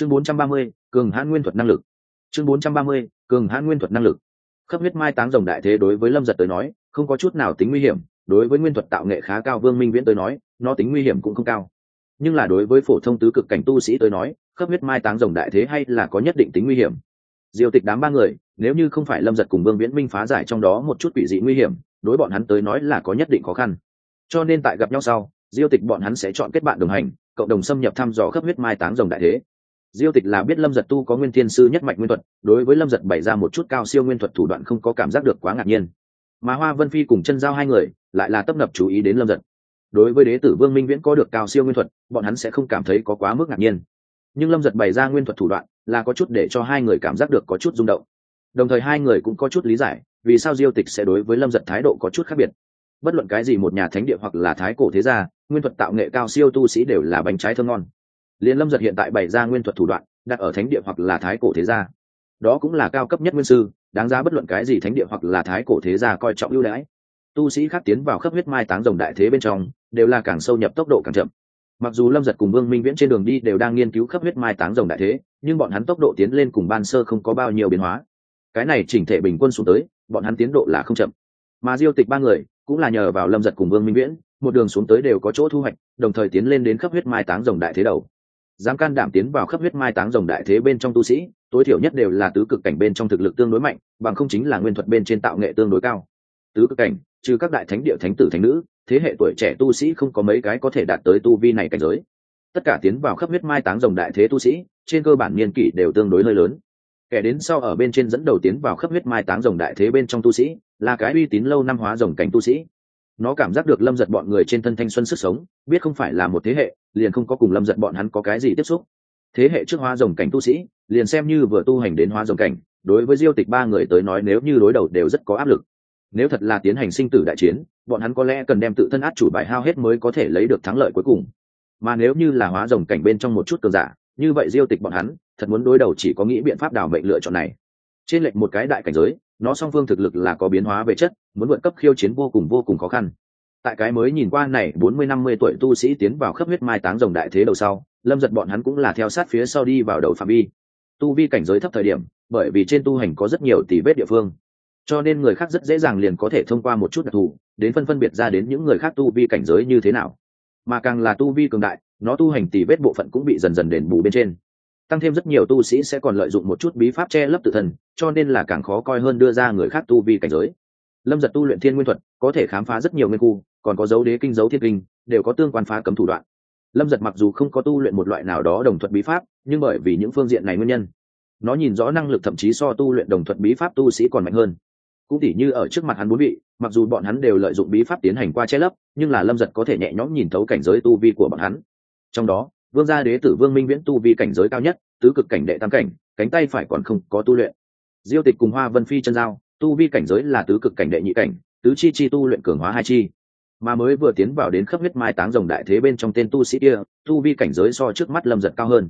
chương 430, cường hãn nguyên thuật năng lực. chương 430, cường hãn nguyên thuật năng lực. khắp huyết mai táng rồng đại thế đối với lâm giật tới nói không có chút nào tính nguy hiểm. đối với nguyên thuật tạo nghệ khá cao vương minh viễn tới nói nó tính nguy hiểm cũng không cao. nhưng là đối với phổ thông tứ cực cảnh tu sĩ tới nói khắp huyết mai táng rồng đại thế hay là có nhất định tính nguy hiểm. diêu tịch đám ba người nếu như không phải lâm giật cùng vương viễn minh phá giải trong đó một chút quỷ dị nguy hiểm đối bọn hắn tới nói là có nhất định khó khăn. cho nên tại gặp nhau sau diêu tịch bọn hắn sẽ chọn kết bạn đồng hành cộng đồng xâm nhập thăm dò khắp huyết mai táng rồng đại thế diêu tịch là biết lâm giật tu có nguyên thiên sư nhất mạch nguyên thuật, đối với lâm giật bày ra một chút cao siêu nguyên thuật thủ đoạn không có cảm giác được quá ngạc nhiên. Mà hoa vân phi cùng chân giao hai người lại là tấp nập chú ý đến lâm giật. Đối với đế tử vương minh viễn có được cao siêu nguyên thuật, bọn hắn sẽ không cảm thấy có quá mức ngạc nhiên. Nhưng lâm giật bày ra nguyên thuật thủ đoạn là có chút để cho hai người cảm giác được có chút rung động. Đồng thời hai người cũng có chút lý giải vì sao diêu tịch sẽ đối với lâm giật thái độ có chút khác biệt. Bất luận cái gì một nhà thánh địa hoặc là thái cổ thế gia, nguyên thuật tạo nghệ cao siêu tu sĩ đều là bánh trái thơm ngon liền lâm giật hiện tại bày ra nguyên thuật thủ đoạn, đặt ở thánh địa hoặc là thái cổ thế gia. Đó cũng là cao cấp nhất nguyên sư, đáng giá bất luận cái gì thánh địa hoặc là thái cổ thế gia coi trọng ưu đãi. Tu sĩ khác tiến vào khắp huyết mai táng rồng đại thế bên trong, đều là càng sâu nhập tốc độ càng chậm. Mặc dù lâm giật cùng vương minh viễn trên đường đi đều đang nghiên cứu khắp huyết mai táng rồng đại thế, nhưng bọn hắn tốc độ tiến lên cùng ban sơ không có bao nhiêu biến hóa. Cái này chỉnh thể bình quân xuống tới, bọn hắn tiến độ là không chậm. Mà diêu tịch ba người cũng là nhờ vào lâm giật cùng vương minh viễn, một đường xuống tới đều có chỗ thu hoạch, đồng thời tiến lên đến khắp huyết mai táng rồng đại thế đầu dám can đảm tiến vào khắp huyết mai táng rồng đại thế bên trong tu sĩ, tối thiểu nhất đều là tứ cực cảnh bên trong thực lực tương đối mạnh, bằng không chính là nguyên thuật bên trên tạo nghệ tương đối cao. Tứ cực cảnh, trừ các đại thánh địa thánh tử thánh nữ, thế hệ tuổi trẻ tu sĩ không có mấy cái có thể đạt tới tu vi này cảnh giới. Tất cả tiến vào khắp huyết mai táng rồng đại thế tu sĩ, trên cơ bản niên kỷ đều tương đối hơi lớn. Kẻ đến sau ở bên trên dẫn đầu tiến vào khắp huyết mai táng rồng đại thế bên trong tu sĩ, là cái uy tín lâu năm hóa rồng cảnh tu sĩ nó cảm giác được lâm giật bọn người trên thân thanh xuân sức sống, biết không phải là một thế hệ, liền không có cùng lâm giật bọn hắn có cái gì tiếp xúc. Thế hệ trước hóa rồng cảnh tu sĩ, liền xem như vừa tu hành đến hóa rồng cảnh, đối với diêu tịch ba người tới nói nếu như đối đầu đều rất có áp lực. Nếu thật là tiến hành sinh tử đại chiến, bọn hắn có lẽ cần đem tự thân át chủ bài hao hết mới có thể lấy được thắng lợi cuối cùng. Mà nếu như là hóa rồng cảnh bên trong một chút cường giả, như vậy diêu tịch bọn hắn, thật muốn đối đầu chỉ có nghĩ biện pháp đào mệnh lựa chọn này. Trên lệnh một cái đại cảnh giới nó song phương thực lực là có biến hóa về chất, muốn vượt cấp khiêu chiến vô cùng vô cùng khó khăn. Tại cái mới nhìn qua này bốn mươi năm mươi tuổi tu sĩ tiến vào khắp huyết mai táng rồng đại thế đầu sau, lâm giật bọn hắn cũng là theo sát phía sau đi vào đầu phạm vi. Tu vi cảnh giới thấp thời điểm, bởi vì trên tu hành có rất nhiều tỷ vết địa phương. Cho nên người khác rất dễ dàng liền có thể thông qua một chút đặc thù, đến phân phân biệt ra đến những người khác tu vi cảnh giới như thế nào. Mà càng là tu vi cường đại, nó tu hành tỷ vết bộ phận cũng bị dần dần đền bù bên trên tăng thêm rất nhiều tu sĩ sẽ còn lợi dụng một chút bí pháp che lấp tự thân, cho nên là càng khó coi hơn đưa ra người khác tu vi cảnh giới. Lâm giật tu luyện thiên nguyên thuật, có thể khám phá rất nhiều nguyên khu, còn có dấu đế kinh, dấu thiên kinh, đều có tương quan phá cấm thủ đoạn. Lâm giật mặc dù không có tu luyện một loại nào đó đồng thuật bí pháp, nhưng bởi vì những phương diện này nguyên nhân, nó nhìn rõ năng lực thậm chí so tu luyện đồng thuật bí pháp tu sĩ còn mạnh hơn. Cũng tỉ như ở trước mặt hắn bốn vị, mặc dù bọn hắn đều lợi dụng bí pháp tiến hành qua che lấp, nhưng là lâm giật có thể nhẹ nhõm nhìn thấu cảnh giới tu vi của bọn hắn. Trong đó vương gia đế tử vương minh viễn tu vi cảnh giới cao nhất, tứ cực cảnh đệ tam cảnh, cánh tay phải còn không có tu luyện. Diêu tịch cùng hoa vân phi chân giao, tu vi cảnh giới là tứ cực cảnh đệ nhị cảnh, tứ chi chi tu luyện cường hóa hai chi. Mà mới vừa tiến vào đến khắp huyết mai táng rồng đại thế bên trong tên tu sĩ kia, tu vi cảnh giới so trước mắt lâm giật cao hơn.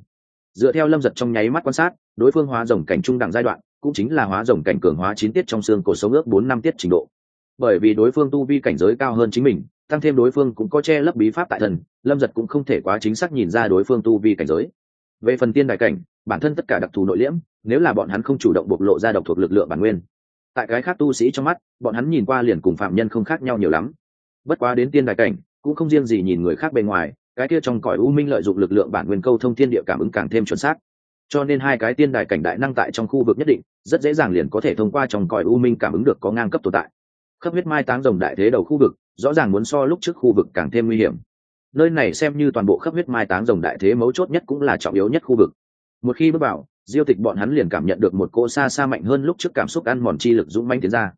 Dựa theo lâm giật trong nháy mắt quan sát, đối phương hóa rồng cảnh trung đẳng giai đoạn, cũng chính là hóa rồng cảnh cường hóa chín tiết trong xương cổ sống ước bốn năm tiết trình độ. Bởi vì đối phương tu vi cảnh giới cao hơn chính mình tăng thêm đối phương cũng có che lấp bí pháp tại thần, lâm giật cũng không thể quá chính xác nhìn ra đối phương tu vi cảnh giới. Về phần tiên đại cảnh, bản thân tất cả đặc thù nội liễm, nếu là bọn hắn không chủ động bộc lộ ra độc thuộc lực lượng bản nguyên. Tại cái khác tu sĩ trong mắt, bọn hắn nhìn qua liền cùng phạm nhân không khác nhau nhiều lắm. Bất quá đến tiên đại cảnh, cũng không riêng gì nhìn người khác bề ngoài, cái kia trong cõi u minh lợi dụng lực lượng bản nguyên câu thông thiên địa cảm ứng càng thêm chuẩn xác. Cho nên hai cái tiên đại cảnh đại năng tại trong khu vực nhất định, rất dễ dàng liền có thể thông qua trong cõi u minh cảm ứng được có ngang cấp tồn tại. Khắp huyết mai táng rồng đại thế đầu khu vực rõ ràng muốn so lúc trước khu vực càng thêm nguy hiểm. Nơi này xem như toàn bộ khắp huyết mai táng rồng đại thế mấu chốt nhất cũng là trọng yếu nhất khu vực. Một khi bước vào, diêu tịch bọn hắn liền cảm nhận được một cỗ xa xa mạnh hơn lúc trước cảm xúc ăn mòn chi lực dũng manh tiến ra.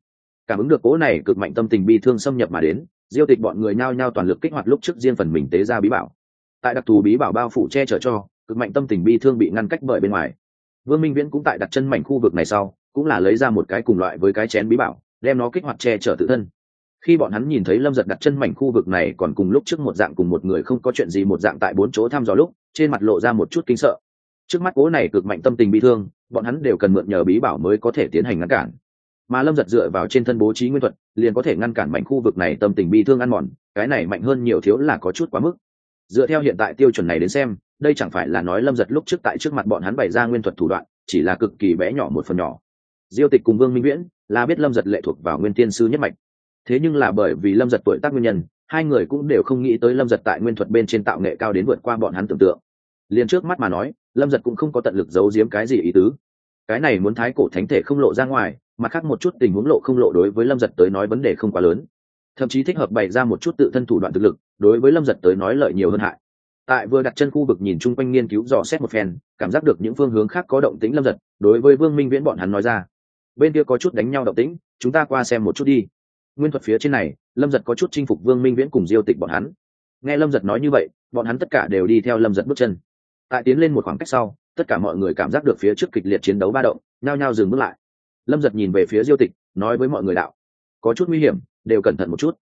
Cảm ứng được cỗ này cực mạnh tâm tình bi thương xâm nhập mà đến, diêu tịch bọn người nhao nhao toàn lực kích hoạt lúc trước riêng phần mình tế ra bí bảo. Tại đặc thù bí bảo bao phủ che chở cho, cực mạnh tâm tình bi thương bị ngăn cách bởi bên ngoài. Vương minh viễn cũng tại đặt chân mảnh khu vực này sau, cũng là lấy ra một cái cùng loại với cái chén bí bảo, đem nó kích hoạt che chở tự thân khi bọn hắn nhìn thấy lâm giật đặt chân mảnh khu vực này còn cùng lúc trước một dạng cùng một người không có chuyện gì một dạng tại bốn chỗ thăm dò lúc, trên mặt lộ ra một chút kinh sợ. Trước mắt cố này cực mạnh tâm tình bị thương, bọn hắn đều cần mượn nhờ bí bảo mới có thể tiến hành ngăn cản. Mà lâm giật dựa vào trên thân bố trí nguyên thuật, liền có thể ngăn cản mảnh khu vực này tâm tình bi thương ăn mòn, cái này mạnh hơn nhiều thiếu là có chút quá mức. Dựa theo hiện tại tiêu chuẩn này đến xem, đây chẳng phải là nói lâm giật lúc trước tại trước mặt bọn hắn bày ra nguyên thuật thủ đoạn, chỉ là cực kỳ bé nhỏ một phần nhỏ. Diêu tịch cùng vương minh viễn là biết lâm giật lệ thuộc vào nguyên tiên sư nhất mạch thế nhưng là bởi vì lâm giật tuổi tác nguyên nhân, hai người cũng đều không nghĩ tới lâm giật tại nguyên thuật bên trên tạo nghệ cao đến vượt qua bọn hắn tưởng tượng. Liền trước mắt mà nói, lâm giật cũng không có tận lực giấu giếm cái gì ý tứ. Cái này muốn thái cổ thánh thể không lộ ra ngoài, mà khác một chút tình huống lộ không lộ đối với lâm giật tới nói vấn đề không quá lớn. Thậm chí thích hợp bày ra một chút tự thân thủ đoạn thực lực, đối với lâm giật tới nói lợi nhiều hơn hại. Tại vừa đặt chân khu vực nhìn chung quanh nghiên cứu dò xét một phen, cảm giác được những phương hướng khác có động tĩnh lâm giật, đối với vương minh viễn bọn hắn nói ra. Bên kia có chút đánh nhau động tĩnh, chúng ta qua xem một chút đi nguyên thuật phía trên này lâm giật có chút chinh phục vương minh viễn cùng diêu tịch bọn hắn. Nghe lâm giật nói như vậy bọn hắn tất cả đều đi theo lâm giật bước chân. Tại tiến lên một khoảng cách sau tất cả mọi người cảm giác được phía trước kịch liệt chiến đấu ba động nhao nhao dừng bước lại. Lâm giật nhìn về phía diêu tịch nói với mọi người đạo có chút nguy hiểm đều cẩn thận một chút.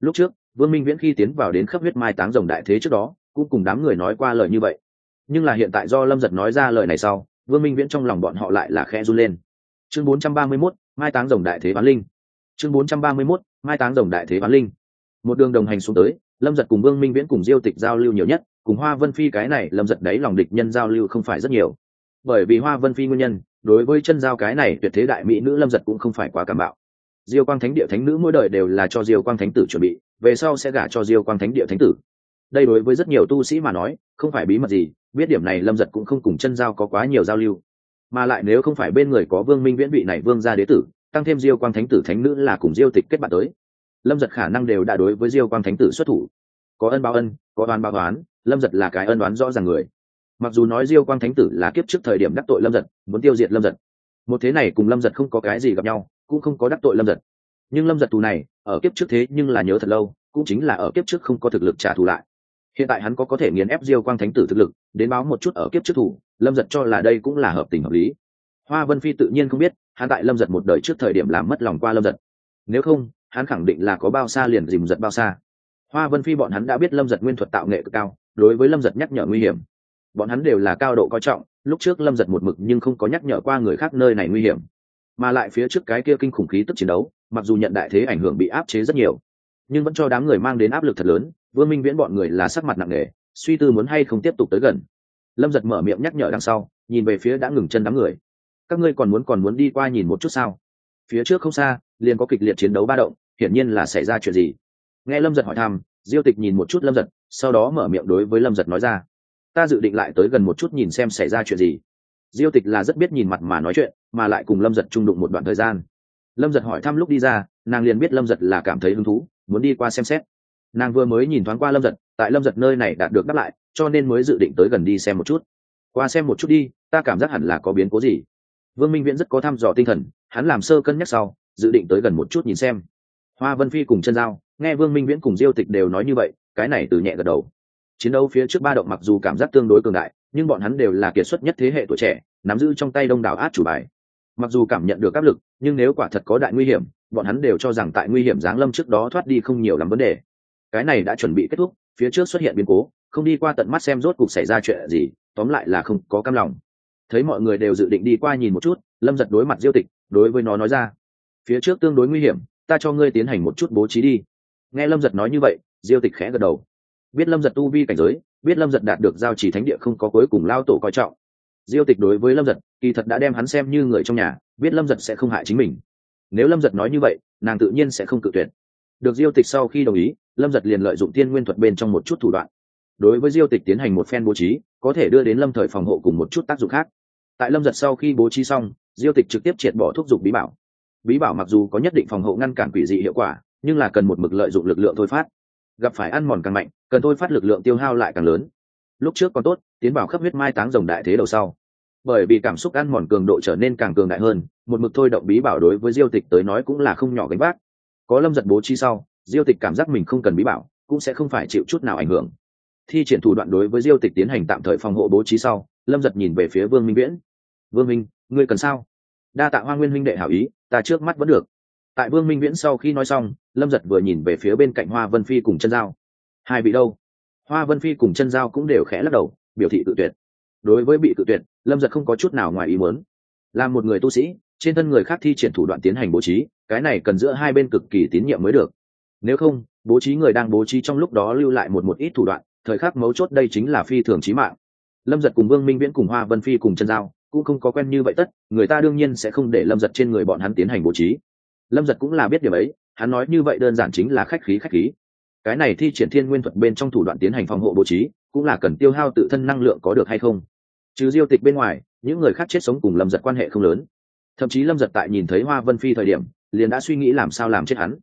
Lúc trước vương minh viễn khi tiến vào đến khắp huyết mai táng rồng đại thế trước đó cũng cùng đám người nói qua lời như vậy. Nhưng là hiện tại do lâm giật nói ra lời này sau vương minh viễn trong lòng bọn họ lại là khe run lên. Chương 431, mai táng rồng đại thế bán linh chương 431, mai táng rồng đại thế bán linh. Một đường đồng hành xuống tới lâm giật cùng vương minh viễn cùng diêu tịch giao lưu nhiều nhất cùng hoa vân phi cái này lâm giật đấy lòng địch nhân giao lưu không phải rất nhiều. Bởi vì hoa vân phi nguyên nhân đối với chân giao cái này tuyệt thế đại mỹ nữ lâm giật cũng không phải quá cảm bạo. Diêu quang thánh địa thánh nữ mỗi đời đều là cho diêu quang thánh tử chuẩn bị về sau sẽ gả cho diêu quang thánh địa thánh tử. Đây đối với rất nhiều tu sĩ mà nói không phải bí mật gì biết điểm này lâm giật cũng không cùng chân giao có quá nhiều giao lưu. Mà lại nếu không phải bên người có vương minh viễn vị này vương gia đế tử tăng thêm diêu quang thánh tử thánh nữ là cùng diêu tịch kết bạn tới. Lâm giật khả năng đều đã đối với diêu quang thánh tử xuất thủ. Có ân báo ân, có đoán báo đoán lâm giật là cái ân đoán rõ ràng người. Mặc dù nói diêu quang thánh tử là kiếp trước thời điểm đắc tội lâm giật, muốn tiêu diệt lâm giật. Một thế này cùng lâm giật không có cái gì gặp nhau, cũng không có đắc tội lâm giật. Nhưng lâm giật tù này, ở kiếp trước thế nhưng là nhớ thật lâu, cũng chính là ở kiếp trước không có thực lực trả thù lại. Hiện tại hắn có có thể nghiền ép diêu quang thánh tử thực lực, đến báo một chút ở kiếp trước thủ lâm giật cho là đây cũng là hợp tình hợp lý. Hoa vân phi tự nhiên không biết hắn tại lâm giật một đời trước thời điểm làm mất lòng qua lâm giật. Nếu không, hắn khẳng định là có bao xa liền dìm giật bao xa. Hoa vân phi bọn hắn đã biết lâm giật nguyên thuật tạo nghệ cực cao, đối với lâm giật nhắc nhở nguy hiểm. Bọn hắn đều là cao độ coi trọng, lúc trước lâm giật một mực nhưng không có nhắc nhở qua người khác nơi này nguy hiểm. Mà lại phía trước cái kia kinh khủng khí tức chiến đấu, mặc dù nhận đại thế ảnh hưởng bị áp chế rất nhiều, nhưng vẫn cho đám người mang đến áp lực thật lớn, vương minh viễn bọn người là sắc mặt nặng nề, suy tư muốn hay không tiếp tục tới gần. Lâm giật mở miệng nhắc nhở đằng sau, nhìn về phía đã ngừng chân đám người các ngươi còn muốn còn muốn đi qua nhìn một chút sao? Phía trước không xa, liền có kịch liệt chiến đấu ba động, hiển nhiên là xảy ra chuyện gì? Nghe lâm giật hỏi thăm, diêu tịch nhìn một chút lâm giật, sau đó mở miệng đối với lâm giật nói ra. Ta dự định lại tới gần một chút nhìn xem xảy ra chuyện gì. Diêu tịch là rất biết nhìn mặt mà nói chuyện, mà lại cùng lâm giật trung đụng một đoạn thời gian. Lâm giật hỏi thăm lúc đi ra, nàng liền biết lâm giật là cảm thấy hứng thú, muốn đi qua xem xét. Nàng vừa mới nhìn thoáng qua lâm giật, tại lâm giật nơi này đạt được đáp lại, cho nên mới dự định tới gần đi xem một chút. Qua xem một chút đi, ta cảm giác hẳn là có biến cố gì vương minh viễn rất có thăm dò tinh thần, hắn làm sơ cân nhắc sau, dự định tới gần một chút nhìn xem. Hoa vân phi cùng chân giao, nghe vương minh viễn cùng diêu tịch đều nói như vậy, cái này từ nhẹ gật đầu. Chiến đấu phía trước ba động mặc dù cảm giác tương đối cường đại, nhưng bọn hắn đều là kiệt xuất nhất thế hệ tuổi trẻ, nắm giữ trong tay đông đảo át chủ bài. Mặc dù cảm nhận được áp lực, nhưng nếu quả thật có đại nguy hiểm, bọn hắn đều cho rằng tại nguy hiểm giáng lâm trước đó thoát đi không nhiều lắm vấn đề. Cái này đã chuẩn bị kết thúc, phía trước xuất hiện biến cố, không đi qua tận mắt xem rốt cuộc xảy ra chuyện gì, tóm lại là không có cam lòng thấy mọi người đều dự định đi qua nhìn một chút, lâm giật đối mặt diêu tịch, đối với nó nói ra, phía trước tương đối nguy hiểm, ta cho ngươi tiến hành một chút bố trí đi. Nghe lâm giật nói như vậy, diêu tịch khẽ gật đầu. Biết lâm giật tu vi cảnh giới, biết lâm giật đạt được giao chỉ thánh địa không có cuối cùng lao tổ coi trọng. Diêu tịch đối với lâm giật, kỳ thật đã đem hắn xem như người trong nhà, biết lâm giật sẽ không hại chính mình. Nếu lâm giật nói như vậy, nàng tự nhiên sẽ không cự tuyệt. Được diêu tịch sau khi đồng ý, lâm giật liền lợi dụng tiên nguyên thuật bên trong một chút thủ đoạn. Đối với diêu tịch tiến hành một phen bố trí có thể đưa đến lâm thời phòng hộ cùng một chút tác dụng khác. Tại lâm giật sau khi bố trí xong, diêu tịch trực tiếp triệt bỏ thuốc giục bí bảo. Bí bảo mặc dù có nhất định phòng hộ ngăn cản quỷ dị hiệu quả, nhưng là cần một mực lợi dụng lực lượng thôi phát. Gặp phải ăn mòn càng mạnh, cần thôi phát lực lượng tiêu hao lại càng lớn. Lúc trước còn tốt, tiến bảo khắp huyết mai táng rồng đại thế đầu sau. Bởi vì cảm xúc ăn mòn cường độ trở nên càng cường đại hơn, một mực thôi động bí bảo đối với diêu tịch tới nói cũng là không nhỏ gánh vác. Có lâm giật bố trí sau, diêu tịch cảm giác mình không cần bí bảo, cũng sẽ không phải chịu chút nào ảnh hưởng thi triển thủ đoạn đối với diêu tịch tiến hành tạm thời phòng hộ bố trí sau, lâm giật nhìn về phía vương minh viễn. Vương minh, ngươi cần sao? Đa tạ hoa nguyên huynh đệ hảo ý, ta trước mắt vẫn được. Tại vương minh viễn sau khi nói xong, lâm giật vừa nhìn về phía bên cạnh hoa vân phi cùng chân giao. Hai vị đâu? Hoa vân phi cùng chân giao cũng đều khẽ lắc đầu, biểu thị tự tuyệt. Đối với bị tự tuyệt, lâm giật không có chút nào ngoài ý muốn. Là một người tu sĩ, trên thân người khác thi triển thủ đoạn tiến hành bố trí, cái này cần giữa hai bên cực kỳ tín nhiệm mới được. Nếu không, bố trí người đang bố trí trong lúc đó lưu lại một một ít thủ đoạn thời khắc mấu chốt đây chính là phi thường trí mạng. Lâm giật cùng vương minh viễn cùng hoa vân phi cùng chân giao, cũng không có quen như vậy tất, người ta đương nhiên sẽ không để lâm giật trên người bọn hắn tiến hành bố trí. Lâm giật cũng là biết điều ấy, hắn nói như vậy đơn giản chính là khách khí khách khí. Cái này thi triển thiên nguyên thuật bên trong thủ đoạn tiến hành phòng hộ bố trí, cũng là cần tiêu hao tự thân năng lượng có được hay không. Trừ diêu tịch bên ngoài, những người khác chết sống cùng lâm giật quan hệ không lớn. Thậm chí lâm giật tại nhìn thấy hoa vân phi thời điểm, liền đã suy nghĩ làm sao làm chết hắn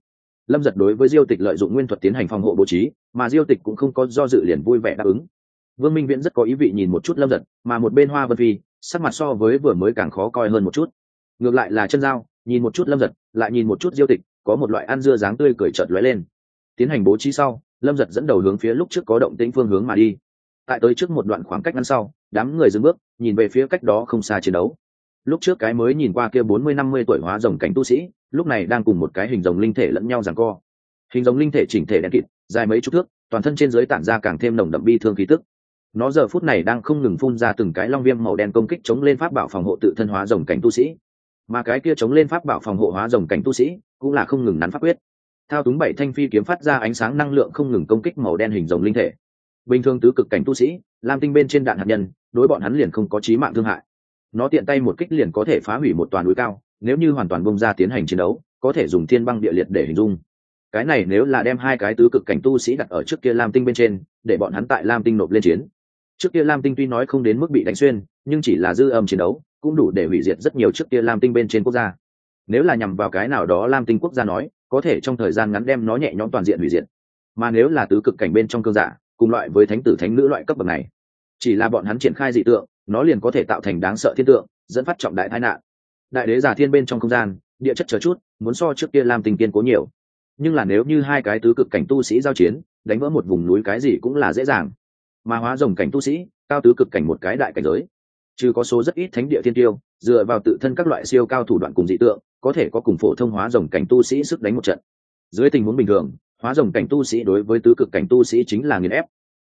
lâm giật đối với diêu tịch lợi dụng nguyên thuật tiến hành phòng hộ bố trí, mà diêu tịch cũng không có do dự liền vui vẻ đáp ứng. Vương minh viễn rất có ý vị nhìn một chút lâm giật, mà một bên hoa vân phi, sắc mặt so với vừa mới càng khó coi hơn một chút. Ngược lại là chân dao, nhìn một chút lâm giật, lại nhìn một chút diêu tịch, có một loại ăn dưa dáng tươi cười chợt lóe lên. Tiến hành bố trí sau, lâm giật dẫn đầu hướng phía lúc trước có động tĩnh phương hướng mà đi. Tại tới trước một đoạn khoảng cách ngắn sau, đám người dừng bước, nhìn về phía cách đó không xa chiến đấu lúc trước cái mới nhìn qua kia bốn mươi năm mươi tuổi hóa rồng cảnh tu sĩ, lúc này đang cùng một cái hình rồng linh thể lẫn nhau rằng co. Hình rồng linh thể chỉnh thể đen kịt, dài mấy chục thước, toàn thân trên dưới tản ra càng thêm nồng đậm bi thương khí tức. Nó giờ phút này đang không ngừng phun ra từng cái long viêm màu đen công kích chống lên pháp bảo phòng hộ tự thân hóa rồng cảnh tu sĩ. Mà cái kia chống lên pháp bảo phòng hộ hóa rồng cảnh tu sĩ cũng là không ngừng nắn pháp quyết. Thao túng bảy thanh phi kiếm phát ra ánh sáng năng lượng không ngừng công kích màu đen hình rồng linh thể. Bình thường tứ cực cảnh tu sĩ, lam tinh bên trên đạn hạt nhân, đối bọn hắn liền không có trí mạng thương hại nó tiện tay một kích liền có thể phá hủy một toàn núi cao, nếu như hoàn toàn bông ra tiến hành chiến đấu, có thể dùng thiên băng địa liệt để hình dung. Cái này nếu là đem hai cái tứ cực cảnh tu sĩ đặt ở trước kia lam tinh bên trên, để bọn hắn tại lam tinh nộp lên chiến. Trước kia lam tinh tuy nói không đến mức bị đánh xuyên, nhưng chỉ là dư âm chiến đấu, cũng đủ để hủy diệt rất nhiều trước kia lam tinh bên trên quốc gia. Nếu là nhằm vào cái nào đó lam tinh quốc gia nói, có thể trong thời gian ngắn đem nó nhẹ nhõm toàn diện hủy diệt. Mà nếu là tứ cực cảnh bên trong cơn giả, cùng loại với thánh tử thánh nữ loại cấp bậc này, chỉ là bọn hắn triển khai dị tượng nó liền có thể tạo thành đáng sợ thiên tượng, dẫn phát trọng đại tai nạn. Đại đế giả thiên bên trong không gian, địa chất chờ chút, muốn so trước kia làm tinh kiên cố nhiều. Nhưng là nếu như hai cái tứ cực cảnh tu sĩ giao chiến, đánh vỡ một vùng núi cái gì cũng là dễ dàng. Mà hóa rồng cảnh tu sĩ, cao tứ cực cảnh một cái đại cảnh giới. Trừ có số rất ít thánh địa thiên tiêu, dựa vào tự thân các loại siêu cao thủ đoạn cùng dị tượng, có thể có cùng phổ thông hóa rồng cảnh tu sĩ sức đánh một trận. Dưới tình huống bình thường, hóa rồng cảnh tu sĩ đối với tứ cực cảnh tu sĩ chính là nghiền ép.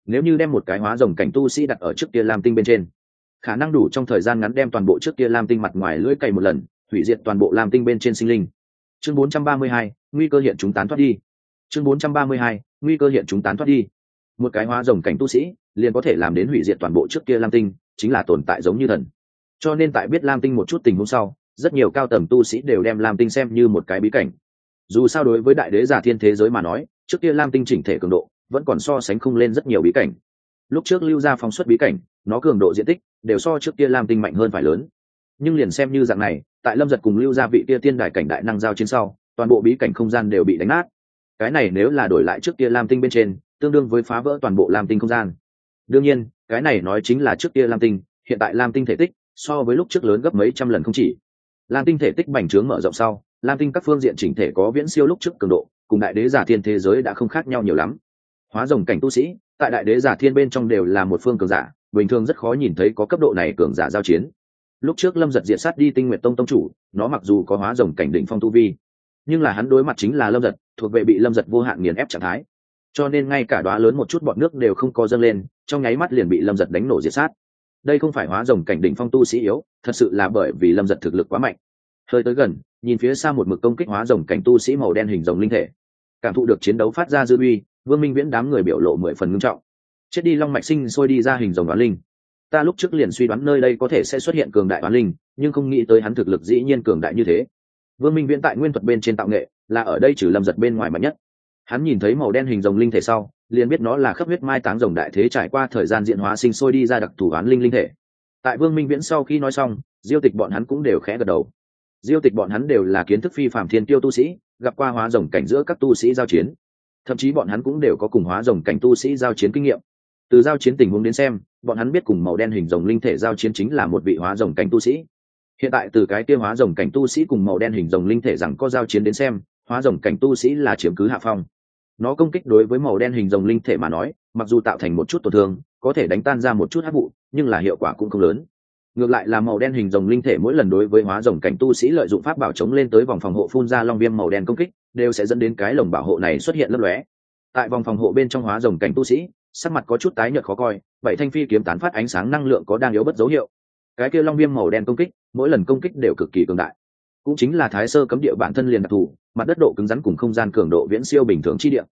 Nếu như đem một cái hóa rồng cảnh tu sĩ đặt ở trước kia lam tinh bên trên khả năng đủ trong thời gian ngắn đem toàn bộ trước kia lam tinh mặt ngoài lưỡi cày một lần hủy diệt toàn bộ lam tinh bên trên sinh linh. Chương 432, nguy cơ hiện chúng tán thoát đi. Chương 432, nguy cơ hiện chúng tán thoát đi. Một cái hóa rồng cảnh tu sĩ liền có thể làm đến hủy diệt toàn bộ trước kia lam tinh chính là tồn tại giống như thần. Cho nên tại biết lam tinh một chút tình huống sau rất nhiều cao tầm tu sĩ đều đem lam tinh xem như một cái bí cảnh. Dù sao đối với đại đế giả thiên thế giới mà nói trước kia lam tinh chỉnh thể cường độ vẫn còn so sánh không lên rất nhiều bí cảnh lúc trước lưu ra phóng xuất bí cảnh, nó cường độ diện tích đều so trước kia lam tinh mạnh hơn phải lớn. Nhưng liền xem như dạng này, tại lâm giật cùng lưu ra vị kia tiên đài cảnh đại năng giao chiến sau, toàn bộ bí cảnh không gian đều bị đánh nát. Cái này nếu là đổi lại trước kia lam tinh bên trên, tương đương với phá vỡ toàn bộ lam tinh không gian. Đương nhiên, cái này nói chính là trước kia lam tinh, hiện tại lam tinh thể tích so với lúc trước lớn gấp mấy trăm lần không chỉ. Lam tinh thể tích bành trướng mở rộng sau, lam tinh các phương diện chỉnh thể có viễn siêu lúc trước cường độ, cùng đại đế giả thiên thế giới đã không khác nhau nhiều lắm hóa rồng cảnh tu sĩ, tại đại đế giả thiên bên trong đều là một phương cường giả, bình thường rất khó nhìn thấy có cấp độ này cường giả giao chiến. Lúc trước lâm giật diệt sát đi tinh nguyện tông tông chủ, nó mặc dù có hóa rồng cảnh đỉnh phong tu vi, nhưng là hắn đối mặt chính là lâm giật, thuộc về bị lâm giật vô hạn nghiền ép trạng thái. Cho nên ngay cả đoá lớn một chút bọn nước đều không có dâng lên, trong nháy mắt liền bị lâm giật đánh nổ diệt sát. Đây không phải hóa rồng cảnh đỉnh phong tu sĩ yếu, thật sự là bởi vì lâm giật thực lực quá mạnh. Hơi tới gần, nhìn phía xa một mực công kích hóa rồng cảnh tu sĩ màu đen hình rồng linh thể. Cảm thụ được chiến đấu phát ra dư uy vương minh viễn đám người biểu lộ mười phần ngưng trọng. Chết đi long mạch sinh sôi đi ra hình rồng đoán linh. Ta lúc trước liền suy đoán nơi đây có thể sẽ xuất hiện cường đại đoán linh, nhưng không nghĩ tới hắn thực lực dĩ nhiên cường đại như thế. Vương minh viễn tại nguyên thuật bên trên tạo nghệ, là ở đây trừ lâm giật bên ngoài mạnh nhất. Hắn nhìn thấy màu đen hình rồng linh thể sau, liền biết nó là khắp huyết mai táng rồng đại thế trải qua thời gian diện hóa sinh sôi đi ra đặc thù oán linh linh thể. Tại vương minh viễn sau khi nói xong, diêu tịch bọn hắn cũng đều khẽ gật đầu. Diêu tịch bọn hắn đều là kiến thức phi phạm thiên tiêu tu sĩ, gặp qua hóa rồng cảnh giữa các tu sĩ giao chiến thậm chí bọn hắn cũng đều có cùng hóa rồng cảnh tu sĩ giao chiến kinh nghiệm. Từ giao chiến tình huống đến xem, bọn hắn biết cùng màu đen hình rồng linh thể giao chiến chính là một vị hóa rồng cảnh tu sĩ. Hiện tại từ cái kia hóa rồng cảnh tu sĩ cùng màu đen hình rồng linh thể rằng có giao chiến đến xem, hóa rồng cảnh tu sĩ là chiếm cứ hạ phong. Nó công kích đối với màu đen hình rồng linh thể mà nói, mặc dù tạo thành một chút tổn thương, có thể đánh tan ra một chút hát vụ, nhưng là hiệu quả cũng không lớn. Ngược lại là màu đen hình rồng linh thể mỗi lần đối với hóa rồng cảnh tu sĩ lợi dụng pháp bảo chống lên tới vòng phòng hộ phun ra long viêm màu đen công kích đều sẽ dẫn đến cái lồng bảo hộ này xuất hiện lấp lóe. Tại vòng phòng hộ bên trong hóa rồng cảnh tu sĩ, sắc mặt có chút tái nhợt khó coi vậy thanh phi kiếm tán phát ánh sáng năng lượng có đang yếu bất dấu hiệu. Cái kia long viêm màu đen công kích, mỗi lần công kích đều cực kỳ cường đại. Cũng chính là thái sơ cấm địa bản thân liền đặc thù, mặt đất độ cứng rắn cùng không gian cường độ viễn siêu bình thường chi địa.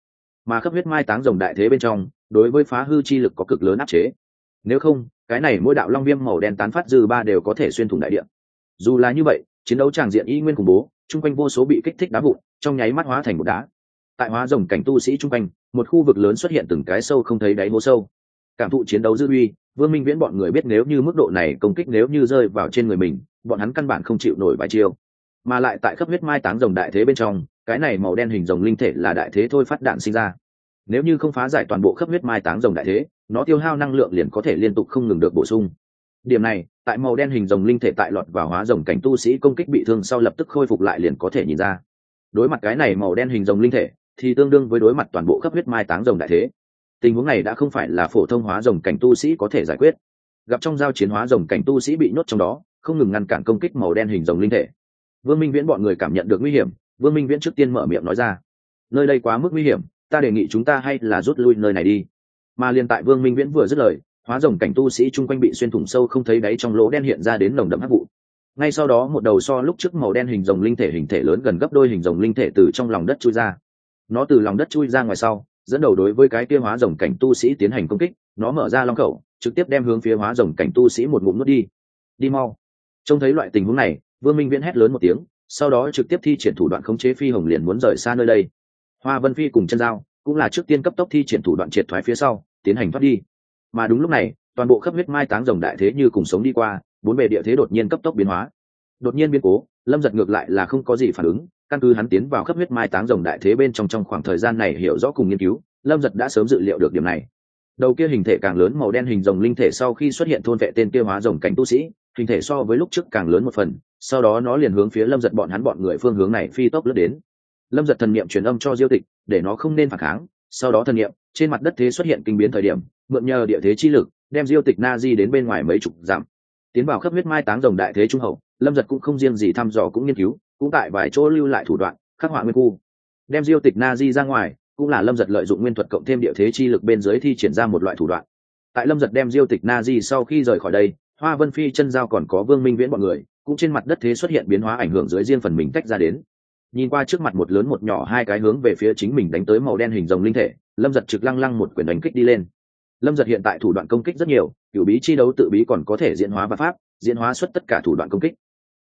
Mà khắp huyết mai táng rồng đại thế bên trong, đối với phá hư chi lực có cực lớn áp chế. Nếu không, cái này mỗi đạo long viêm màu đen tán phát dư ba đều có thể xuyên thủng đại địa. Dù là như vậy, chiến đấu tràng diện y nguyên khủng bố chung quanh vô số bị kích thích đá vụn, trong nháy mắt hóa thành một đá. Tại hóa rồng cảnh tu sĩ chung quanh, một khu vực lớn xuất hiện từng cái sâu không thấy đáy hố sâu. Cảm thụ chiến đấu dư uy, vương minh viễn bọn người biết nếu như mức độ này công kích nếu như rơi vào trên người mình, bọn hắn căn bản không chịu nổi vài chiêu. Mà lại tại khắp huyết mai táng rồng đại thế bên trong, cái này màu đen hình rồng linh thể là đại thế thôi phát đạn sinh ra. Nếu như không phá giải toàn bộ khắp huyết mai táng rồng đại thế, nó tiêu hao năng lượng liền có thể liên tục không ngừng được bổ sung điểm này, tại màu đen hình rồng linh thể tại lọt vào hóa rồng cảnh tu sĩ công kích bị thương sau lập tức khôi phục lại liền có thể nhìn ra. Đối mặt cái này màu đen hình rồng linh thể, thì tương đương với đối mặt toàn bộ khắp huyết mai táng rồng đại thế. Tình huống này đã không phải là phổ thông hóa rồng cảnh tu sĩ có thể giải quyết. Gặp trong giao chiến hóa rồng cảnh tu sĩ bị nhốt trong đó, không ngừng ngăn cản công kích màu đen hình rồng linh thể. Vương minh viễn bọn người cảm nhận được nguy hiểm, vương minh viễn trước tiên mở miệng nói ra. Nơi đây quá mức nguy hiểm, ta đề nghị chúng ta hay là rút lui nơi này đi. Mà liền tại vương minh viễn vừa dứt lời hóa rồng cảnh tu sĩ chung quanh bị xuyên thủng sâu không thấy đáy trong lỗ đen hiện ra đến nồng đậm hắc vụ. Ngay sau đó một đầu so lúc trước màu đen hình rồng linh thể hình thể lớn gần gấp đôi hình rồng linh thể từ trong lòng đất chui ra. Nó từ lòng đất chui ra ngoài sau, dẫn đầu đối với cái kia hóa rồng cảnh tu sĩ tiến hành công kích, nó mở ra long khẩu, trực tiếp đem hướng phía hóa rồng cảnh tu sĩ một ngụm nuốt đi. Đi mau. Trông thấy loại tình huống này, vương minh viễn hét lớn một tiếng, sau đó trực tiếp thi triển thủ đoạn khống chế phi hồng liền muốn rời xa nơi đây. Hoa vân phi cùng chân dao cũng là trước tiên cấp tốc thi triển thủ đoạn triệt thoái phía sau, tiến hành thoát đi mà đúng lúc này, toàn bộ khắp huyết mai táng rồng đại thế như cùng sống đi qua, bốn bề địa thế đột nhiên cấp tốc biến hóa. Đột nhiên biến cố, lâm giật ngược lại là không có gì phản ứng, căn cứ hắn tiến vào khắp huyết mai táng rồng đại thế bên trong trong khoảng thời gian này hiểu rõ cùng nghiên cứu, lâm giật đã sớm dự liệu được điểm này. Đầu kia hình thể càng lớn màu đen hình rồng linh thể sau khi xuất hiện thôn vệ tên kia hóa rồng cảnh tu sĩ, hình thể so với lúc trước càng lớn một phần, sau đó nó liền hướng phía lâm giật bọn hắn bọn người phương hướng này phi tốc lướt đến. Lâm giật thần niệm truyền âm cho diêu tịch, để nó không nên phản kháng, sau đó thần niệm, trên mặt đất thế xuất hiện kinh biến thời điểm mượn nhờ địa thế chi lực, đem diêu tịch na di đến bên ngoài mấy chục dặm. Tiến vào khắp huyết mai táng rồng đại thế trung hậu, lâm giật cũng không riêng gì thăm dò cũng nghiên cứu, cũng tại vài chỗ lưu lại thủ đoạn, khắc họa nguyên khu. Đem diêu tịch na di ra ngoài, cũng là lâm giật lợi dụng nguyên thuật cộng thêm địa thế chi lực bên dưới thi triển ra một loại thủ đoạn. Tại lâm giật đem diêu tịch na di sau khi rời khỏi đây, hoa vân phi chân giao còn có vương minh viễn b ọ n người, cũng trên mặt đất thế xuất hiện biến hóa ảnh hưởng dưới riêng phần mình tách ra đến. Nhìn qua trước mặt một lớn một nhỏ hai cái hướng về phía chính mình đánh tới màu đen hình rồng linh thể, lâm giật trực lăng lăng một quyền đánh kích đi lên lâm giật hiện tại thủ đoạn công kích rất nhiều cựu bí chi đấu tự bí còn có thể diễn hóa và pháp, diễn hóa xuất tất cả thủ đoạn công kích.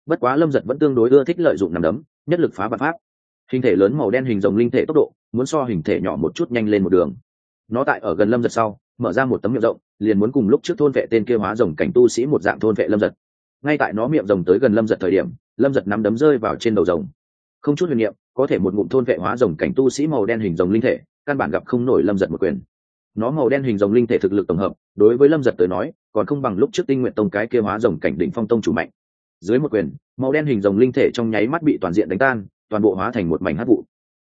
Bất quá lâm giật vẫn tương đối ưa thích lợi dụng nằm đấm, nhất lực phá và pháp. Hình thể lớn màu đen hình rồng linh thể tốc độ, muốn so hình thể nhỏ một chút nhanh lên một đường. Nó tại ở gần lâm giật sau, mở ra một tấm miệng rộng, liền muốn cùng lúc trước thôn vệ tên kia hóa rồng cảnh tu sĩ một dạng thôn vệ lâm giật. Ngay tại nó miệng rồng tới gần lâm giật thời điểm, lâm giật nắm đấm rơi vào trên đầu rồng. Không chút huyền niệm, có thể một ngụm thôn vệ hóa rồng cảnh tu sĩ màu đen hình rồng linh thể, căn bản gặp không nổi lâm giật một quyền nó màu đen hình rồng linh thể thực lực tổng hợp, đối với lâm giật tới nói, còn không bằng lúc trước tinh nguyện tông cái kia hóa rồng cảnh đỉnh phong tông chủ mạnh. Dưới một quyền, màu đen hình rồng linh thể trong nháy mắt bị toàn diện đánh tan, toàn bộ hóa thành một mảnh hát vụ.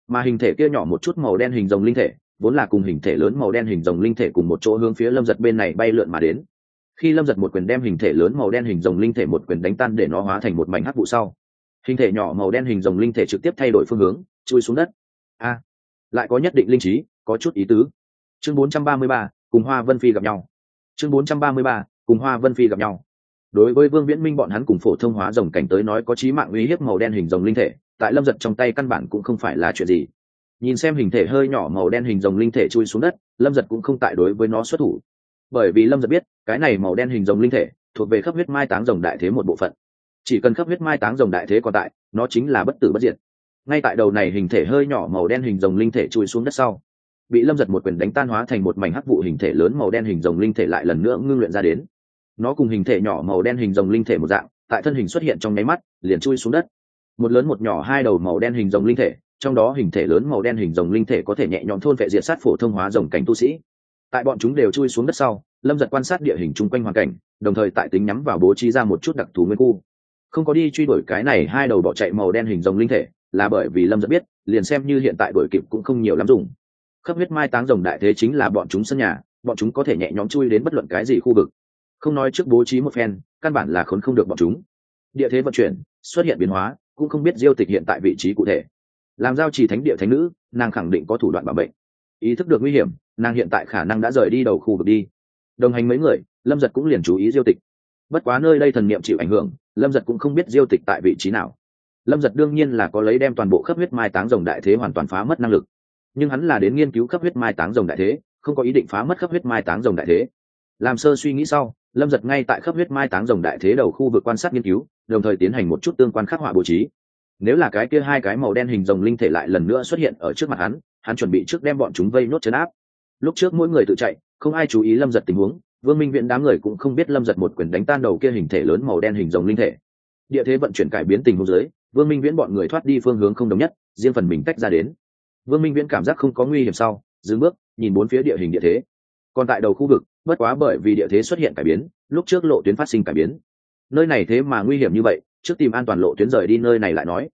Mà hình thể kia nhỏ một chút màu đen hình rồng linh thể, vốn là cùng hình thể lớn màu đen hình rồng linh thể cùng một chỗ hướng phía lâm giật bên này bay lượn mà đến. Khi lâm giật một quyền đem hình thể lớn màu đen hình rồng linh thể một quyền đánh tan để nó hóa thành một mảnh hát vụ sau, hình thể nhỏ màu đen hình rồng linh thể trực tiếp thay đổi phương hướng, chui xuống đất. A, lại có nhất định linh trí, có chút ý tứ chương 433, cùng hoa vân phi gặp nhau. Chương 433, cùng hoa vân phi gặp nhau. Đối với vương viễn minh bọn hắn cùng phổ thông hóa rồng cảnh tới nói có trí mạng uy hiếp màu đen hình rồng linh thể tại lâm giật trong tay căn bản cũng không phải là chuyện gì. Nhìn xem hình thể hơi nhỏ màu đen hình rồng linh thể chui xuống đất lâm giật cũng không tại đối với nó xuất thủ. Bởi vì lâm giật biết cái này màu đen hình rồng linh thể thuộc về khắp huyết mai táng rồng đại thế một bộ phận. Chỉ cần khắp huyết mai táng rồng đại thế còn tại nó chính là bất tử bất diệt. Ngay tại đầu này hình thể hơi nhỏ màu đen hình rồng linh thể chui xuống đất sau bị lâm giật một quyền đánh tan hóa thành một mảnh hắc vụ hình thể lớn màu đen hình rồng linh thể lại lần nữa ngưng luyện ra đến. Nó cùng hình thể nhỏ màu đen hình rồng linh thể một dạng, tại thân hình xuất hiện trong nháy mắt, liền chui xuống đất. Một lớn một nhỏ hai đầu màu đen hình rồng linh thể, trong đó hình thể lớn màu đen hình rồng linh thể có thể nhẹ nhõm thôn vệ diệt sát phổ thông hóa rồng cảnh tu sĩ. Tại bọn chúng đều chui xuống đất sau, lâm giật quan sát địa hình chung quanh hoàn cảnh, đồng thời tại tính nhắm vào bố trí ra một chút đặc thù nguyên khu. Không có đi truy đuổi cái này hai đầu bỏ chạy màu đen hình rồng linh thể, là bởi vì lâm giật biết, liền xem như hiện tại đuổi kịp cũng không nhiều lắm dùng khắp huyết mai táng rồng đại thế chính là bọn chúng sân nhà, bọn chúng có thể nhẹ nhõm chui đến bất luận cái gì khu vực. Không nói trước bố trí một phen, căn bản là khốn không được bọn chúng. Địa thế vận chuyển, xuất hiện biến hóa, cũng không biết diêu tịch hiện tại vị trí cụ thể. Làm giao trì thánh địa thánh nữ, nàng khẳng định có thủ đoạn bảo bệnh ý thức được nguy hiểm, nàng hiện tại khả năng đã rời đi đầu khu vực đi. Đồng hành mấy người, lâm giật cũng liền chú ý diêu tịch. Bất quá nơi đây thần niệm chịu ảnh hưởng, lâm giật cũng không biết diêu tịch tại vị trí nào. Lâm giật đương nhiên là có lấy đem toàn bộ khắp huyết mai táng rồng đại thế hoàn toàn phá mất năng lực nhưng hắn là đến nghiên cứu cấp huyết mai táng rồng đại thế, không có ý định phá mất cấp huyết mai táng rồng đại thế. Làm sơ suy nghĩ sau, lâm giật ngay tại cấp huyết mai táng rồng đại thế đầu khu vực quan sát nghiên cứu, đồng thời tiến hành một chút tương quan khắc họa bố trí. Nếu là cái kia hai cái màu đen hình rồng linh thể lại lần nữa xuất hiện ở trước mặt hắn hắn chuẩn bị trước đem bọn chúng vây nốt chấn áp. Lúc trước mỗi người tự chạy, không ai chú ý lâm giật tình huống, vương minh viện đám người cũng không biết lâm giật một quyền đánh tan đầu kia hình thể lớn màu đen hình rồng linh thể. Địa thế vận chuyển cải biến tình huống dưới, vương minh viễn bọn người thoát đi phương hướng không đồng nhất, riêng phần mình tách ra đến vương minh viễn cảm giác không có nguy hiểm sau, dừng bước, nhìn bốn phía địa hình địa thế. Còn tại đầu khu vực, bất quá bởi vì địa thế xuất hiện cải biến, lúc trước lộ tuyến phát sinh cải biến. Nơi này thế mà nguy hiểm như vậy, trước tìm an toàn lộ tuyến rời đi nơi này lại nói.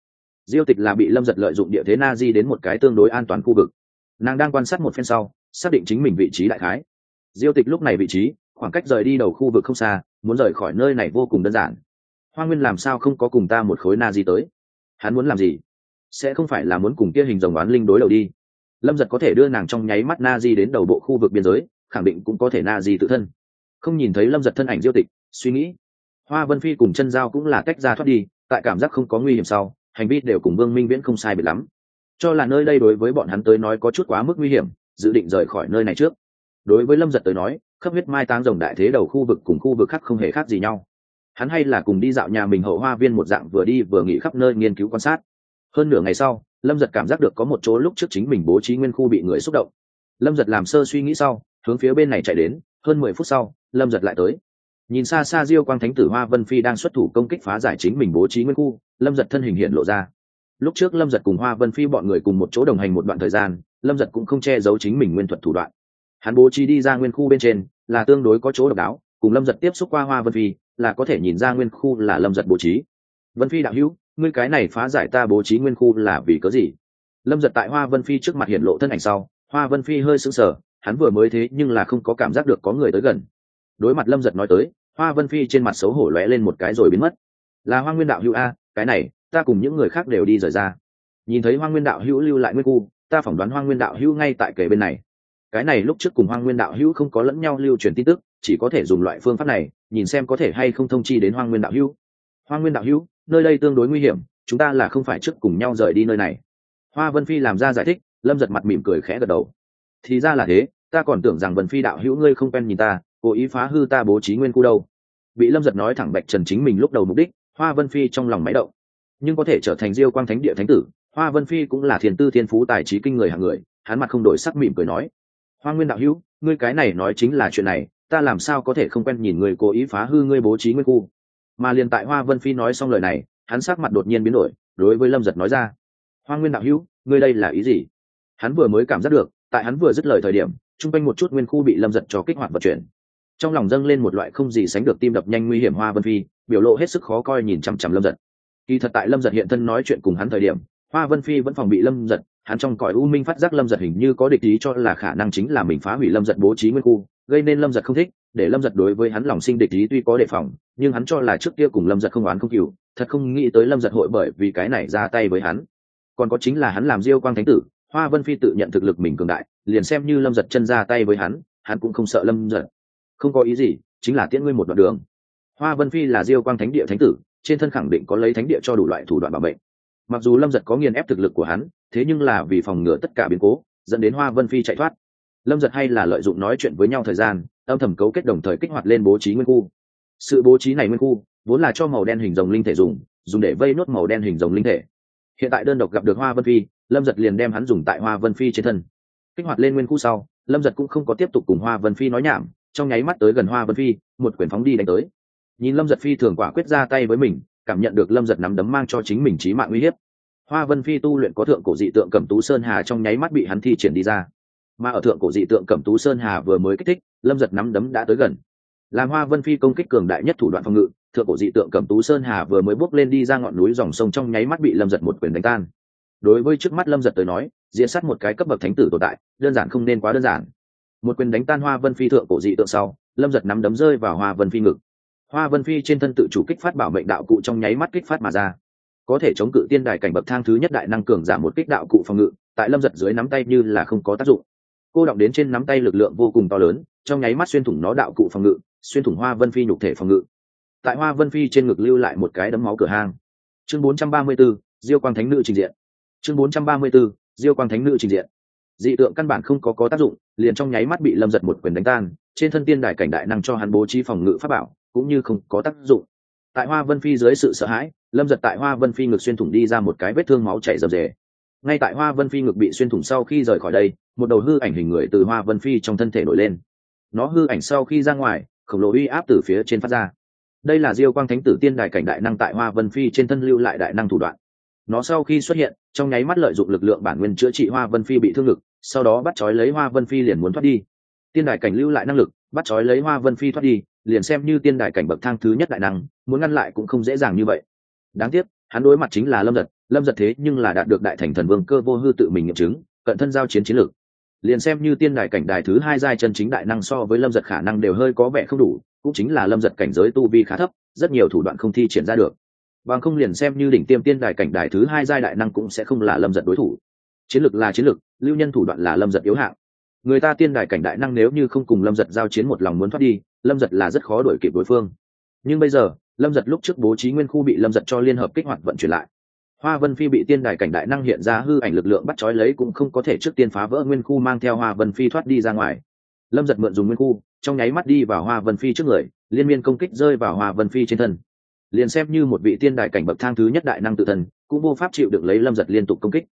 Diêu tịch là bị lâm giật lợi dụng địa thế na di đến một cái tương đối an toàn khu vực. Nàng đang quan sát một phen sau, xác định chính mình vị trí đại khái. Diêu tịch lúc này vị trí, khoảng cách rời đi đầu khu vực không xa, muốn rời khỏi nơi này vô cùng đơn giản. Hoa nguyên làm sao không có cùng ta một khối na di tới? Hắn muốn làm gì? Sẽ không phải là muốn cùng kia hình rồng oán linh đối đầu đi. Lâm giật có thể đưa nàng trong nháy mắt na di đến đầu bộ khu vực biên giới, khẳng định cũng có thể na di tự thân. Không nhìn thấy lâm giật thân ảnh diêu tịch, suy nghĩ. Hoa vân phi cùng chân giao cũng là cách ra thoát đi, tại cảm giác không có nguy hiểm sau, hành vi đều cùng vương minh viễn không sai biệt lắm. Cho là nơi đây đối với bọn hắn tới nói có chút quá mức nguy hiểm, dự định rời khỏi nơi này trước. Đối với lâm giật tới nói, khắp huyết mai táng rồng đại thế đầu khu vực cùng khu vực khác không hề khác gì nhau. Hắn hay là cùng đi dạo nhà mình hậu hoa viên một dạng vừa đi vừa nghỉ khắp nơi nghiên cứu quan sát hơn nửa ngày sau, lâm giật cảm giác được có một chỗ lúc trước chính mình bố trí nguyên khu bị người xúc động. Lâm giật làm sơ suy nghĩ sau, hướng phía bên này chạy đến, hơn mười phút sau, lâm giật lại tới. Nhìn xa xa diêu quang thánh tử hoa vân phi đang xuất thủ công kích phá giải chính mình bố trí nguyên khu, lâm giật thân hình hiện lộ ra. Lúc trước lâm giật cùng hoa vân phi bọn người cùng một chỗ đồng hành một đoạn thời gian, lâm giật cũng không che giấu chính mình nguyên thuật thủ đoạn. Hắn bố trí đi ra nguyên khu bên trên, là tương đối có chỗ độc đáo, cùng lâm giật tiếp xúc qua hoa vân phi, là có thể nhìn ra nguyên khu là lâm giật bố trí. Vân phi đạo hữu ngươi cái này phá giải ta bố trí nguyên khu là vì cớ gì? Lâm giật tại hoa vân phi trước mặt hiện lộ thân ảnh sau, hoa vân phi hơi sững sờ, hắn vừa mới thế nhưng là không có cảm giác được có người tới gần. Đối mặt lâm giật nói tới, hoa vân phi trên mặt xấu hổ lóe lên một cái rồi biến mất. Là hoa nguyên đạo hữu a, cái này, ta cùng những người khác đều đi rời ra. Nhìn thấy hoa nguyên đạo hữu lưu lại nguyên khu, ta phỏng đoán hoa nguyên đạo hữu ngay tại kề bên này. Cái này lúc trước cùng hoa nguyên đạo hữu không có lẫn nhau lưu truyền tin tức, chỉ có thể dùng loại phương pháp này, nhìn xem có thể hay không thông chi đến hoa nguyên đạo hữu hoa nguyên đạo hữu, nơi đây tương đối nguy hiểm, chúng ta là không phải trước cùng nhau rời đi nơi này. Hoa vân phi làm ra giải thích, lâm giật mặt mỉm cười khẽ gật đầu. Thì ra là thế, ta còn tưởng rằng vân phi đạo hữu ngươi không quen nhìn ta, cố ý phá hư ta bố trí nguyên khu đâu. Bị lâm giật nói thẳng bạch trần chính mình lúc đầu mục đích, hoa vân phi trong lòng máy động. Nhưng có thể trở thành diêu quang thánh địa thánh tử, hoa vân phi cũng là thiền tư thiên phú tài trí kinh người hàng người, hắn mặt không đổi sắc mỉm cười nói. Hoa nguyên đạo hữu, ngươi cái này nói chính là chuyện này, ta làm sao có thể không quen nhìn người cố ý phá hư ngươi bố trí nguyên khu? Mà liền tại hoa vân phi nói xong lời này, hắn sắc mặt đột nhiên biến đổi, đối với lâm giật nói ra, hoa nguyên đạo hữu, ngươi đây là ý gì? Hắn vừa mới cảm giác được, tại hắn vừa dứt lời thời điểm, chung quanh một chút nguyên khu bị lâm giật cho kích hoạt vận chuyển. Trong lòng dâng lên một loại không gì sánh được tim đập nhanh nguy hiểm hoa vân phi, biểu lộ hết sức khó coi nhìn chằm chằm lâm giật. Kỳ thật tại lâm giật hiện thân nói chuyện cùng hắn thời điểm, hoa vân phi vẫn phòng bị lâm giật, hắn trong cõi u minh phát giác lâm giật hình như có địch ý cho là khả năng chính là mình phá hủy lâm giật bố trí nguyên khu, gây nên lâm giật không thích để lâm giật đối với hắn lòng sinh địch ý tuy có đề phòng, nhưng hắn cho là trước kia cùng lâm giật không oán không cừu thật không nghĩ tới lâm giật hội bởi vì cái này ra tay với hắn. Còn có chính là hắn làm diêu quang thánh tử, hoa vân phi tự nhận thực lực mình cường đại, liền xem như lâm giật chân ra tay với hắn hắn cũng không sợ lâm giật. Không có ý gì, chính là tiễn ngươi một đoạn đường. Hoa vân phi là diêu quang thánh địa thánh tử, trên thân khẳng định có lấy thánh địa cho đủ loại thủ đoạn bảo mệnh. Mặc dù lâm giật có nghiền ép thực lực của hắn, thế nhưng là vì phòng ngừa tất cả biến cố, dẫn đến hoa vân phi chạy thoát. Lâm giật hay là lợi dụng nói chuyện với nhau thời gian âm thầm cấu kết đồng thời kích hoạt lên bố trí nguyên khu. Sự bố trí này nguyên khu vốn là cho màu đen hình rồng linh thể dùng dùng để vây nốt màu đen hình rồng linh thể. Hiện tại đơn độc gặp được hoa vân phi, lâm giật liền đem hắn dùng tại hoa vân phi trên thân. Kích hoạt lên nguyên khu sau, lâm giật cũng không có tiếp tục cùng hoa vân phi nói nhảm, trong nháy mắt tới gần hoa vân phi, một quyển phóng đi đánh tới. Nhìn lâm giật phi thường quả quyết ra tay với mình, cảm nhận được lâm giật nắm đấm mang cho chính mình trí mạng uy hiếp. Hoa vân phi tu luyện có thượng cổ dị tượng cầm tú sơn hà trong nháy mắt bị hắn thi triển đi ra mà ở thượng cổ dị tượng cẩm tú sơn hà vừa mới kích thích, lâm giật nắm đấm đã tới gần. Làm hoa vân phi công kích cường đại nhất thủ đoạn phòng ngự, thượng cổ dị tượng cẩm tú sơn hà vừa mới bước lên đi ra ngọn núi dòng sông trong nháy mắt bị lâm giật một quyền đánh tan. Đối với trước mắt lâm giật tới nói diễn sát một cái cấp bậc thánh tử tồn tại, đơn giản không nên quá đơn giản. Một quyền đánh tan hoa vân phi thượng cổ dị tượng sau, lâm giật nắm đấm rơi vào hoa vân phi ngực. Hoa vân phi trên thân tự chủ kích phát bảo mệnh đạo cụ trong nháy mắt kích phát mà ra. Có thể chống cự tiên đài cảnh bậc thang thứ nhất đại năng cường giảm một kích đạo cụ phòng ngự, tại lâm giật dưới nắm tay như là không có tác dụng cô động đến trên nắm tay lực lượng vô cùng to lớn trong nháy mắt xuyên thủng nó đạo cụ phòng ngự xuyên thủng hoa vân phi nhục thể phòng ngự. Tại hoa vân phi trên ngực lưu lại một cái đấm máu cửa hang. Chương 434, diêu quang thánh nữ trình diện. Chương 434, diêu quang thánh nữ trình diện. Dị tượng căn bản không có có tác dụng liền trong nháy mắt bị lâm giật một quyền đánh tan trên thân tiên đài cảnh đại năng cho hắn bố trí phòng ngự pháp bảo cũng như không có tác dụng. Tại hoa vân phi dưới sự sợ hãi lâm giật tại hoa vân phi ngực xuyên thủng đi ra một cái vết thương máu chảy rầm rề. Ngay tại hoa vân phi ngực bị xuyên thủng sau khi rời khỏi đây một đầu hư ảnh hình người từ hoa vân phi trong thân thể nổi lên. Nó hư ảnh sau khi ra ngoài, khổng lồ uy áp từ phía trên phát ra. Đây là diêu quang thánh tử tiên đài cảnh đại năng tại hoa vân phi trên thân lưu lại đại năng thủ đoạn. Nó sau khi xuất hiện, trong nháy mắt lợi dụng lực lượng bản nguyên chữa trị hoa vân phi bị thương lực sau đó bắt trói lấy hoa vân phi liền muốn thoát đi. Tiên đài cảnh lưu lại năng lực, bắt trói lấy hoa vân phi thoát đi, liền xem như tiên đài cảnh bậc thang thứ nhất đại năng, muốn ngăn lại cũng không dễ dàng như vậy. Đáng tiếc, hắn đối mặt chính là lâm giật lâm giật thế nhưng là đạt được đại thành thần vương cơ vô hư tự mình nghiệm chứng, cận thân giao chiến chiến lược liền xem như tiên đài cảnh đài thứ hai giai chân chính đại năng so với lâm giật khả năng đều hơi có vẻ không đủ, cũng chính là lâm giật cảnh giới tu vi khá thấp, rất nhiều thủ đoạn không thi triển ra được. Bằng không liền xem như đỉnh tiêm tiên đài cảnh đài thứ hai giai đại năng cũng sẽ không là lâm giật đối thủ. Chiến lược là chiến lược, lưu nhân thủ đoạn là lâm giật yếu hạng. Người ta tiên đài cảnh đại năng nếu như không cùng lâm giật giao chiến một lòng muốn thoát đi, lâm giật là rất khó đuổi kịp đối phương. Nhưng bây giờ, lâm giật lúc trước bố trí nguyên khu bị lâm giật cho liên hợp kích hoạt vận chuyển lại hoa vân phi bị tiên đài cảnh đại năng hiện ra hư ảnh lực lượng bắt trói lấy cũng không có thể trước tiên phá vỡ nguyên khu mang theo hoa vân phi thoát đi ra ngoài. Lâm giật mượn dùng nguyên khu, trong nháy mắt đi vào hoa vân phi trước người, liên miên công kích rơi vào hoa vân phi trên thân. Liền xem như một vị tiên đài cảnh bậc thang thứ nhất đại năng tự thân, cũng vô pháp chịu được lấy lâm giật liên tục công kích.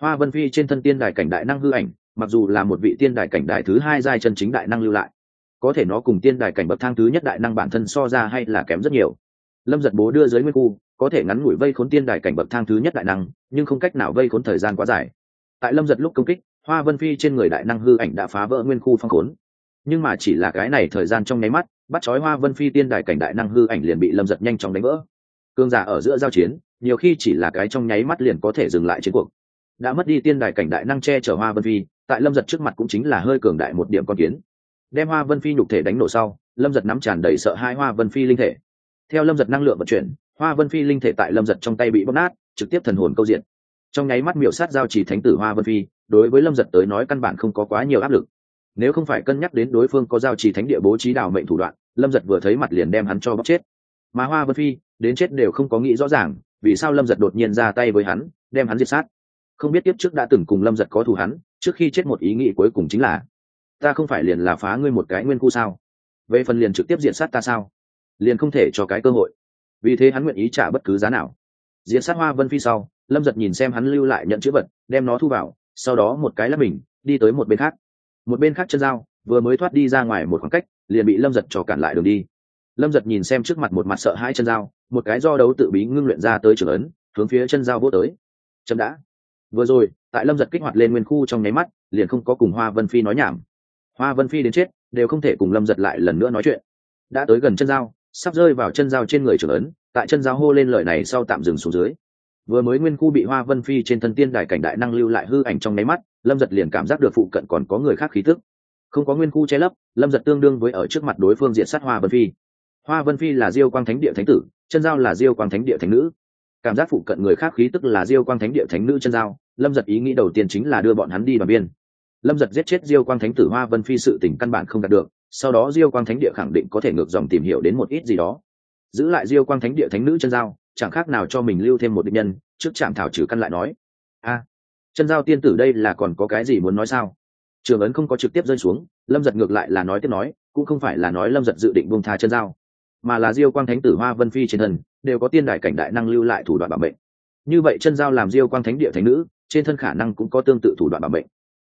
Hoa vân phi trên thân tiên đài cảnh đại năng hư ảnh, mặc dù là một vị tiên đài cảnh đại thứ hai giai chân chính đại năng lưu lại, có thể nó cùng tiên đài cảnh bậc thang thứ nhất đại năng bản thân so ra hay là kém rất nhiều. Lâm giật bố đưa dưới nguyên khu có thể ngắn ngủi vây khốn tiên đài cảnh bậc thang thứ nhất đại năng, nhưng không cách nào vây khốn thời gian quá dài. Tại lâm giật lúc công kích, hoa vân phi trên người đại năng hư ảnh đã phá vỡ nguyên khu phong khốn. Nhưng mà chỉ là cái này thời gian trong nháy mắt, bắt chói hoa vân phi tiên đài cảnh đại năng hư ảnh liền bị lâm giật nhanh chóng đánh vỡ. Cương giả ở giữa giao chiến, nhiều khi chỉ là cái trong nháy mắt liền có thể dừng lại chiến cuộc. Đã mất đi tiên đài cảnh đại năng che chở hoa vân phi, tại lâm giật trước mặt cũng chính là hơi cường đại một điểm con kiến. Đem hoa vân phi nhục thể đánh nổ sau, lâm giật nắm tràn đầy sợ hai hoa vân phi linh thể. Theo lâm giật năng lượng vận chuyển hoa vân phi linh thể tại lâm giật trong tay bị bóp nát, trực tiếp thần hồn câu diện. Trong nháy mắt miểu sát giao chỉ thánh tử hoa vân phi, đối với lâm giật tới nói căn bản không có quá nhiều áp lực. Nếu không phải cân nhắc đến đối phương có giao trì thánh địa bố trí đào mệnh thủ đoạn, lâm giật vừa thấy mặt liền đem hắn cho bóc chết. Mà hoa vân phi, đến chết đều không có nghĩ rõ ràng, vì sao lâm giật đột nhiên ra tay với hắn, đem hắn diệt sát. Không biết tiếp trước đã từng cùng lâm giật có thù hắn, trước khi chết một ý nghĩ cuối cùng chính là, ta không phải liền là phá ngươi một cái nguyên khu sao? Về phần liền trực tiếp diện sát ta sao? Liền không thể cho cái cơ hội vì thế hắn nguyện ý trả bất cứ giá nào. Diện sát hoa vân phi sau, lâm giật nhìn xem hắn lưu lại nhận chữ vật, đem nó thu vào, sau đó một cái là mình, đi tới một bên khác. Một bên khác chân dao, vừa mới thoát đi ra ngoài một khoảng cách, liền bị lâm giật cho cản lại đường đi. Lâm giật nhìn xem trước mặt một mặt sợ hai chân dao, một cái do đấu tự bí ngưng luyện ra tới trường ấn, hướng phía chân dao vô tới. Chậm đã. Vừa rồi, tại lâm giật kích hoạt lên nguyên khu trong nháy mắt, liền không có cùng hoa vân phi nói nhảm. Hoa vân phi đến chết, đều không thể cùng lâm giật lại lần nữa nói chuyện. Đã tới gần chân dao sắp rơi vào chân dao trên người trưởng ấn, tại chân dao hô lên lời này sau tạm dừng xuống dưới. Vừa mới nguyên khu bị hoa vân phi trên thân tiên đài cảnh đại năng lưu lại hư ảnh trong nháy mắt, lâm giật liền cảm giác được phụ cận còn có người khác khí tức. Không có nguyên khu che lấp, lâm giật tương đương với ở trước mặt đối phương diện sát hoa vân phi. Hoa vân phi là diêu quang thánh địa thánh tử, chân giao là diêu quang thánh địa thánh nữ. Cảm giác phụ cận người khác khí tức là diêu quang thánh địa thánh nữ chân giao lâm giật ý nghĩ đầu tiên chính là đưa bọn hắn đi đoàn biên. Lâm giật giết chết diêu quang thánh tử hoa vân phi sự tình căn bản không đạt được sau đó diêu quang thánh địa khẳng định có thể ngược dòng tìm hiểu đến một ít gì đó. Giữ lại diêu quang thánh địa thánh nữ chân giao, chẳng khác nào cho mình lưu thêm một định nhân, trước trạm thảo trừ căn lại nói. A, chân giao tiên tử đây là còn có cái gì muốn nói sao? Trường ấn không có trực tiếp rơi xuống, lâm giật ngược lại là nói tiếp nói, cũng không phải là nói lâm giật dự định buông tha chân giao, mà là diêu quang thánh tử hoa vân phi trên thân, đều có tiên đại cảnh đại năng lưu lại thủ đoạn bảo mệnh. Như vậy chân giao làm diêu quang thánh địa thánh nữ, trên thân khả năng cũng có tương tự thủ đoạn bảo mệnh.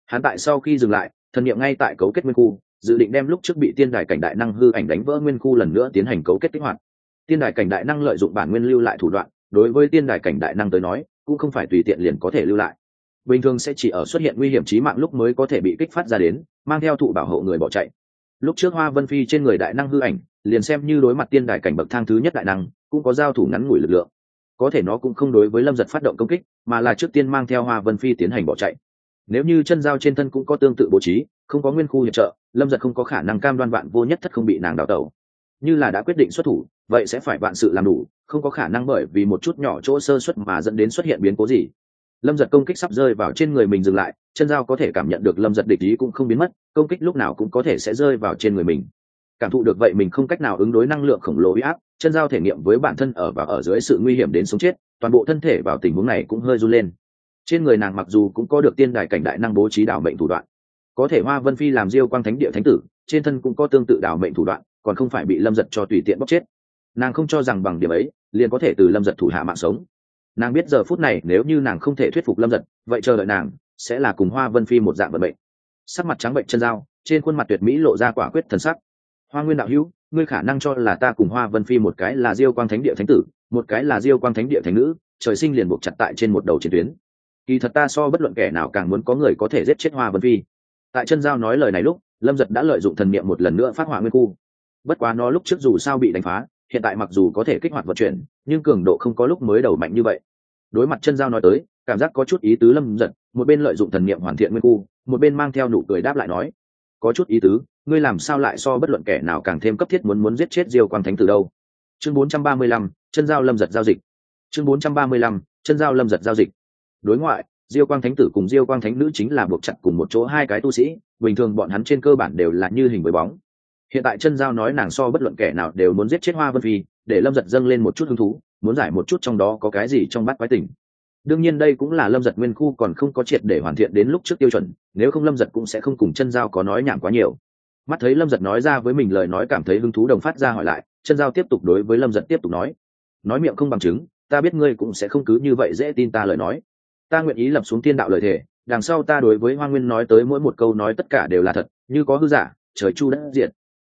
Hắn tại sau khi dừng lại, thần niệm ngay tại cấu kết nguyên khu dự định đem lúc trước bị tiên đài cảnh đại năng hư ảnh đánh vỡ nguyên khu lần nữa tiến hành cấu kết kích hoạt. Tiên đài cảnh đại năng lợi dụng bản nguyên lưu lại thủ đoạn, đối với tiên đài cảnh đại năng tới nói, cũng không phải tùy tiện liền có thể lưu lại. Bình thường sẽ chỉ ở xuất hiện nguy hiểm trí mạng lúc mới có thể bị kích phát ra đến, mang theo thụ bảo hộ người bỏ chạy. Lúc trước hoa vân phi trên người đại năng hư ảnh, liền xem như đối mặt tiên đài cảnh bậc thang thứ nhất đại năng, cũng có giao thủ ngắn ngủi lực lượng. Có thể nó cũng không đối với lâm giật phát động công kích, mà là trước tiên mang theo hoa vân phi tiến hành bỏ chạy nếu như chân dao trên thân cũng có tương tự bố trí, không có nguyên khu hiệp trợ, lâm giật không có khả năng cam đoan vạn vô nhất thất không bị nàng đào tẩu. Như là đã quyết định xuất thủ, vậy sẽ phải vạn sự làm đủ, không có khả năng bởi vì một chút nhỏ chỗ sơ xuất mà dẫn đến xuất hiện biến cố gì. Lâm giật công kích sắp rơi vào trên người mình dừng lại, chân dao có thể cảm nhận được lâm giật địch ý cũng không biến mất, công kích lúc nào cũng có thể sẽ rơi vào trên người mình. Cảm thụ được vậy mình không cách nào ứng đối năng lượng khổng lồ huy áp, chân dao thể nghiệm với bản thân ở và ở dưới sự nguy hiểm đến sống chết, toàn bộ thân thể vào tình huống này cũng hơi run lên trên người nàng mặc dù cũng có được tiên đài cảnh đại năng bố trí đảo mệnh thủ đoạn. Có thể hoa vân phi làm diêu quang thánh địa thánh tử, trên thân cũng có tương tự đảo mệnh thủ đoạn, còn không phải bị lâm giật cho tùy tiện bóc chết. Nàng không cho rằng bằng điểm ấy, liền có thể từ lâm giật thủ hạ mạng sống. Nàng biết giờ phút này nếu như nàng không thể thuyết phục lâm giật, vậy chờ đợi nàng sẽ là cùng hoa vân phi một dạng vận bệnh sắc mặt trắng bệnh chân dao, trên khuôn mặt tuyệt mỹ lộ ra quả quyết thần sắc. Hoa nguyên đạo hữu, ngươi khả năng cho là ta cùng hoa vân phi một cái là diêu quang thánh địa thánh tử, một cái là diêu quang thánh địa thánh nữ, trời sinh liền buộc chặt tại trên một đầu chiến tuyến kỳ thật ta so bất luận kẻ nào càng muốn có người có thể giết chết hoa vân phi. Tại chân giao nói lời này lúc lâm giật đã lợi dụng thần niệm một lần nữa phát hỏa nguyên khu. Bất quá nó lúc trước dù sao bị đánh phá hiện tại mặc dù có thể kích hoạt vận chuyển nhưng cường độ không có lúc mới đầu mạnh như vậy. Đối mặt chân giao nói tới cảm giác có chút ý tứ lâm giật một bên lợi dụng thần niệm hoàn thiện nguyên khu một bên mang theo nụ cười đáp lại nói có chút ý tứ ngươi làm sao lại so bất luận kẻ nào càng thêm cấp thiết muốn muốn giết chết diêu quang thánh từ đâu? Chương 435, chân giao lâm giật giao dịch. Chương 435, chân giao lâm giật giao dịch đối ngoại, diêu quang thánh tử cùng diêu quang thánh nữ chính là buộc chặt cùng một chỗ hai cái tu sĩ, bình thường bọn hắn trên cơ bản đều là như hình với bóng. Hiện tại chân giao nói nàng so bất luận kẻ nào đều muốn giết chết hoa vân phi, để lâm giật dâng lên một chút hứng thú, muốn giải một chút trong đó có cái gì trong bát quái tình. Đương nhiên đây cũng là lâm giật nguyên khu còn không có triệt để hoàn thiện đến lúc trước tiêu chuẩn, nếu không lâm giật cũng sẽ không cùng chân giao có nói nhảm quá nhiều. Mắt thấy lâm giật nói ra với mình lời nói cảm thấy hứng thú đồng phát ra hỏi lại, chân giao tiếp tục đối với lâm giật tiếp tục nói. Nói miệng không bằng chứng, ta biết ngươi cũng sẽ không cứ như vậy dễ tin ta lời nói ta nguyện ý lập xuống thiên đạo lời thề, đằng sau ta đối với hoa nguyên nói tới mỗi một câu nói tất cả đều là thật, như có hư giả, trời chu đất diệt.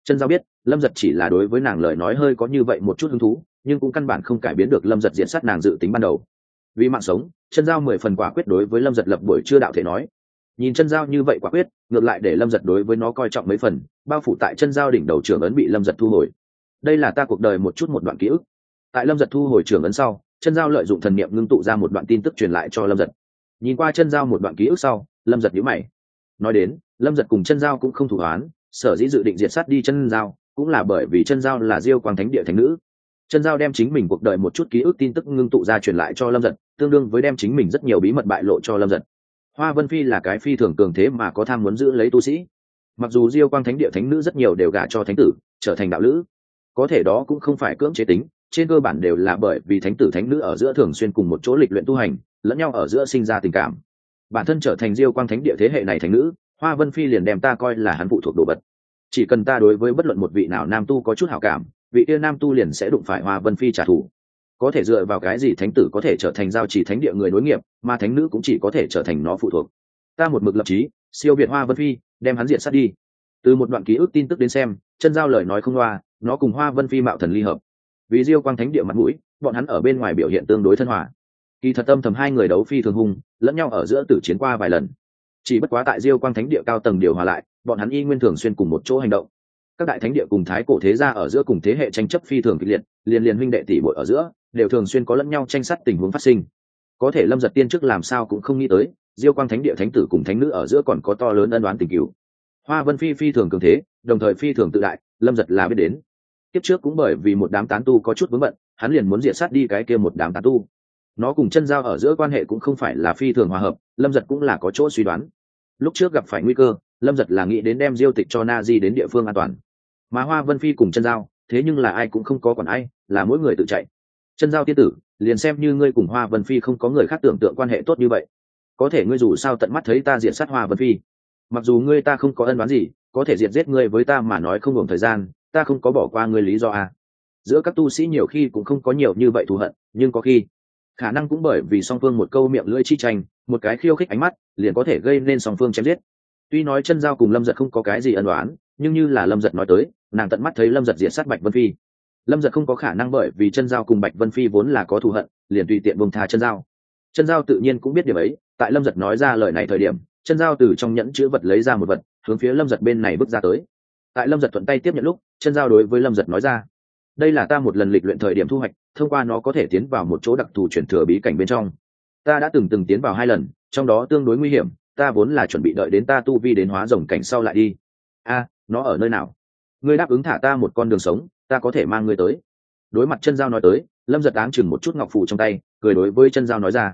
chân giao biết, lâm giật chỉ là đối với nàng lời nói hơi có như vậy một chút hứng thú, nhưng cũng căn bản không cải biến được lâm giật diện sát nàng dự tính ban đầu. Vì mạng sống, chân giao mười phần quả quyết đối với lâm giật lập buổi chưa đạo thể nói. Nhìn chân giao như vậy quả quyết, ngược lại để lâm giật đối với nó coi trọng mấy phần, bao phủ tại chân giao đỉnh đầu trưởng ấn bị lâm giật thu hồi. Đây là ta cuộc đời một chút một đoạn ký ức. Tại lâm giật thu hồi trưởng ấn sau chân giao lợi dụng thần niệm ngưng tụ ra một đoạn tin tức truyền lại cho lâm giật nhìn qua chân giao một đoạn ký ức sau lâm giật nhữ mày nói đến lâm giật cùng chân giao cũng không thủ oán sở dĩ dự định diệt sát đi chân giao cũng là bởi vì chân giao là diêu quang thánh địa thánh nữ chân giao đem chính mình cuộc đời một chút ký ức tin tức ngưng tụ ra truyền lại cho lâm giật tương đương với đem chính mình rất nhiều bí mật bại lộ cho lâm giật hoa vân phi là cái phi thường cường thế mà có tham muốn giữ lấy tu sĩ mặc dù diêu quang thánh địa thánh nữ rất nhiều đều gả cho thánh tử trở thành đạo lữ có thể đó cũng không phải cưỡng chế tính trên cơ bản đều là bởi vì thánh tử thánh nữ ở giữa thường xuyên cùng một chỗ lịch luyện tu hành, lẫn nhau ở giữa sinh ra tình cảm. Bản thân trở thành diêu quang thánh địa thế hệ này thánh nữ, hoa vân phi liền đem ta coi là hắn phụ thuộc đồ vật. Chỉ cần ta đối với bất luận một vị nào nam tu có chút hảo cảm, vị kia nam tu liền sẽ đụng phải hoa vân phi trả thù. Có thể dựa vào cái gì thánh tử có thể trở thành giao chỉ thánh địa người nối nghiệp, mà thánh nữ cũng chỉ có thể trở thành nó phụ thuộc. Ta một mực lập trí siêu việt hoa vân phi, đem hắn diện sát đi. Từ một đoạn ký ức tin tức đến xem, chân giao lời nói không loa, nó cùng hoa vân phi mạo thần ly hợp vì diêu quang thánh địa mặt mũi, bọn hắn ở bên ngoài biểu hiện tương đối thân hòa. Kỳ thật tâm thầm hai người đấu phi thường hung, lẫn nhau ở giữa tử chiến qua vài lần. Chỉ bất quá tại diêu quang thánh địa cao tầng điều hòa lại, bọn hắn y nguyên thường xuyên cùng một chỗ hành động. Các đại thánh địa cùng thái cổ thế gia ở giữa cùng thế hệ tranh chấp phi thường kịch liệt, liền liền huynh đệ tỷ bội ở giữa, đều thường xuyên có lẫn nhau tranh sát tình huống phát sinh. Có thể lâm giật tiên trước làm sao cũng không nghĩ tới, diêu quang thánh địa thánh tử cùng thánh nữ ở giữa còn có to lớn ân đoán tình cứu hoa vân phi phi thường cường thế, đồng thời phi thường tự đại, lâm giật là biết đến tiếp trước cũng bởi vì một đám tán tu có chút vướng bận, hắn liền muốn diệt sát đi cái kia một đám tán tu. Nó cùng chân giao ở giữa quan hệ cũng không phải là phi thường hòa hợp, lâm giật cũng là có chỗ suy đoán. Lúc trước gặp phải nguy cơ, lâm giật là nghĩ đến đem diêu tịch cho na di đến địa phương an toàn. Mà hoa vân phi cùng chân giao, thế nhưng là ai cũng không có còn ai, là mỗi người tự chạy. Chân giao tiên tử, liền xem như ngươi cùng hoa vân phi không có người khác tưởng tượng quan hệ tốt như vậy. Có thể ngươi dù sao tận mắt thấy ta diện sát hoa vân phi. Mặc dù ngươi ta không có ân đoán gì, có thể diệt giết ngươi với ta mà nói không ngừng thời gian ta không có bỏ qua ngươi lý do à. giữa các tu sĩ nhiều khi cũng không có nhiều như vậy thù hận, nhưng có khi, khả năng cũng bởi vì song phương một câu miệng lưỡi chi tranh, một cái khiêu khích ánh mắt, liền có thể gây nên song phương chém giết. Tuy nói chân giao cùng lâm giật không có cái gì ân đoán nhưng như là lâm giật nói tới, nàng tận mắt thấy lâm giật diệt sát bạch vân phi. Lâm giật không có khả năng bởi vì chân giao cùng bạch vân phi vốn là có thù hận, liền tùy tiện vùng tha chân giao. Chân giao tự nhiên cũng biết điểm ấy, tại lâm giật nói ra lời này thời điểm, chân giao từ trong nhẫn chữ vật lấy ra một vật, hướng phía lâm giật bên này bước ra tới tại lâm giật thuận tay tiếp nhận lúc, chân giao đối với lâm giật nói ra, đây là ta một lần lịch luyện thời điểm thu hoạch, thông qua nó có thể tiến vào một chỗ đặc thù chuyển thừa bí cảnh bên trong. Ta đã từng từng tiến vào hai lần, trong đó tương đối nguy hiểm, ta vốn là chuẩn bị đợi đến ta tu vi đến hóa rồng cảnh sau lại đi. A, nó ở nơi nào? Ngươi đáp ứng thả ta một con đường sống, ta có thể mang ngươi tới. Đối mặt chân giao nói tới, lâm giật áng chừng một chút ngọc phù trong tay, cười đối với chân giao nói ra,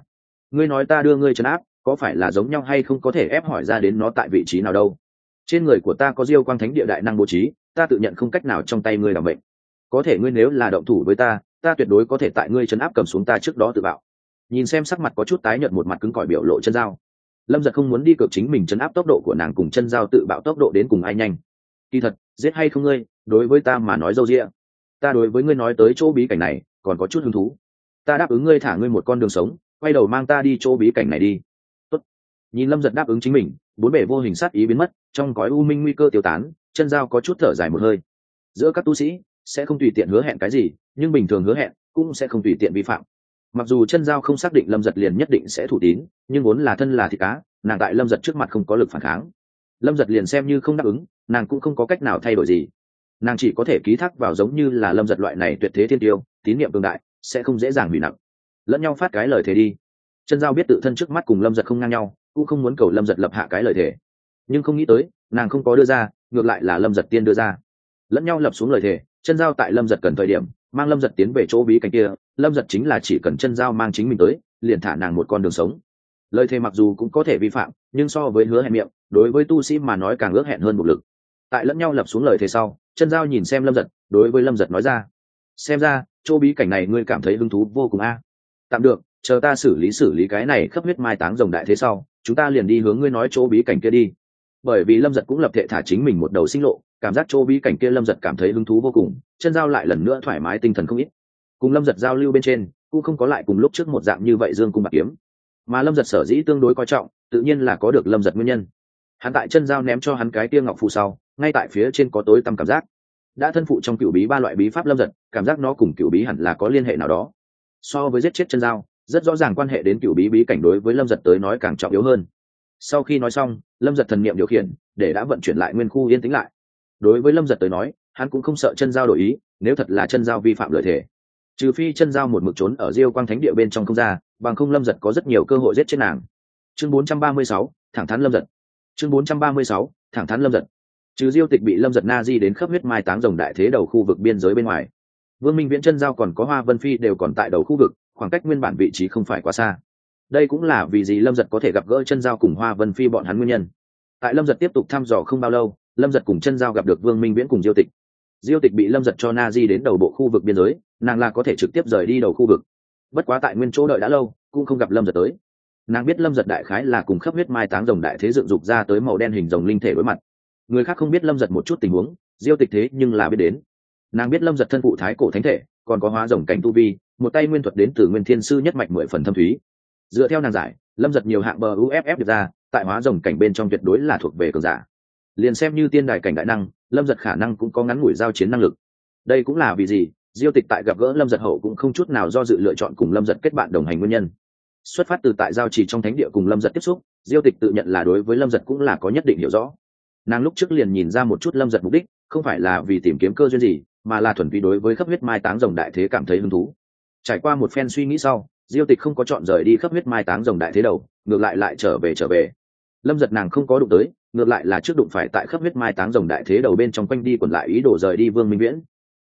ngươi nói ta đưa ngươi chân áp, có phải là giống nhau hay không có thể ép hỏi ra đến nó tại vị trí nào đâu? Trên người của ta có diêu quang thánh địa đại năng bố trí, ta tự nhận không cách nào trong tay ngươi làm bệnh có thể ngươi nếu là động thủ với ta ta tuyệt đối có thể tại ngươi chấn áp cầm xuống ta trước đó tự bạo. Nhìn xem sắc mặt có chút tái nhợt một mặt cứng cỏi biểu lộ chân dao. Lâm giật không muốn đi cược chính mình chấn áp tốc độ của nàng cùng chân dao tự bạo tốc độ đến cùng ai nhanh. Kỳ thật, giết hay không ngươi, đối với ta mà nói dâu rĩa ta đối với ngươi nói tới chỗ bí cảnh này, còn có chút hứng thú. Ta đáp ứng ngươi thả ngươi một con đường sống, quay đầu mang ta đi chỗ bí cảnh này đi. Tốt. nhìn lâm giật đáp ứng chính mình bốn bể vô hình sát ý biến mất, trong gói u minh nguy cơ tiêu tán, chân dao có chút thở dài một hơi. Giữa các tu sĩ, sẽ không tùy tiện hứa hẹn cái gì, nhưng bình thường hứa hẹn cũng sẽ không tùy tiện vi phạm. Mặc dù chân giao không xác định lâm giật liền nhất định sẽ thủ tín, nhưng vốn là thân là thịt cá, nàng tại lâm giật trước mặt không có lực phản kháng. Lâm giật liền xem như không đáp ứng, nàng cũng không có cách nào thay đổi gì. Nàng chỉ có thể ký thác vào giống như là lâm giật loại này tuyệt thế thiên tiêu, tín nhiệm cường đại, sẽ không dễ dàng hủy nặng. Lẫn nhau phát cái lời thế đi. Chân giao biết tự thân trước mắt cùng lâm giật không ngang nhau cũng không muốn cầu lâm giật lập hạ cái lời thề. Nhưng không nghĩ tới, nàng không có đưa ra, ngược lại là lâm giật tiên đưa ra. Lẫn nhau lập xuống lời thề, chân giao tại lâm giật cần thời điểm, mang lâm giật tiến về chỗ bí cảnh kia, lâm giật chính là chỉ cần chân giao mang chính mình tới, liền thả nàng một con đường sống. Lời thề mặc dù cũng có thể vi phạm, nhưng so với hứa hẹn miệng, đối với tu sĩ mà nói càng ước hẹn hơn một lực. Tại lẫn nhau lập xuống lời thề sau, chân giao nhìn xem lâm giật, đối với lâm giật nói ra, xem ra, chỗ bí cảnh này ngươi cảm thấy hứng thú vô cùng a. Tạm được, chờ ta xử lý xử lý cái này khắp huyết mai táng rồng đại thế sau chúng ta liền đi hướng ngươi nói chỗ bí cảnh kia đi. Bởi vì lâm giật cũng lập thể thả chính mình một đầu sinh lộ, cảm giác chỗ bí cảnh kia lâm giật cảm thấy hứng thú vô cùng, chân giao lại lần nữa thoải mái tinh thần không ít. Cùng lâm giật giao lưu bên trên, cũng không có lại cùng lúc trước một dạng như vậy dương cung bạc kiếm. Mà lâm giật sở dĩ tương đối coi trọng, tự nhiên là có được lâm giật nguyên nhân. Hắn tại chân giao ném cho hắn cái tia ngọc phụ sau, ngay tại phía trên có tối tăm cảm giác. Đã thân phụ trong cựu bí ba loại bí pháp lâm giật, cảm giác nó cùng cựu bí hẳn là có liên hệ nào đó. So với giết chết chân giao rất rõ ràng quan hệ đến cựu bí bí cảnh đối với lâm giật tới nói càng trọng yếu hơn. Sau khi nói xong lâm giật thần n i ệ m điều khiển để đã vận chuyển lại nguyên khu yên tĩnh lại. Đối với lâm giật tới nói hắn cũng không sợ chân giao đổi ý nếu thật là chân giao vi phạm lợi thể trừ phi chân giao một mực trốn ở diêu quang thánh địa bên trong không ra bằng không lâm giật có rất nhiều cơ hội giết chết nàng. Chương 436, thẳng thắn lâm giật. Chương 436, thẳng thắn lâm giật. Trừ diêu tịch bị lâm giật na di đến khắp huyết mai táng rồng đại thế đầu khu vực biên giới bên ngoài. Vương minh viễn chân giao còn có hoa vân phi đều còn tại đầu khu vực khoảng cách nguyên bản vị trí không phải quá xa. Đây cũng là vì gì lâm giật có thể gặp gỡ chân giao cùng hoa vân phi bọn hắn nguyên nhân. Tại lâm giật tiếp tục thăm dò không bao lâu, lâm giật cùng chân giao gặp được vương minh viễn cùng diêu tịch. Diêu tịch bị lâm giật cho na di đến đầu bộ khu vực biên giới, nàng là có thể trực tiếp rời đi đầu khu vực. Bất quá tại nguyên chỗ đợi đã lâu, cũng không gặp lâm giật tới. Nàng biết lâm giật đại khái là cùng khắp huyết mai táng rồng đại thế dựng dục ra tới màu đen hình rồng linh thể đối mặt. Người khác không biết lâm giật một chút tình huống, diêu tịch thế nhưng là biết đến. Nàng biết lâm giật thân phụ thái cổ thánh thể, còn có hóa rồng cảnh tu vi một tay nguyên thuật đến từ nguyên thiên sư nhất mạch mười phần thâm thúy. Dựa theo nàng giải, lâm giật nhiều hạng bờ uff được ra, tại hóa rồng cảnh bên trong tuyệt đối là thuộc về cường giả. Liền xem như tiên đài cảnh đại năng, lâm giật khả năng cũng có ngắn ngủi giao chiến năng lực. Đây cũng là vì gì, diêu tịch tại gặp gỡ lâm giật hậu cũng không chút nào do dự lựa chọn cùng lâm giật kết bạn đồng hành nguyên nhân. Xuất phát từ tại giao trì trong thánh địa cùng lâm giật tiếp xúc, diêu tịch tự nhận là đối với lâm giật cũng là có nhất định hiểu rõ. Nàng lúc trước liền nhìn ra một chút lâm giật mục đích, không phải là vì tìm kiếm cơ duyên gì, mà là thuần túy đối với khắp huyết mai táng rồng đại thế cảm thấy hứng thú trải qua một phen suy nghĩ sau, diêu tịch không có chọn rời đi khắp huyết mai táng rồng đại thế đầu, ngược lại lại trở về trở về. Lâm giật nàng không có đụng tới, ngược lại là trước đụng phải tại khắp huyết mai táng rồng đại thế đầu bên trong quanh đi còn lại ý đồ rời đi vương minh viễn.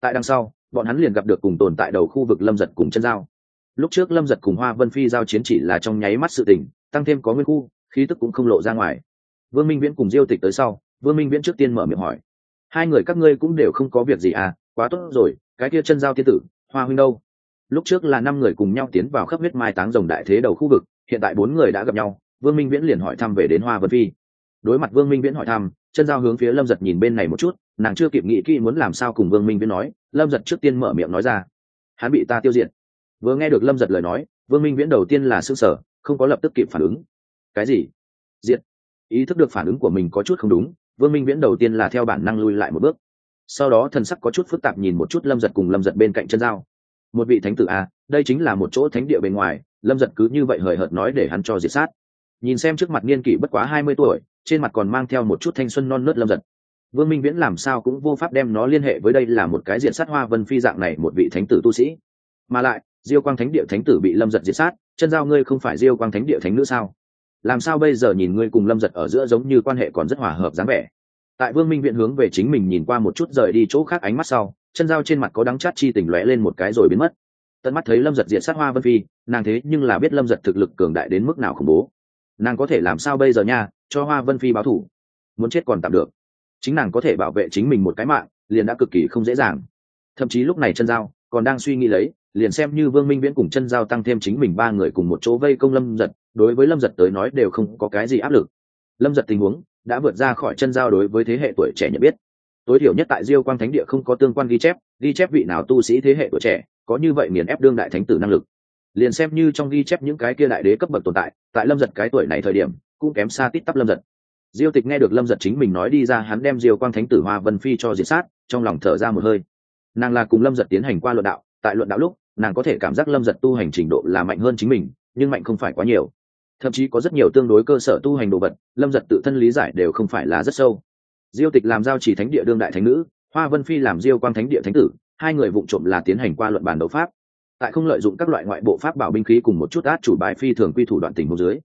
Tại đằng sau, bọn hắn liền gặp được cùng tồn tại đầu khu vực lâm giật cùng chân giao. Lúc trước lâm giật cùng hoa vân phi giao chiến chỉ là trong nháy mắt sự tình, tăng thêm có nguyên khu, khí tức cũng không lộ ra ngoài. Vương minh viễn cùng diêu tịch tới sau, vương minh viễn trước tiên mở miệng hỏi, hai người các ngươi cũng đều không có việc gì à? Quá tốt rồi, cái kia chân giao tiên tử, hoa huynh đâu? Lúc trước là năm người cùng nhau tiến vào khắp huyết mai táng rồng đại thế đầu khu vực, hiện tại bốn người đã gặp nhau, vương minh viễn liền hỏi thăm về đến hoa vân phi. Đối mặt vương minh viễn hỏi thăm, chân giao hướng phía lâm giật nhìn bên này một chút, nàng chưa kịp nghĩ kỹ muốn làm sao cùng vương minh viễn nói, lâm giật trước tiên mở miệng nói ra, hắn bị ta tiêu diệt. Vừa nghe được lâm giật lời nói, vương minh viễn đầu tiên là s ư n g sở không có lập tức kịp phản ứng. Cái gì? Diệt? Ý thức được phản ứng của mình có chút không đúng, vương minh viễn đầu tiên là theo bản năng lui lại một bước. Sau đó thần sắc có chút phức tạp nhìn một chút lâm giật cùng lâm giật bên cạnh chân dao một vị thánh tử a, đây chính là một chỗ thánh địa bên ngoài, lâm giật cứ như vậy hời hợt nói để hắn cho diệt sát. Nhìn xem trước mặt niên kỷ bất quá hai mươi tuổi, trên mặt còn mang theo một chút thanh xuân non nớt lâm giật. Vương minh viễn làm sao cũng vô pháp đem nó liên hệ với đây là một cái diện sát hoa vân phi dạng này một vị thánh tử tu sĩ. Mà lại, diêu quang thánh địa thánh tử bị lâm giật diệt sát, chân giao ngươi không phải diêu quang thánh địa thánh nữ sao? Làm sao bây giờ nhìn ngươi cùng lâm giật ở giữa giống như quan hệ còn rất hòa hợp dáng vẻ? Tại vương minh viện hướng về chính mình nhìn qua một chút rời đi chỗ khác ánh mắt sau chân dao trên mặt có đắng chát chi tỉnh lóe lên một cái rồi biến mất. Tận mắt thấy lâm giật diện sát hoa vân phi, nàng thế nhưng là biết lâm giật thực lực cường đại đến mức nào khủng bố. Nàng có thể làm sao bây giờ nha, cho hoa vân phi báo thủ. Muốn chết còn tạm được. Chính nàng có thể bảo vệ chính mình một cái mạng, liền đã cực kỳ không dễ dàng. Thậm chí lúc này chân dao còn đang suy nghĩ lấy, liền xem như vương minh viễn cùng chân dao tăng thêm chính mình ba người cùng một chỗ vây công lâm giật, đối với lâm giật tới nói đều không có cái gì áp lực. Lâm giật tình huống đã vượt ra khỏi chân dao đối với thế hệ tuổi trẻ nhận biết tối thiểu nhất tại diêu quang thánh địa không có tương quan ghi chép ghi chép vị nào tu sĩ thế hệ tuổi trẻ, có như vậy nghiền ép đương đại thánh tử năng lực. Liền xem như trong ghi chép những cái kia đại đế cấp bậc tồn tại tại lâm giật cái tuổi này thời điểm, cũng kém xa tít tắp lâm giật. Diêu tịch nghe được lâm giật chính mình nói đi ra, hắn đem diêu quang thánh tử hoa vân phi cho diệt sát, trong lòng thở ra một hơi. Nàng là cùng lâm giật tiến hành qua luận đạo, tại luận đạo lúc, nàng có thể cảm giác lâm giật tu hành trình độ là mạnh hơn chính mình, nhưng mạnh không phải quá nhiều. Thậm chí có rất nhiều tương đối cơ sở tu hành đồ vật, lâm giật tự thân lý giải đều không phải là rất sâu diêu tịch làm giao chỉ thánh địa đương đại thánh nữ, hoa vân phi làm diêu quang thánh địa thánh tử, hai người vụ trộm là tiến hành qua luận bàn đấu pháp. Tại không lợi dụng các loại ngoại bộ pháp bảo binh khí cùng một chút át chủ bài phi thường quy thủ đoạn tình hồ dưới,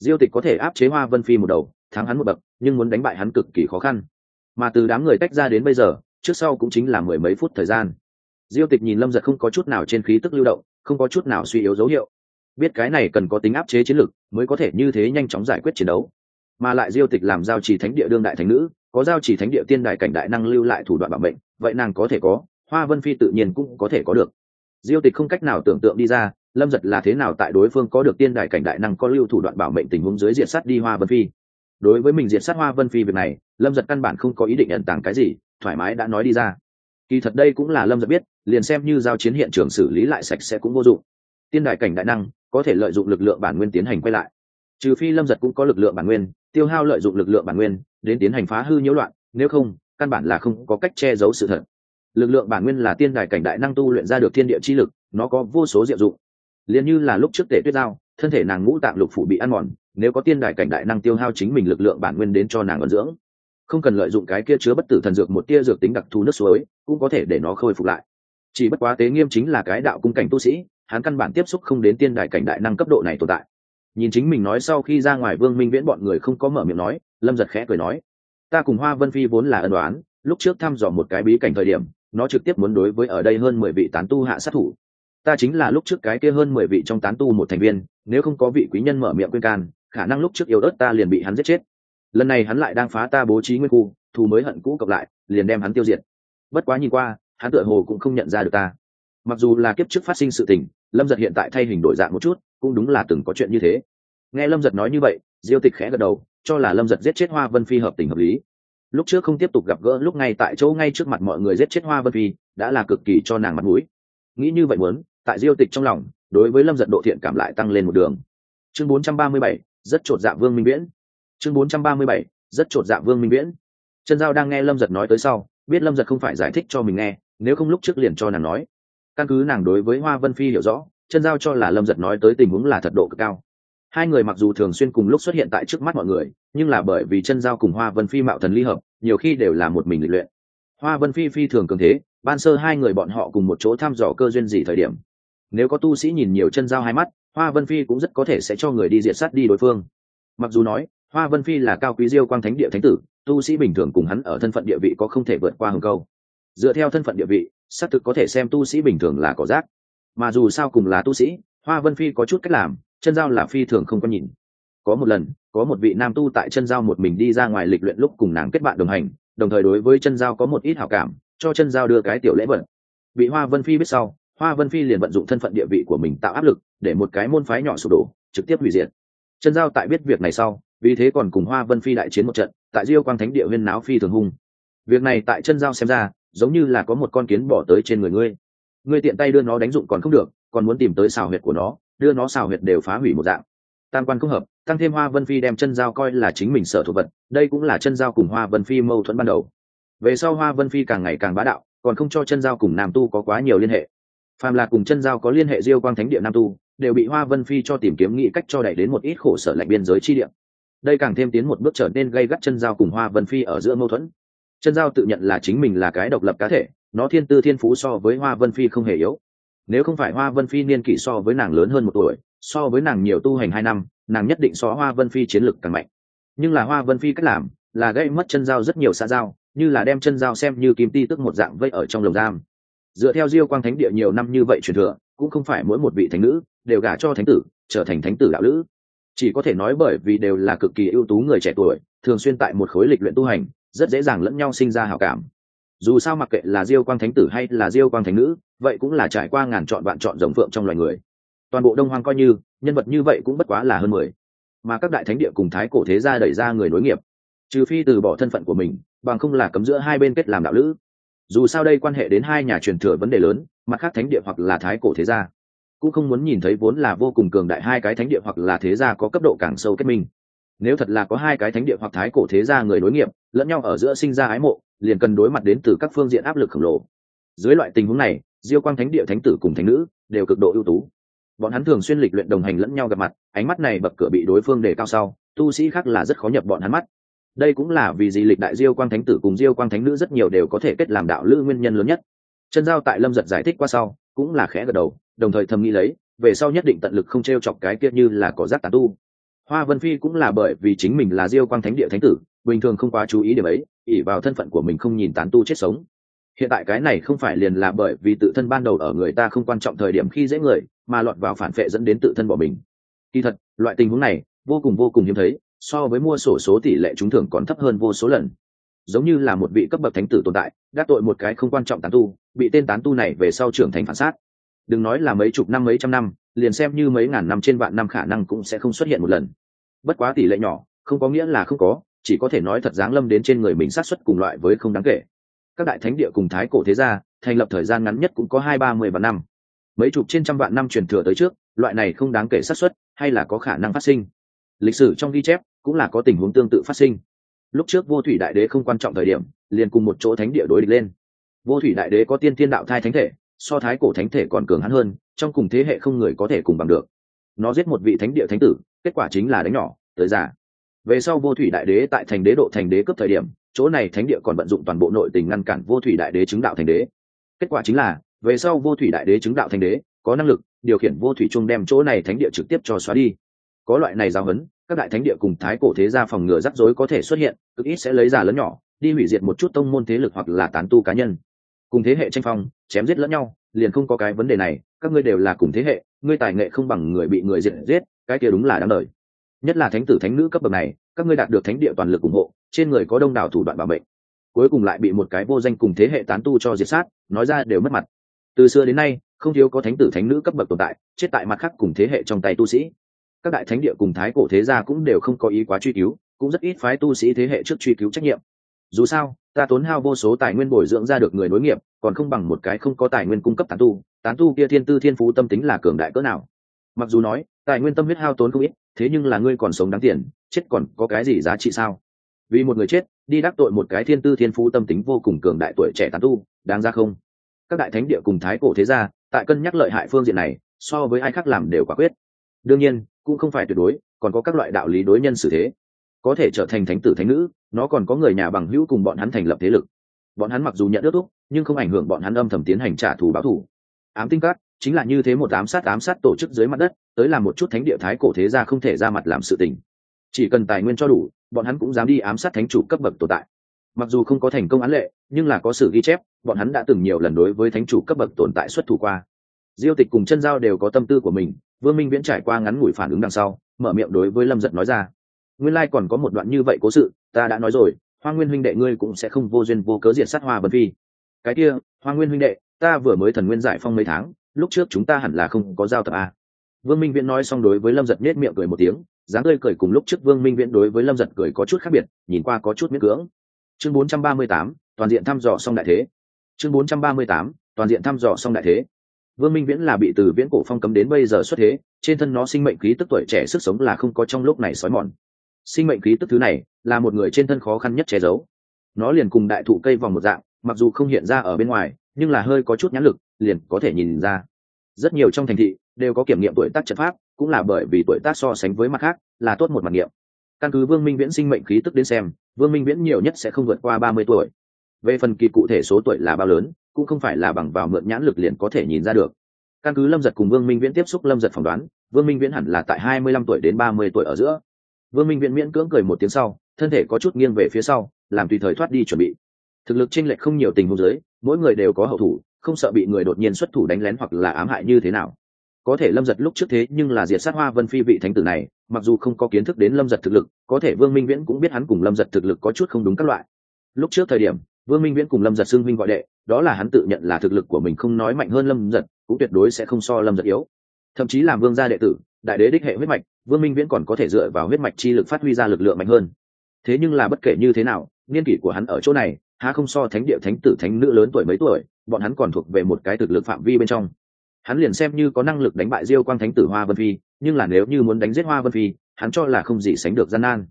diêu tịch có thể áp chế hoa vân phi một đầu, thắng hắn một bậc, nhưng muốn đánh bại hắn cực kỳ khó khăn. Mà từ đám người tách ra đến bây giờ, trước sau cũng chính là mười mấy phút thời gian. Diêu tịch nhìn lâm giật không có chút nào trên khí tức lưu động, không có chút nào suy yếu dấu hiệu. Biết cái này cần có tính áp chế chiến lược, mới có thể như thế nhanh chóng giải quyết chiến đấu. Mà lại diêu tịch làm giao trì thánh địa đương đại thánh nữ có giao chỉ thánh địa tiên đại cảnh đại năng lưu lại thủ đoạn bảo mệnh, vậy nàng có thể có, hoa vân phi tự nhiên cũng có thể có được. Diêu tịch không cách nào tưởng tượng đi ra, lâm giật là thế nào tại đối phương có được tiên đại cảnh đại năng có lưu thủ đoạn bảo mệnh tình huống dưới diện sát đi hoa vân phi. Đối với mình diện sát hoa vân phi việc này, lâm giật căn bản không có ý định ẩn tàng cái gì, thoải mái đã nói đi ra. Kỳ thật đây cũng là lâm giật biết, liền xem như giao chiến hiện trường xử lý lại sạch sẽ cũng vô dụng. Tiên đại cảnh đại năng, có thể lợi dụng lực lượng bản nguyên tiến hành quay lại. Trừ phi lâm giật cũng có lực lượng bản nguyên, tiêu hao lợi dụng lực lượng bản nguyên đến tiến hành phá hư nhiễu loạn, nếu không, căn bản là không có cách che giấu sự thật. Lực lượng bản nguyên là tiên đài cảnh đại năng tu luyện ra được thiên địa chi lực, nó có vô số diệu dụng. Liền như là lúc trước tể tuyết giao, thân thể nàng ngũ tạng lục phủ bị ăn mòn, nếu có tiên đài cảnh đại năng tiêu hao chính mình lực lượng bản nguyên đến cho nàng ẩn dưỡng, không cần lợi dụng cái kia chứa bất tử thần dược một tia dược tính đặc thù nước suối, cũng có thể để nó khôi phục lại. Chỉ bất quá tế nghiêm chính là cái đạo cung cảnh tu sĩ, hắn căn bản tiếp xúc không đến tiên đài cảnh đại năng cấp độ này tồn tại. Nhìn chính mình nói sau khi ra ngoài vương minh viễn bọn người không có mở miệng nói lâm giật khẽ cười nói, ta cùng hoa vân phi vốn là ân đoán lúc trước thăm dò một cái bí cảnh thời điểm, nó trực tiếp muốn đối với ở đây hơn mười vị tán tu hạ sát thủ. Ta chính là lúc trước cái kia hơn mười vị trong tán tu một thành viên, nếu không có vị quý nhân mở miệng quên can, khả năng lúc trước yếu ớt ta liền bị hắn giết chết. Lần này hắn lại đang phá ta bố trí nguyên khu, thù mới hận cũ cộng lại, liền đem hắn tiêu diệt. Bất quá nhìn qua, hắn tựa hồ cũng không nhận ra được ta. Mặc dù là kiếp trước phát sinh sự tình, lâm giật hiện tại thay hình đổi dạng một chút, cũng đúng là từng có chuyện như thế nghe lâm giật nói như vậy diêu tịch khẽ gật đầu cho là lâm giật giết chết hoa vân phi hợp tình hợp lý. Lúc trước không tiếp tục gặp gỡ lúc ngay tại chỗ ngay trước mặt mọi người giết chết hoa vân phi đã là cực kỳ cho nàng mặt mũi. Nghĩ như vậy muốn tại diêu tịch trong lòng đối với lâm giật độ thiện cảm lại tăng lên một đường. Chương 437, rất t dạ vương minh viễn. Chương 437, rất t dạ vương minh viễn. Chân giao đang nghe lâm giật nói tới sau biết lâm giật không phải giải thích cho mình nghe nếu không lúc trước liền cho nàng nói. Căn cứ nàng đối với hoa vân phi hiểu rõ chân giao cho là lâm giật nói tới tình huống là thật độ cực cao hai người mặc dù thường xuyên cùng lúc xuất hiện tại trước mắt mọi người, nhưng là bởi vì chân giao cùng hoa vân phi mạo thần ly hợp, nhiều khi đều là một mình lịch luyện. Hoa vân phi phi thường cường thế, ban sơ hai người bọn họ cùng một chỗ thăm dò cơ duyên gì thời điểm. Nếu có tu sĩ nhìn nhiều chân giao hai mắt, hoa vân phi cũng rất có thể sẽ cho người đi diệt sát đi đối phương. Mặc dù nói, hoa vân phi là cao quý diêu quang thánh địa thánh tử, tu sĩ bình thường cùng hắn ở thân phận địa vị có không thể vượt qua hừng câu. Dựa theo thân phận địa vị, xác thực có thể xem tu sĩ bình thường là có rác mà dù sao cùng là tu sĩ, hoa vân phi có chút cách làm chân giao là phi thường không có nhìn. Có một lần, có một vị nam tu tại chân giao một mình đi ra ngoài lịch luyện lúc cùng nàng kết bạn đồng hành, đồng thời đối với chân giao có một ít hảo cảm, cho chân giao đưa cái tiểu lễ vật. Bị hoa vân phi biết sau, hoa vân phi liền vận dụng thân phận địa vị của mình tạo áp lực, để một cái môn phái nhỏ sụp đổ, trực tiếp hủy diệt. Chân giao tại biết việc này sau, vì thế còn cùng hoa vân phi đại chiến một trận, tại diêu quang thánh địa huyên náo phi thường hung. Việc này tại chân giao xem ra, giống như là có một con kiến bỏ tới trên người ngươi. Ngươi tiện tay đưa nó đánh dụng còn không được, còn muốn tìm tới xào huyệt của nó đưa nó xào huyệt đều phá hủy một dạng. Tam quan không hợp, tăng thêm hoa vân phi đem chân giao coi là chính mình sở thuộc vật, đây cũng là chân giao cùng hoa vân phi mâu thuẫn ban đầu. Về sau hoa vân phi càng ngày càng bá đạo, còn không cho chân giao cùng nam tu có quá nhiều liên hệ. Phàm là cùng chân giao có liên hệ diêu quang thánh địa nam tu, đều bị hoa vân phi cho tìm kiếm nghĩ cách cho đẩy đến một ít khổ sở lạnh biên giới chi địa. Đây càng thêm tiến một bước trở nên gây gắt chân giao cùng hoa vân phi ở giữa mâu thuẫn. Chân giao tự nhận là chính mình là cái độc lập cá thể, nó thiên tư thiên phú so với hoa vân phi không hề yếu nếu không phải hoa vân phi niên kỷ so với nàng lớn hơn một tuổi, so với nàng nhiều tu hành hai năm, nàng nhất định so hoa vân phi chiến lược càng mạnh. Nhưng là hoa vân phi cách làm, là gây mất chân dao rất nhiều xa giao, như là đem chân dao xem như kim ti tức một dạng vây ở trong lồng giam. Dựa theo diêu quang thánh địa nhiều năm như vậy truyền thừa, cũng không phải mỗi một vị thánh nữ đều gả cho thánh tử, trở thành thánh tử đạo lữ. Chỉ có thể nói bởi vì đều là cực kỳ ưu tú người trẻ tuổi, thường xuyên tại một khối lịch luyện tu hành, rất dễ dàng lẫn nhau sinh ra hảo cảm dù sao mặc kệ là diêu quang thánh tử hay là diêu quang thánh nữ, vậy cũng là trải qua ngàn chọn vạn chọn rồng phượng trong loài người. Toàn bộ đông Hoang coi như, nhân vật như vậy cũng bất quá là hơn mười. Mà các đại thánh địa cùng thái cổ thế gia đẩy ra người nối nghiệp. Trừ phi từ bỏ thân phận của mình, bằng không là cấm giữa hai bên kết làm đạo lữ. Dù sao đây quan hệ đến hai nhà truyền thừa vấn đề lớn, mặt khác thánh địa hoặc là thái cổ thế gia. Cũng không muốn nhìn thấy vốn là vô cùng cường đại hai cái thánh địa hoặc là thế gia có cấp độ càng sâu kết minh nếu thật là có hai cái thánh địa hoặc thái cổ thế gia người đối nghiệp, lẫn nhau ở giữa sinh ra ái mộ, liền cần đối mặt đến từ các phương diện áp lực khổng lồ. Dưới loại tình huống này, diêu quang thánh địa thánh tử cùng thánh nữ đều cực độ ưu tú. Bọn hắn thường xuyên lịch luyện đồng hành lẫn nhau gặp mặt, ánh mắt này bậc cửa bị đối phương đề cao sau, tu sĩ khác là rất khó nhập bọn hắn mắt. Đây cũng là vì gì lịch đại diêu quang thánh tử cùng diêu quang thánh nữ rất nhiều đều có thể kết làm đạo lữ nguyên nhân lớn nhất. Chân giao tại lâm giật giải thích qua sau, cũng là khẽ gật đầu, đồng thời thầm nghĩ lấy, về sau nhất định tận lực không t r e o chọc cái kia như là có rác tàn tu hoa vân phi cũng là bởi vì chính mình là diêu quang thánh địa thánh tử, bình thường không quá chú ý điểm ấy ỉ vào thân phận của mình không nhìn tán tu chết sống. Hiện tại cái này không phải liền là bởi vì tự thân ban đầu ở người ta không quan trọng thời điểm khi dễ người, mà lọt vào phản vệ dẫn đến tự thân bỏ mình. Kỳ thật, loại tình huống này, vô cùng vô cùng hiếm thấy, so với mua sổ số tỷ lệ trúng thưởng còn thấp hơn vô số lần. Giống như là một vị cấp bậc thánh tử tồn tại, gác tội một cái không quan trọng tán tu, bị tên tán tu này về sau trưởng thành phản sát đừng nói là mấy chục năm, mấy trăm năm liền xem như mấy ngàn năm trên vạn năm khả năng cũng sẽ không xuất hiện một lần. Bất quá tỷ lệ nhỏ, không có nghĩa là không có, chỉ có thể nói thật dáng lâm đến trên người mình sát xuất cùng loại với không đáng kể. Các đại thánh địa cùng thái cổ thế gia, thành lập thời gian ngắn nhất cũng có hai, ba mươi vạn năm. Mấy chục trên trăm vạn năm truyền thừa tới trước, loại này không đáng kể sát suất, hay là có khả năng phát sinh. Lịch sử trong ghi chép cũng là có tình huống tương tự phát sinh. Lúc trước vô thủy đại đế không quan trọng thời điểm, liền cùng một chỗ thánh địa đối địch lên. Vô thủy đại đế có tiên thiên đạo thai thánh thể so thái cổ thánh thể còn cường hắn hơn, trong cùng thế hệ không người có thể cùng bằng được. Nó giết một vị thánh địa thánh tử, kết quả chính là đánh nhỏ, tới giả về sau vô thủy đại đế tại thành đế độ thành đế cấp thời điểm, chỗ này thánh địa còn vận dụng toàn bộ nội tình ngăn cản vô thủy đại đế chứng đạo thành đế. Kết quả chính là, về sau vô thủy đại đế chứng đạo thành đế, có năng lực, điều khiển vô thủy trung đem chỗ này thánh địa trực tiếp cho xóa đi. Có loại này giáo huấn, các đại thánh địa cùng thái cổ thế gia phòng ngừa rắc rối có thể xuất hiện, cực ít sẽ lấy giả lớn nhỏ, đi hủy diệt một chút tông môn thế lực hoặc là tán tu cá nhân cùng thế hệ tranh phong, chém giết lẫn nhau, liền không có cái vấn đề này, các ngươi đều là cùng thế hệ, ngươi tài nghệ không bằng người bị người diệt giết, cái kia đúng là đáng đời. Nhất là thánh tử thánh nữ cấp bậc này, các ngươi đạt được thánh địa toàn lực ủng hộ, trên người có đông đảo thủ đoạn bảo mệnh. Cuối cùng lại bị một cái vô danh cùng thế hệ tán tu cho diệt sát, nói ra đều mất mặt. Từ xưa đến nay, không thiếu có thánh tử thánh nữ cấp bậc tồn tại, chết tại mặt khác cùng thế hệ trong tay tu sĩ. Các đại thánh địa cùng thái cổ thế gia cũng đều không có ý quá truy cứu, cũng rất ít phái tu sĩ thế hệ trước truy cứu trách nhiệm. Dù sao ta tốn hao vô số tài nguyên bồi dưỡng ra được người nối nghiệp, còn không bằng một cái không có tài nguyên cung cấp tán tu tán tu kia thiên tư thiên phú tâm tính là cường đại cỡ nào. Mặc dù nói, tài nguyên tâm huyết hao tốn không ít, thế nhưng là ngươi còn sống đáng tiền, chết còn có cái gì giá trị sao? Vì một người chết, đi đắc tội một cái thiên tư thiên phú tâm tính vô cùng cường đại tuổi trẻ tán tu, đáng ra không? Các đại thánh địa cùng thái cổ thế gia, tại cân nhắc lợi hại phương diện này, so với ai khác làm đều quả quyết. Đương nhiên, cũng không phải tuyệt đối, còn có các loại đạo lý đối nhân xử thế có thể trở thành thánh tử thánh nữ, nó còn có người nhà bằng hữu cùng bọn hắn thành lập thế lực. Bọn hắn mặc dù nhận ước thúc, nhưng không ảnh hưởng bọn hắn âm thầm tiến hành trả thù báo thù. Ám tinh cát chính là như thế một ám sát ám sát tổ chức dưới mặt đất, tới làm một chút thánh địa thái cổ thế gia không thể ra mặt làm sự tình. Chỉ cần tài nguyên cho đủ, bọn hắn cũng dám đi ám sát thánh chủ cấp bậc tồn tại. Mặc dù không có thành công án lệ, nhưng là có sự ghi chép, bọn hắn đã từng nhiều lần đối với thánh chủ cấp bậc tồn tại xuất thủ qua. Diêu tịch cùng chân giao đều có tâm tư của mình, vương minh viễn trải qua ngắn ngủi phản ứng đằng sau, mở miệng đối với lâm giật nói ra nguyên lai còn có một đoạn như vậy cố sự ta đã nói rồi hoa nguyên huynh đệ ngươi cũng sẽ không vô duyên vô cớ diệt sát hoa vân phi. Cái kia hoa nguyên huynh đệ ta vừa mới thần nguyên giải phong mấy tháng lúc trước chúng ta hẳn là không có giao tập a vương minh viễn nói xong đối với lâm giật nết miệng cười một tiếng dáng tươi cười cùng lúc trước vương minh viễn đối với lâm giật cười có chút khác biệt nhìn qua có chút miễn cưỡng. Chương 438, toàn diện thăm dò xong đại thế. Chương 438, toàn diện thăm dò xong đại thế. Vương minh viễn là bị từ viễn cổ phong cấm đến bây giờ xuất thế trên thân nó sinh mệnh khí tức tuổi trẻ sức sống là không có trong lúc này xói mòn sinh mệnh khí tức thứ này là một người trên thân khó khăn nhất che giấu. Nó liền cùng đại thụ cây vòng một dạng, mặc dù không hiện ra ở bên ngoài, nhưng là hơi có chút nhãn lực, liền có thể nhìn ra. Rất nhiều trong thành thị đều có kiểm nghiệm tuổi tác trận pháp, cũng là bởi vì tuổi tác so sánh với mặt khác, là tốt một mặt nghiệm. Căn cứ vương minh viễn sinh mệnh khí tức đến xem, vương minh viễn nhiều nhất sẽ không vượt qua ba mươi tuổi. Về phần kỳ cụ thể số tuổi là bao lớn, cũng không phải là bằng vào mượn nhãn lực liền có thể nhìn ra được. Căn cứ lâm giật cùng vương minh viễn tiếp xúc lâm giật phỏng đoán, vương minh viễn hẳn là tại hai mươi lăm tuổi đến ba mươi tuổi ở giữa vương minh viễn miễn cưỡng cười một tiếng sau, thân thể có chút nghiêng về phía sau, làm tùy thời thoát đi chuẩn bị. Thực lực chênh lệch không nhiều tình huống giới mỗi người đều có hậu thủ, không sợ bị người đột nhiên xuất thủ đánh lén hoặc là ám hại như thế nào. Có thể lâm giật lúc trước thế nhưng là diệt sát hoa vân phi vị thánh tử này, mặc dù không có kiến thức đến lâm giật thực lực, có thể vương minh viễn cũng biết hắn cùng lâm giật thực lực có chút không đúng các loại. Lúc trước thời điểm, vương minh viễn cùng lâm giật xưng Minh gọi đệ, đó là hắn tự nhận là thực lực của mình không nói mạnh hơn lâm giật, cũng tuyệt đối sẽ không so lâm giật yếu. Thậm chí làm vương gia đệ tử đại đế đích hệ huyết mạch, vương minh viễn còn có thể dựa vào huyết mạch chi lực phát huy ra lực lượng mạnh hơn. Thế nhưng là bất kể như thế nào, niên kỷ của hắn ở chỗ này, há không so thánh địa, thánh tử, thánh nữ lớn tuổi mấy tuổi, bọn hắn còn thuộc về một cái thực lực phạm vi bên trong. Hắn liền xem như có năng lực đánh bại diêu quang thánh tử hoa vân phi, nhưng là nếu như muốn đánh giết hoa vân phi, hắn cho là không gì sánh được gian nan.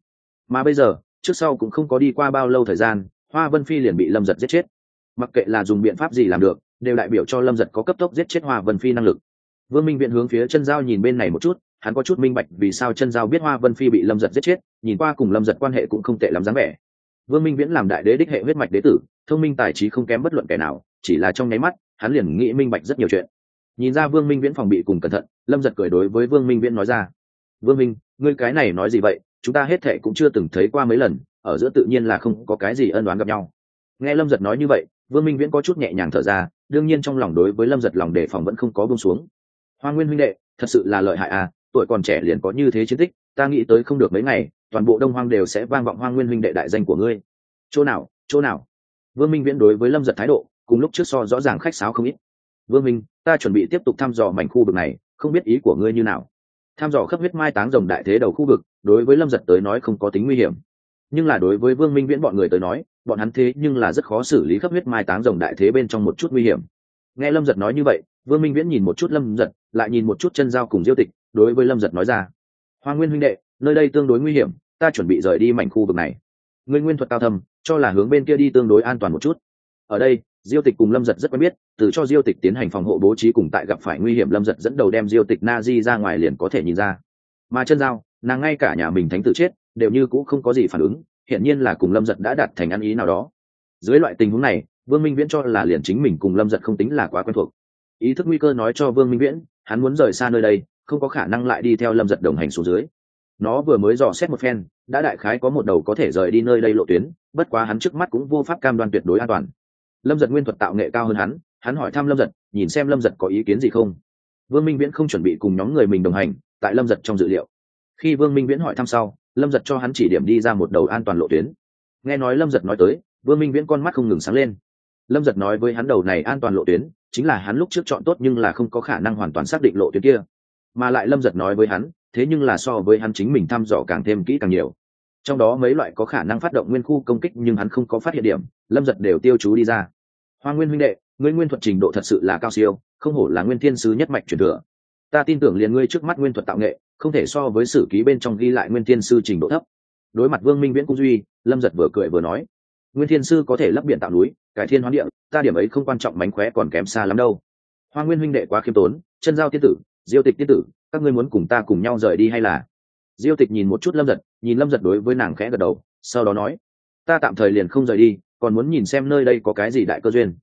Mà bây giờ, trước sau cũng không có đi qua bao lâu thời gian, hoa vân phi liền bị lâm giật giết chết. Mặc kệ là dùng biện pháp gì làm được, đều đại biểu cho lâm giật có cấp tốc giết chết hoa vân phi năng lực vương minh viện hướng phía chân giao nhìn bên này một chút, hắn có chút minh bạch vì sao chân giao biết hoa vân phi bị lâm giật giết chết, nhìn qua cùng lâm giật quan hệ cũng không tệ lắm dáng vẻ. Vương minh viễn làm đại đế đích hệ huyết mạch đế tử, thông minh tài trí không kém bất luận kẻ nào, chỉ là trong nháy mắt, hắn liền nghĩ minh bạch rất nhiều chuyện. Nhìn ra vương minh viễn phòng bị cùng cẩn thận, lâm giật cười đối với vương minh viễn nói ra, vương minh, ngươi cái này nói gì vậy? Chúng ta hết thệ cũng chưa từng thấy qua mấy lần, ở giữa tự nhiên là không có cái gì ân đoán gặp nhau. Nghe lâm giật nói như vậy, vương minh viễn có chút nhẹ nhàng thở ra, đương nhiên trong lòng đối với lâm giật lòng đề phòng vẫn không có bông xuống hoa nguyên huynh đệ, thật sự là lợi hại à tuổi còn trẻ liền có như thế chiến tích, ta nghĩ tới không được mấy ngày, toàn bộ đông hoang đều sẽ vang vọng hoa nguyên huynh đệ đại danh của ngươi. Chỗ nào chỗ nào? Vương minh viễn đối với lâm giật thái độ, cùng lúc trước so rõ ràng khách sáo không ít. Vương minh, ta chuẩn bị tiếp tục thăm dò mảnh khu vực này, không biết ý của ngươi như nào. Thăm dò khắp huyết mai táng rồng đại thế đầu khu vực, đối với lâm giật tới nói không có tính nguy hiểm. Nhưng là đối với vương minh viễn bọn người tới nói, bọn hắn thế nhưng là rất khó xử lý khắp huyết mai táng rồng đại thế bên trong một chút nguy hiểm. Nghe lâm giật nói như vậy vương minh viễn nhìn một chút lâm giật, lại nhìn một chút chân dao cùng diêu tịch, đối với lâm giật nói ra, hoa nguyên huynh đệ, nơi đây tương đối nguy hiểm, ta chuẩn bị rời đi mảnh khu vực này. Ngươi nguyên thuật cao thâm, cho là hướng bên kia đi tương đối an toàn một chút. Ở đây, diêu tịch cùng lâm giật rất quen biết, từ cho diêu tịch tiến hành phòng hộ bố trí cùng tại gặp phải nguy hiểm, lâm giật dẫn đầu đem diêu tịch na di ra ngoài liền có thể nhìn ra. Mà chân dao nàng ngay cả nhà mình thánh tử chết, đều như cũng không có gì phản ứng, hiển nhiên là cùng lâm giật đã đạt thành ăn ý nào đó. Dưới loại tình huống này, vương minh viễn cho là liền chính mình cùng lâm giật không tính là quá quen thuộc ý thức nguy cơ nói cho vương minh viễn, hắn muốn rời xa nơi đây, không có khả năng lại đi theo lâm giật đồng hành xuống dưới. Nó vừa mới dò xét một phen, đã đại khái có một đầu có thể rời đi nơi đây lộ tuyến, bất quá hắn trước mắt cũng vô pháp cam đoan tuyệt đối an toàn. Lâm giật nguyên thuật tạo nghệ cao hơn hắn hắn hỏi thăm lâm giật, nhìn xem lâm giật có ý kiến gì không. Vương minh viễn không chuẩn bị cùng nhóm người mình đồng hành, tại lâm giật trong dự liệu. Khi vương minh viễn hỏi thăm sau, lâm giật cho hắn chỉ điểm đi ra một đầu an toàn lộ tuyến. Nghe nói lâm giật nói tới, vương minh viễn con mắt không ngừng sáng lên. Lâm giật nói với hắn đầu này an toàn lộ tuyến chính là hắn lúc trước chọn tốt nhưng là không có khả năng hoàn toàn xác định lộ tuyến kia. Mà lại lâm giật nói với hắn, thế nhưng là so với hắn chính mình thăm dò càng thêm kỹ càng nhiều. Trong đó mấy loại có khả năng phát động nguyên khu công kích nhưng hắn không có phát hiện điểm, lâm giật đều tiêu chú đi ra. Hoa nguyên huynh đệ, ngươi nguyên thuật trình độ thật sự là cao siêu, không hổ là nguyên thiên sứ nhất mạch truyền thừa. Ta tin tưởng liền ngươi trước mắt nguyên thuật tạo nghệ, không thể so với sử ký bên trong ghi lại nguyên thiên sư trình độ thấp. Đối mặt vương minh viễn cung duy, lâm giật vừa cười vừa nói nguyên thiên sư có thể lấp biển tạo núi, cải thiên hoán địa, ta điểm ấy không quan trọng mánh khóe còn kém xa lắm đâu. Hoa nguyên huynh đệ quá khiêm tốn, chân giao tiên tử, diêu tịch tiên tử, các ngươi muốn cùng ta cùng nhau rời đi hay là? Diêu tịch nhìn một chút lâm giật, nhìn lâm giật đối với nàng khẽ gật đầu, sau đó nói, ta tạm thời liền không rời đi, còn muốn nhìn xem nơi đây có cái gì đại cơ duyên.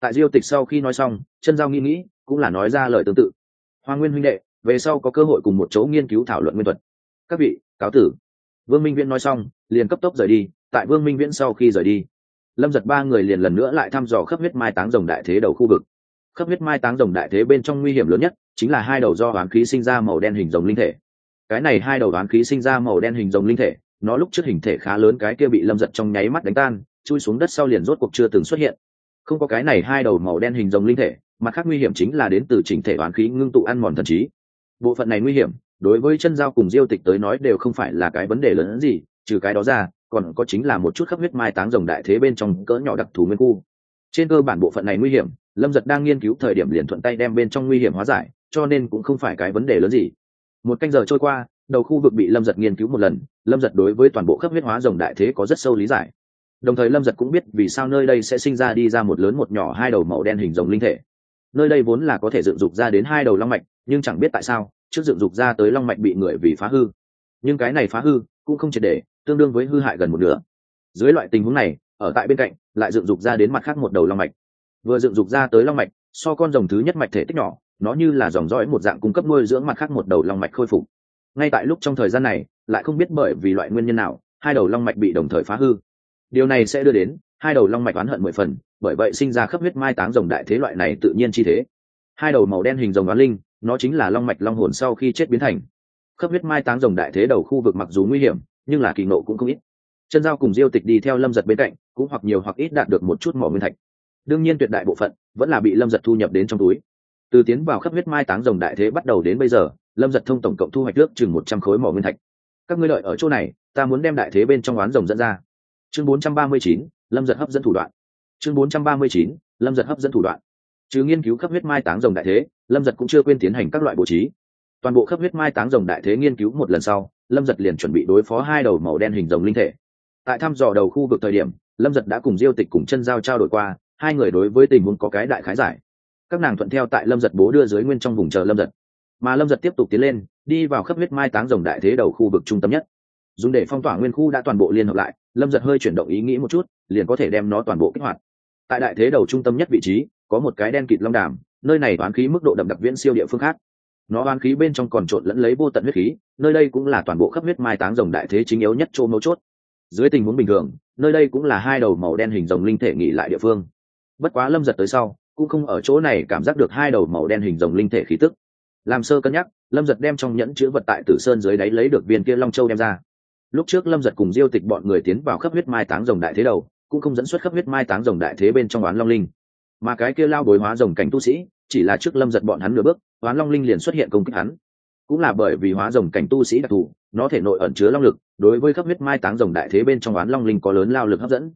Tại diêu tịch sau khi nói xong, chân giao nghĩ nghĩ, cũng là nói ra lời tương tự. Hoa nguyên huynh đệ, về sau có cơ hội cùng một chỗ nghiên cứu thảo luận nguyên thuật. Các vị, cáo tử. Vương minh viễn nói xong, liền cấp tốc rời đi tại vương minh viễn sau khi rời đi, lâm giật ba người liền lần nữa lại thăm dò khắp huyết mai táng rồng đại thế đầu khu vực. Khắp huyết mai táng rồng đại thế bên trong nguy hiểm lớn nhất chính là hai đầu do oán khí sinh ra màu đen hình rồng linh thể. Cái này hai đầu oán khí sinh ra màu đen hình rồng linh thể, nó lúc trước hình thể khá lớn, cái kia bị lâm giật trong nháy mắt đánh tan, chui xuống đất sau liền rốt cuộc chưa từng xuất hiện. Không có cái này hai đầu màu đen hình rồng linh thể, mặt khác nguy hiểm chính là đến từ chỉnh thể oán khí ngưng tụ ăn mòn thần trí. Bộ phận này nguy hiểm, đối với chân giao cùng diêu tịch tới nói đều không phải là cái vấn đề lớn hơn gì, trừ cái đó ra còn có chính là một chút khắp huyết mai táng rồng đại thế bên trong cỡ nhỏ đặc thù nguyên khu. Trên cơ bản bộ phận này nguy hiểm, lâm giật đang nghiên cứu thời điểm liền thuận tay đem bên trong nguy hiểm hóa giải, cho nên cũng không phải cái vấn đề lớn gì. Một canh giờ trôi qua, đầu khu vực bị lâm giật nghiên cứu một lần, lâm giật đối với toàn bộ khắp huyết hóa rồng đại thế có rất sâu lý giải. Đồng thời lâm giật cũng biết vì sao nơi đây sẽ sinh ra đi ra một lớn một nhỏ hai đầu màu đen hình rồng linh thể. Nơi đây vốn là có thể dựng dục ra đến hai đầu long mạch, nhưng chẳng biết tại sao, trước dựng dục ra tới long mạch bị người vì phá hư. Nhưng cái này phá hư cũng không triệt để, tương đương với hư hại gần một nửa. Dưới loại tình huống này, ở tại bên cạnh, lại dựng dục ra đến mặt khác một đầu long mạch. Vừa dựng dục ra tới long mạch, so con rồng thứ nhất mạch thể tích nhỏ, nó như là dòng dõi một dạng cung cấp nuôi dưỡng mặt khác một đầu long mạch khôi phục. Ngay tại lúc trong thời gian này, lại không biết bởi vì loại nguyên nhân nào, hai đầu long mạch bị đồng thời phá hư. Điều này sẽ đưa đến, hai đầu long mạch oán hận mười phần, bởi vậy sinh ra khắp huyết mai táng rồng đại thế loại này tự nhiên chi thế. Hai đầu màu đen hình rồng oán linh, nó chính là long mạch long hồn sau khi chết biến thành khắp huyết mai táng rồng đại thế đầu khu vực mặc dù nguy hiểm, nhưng là kỳ nộ cũng không ít. Chân giao cùng diêu tịch đi theo lâm giật bên cạnh, cũng hoặc nhiều hoặc ít đạt được một chút mỏ nguyên thạch. Đương nhiên tuyệt đại bộ phận, vẫn là bị lâm giật thu nhập đến trong túi. Từ tiến vào khắp huyết mai táng rồng đại thế bắt đầu đến bây giờ, lâm giật thông tổng cộng thu hoạch nước chừng một trăm khối mỏ nguyên thạch. Các ngươi lợi ở chỗ này, ta muốn đem đại thế bên trong oán rồng dẫn ra. Chương bốn trăm ba mươi chín, lâm giật hấp dẫn thủ đoạn. Chương bốn trăm ba mươi chín, lâm giật hấp dẫn thủ đoạn. Chứ nghiên cứu khắp huyết mai táng rồng đại thế, lâm giật cũng chưa quên tiến hành các loại bố trí toàn bộ khắp huyết mai táng rồng đại thế nghiên cứu một lần sau, lâm giật liền chuẩn bị đối phó hai đầu màu đen hình rồng linh thể. Tại thăm dò đầu khu vực thời điểm, lâm giật đã cùng diêu tịch cùng chân giao trao đổi qua, hai người đối với tình huống có cái đại khái giải. Các nàng thuận theo tại lâm giật bố đưa dưới nguyên trong vùng chờ lâm giật. Mà lâm giật tiếp tục tiến lên, đi vào khắp huyết mai táng rồng đại thế đầu khu vực trung tâm nhất. Dùng để phong tỏa nguyên khu đã toàn bộ liên hợp lại, lâm giật hơi chuyển động ý nghĩ một chút, liền có thể đem nó toàn bộ kích hoạt. Tại đại thế đầu trung tâm nhất vị trí, có một cái đen kịt long đàm, nơi này toán khí mức độ đậm đặc viễn siêu địa phương khác nó oán khí bên trong còn trộn lẫn lấy vô tận huyết khí, nơi đây cũng là toàn bộ khắp huyết mai táng rồng đại thế chính yếu nhất chỗ mấu chốt. Dưới tình huống bình thường, nơi đây cũng là hai đầu màu đen hình rồng linh thể nghỉ lại địa phương. Bất quá lâm giật tới sau, cũng không ở chỗ này cảm giác được hai đầu màu đen hình rồng linh thể khí tức. Làm sơ cân nhắc, lâm giật đem trong nhẫn chữ vật tại tử sơn dưới đáy lấy được viên kia long châu đem ra. Lúc trước lâm giật cùng diêu tịch bọn người tiến vào khắp huyết mai táng rồng đại thế đầu, cũng không dẫn xuất khắp huyết mai táng rồng đại thế bên trong oán long linh. Mà cái kia lao bối hóa rồng cảnh tu sĩ chỉ là trước lâm giật bọn hắn nửa bước oán long linh liền xuất hiện công kích hắn. Cũng là bởi vì hóa rồng cảnh tu sĩ đặc thù, nó thể nội ẩn chứa long lực, đối với khắp huyết mai táng rồng đại thế bên trong oán long linh có lớn lao lực hấp dẫn.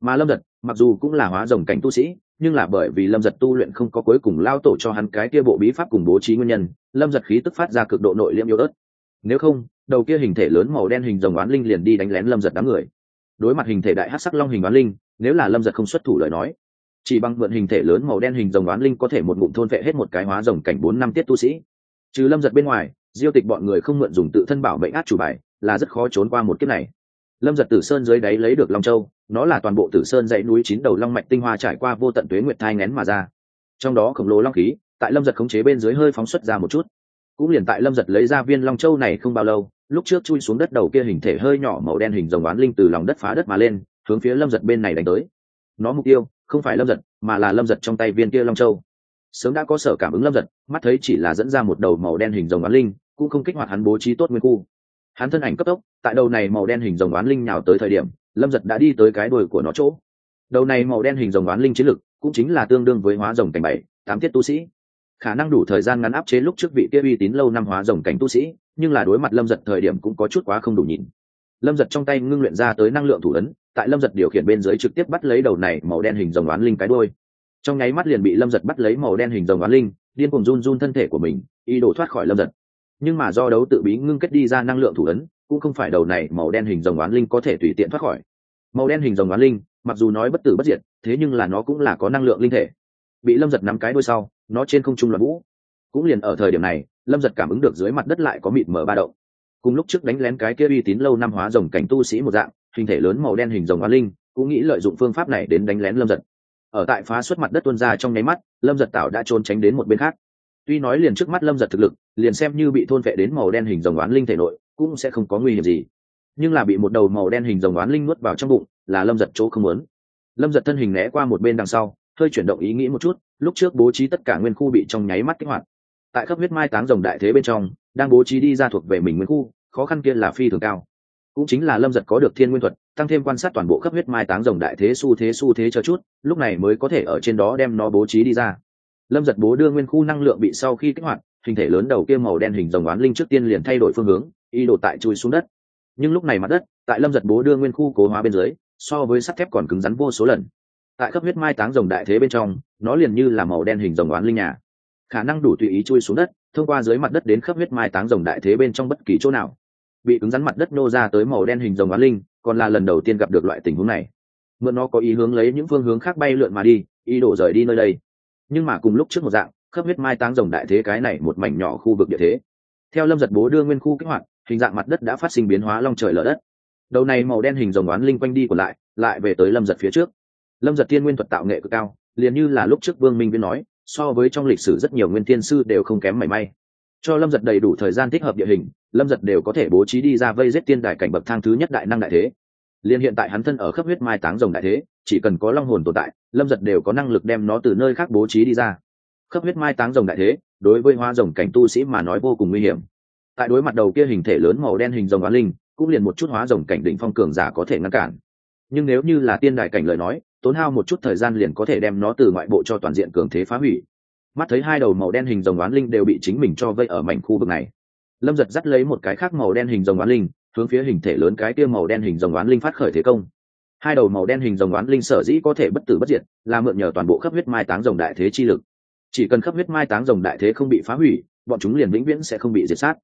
Mà lâm giật, mặc dù cũng là hóa rồng cảnh tu sĩ, nhưng là bởi vì lâm giật tu luyện không có cuối cùng lao tổ cho hắn cái kia bộ bí pháp cùng bố trí nguyên nhân, lâm giật khí tức phát ra cực độ nội liễm yếu ớt. Nếu không, đầu kia hình thể lớn màu đen hình rồng oán linh liền đi đánh lén lâm giật đám người. Đối mặt hình thể đại hát sắc long hình oán linh, nếu là lâm giật không xuất thủ lời nói chỉ bằng mượn hình thể lớn màu đen hình rồng oán linh có thể một ngụm thôn vệ hết một cái hóa rồng cảnh bốn năm tiết tu sĩ. Trừ lâm giật bên ngoài, diêu tịch bọn người không mượn dùng tự thân bảo mệnh át chủ bài, là rất khó trốn qua một kiếp này. Lâm giật tử sơn dưới đáy lấy được long châu, nó là toàn bộ tử sơn dãy núi chín đầu long mạch tinh hoa trải qua vô tận tuế nguyệt thai ngén mà ra. Trong đó khổng lồ long khí, tại lâm giật khống chế bên dưới hơi phóng xuất ra một chút. Cũng liền tại lâm giật lấy ra viên long châu này không bao lâu, lúc trước chui xuống đất đầu kia hình thể hơi nhỏ màu đen hình rồng oán linh từ lòng đất phá đất mà lên, hướng phía lâm giật bên này đánh tới. Nó mục tiêu không phải lâm giật, mà là lâm giật trong tay viên kia long châu. Sớm đã có sở cảm ứng lâm giật, mắt thấy chỉ là dẫn ra một đầu màu đen hình rồng oán linh, cũng không kích hoạt hắn bố trí tốt nguyên khu. Hắn thân ảnh cấp tốc, tại đầu này màu đen hình rồng oán linh nhào tới thời điểm, lâm giật đã đi tới cái đuôi của nó chỗ. Đầu này màu đen hình rồng oán linh chiến lực, cũng chính là tương đương với hóa rồng cảnh bảy, tám tiết tu sĩ. Khả năng đủ thời gian ngắn áp chế lúc trước vị kia uy tín lâu năm hóa rồng cảnh tu sĩ, nhưng là đối mặt lâm giật thời điểm cũng có chút quá không đủ nhìn lâm giật trong tay ngưng luyện ra tới năng lượng thủ ấn, tại lâm giật điều khiển bên dưới trực tiếp bắt lấy đầu này màu đen hình rồng oán linh cái đôi trong nháy mắt liền bị lâm giật bắt lấy màu đen hình rồng oán linh, điên cùng run run thân thể của mình, ý đồ thoát khỏi lâm giật. Nhưng mà do đấu tự bí ngưng kết đi ra năng lượng thủ ấn, cũng không phải đầu này màu đen hình rồng oán linh có thể tùy tiện thoát khỏi. Màu đen hình rồng oán linh, mặc dù nói bất tử bất diệt, thế nhưng là nó cũng là có năng lượng linh thể. Bị lâm giật nắm cái đôi sau, nó trên không trung là vũ. Cũng liền ở thời điểm này, lâm giật cảm ứng được dưới mặt đất lại có mịt mở ba động cùng lúc trước đánh lén cái kia uy tín lâu năm hóa rồng cảnh tu sĩ một dạng, hình thể lớn màu đen hình rồng oán linh, cũng nghĩ lợi dụng phương pháp này đến đánh lén lâm giật. Ở tại phá xuất mặt đất tuôn ra trong nháy mắt, lâm giật tạo đã trốn tránh đến một bên khác. Tuy nói liền trước mắt lâm giật thực lực, liền xem như bị thôn vệ đến màu đen hình rồng oán linh thể nội, cũng sẽ không có nguy hiểm gì. Nhưng là bị một đầu màu đen hình rồng oán linh nuốt vào trong bụng, là lâm giật chỗ không muốn. Lâm giật thân hình né qua một bên đằng sau, hơi chuyển động ý nghĩ một chút, lúc trước bố trí tất cả nguyên khu bị trong nháy mắt kích hoạt. Tại khắp huyết mai táng rồng đại thế bên trong đang bố trí đi ra thuộc về mình nguyên khu, khó khăn kia là phi thường cao. Cũng chính là lâm giật có được thiên nguyên thuật, tăng thêm quan sát toàn bộ khắp huyết mai táng rồng đại thế xu thế xu thế cho chút, lúc này mới có thể ở trên đó đem nó bố trí đi ra. Lâm giật bố đưa nguyên khu năng lượng bị sau khi kích hoạt, hình thể lớn đầu kia màu đen hình rồng oán linh trước tiên liền thay đổi phương hướng, y đổ tại chui xuống đất. Nhưng lúc này mặt đất, tại lâm giật bố đưa nguyên khu cố hóa bên dưới, so với sắt thép còn cứng rắn vô số lần. Tại cấp huyết mai táng rồng đại thế bên trong, nó liền như là màu đen hình rồng oán linh nhà khả năng đủ tùy ý chui xuống đất, thông qua dưới mặt đất đến khắp huyết mai táng rồng đại thế bên trong bất kỳ chỗ nào. Bị cứng rắn mặt đất nô ra tới màu đen hình rồng á linh, còn là lần đầu tiên gặp được loại tình huống này. Mượn nó có ý hướng lấy những phương hướng khác bay lượn mà đi, ý đổ rời đi nơi đây. Nhưng mà cùng lúc trước một dạng khắp huyết mai táng rồng đại thế cái này một mảnh nhỏ khu vực địa thế. Theo lâm giật bố đưa nguyên khu kích hoạt, hình dạng mặt đất đã phát sinh biến hóa long trời lở đất. Đầu này màu đen hình rồng oán linh quanh đi còn lại lại về tới lâm giật phía trước. Lâm giật tiên nguyên thuật tạo nghệ cực cao, liền như là lúc trước vương minh viên nói so với trong lịch sử rất nhiều nguyên tiên sư đều không kém mảy may. Cho lâm giật đầy đủ thời gian thích hợp địa hình, lâm giật đều có thể bố trí đi ra vây giết tiên đài cảnh bậc thang thứ nhất đại năng đại thế. Liền hiện tại hắn thân ở khắp huyết mai táng rồng đại thế, chỉ cần có long hồn tồn tại, lâm giật đều có năng lực đem nó từ nơi khác bố trí đi ra. Khắp huyết mai táng rồng đại thế, đối với hoa rồng cảnh tu sĩ mà nói vô cùng nguy hiểm. Tại đối mặt đầu kia hình thể lớn màu đen hình rồng oán linh, cũng liền một chút hóa rồng cảnh đỉnh phong cường giả có thể ngăn cản. Nhưng nếu như là tiên đại cảnh lời nói tốn hao một chút thời gian liền có thể đem nó từ ngoại bộ cho toàn diện cường thế phá hủy. Mắt thấy hai đầu màu đen hình rồng oán linh đều bị chính mình cho vây ở mảnh khu vực này. Lâm giật dắt lấy một cái khác màu đen hình rồng oán linh, hướng phía hình thể lớn cái kia màu đen hình rồng oán linh phát khởi thế công. Hai đầu màu đen hình rồng oán linh sở dĩ có thể bất tử bất diệt, là mượn nhờ toàn bộ khắp huyết mai táng rồng đại thế chi lực. Chỉ cần khắp huyết mai táng rồng đại thế không bị phá hủy, bọn chúng liền vĩnh viễn sẽ không bị diệt sát.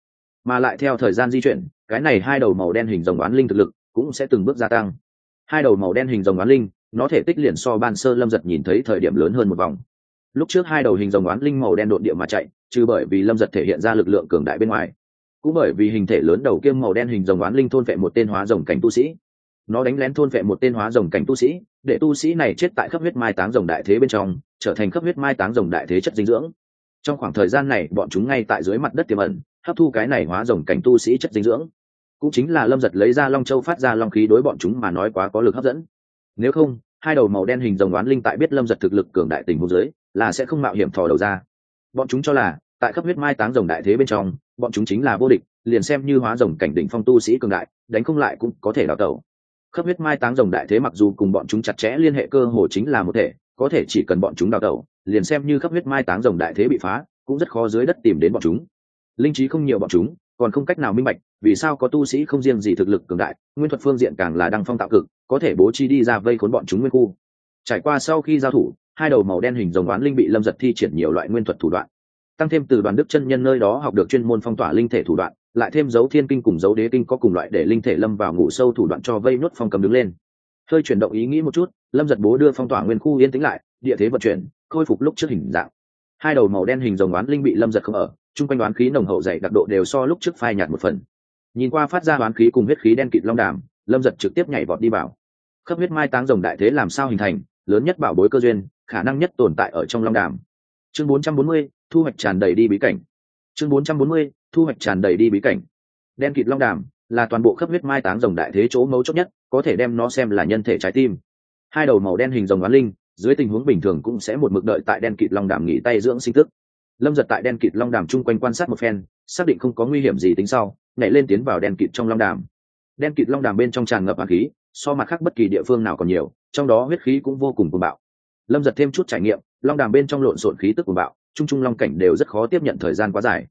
Mà lại theo thời gian di chuyển, cái này hai đầu màu đen hình rồng oán linh thực lực cũng sẽ từng bước gia tăng. Hai đầu màu đen hình rồng oán linh nó thể tích liền so ban sơ lâm giật nhìn thấy thời điểm lớn hơn một vòng. Lúc trước hai đầu hình rồng oán linh màu đen đột địa mà chạy trừ bởi vì lâm giật thể hiện ra lực lượng cường đại bên ngoài. Cũng bởi vì hình thể lớn đầu kiêm màu đen hình rồng oán linh thôn vệ một tên hóa rồng cảnh tu sĩ. Nó đánh lén thôn vệ một tên hóa rồng cảnh tu sĩ, để tu sĩ này chết tại khắp huyết mai táng rồng đại thế bên trong, trở thành khắp huyết mai táng rồng đại thế chất dinh dưỡng. Trong khoảng thời gian này, bọn chúng ngay tại dưới mặt đất tiềm ẩn, hấp thu cái này hóa rồng cảnh tu sĩ chất dinh dưỡng. Cũng chính là lâm giật lấy ra long châu phát ra long khí đối bọn chúng mà nói quá có lực hấp dẫn nếu không, hai đầu màu đen hình rồng oán linh tại biết lâm giật thực lực cường đại tình hồ dưới, là sẽ không mạo hiểm thò đầu ra. Bọn chúng cho là, tại khắp huyết mai táng rồng đại thế bên trong, bọn chúng chính là vô địch, liền xem như hóa rồng cảnh đỉnh phong tu sĩ cường đại, đánh không lại cũng có thể đào tẩu. Khắp huyết mai táng rồng đại thế mặc dù cùng bọn chúng chặt chẽ liên hệ cơ hồ chính là một thể, có thể chỉ cần bọn chúng đào tẩu, liền xem như khắp huyết mai táng rồng đại thế bị phá, cũng rất khó dưới đất tìm đến bọn chúng. Linh trí không nhiều bọn chúng còn không cách nào minh bạch, vì sao có tu sĩ không riêng gì thực lực cường đại, nguyên thuật phương diện càng là đăng phong tạo cực, có thể bố trí đi ra vây khốn bọn chúng nguyên khu. Trải qua sau khi giao thủ, hai đầu màu đen hình rồng đoán linh bị lâm giật thi triển nhiều loại nguyên thuật thủ đoạn. Tăng thêm từ đoàn đức chân nhân nơi đó học được chuyên môn phong tỏa linh thể thủ đoạn, lại thêm dấu thiên kinh cùng dấu đế kinh có cùng loại để linh thể lâm vào ngủ sâu thủ đoạn cho vây nuốt phong cầm đứng lên. Hơi chuyển động ý nghĩ một chút, lâm giật bố đưa phong tỏa nguyên khu yên tĩnh lại, địa thế vận chuyển, khôi phục lúc trước hình dạng. Hai đầu màu đen hình rồng oán linh bị lâm giật không ở chung quanh đoán khí nồng hậu dày đặc độ đều so lúc trước phai nhạt một phần. Nhìn qua phát ra đoán khí cùng huyết khí đen kịt long đàm lâm giật trực tiếp nhảy vọt đi vào. Khớp huyết mai táng rồng đại thế làm sao hình thành lớn nhất bảo bối cơ duyên khả năng nhất tồn tại ở trong long đàm. Chương 440, thu hoạch tràn đầy đi bí cảnh. Chương 440, thu hoạch tràn đầy đi bí cảnh. Đen kịt long đàm là toàn bộ khớp huyết mai táng rồng đại thế chỗ mấu chốt nhất có thể đem nó xem là nhân thể trái tim. Hai đầu màu đen hình rồng đoán linh dưới tình huống bình thường cũng sẽ một mực đợi tại đen kịt long đàm nghỉ tay dưỡng sinh tức lâm giật tại đen kịt long đàm chung quanh quan sát một phen, xác định không có nguy hiểm gì tính sau, nhảy lên tiến vào đen kịt trong long đàm. Đen kịt long đàm bên trong tràn ngập hạt khí, so mặt khác bất kỳ địa phương nào còn nhiều, trong đó huyết khí cũng vô cùng cuồng bạo. Lâm giật thêm chút trải nghiệm, long đàm bên trong lộn xộn khí tức cuồng bạo trung trung long cảnh đều rất khó tiếp nhận thời gian quá dài.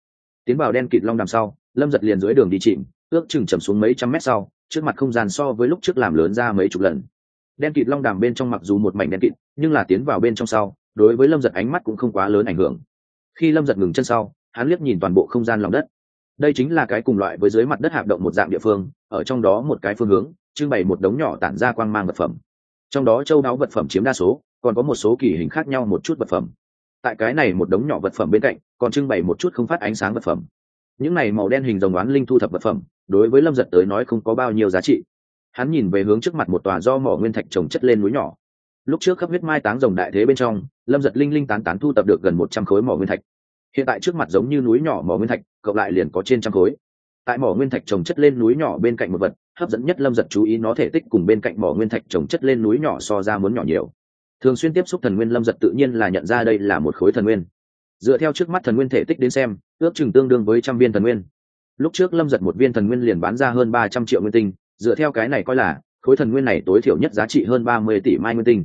Tiến vào đen kịt long đàm sau, lâm giật liền dưới đường đi chìm, ước chừng chầm xuống mấy trăm mét sau, trước mặt không gian so với lúc trước làm lớn ra mấy chục lần. Đen kịt long đàm bên trong mặc dù một mảnh đen kịt, nhưng là tiến vào bên trong sau, đối với lâm giật ánh mắt cũng không quá lớn ảnh hưởng khi lâm giật ngừng chân sau, hắn liếc nhìn toàn bộ không gian lòng đất. Đây chính là cái cùng loại với dưới mặt đất hạp động một dạng địa phương, ở trong đó một cái phương hướng, trưng bày một đống nhỏ tản ra quang mang vật phẩm. Trong đó châu đáo vật phẩm chiếm đa số, còn có một số kỳ hình khác nhau một chút vật phẩm. Tại cái này một đống nhỏ vật phẩm bên cạnh, còn trưng bày một chút không phát ánh sáng vật phẩm. Những này màu đen hình rồng oán linh thu thập vật phẩm, đối với lâm giật tới nói không có bao nhiêu giá trị. Hắn nhìn về hướng trước mặt một tòa do mỏ nguyên thạch trồng chất lên núi nhỏ lúc trước khắp huyết mai táng rồng đại thế bên trong, lâm giật linh linh tán tán thu tập được gần một trăm khối mỏ nguyên thạch. Hiện tại trước mặt giống như núi nhỏ mỏ nguyên thạch, cộng lại liền có trên trăm khối. Tại mỏ nguyên thạch trồng chất lên núi nhỏ bên cạnh một vật, hấp dẫn nhất lâm giật chú ý nó thể tích cùng bên cạnh mỏ nguyên thạch trồng chất lên núi nhỏ so ra muốn nhỏ nhiều. Thường xuyên tiếp xúc thần nguyên lâm giật tự nhiên là nhận ra đây là một khối thần nguyên. Dựa theo trước mắt thần nguyên thể tích đến xem, ước chừng tương đương với trăm viên thần nguyên. Lúc trước lâm giật một viên thần nguyên liền bán ra hơn ba trăm triệu nguyên tinh, dựa theo cái này coi là khối thần nguyên này tối thiểu nhất giá trị hơn ba mươi tỷ mai nguyên tinh.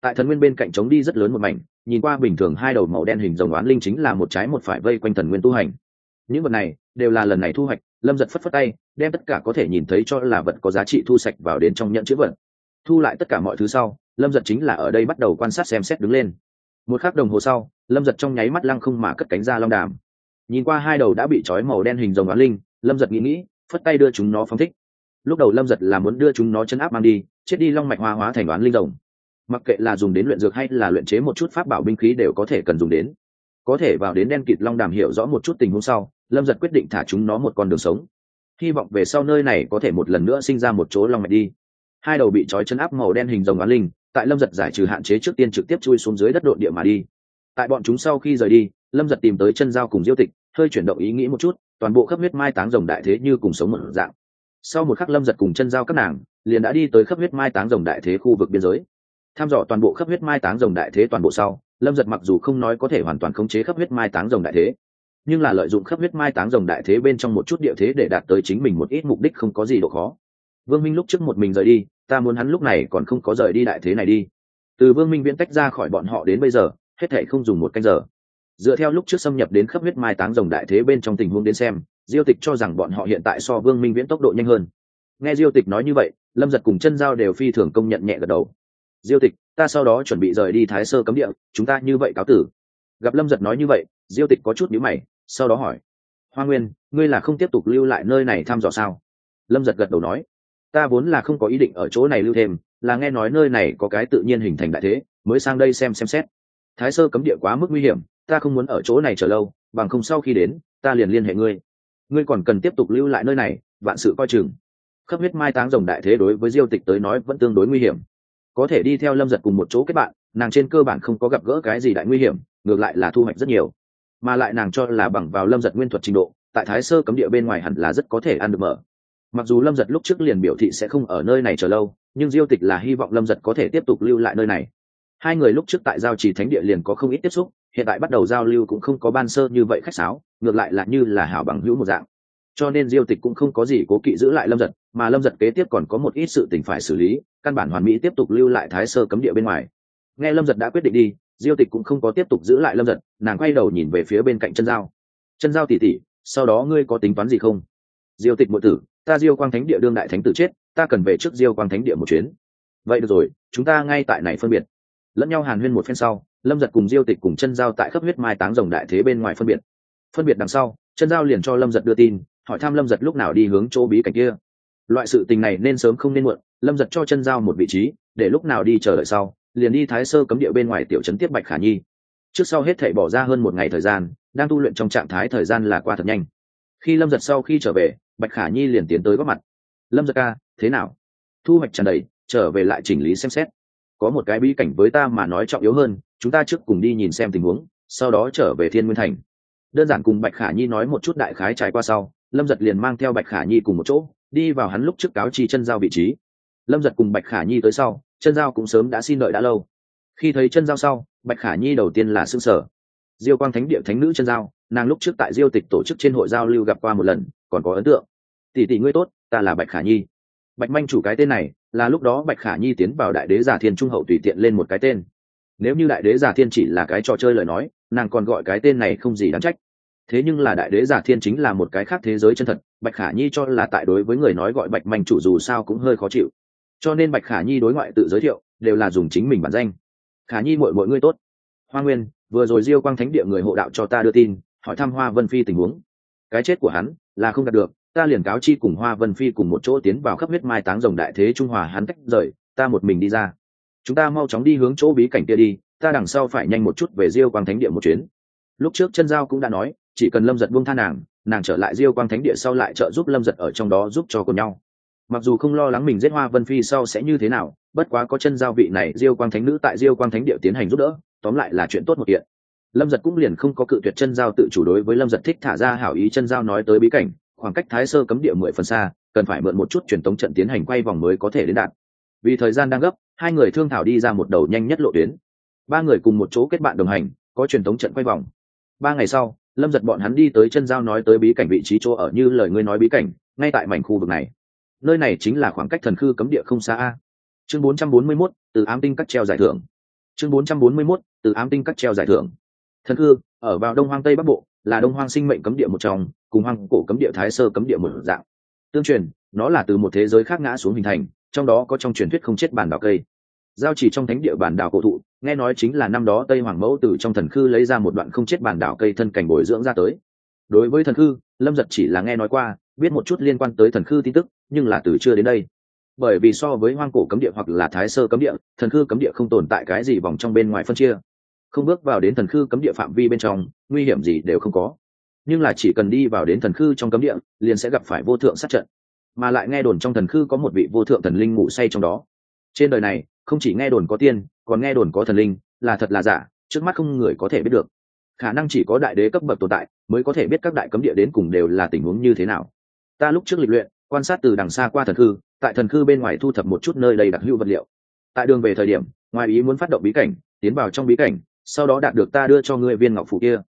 Tại thần nguyên bên cạnh trống đi rất lớn một mảnh, nhìn qua bình thường hai đầu màu đen hình rồng oán linh chính là một trái một phải vây quanh thần nguyên tu hành. Những vật này đều là lần này thu hoạch, lâm giật phất phất tay, đem tất cả có thể nhìn thấy cho là vật có giá trị thu sạch vào đến trong nhận chữ vật. Thu lại tất cả mọi thứ sau, lâm giật chính là ở đây bắt đầu quan sát xem xét đứng lên. Một k h ắ c đồng hồ sau, lâm giật trong nháy mắt lăng không mà cất cánh ra long đàm. Nhìn qua hai đầu đã bị trói màu đen hình rồng oán linh, lâm giật nghĩ nghĩ, phất tay đưa chúng nó phóng thích lúc đầu lâm giật là muốn đưa chúng nó chân áp mang đi, chết đi long mạch hoa hóa thành đoán linh rồng. Mặc kệ là dùng đến luyện dược hay là luyện chế một chút pháp bảo binh khí đều có thể cần dùng đến. Có thể vào đến đen kịt long đàm hiểu rõ một chút tình huống sau, lâm giật quyết định thả chúng nó một con đường sống. Hy vọng về sau nơi này có thể một lần nữa sinh ra một chỗ long mạch đi. Hai đầu bị trói chân áp màu đen hình rồng oán linh, tại lâm giật giải trừ hạn chế trước tiên trực tiếp chui xuống dưới đất đội địa mà đi. Tại bọn chúng sau khi rời đi, lâm giật tìm tới chân dao cùng diêu tịch, hơi chuyển động ý nghĩ một chút, toàn bộ khắp huyết mai táng rồng đại thế như cùng sống một dạng sau một khắc lâm giật cùng chân giao các nàng, liền đã đi tới khắp huyết mai táng rồng đại thế khu vực biên giới. Tham dò toàn bộ khắp huyết mai táng rồng đại thế toàn bộ sau, lâm giật mặc dù không nói có thể hoàn toàn khống chế khắp huyết mai táng rồng đại thế, nhưng là lợi dụng khắp huyết mai táng rồng đại thế bên trong một chút địa thế để đạt tới chính mình một ít mục đích không có gì độ khó. Vương minh lúc trước một mình rời đi, ta muốn hắn lúc này còn không có rời đi đại thế này đi. Từ vương minh viễn tách ra khỏi bọn họ đến bây giờ, hết thể không dùng một canh giờ. Dựa theo lúc trước xâm nhập đến khắp huyết mai táng rồng đại thế bên trong tình huống đến xem diêu tịch cho rằng bọn họ hiện tại so vương minh viễn tốc độ nhanh hơn. Nghe diêu tịch nói như vậy, lâm giật cùng chân giao đều phi thường công nhận nhẹ gật đầu. Diêu tịch, ta sau đó chuẩn bị rời đi thái sơ cấm địa, chúng ta như vậy cáo tử. Gặp lâm giật nói như vậy, diêu tịch có chút nhíu mày, sau đó hỏi, hoa nguyên, ngươi là không tiếp tục lưu lại nơi này thăm dò sao? Lâm giật gật đầu nói, ta vốn là không có ý định ở chỗ này lưu thêm, là nghe nói nơi này có cái tự nhiên hình thành đại thế, mới sang đây xem xem xét. Thái sơ cấm địa quá mức nguy hiểm, ta không muốn ở chỗ này chờ lâu, bằng không sau khi đến, ta liền liên hệ ngươi ngươi còn cần tiếp tục lưu lại nơi này, vạn sự coi chừng. Khắp huyết mai táng rồng đại thế đối với diêu tịch tới nói vẫn tương đối nguy hiểm. Có thể đi theo lâm giật cùng một chỗ kết bạn, nàng trên cơ bản không có gặp gỡ cái gì đại nguy hiểm, ngược lại là thu hoạch rất nhiều. Mà lại nàng cho là bằng vào lâm giật nguyên thuật trình độ, tại thái sơ cấm địa bên ngoài hẳn là rất có thể ăn được mở. Mặc dù lâm giật lúc trước liền biểu thị sẽ không ở nơi này chờ lâu, nhưng diêu tịch là hy vọng lâm giật có thể tiếp tục lưu lại nơi này. Hai người lúc trước tại giao trì thánh địa liền có không ít tiếp xúc, hiện tại bắt đầu giao lưu cũng không có ban sơ như vậy khách sáo ngược lại là như là hảo bằng hữu một dạng. Cho nên diêu tịch cũng không có gì cố kỵ giữ lại lâm giật, mà lâm giật kế tiếp còn có một ít sự tình phải xử lý, căn bản hoàn mỹ tiếp tục lưu lại thái sơ cấm địa bên ngoài. Nghe lâm giật đã quyết định đi, diêu tịch cũng không có tiếp tục giữ lại lâm giật, nàng quay đầu nhìn về phía bên cạnh chân dao chân dao tỉ tỉ sau đó ngươi có tính toán gì không? Diêu tịch ngụ tử, ta diêu quang thánh địa đương đại thánh tử chết, ta cần về trước diêu quang thánh địa một chuyến. Vậy được rồi, chúng ta ngay tại này phân biệt. Lẫn nhau hàn huyên một phen sau, lâm giật cùng diêu tịch cùng chân giao tại khắp huyết mai táng rồng đại thế bên ngoài phân biệt phân biệt đằng sau, chân giao liền cho lâm giật đưa tin, hỏi thăm lâm giật lúc nào đi hướng chỗ bí cảnh kia. Loại sự tình này nên sớm không nên muộn, lâm giật cho chân giao một vị trí, để lúc nào đi chờ đợi sau, liền đi thái sơ cấm địa bên ngoài tiểu trấn tiếp bạch khả nhi. Trước sau hết thảy bỏ ra hơn một ngày thời gian, đang tu luyện trong trạng thái thời gian là qua thật nhanh. Khi lâm giật sau khi trở về, bạch khả nhi liền tiến tới góp mặt. Lâm giật ca, thế nào? Thu hoạch tràn đầy, trở về lại chỉnh lý xem xét. Có một cái bí cảnh với ta mà nói trọng yếu hơn, chúng ta trước cùng đi nhìn xem tình huống, sau đó trở về thiên nguyên thành đơn giản cùng bạch khả nhi nói một chút đại khái trải qua sau, lâm giật liền mang theo bạch khả nhi cùng một chỗ, đi vào hắn lúc trước cáo chi chân giao vị trí. Lâm giật cùng bạch khả nhi tới sau, chân giao cũng sớm đã xin đợi đã lâu. Khi thấy chân giao sau, bạch khả nhi đầu tiên là s ư n g sở diêu quang thánh địa thánh nữ chân giao, nàng lúc trước tại diêu tịch tổ chức trên hội giao lưu gặp qua một lần, còn có ấn tượng. Tỷ tỷ ngươi tốt, ta là bạch khả nhi. Bạch manh chủ cái tên này, là lúc đó bạch khả nhi tiến vào đại đế giả thiên trung hậu tùy tiện lên một cái tên. Nếu như đại đế giả thiên chỉ là cái trò chơi lời nói, nàng còn gọi cái tên này không gì đáng trách thế nhưng là đại đế giả thiên chính là một cái khác thế giới chân thật, bạch khả nhi cho là tại đối với người nói gọi bạch manh chủ dù sao cũng hơi khó chịu. Cho nên bạch khả nhi đối ngoại tự giới thiệu, đều là dùng chính mình bản danh. Khả nhi mọi mọi ngươi tốt. Hoa nguyên, vừa rồi diêu quang thánh địa người hộ đạo cho ta đưa tin, hỏi thăm hoa vân phi tình huống. Cái chết của hắn là không đạt được, ta liền cáo chi cùng hoa vân phi cùng một chỗ tiến vào khắp huyết mai táng rồng đại thế trung hòa hắn tách rời, ta một mình đi ra. Chúng ta mau chóng đi hướng chỗ bí cảnh kia đi, ta đằng sau phải nhanh một chút về diêu quang thánh địa một chuyến. Lúc trước chân giao cũng đã nói chỉ cần lâm giật buông tha nàng nàng trở lại diêu quang thánh địa sau lại trợ giúp lâm giật ở trong đó giúp cho cùng nhau. Mặc dù không lo lắng mình giết hoa vân phi sau sẽ như thế nào, bất quá có chân giao vị này diêu quang thánh nữ tại diêu quang thánh địa tiến hành giúp đỡ, tóm lại là chuyện tốt một kiện. Lâm giật cũng liền không có cự tuyệt chân giao tự chủ đối với lâm giật thích thả ra hảo ý chân giao nói tới bí cảnh, khoảng cách thái sơ cấm địa mười phần xa, cần phải mượn một chút truyền tống trận tiến hành quay vòng mới có thể đến đạt. Vì thời gian đang gấp, hai người thương thảo đi ra một đầu nhanh nhất lộ tuyến. Ba người cùng một chỗ kết bạn đồng hành, có truyền tống trận quay vòng. Ba ngày sau lâm giật bọn hắn đi tới chân giao nói tới bí cảnh vị trí chỗ ở như lời ngươi nói bí cảnh ngay tại mảnh khu vực này. Nơi này chính là khoảng cách thần khư cấm địa không xa a. Chương 441, từ ám tinh cắt treo giải thưởng. Chương 441, từ ám tinh cắt treo giải thưởng. Thần khư ở vào đông hoang tây bắc bộ là đông hoang sinh mệnh cấm địa một trong cùng hoang cổ cấm địa thái sơ cấm địa một dạng. Tương truyền nó là từ một thế giới khác ngã xuống hình thành trong đó có trong truyền thuyết không chết bản đảo cây giao chỉ trong thánh địa bản đảo cổ thụ, nghe nói chính là năm đó tây hoàng mẫu từ trong thần khư lấy ra một đoạn không chết bản đảo cây thân cảnh bồi dưỡng ra tới. Đối với thần khư, lâm giật chỉ là nghe nói qua, biết một chút liên quan tới thần khư tin tức, nhưng là từ chưa đến đây. Bởi vì so với hoang cổ cấm địa hoặc là thái sơ cấm địa, thần khư cấm địa không tồn tại cái gì vòng trong bên ngoài phân chia. Không bước vào đến thần khư cấm địa phạm vi bên trong, nguy hiểm gì đều không có. Nhưng là chỉ cần đi vào đến thần khư trong cấm địa, liền sẽ gặp phải vô thượng sát trận. Mà lại nghe đồn trong thần khư có một vị vô thượng thần linh ngủ say trong đó. Trên đời này không chỉ nghe đồn có tiên, còn nghe đồn có thần linh, là thật là giả, trước mắt không người có thể biết được. Khả năng chỉ có đại đế cấp bậc tồn tại mới có thể biết các đại cấm địa đến cùng đều là tình huống như thế nào. Ta lúc trước lịch luyện, quan sát từ đằng xa qua thần khư, tại thần khư bên ngoài thu thập một chút nơi đầy đặc hữu vật liệu. Tại đường về thời điểm, ngoài ý muốn phát động bí cảnh, tiến vào trong bí cảnh, sau đó đạt được ta đưa cho ngươi viên ngọc phủ kia.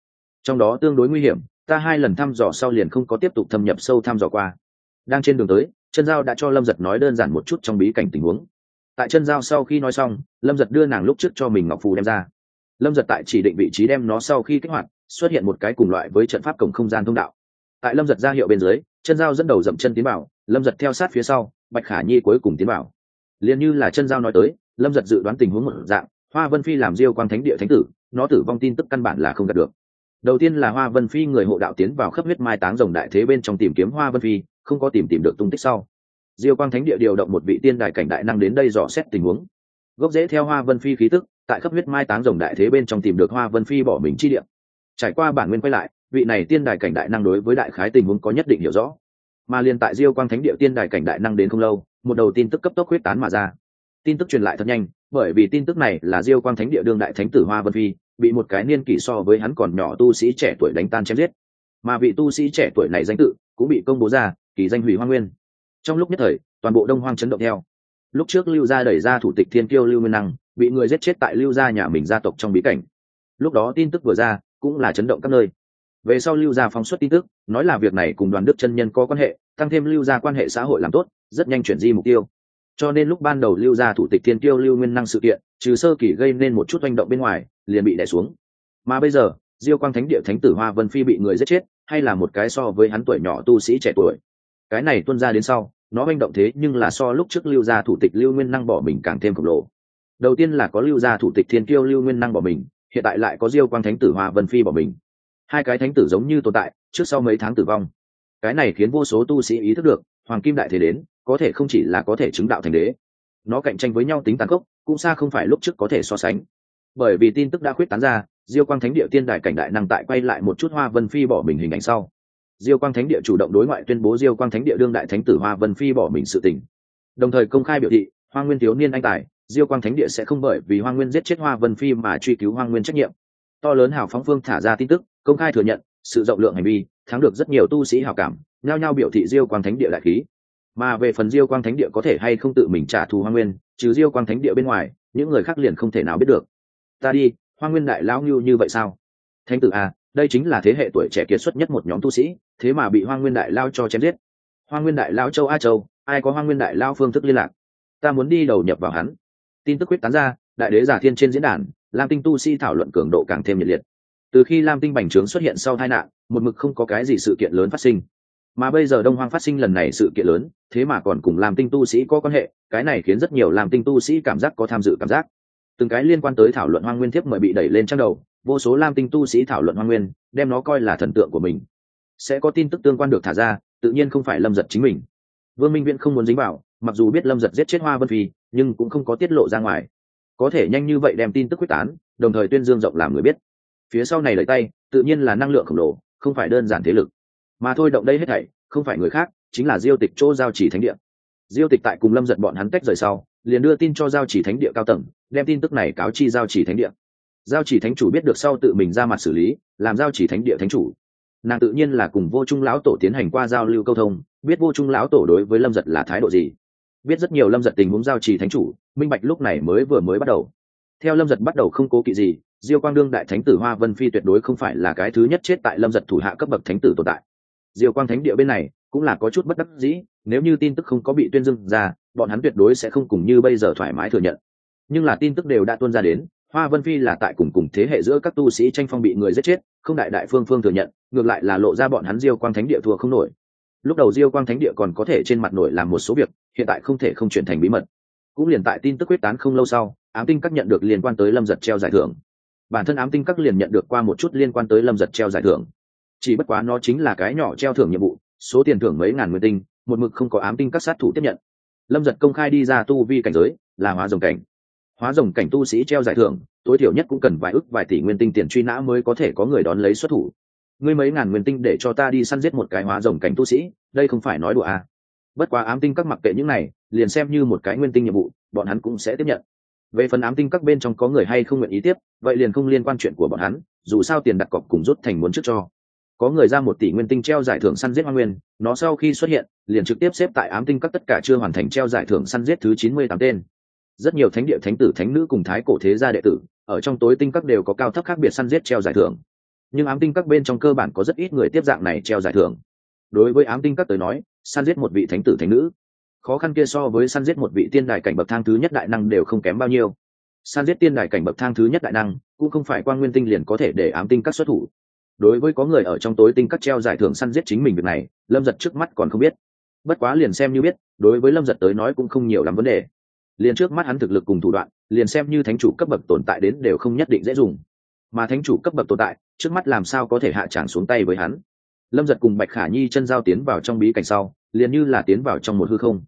Trong đó tương đối nguy hiểm, ta hai lần thăm dò sau liền không có tiếp tục thâm nhập sâu thăm dò qua. Đang trên đường tới, chân giao đã cho lâm giật nói đơn giản một chút trong bí cảnh tình huống tại chân dao sau khi nói xong, lâm giật đưa nàng lúc trước cho mình ngọc phù đem ra. Lâm giật tại chỉ định vị trí đem nó sau khi kích hoạt, xuất hiện một cái cùng loại với trận pháp cổng không gian thông đạo. Tại lâm giật ra hiệu bên dưới, chân dao dẫn đầu dậm chân tiến bảo lâm giật theo sát phía sau, bạch khả nhi cuối cùng tiến bảo liền như là chân dao nói tới, lâm giật dự đoán tình huống một dạng, hoa vân phi làm diêu quang thánh địa thánh tử, nó tử vong tin tức căn bản là không đạt được. Đầu tiên là hoa vân phi người hộ đạo tiến vào khắp huyết mai táng rồng đại thế bên trong tìm kiếm hoa vân phi, không có tìm tìm được tung tích sau diêu quang thánh địa điều động một vị tiên đài cảnh đại năng đến đây dò xét tình huống. Gốc rễ theo hoa vân phi khí tức, tại khắp huyết mai táng rồng đại thế bên trong tìm được hoa vân phi bỏ mình chi địa. trải qua bản nguyên quay lại, vị này tiên đài cảnh đại năng đối với đại khái tình huống có nhất định hiểu rõ. Mà liền tại diêu quang thánh địa tiên đài cảnh đại năng đến không lâu, một đầu tin tức cấp tốc huyết tán mà ra. Tin tức truyền lại thật nhanh, bởi vì tin tức này là diêu quang thánh địa đương đại thánh tử hoa vân phi, bị một cái niên kỷ so với hắn còn nhỏ tu sĩ trẻ tuổi đánh tan chém giết. Mà vị tu sĩ trẻ tuổi này danh tự cũng bị công bố ra, kỳ danh hủy hoa nguyên trong lúc nhất thời, toàn bộ đông hoang chấn động theo. Lúc trước lưu gia đẩy ra thủ tịch thiên kiêu lưu nguyên năng, bị người giết chết tại lưu gia nhà mình gia tộc trong bí cảnh. Lúc đó tin tức vừa ra, cũng là chấn động các nơi. Về sau lưu gia phóng xuất tin tức, nói là việc này cùng đoàn đức chân nhân có quan hệ, tăng thêm lưu gia quan hệ xã hội làm tốt, rất nhanh chuyển di mục tiêu. Cho nên lúc ban đầu lưu gia thủ tịch thiên kiêu lưu nguyên năng sự kiện, trừ sơ kỳ gây nên một chút hành động bên ngoài, liền bị đẻ xuống. Mà bây giờ, diêu quang thánh địa thánh tử hoa vân phi bị người giết chết, hay là một cái so với hắn tuổi nhỏ tu sĩ trẻ tuổi. Cái này tuân ra đến sau nó manh động thế nhưng là so lúc trước lưu gia thủ tịch lưu nguyên năng bỏ mình càng thêm khổng lồ. Đầu tiên là có lưu gia thủ tịch thiên kiêu lưu nguyên năng bỏ mình, hiện tại lại có diêu quang thánh tử hoa vân phi bỏ mình. Hai cái thánh tử giống như tồn tại, trước sau mấy tháng tử vong. Cái này khiến vô số tu sĩ ý thức được, hoàng kim đại thế đến, có thể không chỉ là có thể chứng đạo thành đế. Nó cạnh tranh với nhau tính tàn khốc, cũng xa không phải lúc trước có thể so sánh. Bởi vì tin tức đã khuyết tán ra, diêu quang thánh địa tiên đại cảnh đại năng tại quay lại một chút hoa vân phi bỏ mình hình ảnh sau diêu quang thánh địa chủ động đối ngoại tuyên bố diêu quang thánh địa đương đại thánh tử hoa vân phi bỏ mình sự tình. Đồng thời công khai biểu thị, hoa nguyên thiếu niên anh tài, diêu quang thánh địa sẽ không bởi vì hoa nguyên giết chết hoa vân phi mà truy cứu hoa nguyên trách nhiệm. To lớn hào phóng phương thả ra tin tức, công khai thừa nhận, sự rộng lượng hành vi, thắng được rất nhiều tu sĩ hào cảm, nhao nhao biểu thị diêu quang thánh địa đại khí. Mà về phần diêu quang thánh địa có thể hay không tự mình trả thù hoa nguyên, trừ diêu quang thánh địa bên ngoài, những người khác liền không thể nào biết được. Ta đi, hoa nguyên đại lão như như vậy sao? Thánh tử à đây chính là thế hệ tuổi trẻ kiệt xuất nhất một nhóm tu sĩ thế mà bị hoa nguyên đại lao cho chém giết. Hoa nguyên đại lao châu a châu, ai có hoa nguyên đại lao phương thức liên lạc? Ta muốn đi đầu nhập vào hắn. Tin tức quyết tán ra, đại đế giả thiên trên diễn đàn, lam tinh tu sĩ thảo luận cường độ càng thêm nhiệt liệt. Từ khi lam tinh bành trướng xuất hiện sau tai nạn, một mực không có cái gì sự kiện lớn phát sinh. Mà bây giờ đông hoang phát sinh lần này sự kiện lớn, thế mà còn cùng lam tinh tu sĩ có quan hệ, cái này khiến rất nhiều lam tinh tu sĩ cảm giác có tham dự cảm giác. Từng cái liên quan tới thảo luận hoang nguyên thiếp mời bị đẩy lên trang đầu, vô số lam tinh tu sĩ thảo luận hoang nguyên, đem nó coi là thần tượng của mình sẽ có tin tức tương quan được thả ra, tự nhiên không phải lâm giật chính mình. Vương minh viễn không muốn dính vào, mặc dù biết lâm giật giết chết hoa vân phi, nhưng cũng không có tiết lộ ra ngoài. Có thể nhanh như vậy đem tin tức quyết tán, đồng thời tuyên dương rộng làm người biết. Phía sau này lấy tay, tự nhiên là năng lượng khổng lồ, không phải đơn giản thế lực. Mà thôi động đây hết thảy, không phải người khác, chính là diêu tịch chỗ giao chỉ thánh địa. Diêu tịch tại cùng lâm giật bọn hắn tách rời sau, liền đưa tin cho giao chỉ thánh địa cao tầng, đem tin tức này cáo chi giao chỉ thánh địa. Giao chỉ thánh chủ biết được sau tự mình ra mặt xử lý, làm giao chỉ thánh địa thánh chủ nàng tự nhiên là cùng vô trung lão tổ tiến hành qua giao lưu câu thông, biết vô trung lão tổ đối với lâm giật là thái độ gì, biết rất nhiều lâm giật tình huống giao trì thánh chủ, minh bạch lúc này mới vừa mới bắt đầu. Theo lâm giật bắt đầu không cố kỵ gì, diêu quang đương đại thánh tử hoa vân phi tuyệt đối không phải là cái thứ nhất chết tại lâm giật thủ hạ cấp bậc thánh tử tồn tại. Diêu quang thánh địa bên này cũng là có chút bất đắc dĩ, nếu như tin tức không có bị tuyên dưng ra, bọn hắn tuyệt đối sẽ không cùng như bây giờ thoải mái thừa nhận. Nhưng là tin tức đều đã tuôn ra đến hoa vân phi là tại cùng cùng thế hệ giữa các tu sĩ tranh phong bị người giết chết, không đại đại phương phương thừa nhận, ngược lại là lộ ra bọn hắn diêu quang thánh địa thua không nổi. Lúc đầu diêu quang thánh địa còn có thể trên mặt nổi làm một số việc, hiện tại không thể không chuyển thành bí mật. Cũng liền tại tin tức quyết tán không lâu sau, ám tinh các nhận được liên quan tới lâm giật treo giải thưởng. Bản thân ám tinh các liền nhận được qua một chút liên quan tới lâm giật treo giải thưởng. Chỉ bất quá nó chính là cái nhỏ treo thưởng nhiệm vụ, số tiền thưởng mấy ngàn nguyên tinh, một mực không có ám tinh các sát thủ tiếp nhận. Lâm giật công khai đi ra tu vi cảnh giới, là hóa dòng cảnh hóa rồng cảnh tu sĩ treo giải thưởng, tối thiểu nhất cũng cần vài ức vài tỷ nguyên tinh tiền truy nã mới có thể có người đón lấy xuất thủ. Ngươi mấy ngàn nguyên tinh để cho ta đi săn giết một cái hóa rồng cảnh tu sĩ, đây không phải nói đùa à. bất quá ám tinh các mặc kệ những này, liền xem như một cái nguyên tinh nhiệm vụ, bọn hắn cũng sẽ tiếp nhận. Về phần ám tinh các bên trong có người hay không nguyện ý tiếp, vậy liền không liên quan chuyện của bọn hắn, dù sao tiền đặt cọc cùng rút thành muốn trước cho. Có người ra một tỷ nguyên tinh treo giải thưởng săn giết hoa nguyên, nó sau khi xuất hiện, liền trực tiếp xếp tại ám tinh các tất cả chưa hoàn thành treo giải thưởng săn giết thứ chín mươi tám tên rất nhiều thánh địa thánh tử, thánh nữ cùng thái cổ thế gia đệ tử, ở trong tối tinh các đều có cao thấp khác biệt săn giết treo giải thưởng. Nhưng ám tinh các bên trong cơ bản có rất ít người tiếp dạng này treo giải thưởng. Đối với ám tinh các tới nói, săn giết một vị thánh tử, thánh nữ, khó khăn kia so với săn giết một vị tiên đài cảnh bậc thang thứ nhất đại năng đều không kém bao nhiêu. Săn giết tiên đài cảnh bậc thang thứ nhất đại năng, cũng không phải quan nguyên tinh liền có thể để ám tinh các xuất thủ. Đối với có người ở trong tối tinh các treo giải thưởng săn giết chính mình việc này, lâm giật trước mắt còn không biết. Bất quá liền xem như biết, đối với lâm giật tới nói cũng không nhiều lắm vấn đề liền trước mắt hắn thực lực cùng thủ đoạn, liền xem như thánh chủ cấp bậc tồn tại đến đều không nhất định dễ dùng. Mà thánh chủ cấp bậc tồn tại, trước mắt làm sao có thể hạ tràng xuống tay với hắn? Lâm giật cùng bạch khả nhi chân giao tiến vào trong bí cảnh sau, liền như là tiến vào trong một hư không.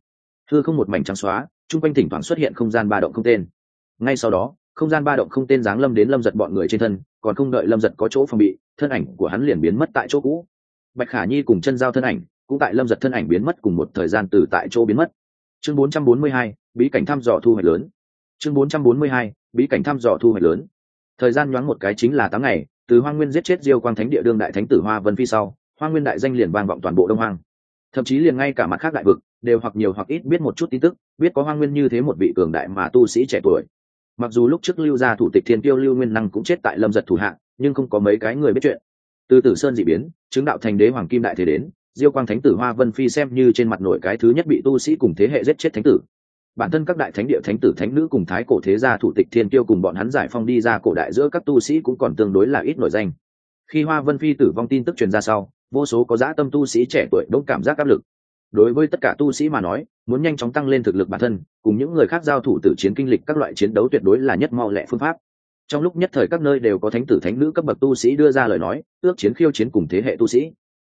Hư không một mảnh trắng xóa, chung quanh thỉnh thoảng xuất hiện không gian ba động không tên. Ngay sau đó, không gian ba động không tên giáng lâm đến lâm giật bọn người trên thân, còn không đợi lâm giật có chỗ phòng bị, thân ảnh của hắn liền biến mất tại chỗ cũ. Bạch khả nhi cùng chân giao thân ảnh, cũng tại lâm giật thân ảnh biến mất cùng một thời gian từ tại chỗ biến mất chương 442, bí cảnh thăm dò thu hoạch lớn. Chương 442, bí cảnh thăm dò thu hoạch lớn. Thời gian nhoáng một cái chính là tám ngày từ hoang nguyên giết chết diêu quang thánh địa đương đại thánh tử hoa vân phi sau hoang nguyên đại danh liền vang vọng toàn bộ đông hoang. Thậm chí liền ngay cả mặt khác đại vực đều hoặc nhiều hoặc ít biết một chút tin tức biết có hoang nguyên như thế một vị cường đại mà tu sĩ trẻ tuổi. Mặc dù lúc trước lưu gia thủ tịch thiên tiêu lưu nguyên năng cũng chết tại lâm giật thủ hạng nhưng không có mấy cái người biết chuyện. Từ tử sơn d ị biến chứng đạo thành đế hoàng kim đại thế đến diêu quang thánh tử hoa vân phi xem như trên mặt nổi cái thứ nhất bị tu sĩ cùng thế hệ giết chết thánh tử. Bản thân các đại thánh địa, thánh tử, thánh nữ cùng thái cổ thế gia thủ tịch thiên tiêu cùng bọn hắn giải phong đi ra cổ đại giữa các tu sĩ cũng còn tương đối là ít nổi danh. Khi hoa vân phi tử vong tin tức truyền ra sau, vô số có dã tâm tu sĩ trẻ tuổi đông cảm giác áp lực. Đối với tất cả tu sĩ mà nói, muốn nhanh chóng tăng lên thực lực bản thân, cùng những người khác giao thủ tử chiến kinh lịch các loại chiến đấu tuyệt đối là nhất mau lẹ phương pháp. Trong lúc nhất thời các nơi đều có thánh tử, thánh nữ cấp bậc tu sĩ đưa ra lời nói, ước chiến khiêu chiến cùng thế hệ tu sĩ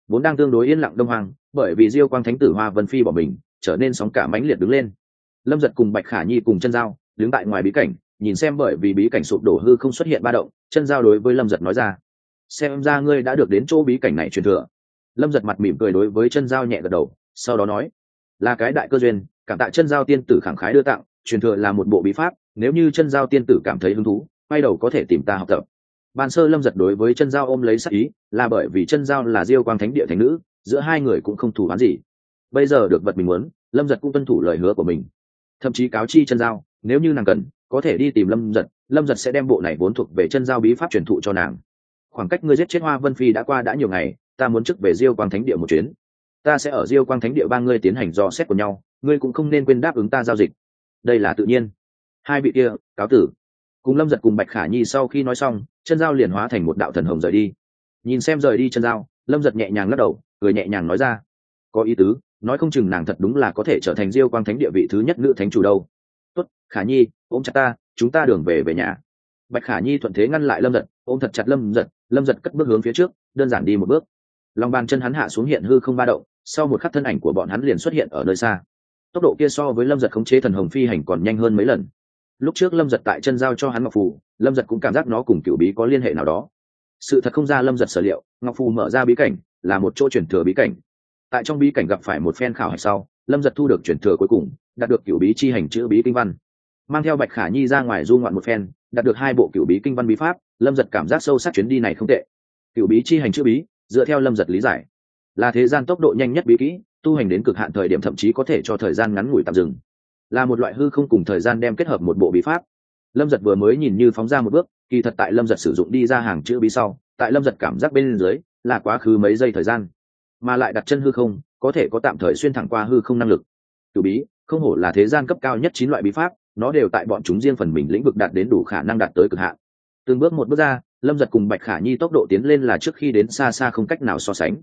vốn đang tương đối yên lặng đông hoàng bởi vì diêu quang thánh tử hoa vân phi bỏ mình, trở nên sóng cả mãnh liệt đứng lên. Lâm giật cùng bạch khả nhi cùng chân giao, đứng tại ngoài bí cảnh, nhìn xem bởi vì bí cảnh sụp đổ hư không xuất hiện ba động, chân giao đối với lâm giật nói ra, xem ra ngươi đã được đến chỗ bí cảnh này truyền thừa. Lâm giật mặt mỉm cười đối với chân giao nhẹ gật đầu, sau đó nói, là cái đại cơ duyên, cảm tạ chân giao tiên tử khẳng khái đưa tặng, truyền thừa là một bộ bí pháp, nếu như chân giao tiên tử cảm thấy hứng thú, quay đầu có thể tìm ta học tập ban sơ lâm giật đối với chân giao ôm lấy sắc ý, là bởi vì chân giao là diêu quang thánh địa thánh nữ, giữa hai người cũng không thủ hắn gì. Bây giờ được vật mình muốn, lâm giật cũng tuân thủ lời hứa của mình. Thậm chí cáo chi chân giao nếu như nàng cần, có thể đi tìm lâm giật lâm giật sẽ đem bộ này vốn thuộc về chân giao bí pháp truyền thụ cho nàng. Khoảng cách ngươi giết chết hoa vân phi đã qua đã nhiều ngày, ta muốn chức về diêu quang thánh địa một chuyến. Ta sẽ ở diêu quang thánh địa ba ngươi tiến hành dò xét của nhau, ngươi cũng không nên quên đáp ứng ta giao dịch. Đây là tự nhiên. Hai vị kia, cáo tử cùng lâm giật cùng bạch khả nhi sau khi nói xong, chân dao liền hóa thành một đạo thần hồng rời đi. Nhìn xem rời đi chân dao, lâm giật nhẹ nhàng lắc đầu, cười nhẹ nhàng nói ra. Có ý tứ, nói không chừng nàng thật đúng là có thể trở thành diêu quang thánh địa vị thứ nhất nữ thánh chủ đâu. Tốt, khả nhi, ôm chặt ta, chúng ta đường về về nhà. Bạch khả nhi thuận thế ngăn lại lâm giật, ôm thật chặt lâm giật lâm giật cất bước hướng phía trước, đơn giản đi một bước. Lòng bàn chân hắn hạ xuống hiện hư không ba động, sau một khắc thân ảnh của bọn hắn liền xuất hiện ở nơi xa. Tốc độ kia so với lâm giật khống chế thần hồng phi hành còn nhanh hơn mấy lần lúc trước lâm giật tại chân giao cho hắn ngọc phù, lâm giật cũng cảm giác nó cùng cựu bí có liên hệ nào đó. Sự thật không ra lâm giật sở liệu, ngọc phù mở ra bí cảnh là một chỗ chuyển thừa bí cảnh. Tại trong bí cảnh gặp phải một phen khảo hạch sau, lâm giật thu được chuyển thừa cuối cùng, đạt được cựu bí chi hành chữ bí kinh văn. Mang theo bạch khả nhi ra ngoài du ngoạn một phen, đạt được hai bộ cựu bí kinh văn bí pháp, lâm giật cảm giác sâu sắc chuyến đi này không tệ. Cựu bí chi hành chữ bí, dựa theo lâm giật lý giải, là thế gian tốc độ nhanh nhất bí kỹ, tu hành đến cực hạn thời điểm thậm chí có thể cho thời gian ngắn ngủi tạm dừng là một loại hư không cùng thời gian đem kết hợp một bộ bí pháp. Lâm giật vừa mới nhìn như phóng ra một bước, kỳ thật tại lâm giật sử dụng đi ra hàng chữ bí sau, tại lâm giật cảm giác bên dưới là quá khứ mấy giây thời gian, mà lại đặt chân hư không, có thể có tạm thời xuyên thẳng qua hư không năng lực. Cử bí, không hổ là thế gian cấp cao nhất chín loại bí pháp, nó đều tại bọn chúng riêng phần mình lĩnh vực đạt đến đủ khả năng đạt tới cực hạn. Từng bước một bước ra, lâm giật cùng bạch khả nhi tốc độ tiến lên là trước khi đến xa xa không cách nào so sánh.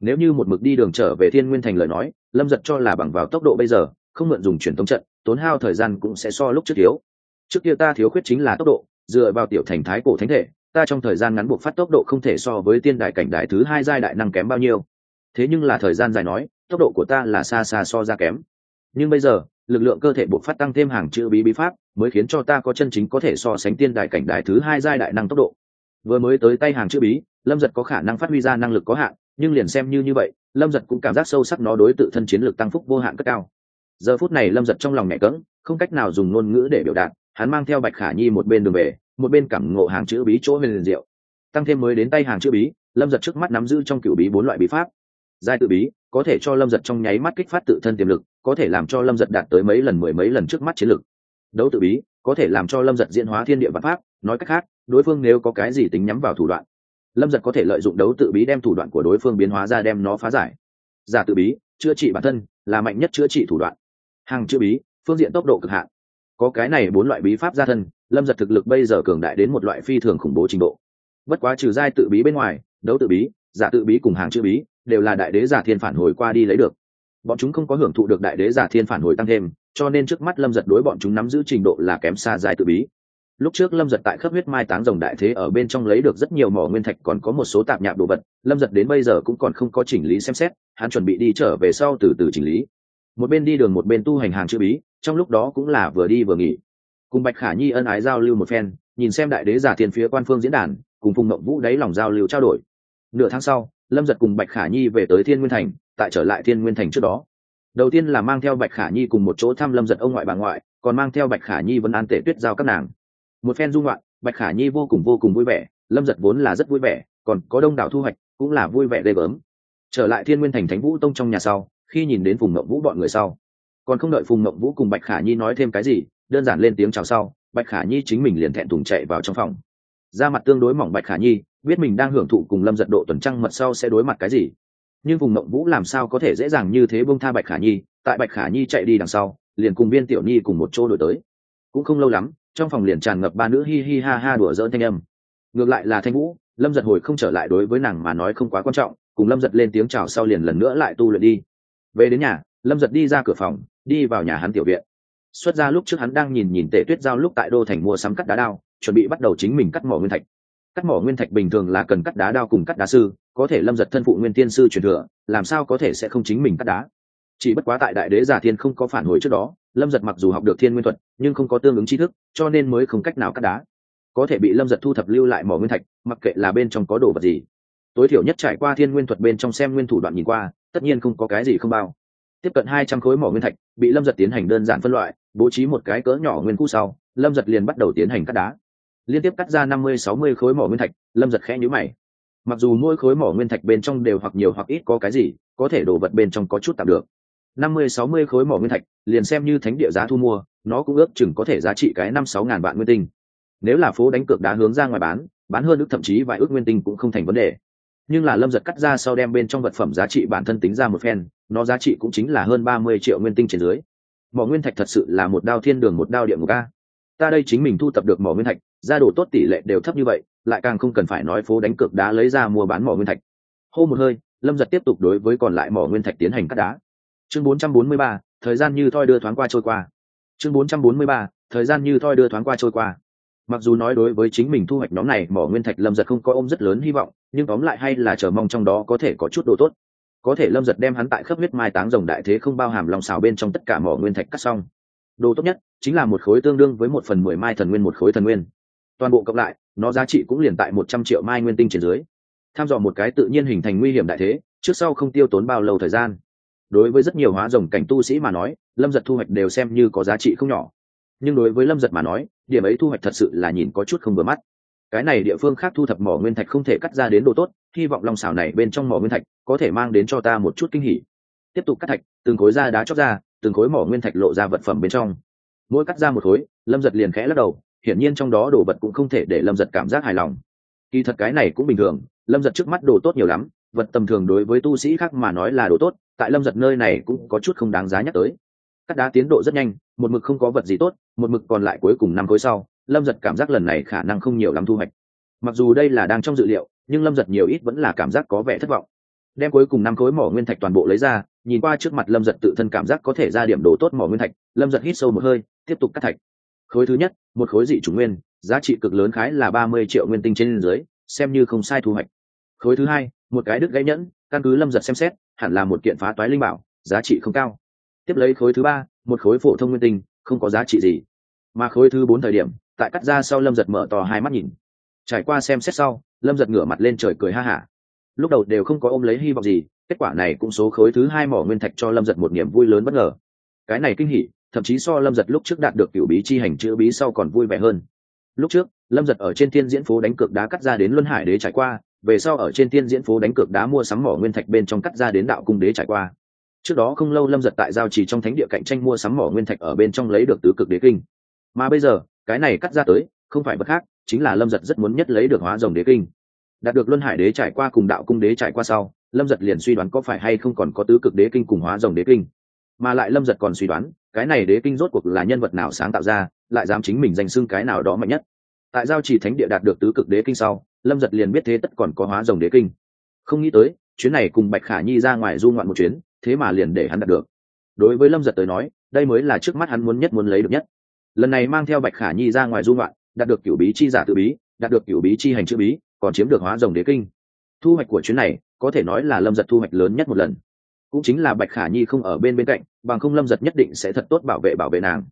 Nếu như một mực đi đường trở về thiên nguyên thành lời nói, lâm giật cho là bằng vào tốc độ bây giờ không mượn dùng truyền thống trận, tốn hao thời gian cũng sẽ so lúc trước thiếu. Trước kia ta thiếu khuyết chính là tốc độ, dựa vào tiểu thành thái cổ thánh thể, ta trong thời gian ngắn buộc phát tốc độ không thể so với tiên đại cảnh đại thứ hai giai đại năng kém bao nhiêu. Thế nhưng là thời gian dài nói, tốc độ của ta là xa xa so ra kém. Nhưng bây giờ, lực lượng cơ thể buộc phát tăng thêm hàng chữ bí bí pháp, mới khiến cho ta có chân chính có thể so sánh tiên đại cảnh đại thứ hai giai đại năng tốc độ. Vừa mới tới tay hàng chữ bí, lâm giật có khả năng phát huy ra năng lực có hạn, nhưng liền xem như như vậy, lâm giật cũng cảm giác sâu sắc nó đối tự thân chiến lược tăng phúc vô hạn cất cao giờ phút này lâm giật trong lòng nhẹ cỡng không cách nào dùng ngôn ngữ để biểu đạt, hắn mang theo bạch khả nhi một bên đường về, một bên cảm ngộ hàng chữ bí chỗ huyền liền diệu. Tăng thêm mới đến tay hàng chữ bí, lâm giật trước mắt nắm giữ trong cựu bí bốn loại bí pháp. Giai tự bí, có thể cho lâm giật trong nháy mắt kích phát tự thân tiềm lực, có thể làm cho lâm giật đạt tới mấy lần mười mấy lần trước mắt chiến lực. Đấu tự bí, có thể làm cho lâm giật diễn hóa thiên địa văn pháp, nói cách khác, đối phương nếu có cái gì tính nhắm vào thủ đoạn, lâm giật có thể lợi dụng đấu tự bí đem thủ đoạn của đối phương biến hóa ra đem nó phá giải. Giả tự bí, chữa trị bản thân là mạnh nhất chữa trị thủ đoạn hàng chữ bí, phương diện tốc độ cực hạn. Có cái này bốn loại bí pháp gia thân, lâm giật thực lực bây giờ cường đại đến một loại phi thường khủng bố trình độ. Bất quá trừ giai tự bí bên ngoài, đấu tự bí, giả tự bí cùng hàng chữ bí đều là đại đế giả thiên phản hồi qua đi lấy được. Bọn chúng không có hưởng thụ được đại đế giả thiên phản hồi tăng thêm, cho nên trước mắt lâm giật đối bọn chúng nắm giữ trình độ là kém xa giai tự bí. Lúc trước lâm giật tại khắp huyết mai táng rồng đại thế ở bên trong lấy được rất nhiều mỏ nguyên thạch còn có một số tạp nhạp đồ vật, lâm giật đến bây giờ cũng còn không có chỉnh lý xem xét, hắn chuẩn bị đi trở về sau từ từ chỉnh lý một bên đi đường một bên tu hành hàng chữ bí, trong lúc đó cũng là vừa đi vừa nghỉ. Cùng bạch khả nhi ân ái giao lưu một phen, nhìn xem đại đế giả thiên phía quan phương diễn đàn, cùng phùng mộng vũ đáy lòng giao lưu trao đổi. Nửa tháng sau, lâm giật cùng bạch khả nhi về tới thiên nguyên thành, tại trở lại thiên nguyên thành trước đó. Đầu tiên là mang theo bạch khả nhi cùng một chỗ thăm lâm giật ông ngoại bà ngoại, còn mang theo bạch khả nhi vẫn an tể tuyết giao các nàng. Một phen dung loạn, bạch khả nhi vô cùng vô cùng vui vẻ, lâm giật vốn là rất vui vẻ, còn có đông đảo thu hoạch, cũng là vui vẻ ghê gớm. Trở lại thiên nguyên thành thánh vũ tông trong nhà sau khi nhìn đến phùng mộng vũ bọn người sau. Còn không đợi phùng mộng vũ cùng bạch khả nhi nói thêm cái gì, đơn giản lên tiếng chào sau, bạch khả nhi chính mình liền thẹn thùng chạy vào trong phòng. Ra mặt tương đối mỏng bạch khả nhi, biết mình đang hưởng thụ cùng lâm giật độ tuần trăng mật sau sẽ đối mặt cái gì. Nhưng vùng mộng vũ làm sao có thể dễ dàng như thế bông tha bạch khả nhi, tại bạch khả nhi chạy đi đằng sau, liền cùng viên tiểu nhi cùng một chỗ đổi tới. Cũng không lâu lắm, trong phòng liền tràn ngập ba nữ hi hi ha ha đùa dỡn thanh âm. Ngược lại là thanh vũ, lâm giật hồi không trở lại đối với nàng mà nói không quá quan trọng, cùng lâm giật lên tiếng chào sau liền lần nữa lại tu luyện đi về đến nhà, lâm giật đi ra cửa phòng, đi vào nhà hắn tiểu viện. Xuất ra lúc trước hắn đang nhìn nhìn tể tuyết giao lúc tại đô thành mua sắm cắt đá đao, chuẩn bị bắt đầu chính mình cắt mỏ nguyên thạch. Cắt mỏ nguyên thạch bình thường là cần cắt đá đao cùng cắt đá sư, có thể lâm giật thân phụ nguyên tiên sư truyền thừa, làm sao có thể sẽ không chính mình cắt đá? Chỉ bất quá tại đại đế giả thiên không có phản hồi trước đó, lâm giật mặc dù học được thiên nguyên thuật, nhưng không có tương ứng tri thức, cho nên mới không cách nào cắt đá. Có thể bị lâm giật thu thập lưu lại mỏ nguyên thạch, mặc kệ là bên trong có đồ vật gì. Tối thiểu nhất trải qua thiên nguyên thuật bên trong xem nguyên thủ đoạn nhìn qua tất nhiên không có cái gì không bao. Tiếp cận hai trăm khối mỏ nguyên thạch, bị lâm giật tiến hành đơn giản phân loại, bố trí một cái cỡ nhỏ nguyên khu sau, lâm giật liền bắt đầu tiến hành cắt đá. Liên tiếp cắt ra năm mươi, sáu mươi khối mỏ nguyên thạch, lâm giật khẽ nhữ mày. Mặc dù mỗi khối mỏ nguyên thạch bên trong đều hoặc nhiều hoặc ít có cái gì, có thể đổ vật bên trong có chút tạm được. Năm mươi, sáu mươi khối mỏ nguyên thạch, liền xem như thánh địa giá thu mua, nó cũng ước chừng có thể giá trị cái năm, sáu ngàn vạn nguyên tinh. Nếu là phố đánh cược đá hướng ra ngoài bán bán hơn ước thậm chí vài ước nguyên tinh cũng không thành vấn đề nhưng là lâm giật cắt ra sau đem bên trong vật phẩm giá trị bản thân tính ra một phen nó giá trị cũng chính là hơn ba mươi triệu nguyên tinh trên dưới. Mỏ nguyên thạch thật sự là một đao thiên đường một đao địa ngục a. Ta đây chính mình thu tập được mỏ nguyên thạch gia đồ tốt tỷ lệ đều thấp như vậy lại càng không cần phải nói phố đánh cược đá lấy ra mua bán mỏ nguyên thạch. Hô một hơi lâm giật tiếp tục đối với còn lại mỏ nguyên thạch tiến hành cắt đá. Chương 443, thời gian như thoi đưa thoáng qua trôi qua. Chương 443, thời gian như thoi đưa thoáng qua trôi qua mặc dù nói đối với chính mình thu hoạch nhóm này, mỏ nguyên thạch lâm giật không có ôm rất lớn hy vọng, nhưng tóm lại hay là chờ mong trong đó có thể có chút đồ tốt. Có thể lâm giật đem hắn tại khớp huyết mai táng rồng đại thế không bao hàm lòng xào bên trong tất cả mỏ nguyên thạch cắt xong. Đồ tốt nhất chính là một khối tương đương với một phần mười mai thần nguyên, một khối thần nguyên. Toàn bộ cộng lại, nó giá trị cũng liền tại một trăm triệu mai nguyên tinh trên dưới. Tham dò một cái tự nhiên hình thành nguy hiểm đại thế, trước sau không tiêu tốn bao lâu thời gian. Đối với rất nhiều hóa rồng cảnh tu sĩ mà nói, lâm giật thu hoạch đều xem như có giá trị không nhỏ. Nhưng đối với lâm giật mà nói điểm ấy thu hoạch thật sự là nhìn có chút không vừa mắt. Cái này địa phương khác thu thập mỏ nguyên thạch không thể cắt ra đến đồ tốt, hy vọng lòng xảo này bên trong mỏ nguyên thạch có thể mang đến cho ta một chút kinh hỉ. Tiếp tục cắt thạch, từng khối da đá chóc ra, từng khối mỏ nguyên thạch lộ ra vật phẩm bên trong. Mỗi cắt ra một khối, lâm giật liền khẽ lắc đầu, hiển nhiên trong đó đồ vật cũng không thể để lâm giật cảm giác hài lòng. Kỳ thật cái này cũng bình thường, lâm giật trước mắt đồ tốt nhiều lắm, vật tầm thường đối với tu sĩ khác mà nói là đồ tốt, tại lâm giật nơi này cũng có chút không đáng giá nhắc tới cắt đá tiến độ rất nhanh, một mực không có vật gì tốt, một mực còn lại cuối cùng năm khối sau, lâm giật cảm giác lần này khả năng không nhiều lắm thu hoạch. Mặc dù đây là đang trong dự liệu, nhưng lâm giật nhiều ít vẫn là cảm giác có vẻ thất vọng. Đem cuối cùng năm khối mỏ nguyên thạch toàn bộ lấy ra, nhìn qua trước mặt lâm giật tự thân cảm giác có thể ra điểm đồ tốt mỏ nguyên thạch, lâm giật hít sâu một hơi, tiếp tục cắt thạch. Khối thứ nhất, một khối dị chủ nguyên, giá trị cực lớn khái là ba mươi triệu nguyên tinh trên dưới, xem như không sai thu hoạch. Khối thứ hai, một cái đứt gãy nhẫn, căn cứ lâm giật xem xét, hẳn là một kiện phá toái linh bảo, giá trị không cao tiếp lấy khối thứ ba, một khối phổ thông nguyên tinh, không có giá trị gì. Mà khối thứ bốn thời điểm, tại cắt ra sau lâm giật mở to hai mắt nhìn. Trải qua xem xét sau, lâm giật ngửa mặt lên trời cười ha hả. Lúc đầu đều không có ôm lấy hy vọng gì, kết quả này cũng số khối thứ hai mỏ nguyên thạch cho lâm giật một niềm vui lớn bất ngờ. Cái này kinh hỉ, thậm chí so lâm giật lúc trước đạt được cựu bí chi hành chữ bí sau còn vui vẻ hơn. Lúc trước, lâm giật ở trên thiên diễn phố đánh cược đá cắt ra đến luân hải đế trải qua, về sau ở trên thiên diễn phố đánh cược đá mua sắm mỏ nguyên thạch bên trong cắt ra đến đạo cung đế trải qua trước đó không lâu lâm giật tại giao trì trong thánh địa cạnh tranh mua sắm mỏ nguyên thạch ở bên trong lấy được tứ cực đế kinh. Mà bây giờ, cái này cắt ra tới, không phải bất khác, chính là lâm giật rất muốn nhất lấy được hóa rồng đế kinh. Đạt được luân hải đế trải qua cùng đạo cung đế trải qua sau, lâm giật liền suy đoán có phải hay không còn có tứ cực đế kinh cùng hóa rồng đế kinh. Mà lại lâm giật còn suy đoán, cái này đế kinh rốt cuộc là nhân vật nào sáng tạo ra, lại dám chính mình danh xưng cái nào đó mạnh nhất. Tại giao trì thánh địa đạt được tứ cực đế kinh sau, lâm giật liền biết thế tất còn có hóa rồng đế kinh. Không nghĩ tới, chuyến này cùng bạch khả nhi ra ngoài du ngoạn một chuyến thế mà liền để hắn đạt được. Đối với lâm giật tới nói, đây mới là trước mắt hắn muốn nhất muốn lấy được nhất. Lần này mang theo bạch khả nhi ra ngoài du ngoạn, đạt được cửu bí chi giả tự bí, đạt được cửu bí chi hành chữ bí, còn chiếm được hóa rồng đế kinh. Thu hoạch của chuyến này, có thể nói là lâm giật thu hoạch lớn nhất một lần. Cũng chính là bạch khả nhi không ở bên bên cạnh, bằng không lâm giật nhất định sẽ thật tốt bảo vệ bảo vệ nàng.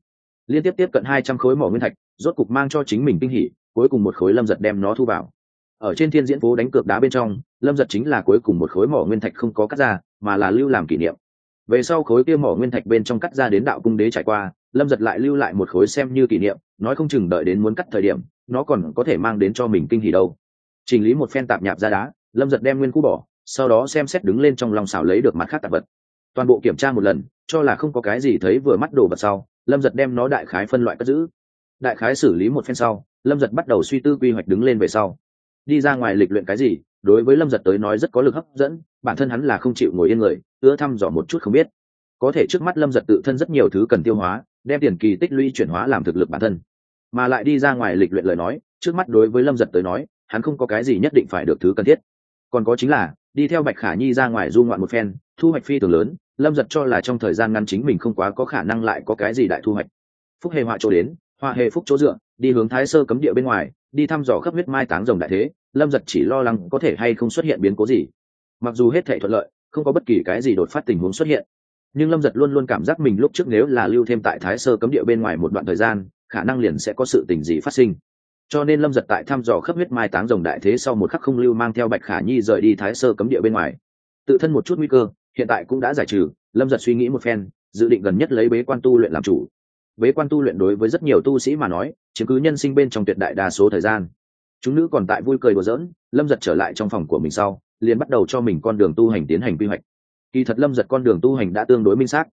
Liên tiếp tiếp cận hai trăm khối mỏ nguyên thạch, rốt cục mang cho chính mình kinh hỉ, cuối cùng một khối lâm giật đem nó thu vào. Ở trên thiên diễn phố đánh cược đá bên trong lâm giật chính là cuối cùng một khối mỏ nguyên thạch không có cắt ra, mà là lưu làm kỷ niệm. Về sau khối kia mỏ nguyên thạch bên trong cắt ra đến đạo cung đế trải qua, lâm giật lại lưu lại một khối xem như kỷ niệm, nói không chừng đợi đến muốn cắt thời điểm, nó còn có thể mang đến cho mình kinh hỉ đâu. Chỉnh lý một phen tạp nhạp ra đá, lâm giật đem nguyên cũ bỏ, sau đó xem xét đứng lên trong lòng xảo lấy được mặt khác tạp vật. Toàn bộ kiểm tra một lần, cho là không có cái gì thấy vừa mắt đồ vật sau, lâm giật đem nó đại khái phân loại cất giữ. Đại khái xử lý một phen sau, lâm giật bắt đầu suy tư quy hoạch đứng lên về sau. Đi ra ngoài lịch luyện cái gì đối với lâm giật tới nói rất có lực hấp dẫn, bản thân hắn là không chịu ngồi yên người, ưa thăm dò một chút không biết. Có thể trước mắt lâm giật tự thân rất nhiều thứ cần tiêu hóa, đem tiền kỳ tích lũy chuyển hóa làm thực lực bản thân. Mà lại đi ra ngoài lịch luyện lời nói, trước mắt đối với lâm giật tới nói, hắn không có cái gì nhất định phải được thứ cần thiết. Còn có chính là, đi theo bạch khả nhi ra ngoài du ngoạn một phen, thu hoạch phi thường lớn, lâm giật cho là trong thời gian ngắn chính mình không quá có khả năng lại có cái gì đại thu hoạch. Phúc hề họa chỗ đến, họa hề phúc chỗ dựa, đi hướng thái sơ cấm địa bên ngoài, đi thăm dò khắp huyết mai táng rồng đại thế lâm giật chỉ lo lắng có thể hay không xuất hiện biến cố gì. Mặc dù hết thể thuận lợi, không có bất kỳ cái gì đột phát tình huống xuất hiện. Nhưng lâm giật luôn luôn cảm giác mình lúc trước nếu là lưu thêm tại thái sơ cấm địa bên ngoài một đoạn thời gian, khả năng liền sẽ có sự tình gì phát sinh. Cho nên lâm giật tại thăm dò khắp huyết mai táng rồng đại thế sau một khắc không lưu mang theo bạch khả nhi rời đi thái sơ cấm địa bên ngoài. Tự thân một chút nguy cơ, hiện tại cũng đã giải trừ, lâm giật suy nghĩ một phen, dự định gần nhất lấy bế quan tu luyện làm chủ. Bế quan tu luyện đối với rất nhiều tu sĩ mà nói chứng cứ nhân sinh bên trong tuyệt đại đa số thời gian chúng nữ còn tại vui cười đùa giỡn, lâm giật trở lại trong phòng của mình sau, liền bắt đầu cho mình con đường tu hành tiến hành quy hoạch. Kỳ thật lâm giật con đường tu hành đã tương đối minh xác.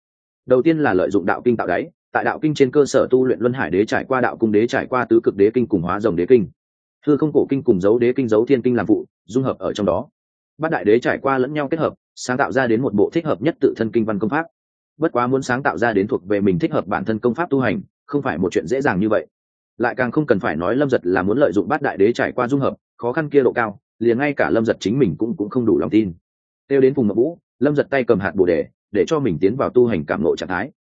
Đầu tiên là lợi dụng đạo kinh tạo đáy, tại đạo kinh trên cơ sở tu luyện luân hải đế trải qua đạo cung đế trải qua tứ cực đế kinh cùng hóa dòng đế kinh. Thư không cổ kinh cùng dấu đế kinh, dấu thiên kinh làm vụ, dung hợp ở trong đó. Bát đại đế trải qua lẫn nhau kết hợp, sáng tạo ra đến một bộ thích hợp nhất tự thân kinh văn công pháp. Bất quá muốn sáng tạo ra đến thuộc về mình thích hợp bản thân công pháp tu hành, không phải một chuyện dễ dàng như vậy lại càng không cần phải nói lâm giật là muốn lợi dụng bát đại đế trải qua dung hợp, khó khăn kia độ cao, liền ngay cả lâm giật chính mình cũng cũng không đủ lòng tin. Têu đến vùng ngọc vũ, lâm giật tay cầm hạt bồ đề, để cho mình tiến vào tu hành cảm lộ trạng thái.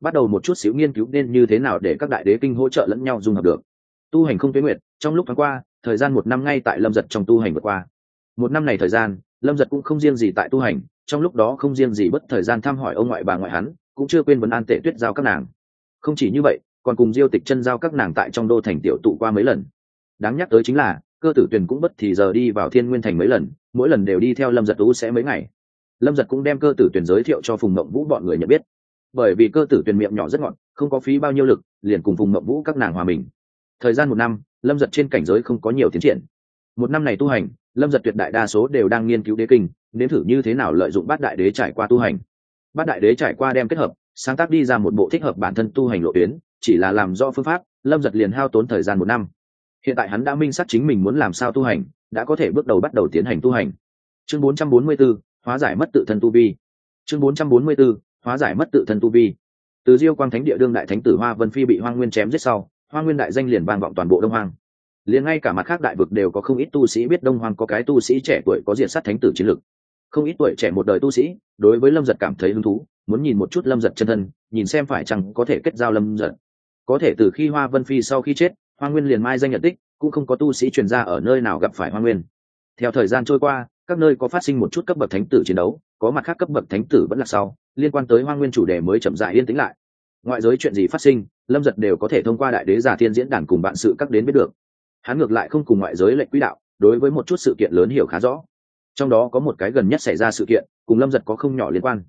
Bắt đầu một chút xíu nghiên cứu nên như thế nào để các đại đế kinh hỗ trợ lẫn nhau dung hợp được. Tu hành không tuyến nguyện trong lúc tháng qua, thời gian một năm ngay tại lâm giật trong tu hành vượt qua. Một năm này thời gian, lâm giật cũng không riêng gì tại tu hành, trong lúc đó không riêng gì bất thời gian thăm hỏi ông ngoại bà ngoại hắn, cũng chưa quên vấn an tệ tuyết giao các nàng. Không chỉ như vậy còn cùng diêu tịch chân giao các nàng tại trong đô thành tiểu tụ qua mấy lần. Đáng nhắc tới chính là, cơ tử tuyền cũng bất thì giờ đi vào thiên nguyên thành mấy lần, mỗi lần đều đi theo lâm giật tú sẽ mấy ngày. Lâm giật cũng đem cơ tử tuyền giới thiệu cho phùng mộng vũ bọn người nhận biết. Bởi vì cơ tử tuyền miệng nhỏ rất ngọn không có phí bao nhiêu lực, liền cùng phùng mộng vũ các nàng hòa mình. Thời gian một năm, lâm giật trên cảnh giới không có nhiều tiến triển. Một năm này tu hành, lâm giật tuyệt đại đa số đều đang nghiên cứu đế kinh nếm thử như thế nào lợi dụng bát đại đế trải qua tu hành. Bát đại đế trải qua đem kết hợp, sáng tác đi ra một bộ thích hợp bản thân tu hành lộ tuyến chỉ là làm do phương pháp lâm giật liền hao tốn thời gian một năm. Hiện tại hắn đã minh xác chính mình muốn làm sao tu hành đã có thể bước đầu bắt đầu tiến hành tu hành. Chương 444, hóa giải mất tự thân tu vi. Chương 444, hóa giải mất tự thân tu vi. Từ diêu quang thánh địa đương đại thánh tử hoa vân phi bị hoa nguyên chém giết sau hoa nguyên đại danh liền vang vọng toàn bộ đông hoang. Liền ngay cả mặt khác đại vực đều có không ít tu sĩ biết đông hoang có cái tu sĩ trẻ tuổi có diện sát thánh tử chiến lực. Không ít tuổi trẻ một đời tu sĩ đối với lâm giật cảm thấy hứng thú muốn nhìn một chút lâm giật chân thân nhìn xem phải chăng có thể kết giao lâm giật có thể từ khi hoa vân phi sau khi chết, hoa nguyên liền mai danh nhận tích, cũng không có tu sĩ truyền ra ở nơi nào gặp phải hoa nguyên. Theo thời gian trôi qua, các nơi có phát sinh một chút cấp bậc thánh tử chiến đấu, có mặt khác cấp bậc thánh tử vẫn là sau, liên quan tới hoa nguyên chủ đề mới chậm dại yên tĩnh lại. Ngoại giới chuyện gì phát sinh, lâm giật đều có thể thông qua đại đế giả thiên diễn đàn cùng bạn sự các đến biết được. Hắn ngược lại không cùng ngoại giới lệnh quỹ đạo, đối với một chút sự kiện lớn hiểu khá rõ. Trong đó có một cái gần nhất xảy ra sự kiện, cùng lâm giật có không nhỏ liên quan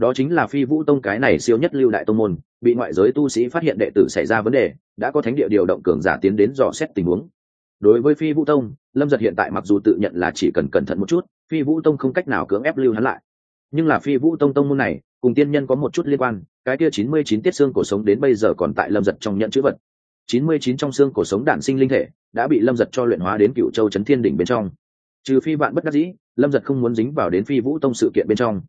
đó chính là phi vũ tông cái này siêu nhất lưu đại tông môn, bị ngoại giới tu sĩ phát hiện đệ tử xảy ra vấn đề, đã có thánh địa điều động cường giả tiến đến dò xét tình huống. Đối với phi vũ tông, lâm giật hiện tại mặc dù tự nhận là chỉ cần cẩn thận một chút, phi vũ tông không cách nào cưỡng ép lưu hắn lại. Nhưng là phi vũ tông tông môn này, cùng tiên nhân có một chút liên quan, cái kia chín mươi chín tiết xương cổ sống đến bây giờ còn tại lâm giật trong nhận chữ vật. chín mươi chín trong xương cổ sống đản sinh linh thể, đã bị lâm giật cho luyện hóa đến cựu châu trấn thiên đỉnh bên trong. Trừ phi bạn bất đắc dĩ, lâm giật không muốn dính vào đến phi vũ tông sự kiện bên trong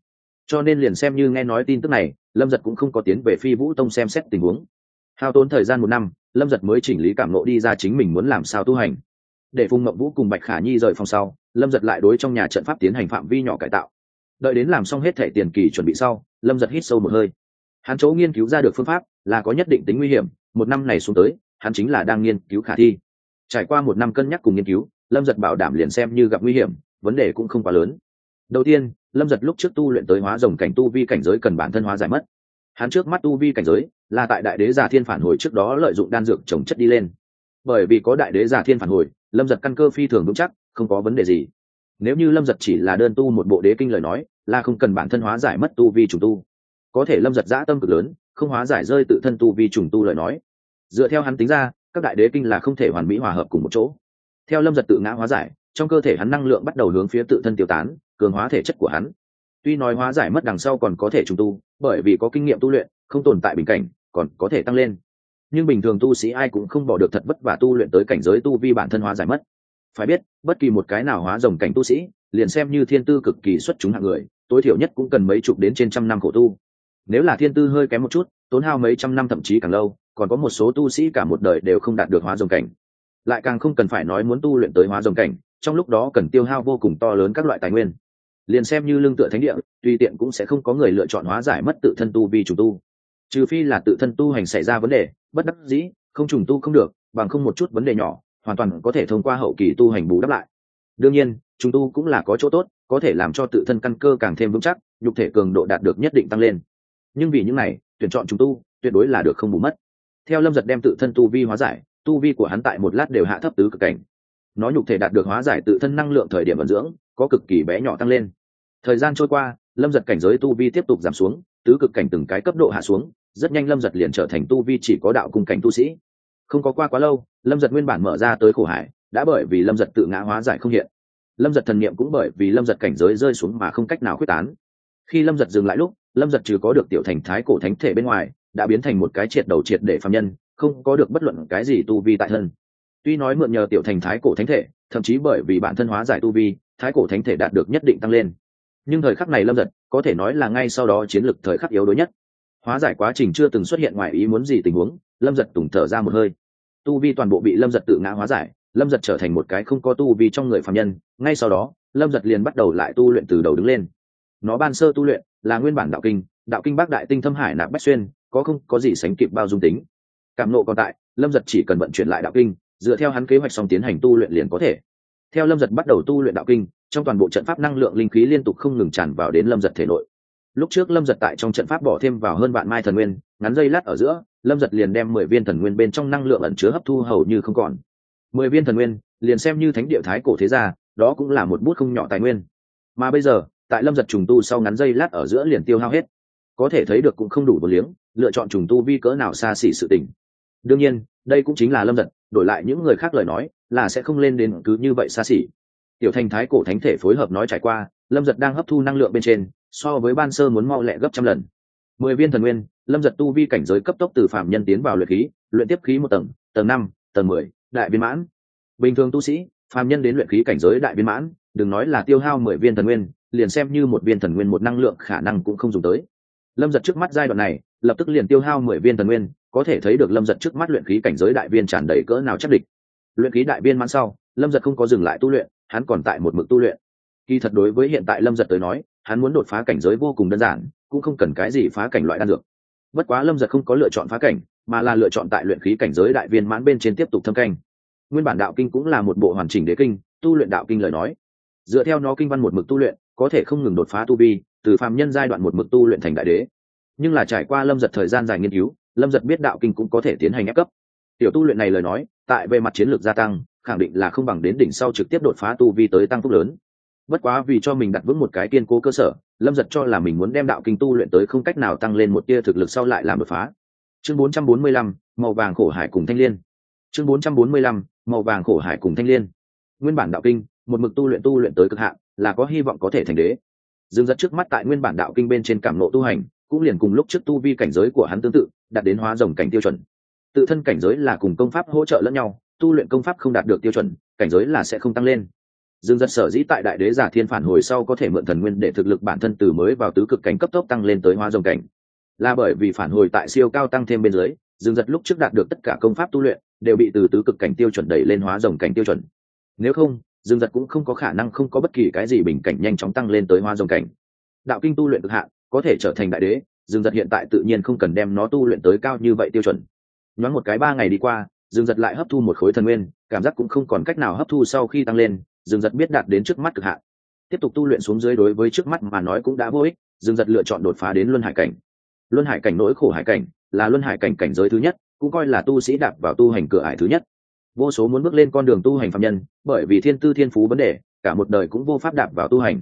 cho nên liền xem như nghe nói tin tức này, lâm giật cũng không có tiến về phi vũ tông xem xét tình huống. Hao tốn thời gian một năm, lâm giật mới chỉnh lý cảm nộ đi ra chính mình muốn làm sao tu hành. Để phùng mậu vũ cùng bạch khả nhi rời phòng sau, lâm giật lại đối trong nhà trận pháp tiến hành phạm vi nhỏ cải tạo. Đợi đến làm xong hết thẻ tiền kỳ chuẩn bị sau, lâm giật hít sâu một hơi. Hắn chỗ nghiên cứu ra được phương pháp là có nhất định tính nguy hiểm, một năm này xuống tới, hắn chính là đang nghiên cứu khả thi. Trải qua một năm cân nhắc cùng nghiên cứu, lâm giật bảo đảm liền xem như gặp nguy hiểm, vấn đề cũng không quá lớn đầu tiên, lâm giật lúc trước tu luyện tới hóa rồng cảnh tu vi cảnh giới cần bản thân hóa giải mất. Hắn trước mắt tu vi cảnh giới là tại đại đế già thiên phản hồi trước đó lợi dụng đan dược trồng chất đi lên. Bởi vì có đại đế già thiên phản hồi, lâm giật căn cơ phi thường vững chắc, không có vấn đề gì. Nếu như lâm giật chỉ là đơn tu một bộ đế kinh lời nói, là không cần bản thân hóa giải mất tu vi trùng tu. Có thể lâm giật giã tâm cực lớn, không hóa giải rơi tự thân tu vi trùng tu lời nói. Dựa theo hắn tính ra, các đại đế kinh là không thể hoàn mỹ hòa hợp cùng một chỗ. Theo lâm giật tự ngã hóa giải trong cơ thể hắn năng lượng bắt đầu hướng phía tự thân tiêu tán, cường hóa thể chất của hắn. Tuy nói hóa giải mất đằng sau còn có thể trùng tu, bởi vì có kinh nghiệm tu luyện, không tồn tại bình cảnh, còn có thể tăng lên. Nhưng bình thường tu sĩ ai cũng không bỏ được thật vất vả tu luyện tới cảnh giới tu vi bản thân hóa giải mất. Phải biết, bất kỳ một cái nào hóa rồng cảnh tu sĩ, liền xem như thiên tư cực kỳ xuất chúng hạng người, tối thiểu nhất cũng cần mấy chục đến trên trăm năm khổ tu. Nếu là thiên tư hơi kém một chút, tốn hao mấy trăm năm thậm chí càng lâu, còn có một số tu sĩ cả một đời đều không đạt được hóa rồng cảnh. Lại càng không cần phải nói muốn tu luyện tới hóa rồng cảnh trong lúc đó cần tiêu hao vô cùng to lớn các loại tài nguyên. Liền xem như lương tựa thánh địa, tùy tiện cũng sẽ không có người lựa chọn hóa giải mất tự thân tu vì trùng tu. Trừ phi là tự thân tu hành xảy ra vấn đề, bất đắc dĩ, không trùng tu không được, bằng không một chút vấn đề nhỏ, hoàn toàn có thể thông qua hậu kỳ tu hành bù đắp lại. Đương nhiên, trùng tu cũng là có chỗ tốt, có thể làm cho tự thân căn cơ càng thêm vững chắc, nhục thể cường độ đạt được nhất định tăng lên. Nhưng vì những này, tuyển chọn trùng tu, tuyệt đối là được không bù mất. Theo lâm giật đem tự thân tu vi hóa giải, tu vi của hắn tại một lát đều hạ thấp tứ cực cảnh nó nhục thể đạt được hóa giải tự thân năng lượng thời điểm vận dưỡng, có cực kỳ bé nhỏ tăng lên. Thời gian trôi qua, lâm giật cảnh giới tu vi tiếp tục giảm xuống, tứ cực cảnh từng cái cấp độ hạ xuống, rất nhanh lâm giật liền trở thành tu vi chỉ có đạo cùng cảnh tu sĩ. Không có qua quá lâu, lâm giật nguyên bản mở ra tới khổ hải, đã bởi vì lâm giật tự ngã hóa giải không hiện. Lâm giật thần n i ệ m cũng bởi vì lâm giật cảnh giới rơi xuống mà không cách nào quyết tán. Khi lâm giật dừng lại lúc, lâm giật trừ có được tiểu thành thái cổ thánh thể bên ngoài, đã biến thành một cái triệt đầu triệt để phạm nhân, không có được bất luận cái gì tu vi tại thân tuy nói mượn nhờ tiểu thành thái cổ thánh thể, thậm chí bởi vì bản thân hóa giải tu vi, thái cổ thánh thể đạt được nhất định tăng lên. Nhưng thời khắc này lâm giật, có thể nói là ngay sau đó chiến lược thời khắc yếu đuối nhất. Hóa giải quá trình chưa từng xuất hiện ngoài ý muốn gì tình huống, lâm giật tùng thở ra một hơi. Tu vi toàn bộ bị lâm giật tự ngã hóa giải, lâm giật trở thành một cái không có tu vi trong người phạm nhân. Ngay sau đó, lâm giật liền bắt đầu lại tu luyện từ đầu đứng lên. Nó ban sơ tu luyện là nguyên bản đạo kinh đạo kinh bác đại tinh thâm hải nạp bách xuyên, có không có gì sánh kịp bao dung tính. Cảm nộ còn tại, lâm giật chỉ cần vận chuyển lại đạo kinh dựa theo hắn kế hoạch xong tiến hành tu luyện liền có thể. Theo lâm giật bắt đầu tu luyện đạo kinh, trong toàn bộ trận pháp năng lượng linh khí liên tục không ngừng tràn vào đến lâm giật thể nội. Lúc trước lâm giật tại trong trận pháp bỏ thêm vào hơn vạn mai thần nguyên, ngắn dây lát ở giữa, lâm giật liền đem mười viên thần nguyên bên trong năng lượng ẩn chứa hấp thu hầu như không còn. Mười viên thần nguyên, liền xem như thánh địa thái cổ thế gia, đó cũng là một bút không nhỏ tài nguyên. Mà bây giờ, tại lâm giật trùng tu sau ngắn dây lát ở giữa liền tiêu hao hết. Có thể thấy được cũng không đủ một liếng, lựa chọn trùng tu vi cỡ nào xa xỉ sự tình. Đương nhiên, đây cũng chính là lâm giật đổi lại những người khác lời nói, là sẽ không lên đến cứ như vậy xa xỉ. Tiểu thành thái cổ thánh thể phối hợp nói trải qua, lâm giật đang hấp thu năng lượng bên trên, so với ban sơ muốn mau lẹ gấp trăm lần. Mười viên thần nguyên, lâm giật tu vi cảnh giới cấp tốc từ phạm nhân tiến vào luyện khí, luyện tiếp khí một tầng tầng năm, tầng mười, đại viên mãn. Bình thường tu sĩ, phạm nhân đến luyện khí cảnh giới đại viên mãn, đừng nói là tiêu hao mười viên thần nguyên, liền xem như một viên thần nguyên một năng lượng khả năng cũng không dùng tới. Lâm giật trước mắt giai đoạn này, lập tức liền tiêu hao mười viên thần nguyên có thể thấy được lâm giật trước mắt luyện khí cảnh giới đại viên tràn đầy cỡ nào chắc địch. Luyện khí đại viên mãn sau, lâm giật không có dừng lại tu luyện, hắn còn tại một mực tu luyện. Kỳ thật đối với hiện tại lâm giật tới nói, hắn muốn đột phá cảnh giới vô cùng đơn giản, cũng không cần cái gì phá cảnh loại đan dược. Bất quá lâm giật không có lựa chọn phá cảnh, mà là lựa chọn tại luyện khí cảnh giới đại viên mãn bên trên tiếp tục thâm canh. Nguyên bản đạo kinh cũng là một bộ hoàn chỉnh đế kinh, tu luyện đạo kinh lời nói. Dựa theo nó kinh văn một mực tu luyện, có thể không ngừng đột phá tu vi, từ phàm nhân giai đoạn một mực tu luyện thành đại đế. Nhưng là trải qua lâm giật thời gian dài nghiên cứu lâm giật biết đạo kinh cũng có thể tiến hành ép cấp. Tiểu tu luyện này lời nói tại về mặt chiến lược gia tăng khẳng định là không bằng đến đỉnh sau trực tiếp đột phá tu vi tới tăng phúc lớn. Bất quá vì cho mình đặt vững một cái kiên cố cơ sở lâm giật cho là mình muốn đem đạo kinh tu luyện tới không cách nào tăng lên một tia thực lực sau lại làm đột phá. Chương 445, màu vàng khổ hải cùng thanh l i ê n chương 445, màu vàng khổ hải cùng thanh l i ê n nguyên bản đạo kinh một mực tu luyện tu luyện tới cực hạn là có hy vọng có thể thành đế. Dương giật trước mắt tại nguyên bản đạo kinh bên trên cảm nộ tu hành cũng liền cùng lúc trước tu vi cảnh giới của hắn tương tự, đạt đến hóa rồng cảnh tiêu chuẩn. Tự thân cảnh giới là cùng công pháp hỗ trợ lẫn nhau, tu luyện công pháp không đạt được tiêu chuẩn, cảnh giới là sẽ không tăng lên. Dương giật sở dĩ tại đại đế giả thiên phản hồi sau có thể mượn thần nguyên để thực lực bản thân từ mới vào tứ cực cảnh cấp tốc tăng lên tới hoa rồng cảnh. Là bởi vì phản hồi tại siêu cao tăng thêm bên dưới, dương giật lúc trước đạt được tất cả công pháp tu luyện, đều bị từ tứ cực cảnh tiêu chuẩn đẩy lên hóa rồng cảnh tiêu chuẩn. Nếu không, dương giật cũng không có khả năng không có bất kỳ cái gì bình cảnh nhanh chóng tăng lên tới hoa rồng cảnh. Đạo kinh tu luyện cực hạn có thể trở thành đại đế, dương giật hiện tại tự nhiên không cần đem nó tu luyện tới cao như vậy tiêu chuẩn. Nhoáng một cái ba ngày đi qua, dương giật lại hấp thu một khối thần nguyên, cảm giác cũng không còn cách nào hấp thu sau khi tăng lên, dương giật biết đạt đến trước mắt cực hạn. Tiếp tục tu luyện xuống dưới đối với trước mắt mà nói cũng đã vô ích, dương giật lựa chọn đột phá đến luân hải cảnh. Luân hải cảnh nỗi khổ hải cảnh, là luân hải cảnh cảnh giới thứ nhất, cũng coi là tu sĩ đạp vào tu hành cửa ải thứ nhất. Vô số muốn bước lên con đường tu hành phạm nhân, bởi vì thiên tư thiên phú vấn đề, cả một đời cũng vô pháp đạp vào tu hành.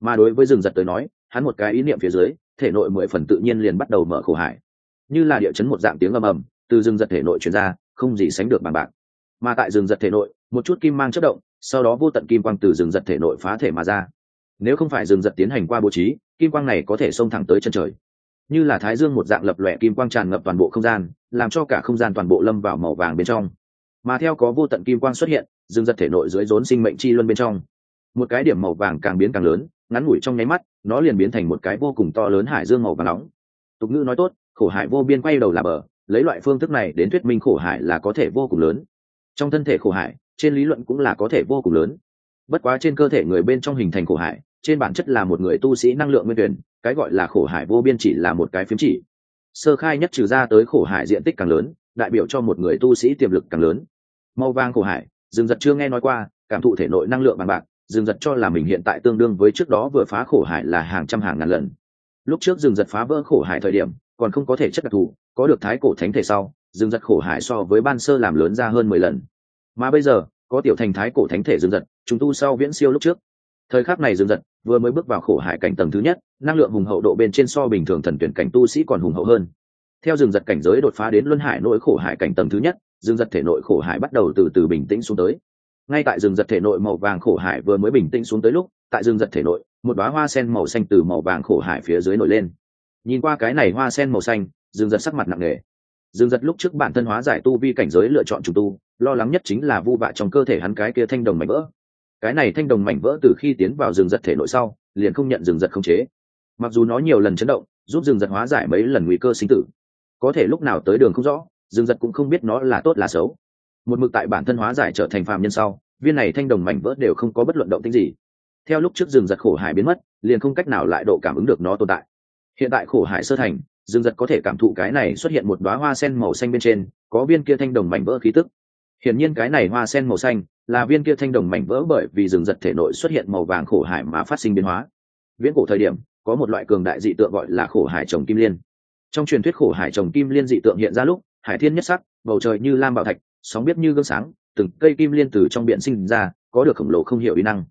Mà đối với rừng giật tới nói hắn một cái ý niệm phía dưới, thể nội mười phần tự nhiên liền bắt đầu mở khổ hải. Như là địa chấn một dạng tiếng ầm ầm, từ rừng giật thể nội chuyển ra, không gì sánh được bằng bạc. Mà tại rừng giật thể nội, một chút kim mang chất động, sau đó vô tận kim quang từ rừng giật thể nội phá thể mà ra. Nếu không phải rừng giật tiến hành qua bố trí, kim quang này có thể xông thẳng tới chân trời. Như là thái dương một dạng lập lòe kim quang tràn ngập toàn bộ không gian, làm cho cả không gian toàn bộ lâm vào màu vàng bên trong. Mà theo có vô tận kim quang xuất hiện, rừng giật thể nội dưới rốn sinh mệnh chi luân bên trong. Một cái điểm màu vàng càng biến càng lớn ngắn ngủi trong nháy mắt, nó liền biến thành một cái vô cùng to lớn hải dương màu vàng nóng. Tục ngữ nói tốt, khổ hải vô biên quay đầu là bờ, lấy loại phương thức này đến thuyết minh khổ hải là có thể vô cùng lớn. Trong thân thể khổ hải, trên lý luận cũng là có thể vô cùng lớn. Bất quá trên cơ thể người bên trong hình thành khổ hải, trên bản chất là một người tu sĩ năng lượng nguyên tuyển cái gọi là khổ hải vô biên chỉ là một cái phiếm chỉ. Sơ khai nhất trừ ra tới khổ hải diện tích càng lớn, đại biểu cho một người tu sĩ tiềm lực càng lớn. Màu vàng khổ hải dương giật chưa nghe nói qua, cảm thụ thể nội năng lượng bằng bạc dương giật cho là mình hiện tại tương đương với trước đó vừa phá khổ hải là hàng trăm hàng ngàn lần. Lúc trước dương giật phá vỡ khổ hải thời điểm, còn không có thể chất đặc thù, có được thái cổ thánh thể sau dương giật khổ hải so với ban sơ làm lớn ra hơn mười lần. Mà bây giờ, có tiểu thành thái cổ thánh thể dương giật chúng tu sau viễn siêu lúc trước. Thời khắc này dương giật vừa mới bước vào khổ hải cảnh tầng thứ nhất, năng lượng hùng hậu độ bên trên so bình thường thần tuyển cảnh tu sĩ còn hùng hậu hơn. Theo dương giật cảnh giới đột phá đến luân hải nội khổ hải cảnh tầng thứ nhất dương giật thể nội khổ hải bắt đầu từ từ bình tĩnh xuống tới ngay tại rừng giật thể nội màu vàng khổ hải vừa mới bình tĩnh xuống tới lúc, tại rừng giật thể nội, một đoá hoa sen màu xanh từ màu vàng khổ hải phía dưới nổi lên. Nhìn qua cái này hoa sen màu xanh, rừng giật sắc mặt nặng nề. Rừng giật lúc trước bản thân hóa giải tu vi cảnh giới lựa chọn trùng tu, lo lắng nhất chính là vu vạ trong cơ thể hắn cái kia thanh đồng mảnh vỡ. Cái này thanh đồng mảnh vỡ từ khi tiến vào rừng giật thể nội sau, liền không nhận rừng giật không chế. Mặc dù nó nhiều lần chấn động, giúp rừng giật hóa giải mấy lần nguy cơ sinh tử, có thể lúc nào tới đường không rõ, rừng giật cũng không biết nó là tốt là xấu một mực tại bản thân hóa giải trở thành phàm nhân sau, viên này thanh đồng mảnh vỡ đều không có bất luận động tính gì. Theo lúc trước rừng giật khổ hải biến mất, liền không cách nào lại độ cảm ứng được nó tồn tại. Hiện tại khổ hải sơ thành, rừng giật có thể cảm thụ cái này xuất hiện một đoá hoa sen màu xanh bên trên, có viên kia thanh đồng mảnh vỡ khí tức. Hiển nhiên cái này hoa sen màu xanh là viên kia thanh đồng mảnh vỡ bởi vì rừng giật thể nội xuất hiện màu vàng khổ hải mà phát sinh biến hóa. Viễn cổ thời điểm, có một loại cường đại dị tượng gọi là khổ hải trồng kim liên. Trong truyền thuyết khổ hải trồng kim liên dị tượng hiện ra lúc, hải thiên nhất sắc, bầu trời như lam bảo thạch sóng biết như gương sáng, từng cây kim liên từ trong biển sinh ra, có được khổng lồ không hiểu ý năng.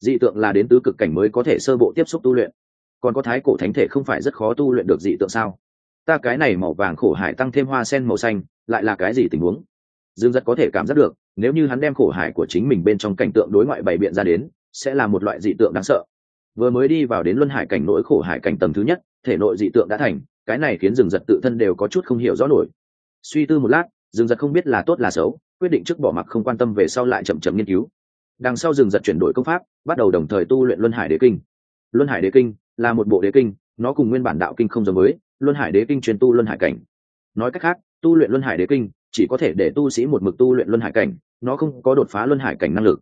Dị tượng là đến tứ cực cảnh mới có thể sơ bộ tiếp xúc tu luyện. Còn có thái cổ thánh thể không phải rất khó tu luyện được dị tượng sao? Ta cái này màu vàng khổ hải tăng thêm hoa sen màu xanh, lại là cái gì tình huống? Dương giật có thể cảm giác được, nếu như hắn đem khổ hải của chính mình bên trong cảnh tượng đối ngoại bày biện ra đến, sẽ là một loại dị tượng đáng sợ. Vừa mới đi vào đến luân hải cảnh nỗi khổ hải cảnh tầng thứ nhất, thể nội dị tượng đã thành, cái này khiến rừng giật tự thân đều có chút không hiểu rõ nổi. Suy tư một lát rừng giật không biết là tốt là xấu quyết định trước bỏ mặc không quan tâm về sau lại chậm chậm nghiên cứu đằng sau rừng giật chuyển đổi công pháp bắt đầu đồng thời tu luyện luân hải đế kinh luân hải đế kinh là một bộ đế kinh nó cùng nguyên bản đạo kinh không giống mới. luân hải đế kinh truyền tu luân hải cảnh nói cách khác tu luyện luân hải đế kinh chỉ có thể để tu sĩ một mực tu luyện luân hải cảnh nó không có đột phá luân hải cảnh năng lực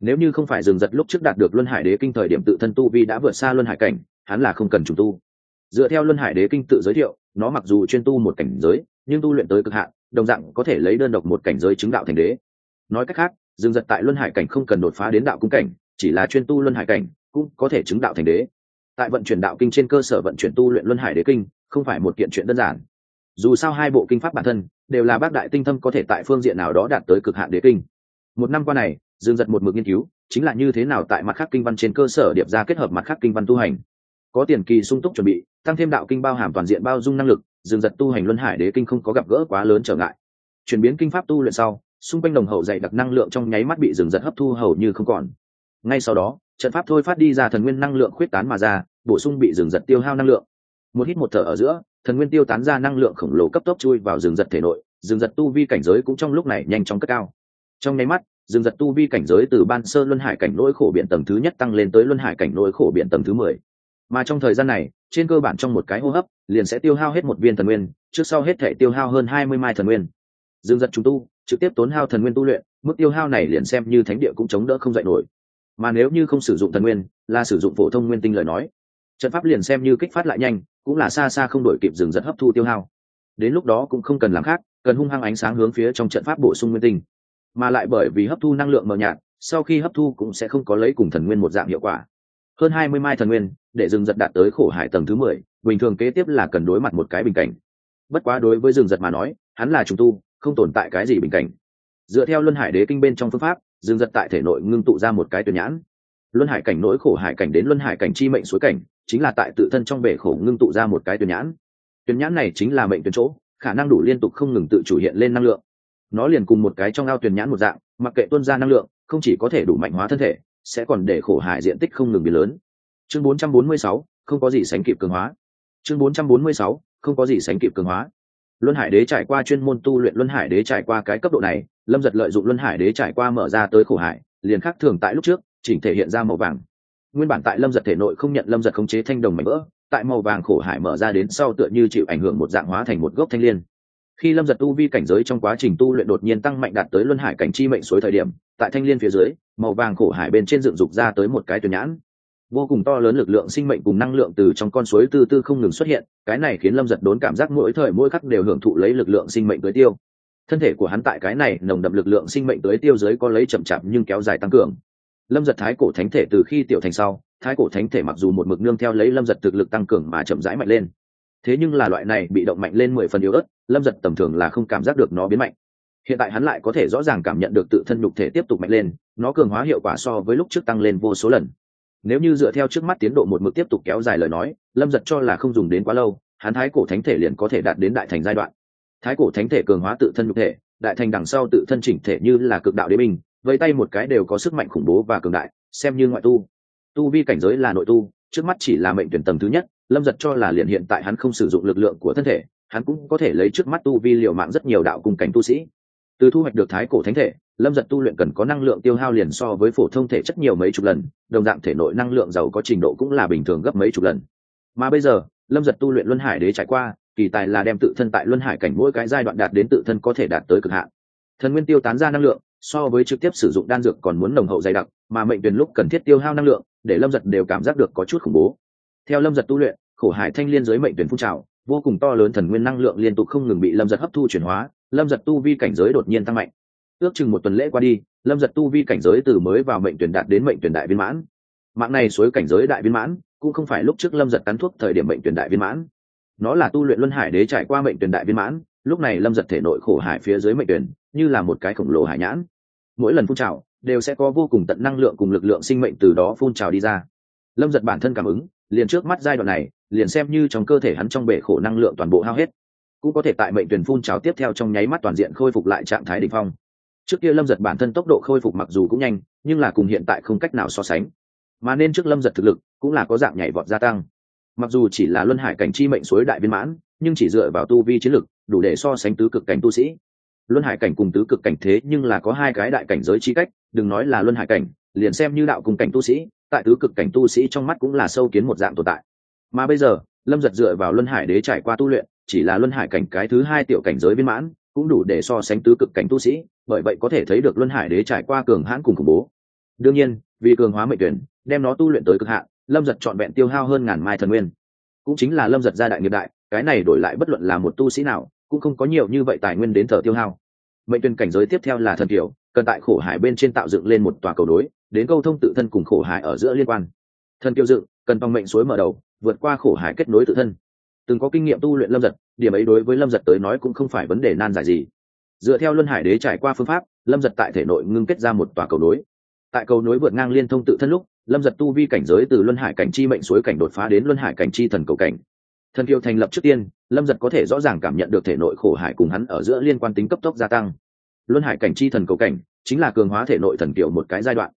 nếu như không phải dừng giật lúc trước đạt được luân hải đế kinh thời điểm tự thân tu vi đã vượt xa luân hải cảnh hắn là không cần trùng tu dựa theo luân hải đế kinh tự giới thiệu nó mặc dù chuyên tu một cảnh giới nhưng tu luyện tới cực hạn đồng dạng có thể lấy đơn độc một cảnh giới chứng đạo thành đế. Nói cách khác, Dương giật tại luân hải cảnh không cần đột phá đến đạo cung cảnh, chỉ là chuyên tu luân hải cảnh, cũng có thể chứng đạo thành đế. Tại vận chuyển đạo kinh trên cơ sở vận chuyển tu luyện luân hải đế kinh, không phải một kiện chuyện đơn giản. Dù sao hai bộ kinh pháp bản thân, đều là bác đại tinh thâm có thể tại phương diện nào đó đạt tới cực hạn đế kinh. Một năm qua này, dương giật một mực nghiên cứu, chính là như thế nào tại mặt khác kinh văn trên cơ sở điệp ra kết hợp mặt khác kinh văn tu hành. Có tiền kỳ sung túc chuẩn bị, tăng thêm đạo kinh bao hàm toàn diện bao dung năng lực dương giật tu hành luân hải đế kinh không có gặp gỡ quá lớn trở ngại. Chuyển biến kinh pháp tu luyện sau, xung quanh đồng hậu dày đặc năng lượng trong nháy mắt bị dừng giật hấp thu hầu như không còn. Ngay sau đó, trận pháp thôi phát đi ra thần nguyên năng lượng khuyết tán mà ra, bổ sung bị dừng giật tiêu hao năng lượng. Một hít một thở ở giữa, thần nguyên tiêu tán ra năng lượng khổng lồ cấp tốc chui vào rừng giật thể nội rừng giật tu vi cảnh giới cũng trong lúc này nhanh chóng cất cao. Trong nháy mắt dừng giật tu vi cảnh giới từ ban sơ luân hải cảnh nỗi khổ biện tầng thứ nhất tăng lên tới luân hải cảnh nỗi khổ biện tầng thứ mười mà trong thời gian này, trên cơ bản trong một cái hô hấp, liền sẽ tiêu hao hết một viên thần nguyên, trước sau hết thể tiêu hao hơn hai mươi mai thần nguyên. Dương giật chúng tu, trực tiếp tốn hao thần nguyên tu luyện, mức tiêu hao này liền xem như thánh địa cũng chống đỡ không dạy nổi. Mà nếu như không sử dụng thần nguyên, là sử dụng phổ thông nguyên tinh lời nói. Trận pháp liền xem như kích phát lại nhanh, cũng là xa xa không đổi kịp dừng giật hấp thu tiêu hao. Đến lúc đó cũng không cần làm khác, cần hung hăng ánh sáng hướng phía trong trận pháp bổ sung nguyên tinh. Mà lại bởi vì hấp thu năng lượng mờ nhạt, sau khi hấp thu cũng sẽ không có lấy cùng thần nguyên một dạng hiệu quả hơn hai mươi mai thần nguyên, để rừng giật đạt tới khổ hải tầng thứ mười, bình thường kế tiếp là cần đối mặt một cái bình cảnh. Bất quá đối với rừng giật mà nói, hắn là trùng tu, không tồn tại cái gì bình cảnh. Dựa theo luân hải đế kinh bên trong phương pháp, rừng giật tại thể nội ngưng tụ ra một cái tuyển nhãn. Luân hải cảnh nỗi khổ hải cảnh đến luân hải cảnh chi mệnh suối cảnh, chính là tại tự thân trong bể khổ ngưng tụ ra một cái tuyển nhãn. Tuyển nhãn này chính là mệnh tuyển chỗ, khả năng đủ liên tục không ngừng tự chủ hiện lên năng lượng. Nó liền cùng một cái trong ao tuyển nhãn một dạng, mặc kệ tuân ra năng lượng, không chỉ có thể đủ mạnh hóa thân thể sẽ còn để khổ hải diện tích không ngừng biến lớn. Chương 446, không có gì sánh kịp cường hóa. Chương 446, không có gì sánh kịp cường hóa. Luân hải đế trải qua chuyên môn tu luyện luân hải đế trải qua cái cấp độ này lâm giật lợi dụng luân hải đế trải qua mở ra tới khổ hải liền khác thường tại lúc trước chỉnh thể hiện ra màu vàng. Nguyên bản tại lâm giật thể nội không nhận lâm giật khống chế thanh đồng mảnh vỡ tại màu vàng khổ hải mở ra đến sau tựa như chịu ảnh hưởng một dạng hóa thành một gốc thanh liên khi lâm giật tu vi cảnh giới trong quá trình tu luyện đột nhiên tăng mạnh đạt tới luân hải cảnh chi mệnh suối thời điểm, tại thanh l i ê n phía dưới, màu vàng khổ hải bên trên dựng dục ra tới một cái tuyển nhãn. Vô cùng to lớn lực lượng sinh mệnh cùng năng lượng từ trong con suối tư tư không ngừng xuất hiện, cái này khiến lâm giật đốn cảm giác mỗi thời mỗi khắc đều hưởng thụ lấy lực lượng sinh mệnh tới tiêu. Thân thể của hắn tại cái này nồng đậm lực lượng sinh mệnh tới tiêu dưới có lấy chậm chạp nhưng kéo dài tăng cường. Lâm giật thái cổ thánh thể từ khi tiểu thành sau, thái cổ thánh thể mặc dù một mực nương theo lấy lâm giật thực lực tăng cường mà chậm rãi mạnh lên thế nhưng là loại này bị động mạnh lên mười phần yếu ớt, lâm giật tầm thường là không cảm giác được nó biến mạnh. Hiện tại hắn lại có thể rõ ràng cảm nhận được tự thân nhục thể tiếp tục mạnh lên, nó cường hóa hiệu quả so với lúc trước tăng lên vô số lần. Nếu như dựa theo trước mắt tiến độ một mực tiếp tục kéo dài lời nói, lâm giật cho là không dùng đến quá lâu, hắn thái cổ thánh thể liền có thể đạt đến đại thành giai đoạn. Thái cổ thánh thể cường hóa tự thân nhục thể, đại thành đằng sau tự thân chỉnh thể như là cực đạo đế binh, vây tay một cái đều có sức mạnh khủng bố và cường đại, xem như ngoại tu. Tu vi cảnh giới là nội tu, trước mắt chỉ là mệnh tuyển tầng thứ nhất lâm giật cho là liền hiện tại hắn không sử dụng lực lượng của thân thể, hắn cũng có thể lấy trước mắt tu vi liệu mạng rất nhiều đạo cùng cảnh tu sĩ. Từ thu hoạch được thái cổ thánh thể, lâm giật tu luyện cần có năng lượng tiêu hao liền so với phổ thông thể chất nhiều mấy chục lần, đồng dạng thể nội năng lượng giàu có trình độ cũng là bình thường gấp mấy chục lần. Mà bây giờ, lâm giật tu luyện luân hải đế trải qua, kỳ tài là đem tự thân tại luân hải cảnh mỗi cái giai đoạn đạt đến tự thân có thể đạt tới cực hạn. Thần nguyên tiêu tán ra năng lượng, so với trực tiếp sử dụng đan dược còn muốn nồng hậu dày đặc, mà mệnh tuyển lúc cần thiết tiêu hao năng lượng, để lâm giật đều cảm giác được có chút khủng bố theo lâm giật tu luyện, khổ hải thanh liên giới mệnh tuyển phun trào, vô cùng to lớn thần nguyên năng lượng liên tục không ngừng bị lâm giật hấp thu chuyển hóa, lâm giật tu vi cảnh giới đột nhiên tăng mạnh. Ước chừng một tuần lễ qua đi, lâm giật tu vi cảnh giới từ mới vào mệnh tuyển đạt đến mệnh tuyển đại viên mãn. Mạng này suối cảnh giới đại viên mãn, cũng không phải lúc trước lâm giật cắn thuốc thời điểm mệnh tuyển đại viên mãn. Nó là tu luyện luân hải đế trải qua mệnh tuyển đại viên mãn, lúc này lâm giật thể nội khổ hải phía dưới mệnh tuyển, như là một cái khổng lồ hải nhãn. Mỗi lần phun trào, đều sẽ có vô cùng tận năng lượng cùng lực lượng sinh mệnh từ đó phun trào đi ra. Lâm giật bản thân cảm ứng liền trước mắt giai đoạn này, liền xem như trong cơ thể hắn trong bể khổ năng lượng toàn bộ hao hết. Cũng có thể tại mệnh tuyển phun trào tiếp theo trong nháy mắt toàn diện khôi phục lại trạng thái đ ỉ n h phong. Trước kia lâm giật bản thân tốc độ khôi phục mặc dù cũng nhanh, nhưng là cùng hiện tại không cách nào so sánh. Mà nên trước lâm giật thực lực, cũng là có dạng nhảy vọt gia tăng. Mặc dù chỉ là luân hải cảnh chi mệnh suối đại viên mãn, nhưng chỉ dựa vào tu vi chiến lực, đủ để so sánh tứ cực cảnh tu sĩ. Luân hải cảnh cùng tứ cực cảnh thế nhưng là có hai cái đại cảnh giới chi cách, đừng nói là luân hải cảnh, liền xem như đạo cùng cảnh tu sĩ tại tứ cực cảnh tu sĩ trong mắt cũng là sâu kiến một dạng tồn tại. Mà bây giờ, lâm giật dựa vào luân hải đế trải qua tu luyện, chỉ là luân hải cảnh cái thứ hai tiểu cảnh giới viên mãn, cũng đủ để so sánh tứ cực cảnh tu sĩ, bởi vậy có thể thấy được luân hải đế trải qua cường hãn cùng khủng bố. Đương nhiên, vì cường hóa mệnh tuyển, đem nó tu luyện tới cực hạn, lâm giật trọn vẹn tiêu hao hơn ngàn mai thần nguyên. Cũng chính là lâm giật gia đại nghiệp đại, cái này đổi lại bất luận là một tu sĩ nào, cũng không có nhiều như vậy tài nguyên đến thờ tiêu hao. Mệnh tuyển cảnh giới tiếp theo là thần kiểu cần tại khổ hải bên trên tạo dựng lên một tòa cầu đối đến câu thông tự thân cùng khổ hải ở giữa liên quan. Thần kiêu dựng cần bằng mệnh suối mở đầu, vượt qua khổ hải kết nối tự thân. Từng có kinh nghiệm tu luyện lâm giật, điểm ấy đối với lâm giật tới nói cũng không phải vấn đề nan giải gì. Dựa theo luân hải đế trải qua phương pháp, lâm giật tại thể nội ngưng kết ra một tòa cầu nối. Tại cầu nối vượt ngang liên thông tự thân lúc, lâm giật tu vi cảnh giới từ luân hải cảnh chi mệnh suối cảnh đột phá đến luân hải cảnh chi thần cầu cảnh. Thần kiều thành lập trước tiên, lâm giật có thể rõ ràng cảm nhận được thể nội khổ hải cùng hắn ở giữa liên quan tính cấp tốc gia tăng. Luân hải cảnh chi thần cầu cảnh, chính là cường hóa thể nội thần kiều một cái giai đoạn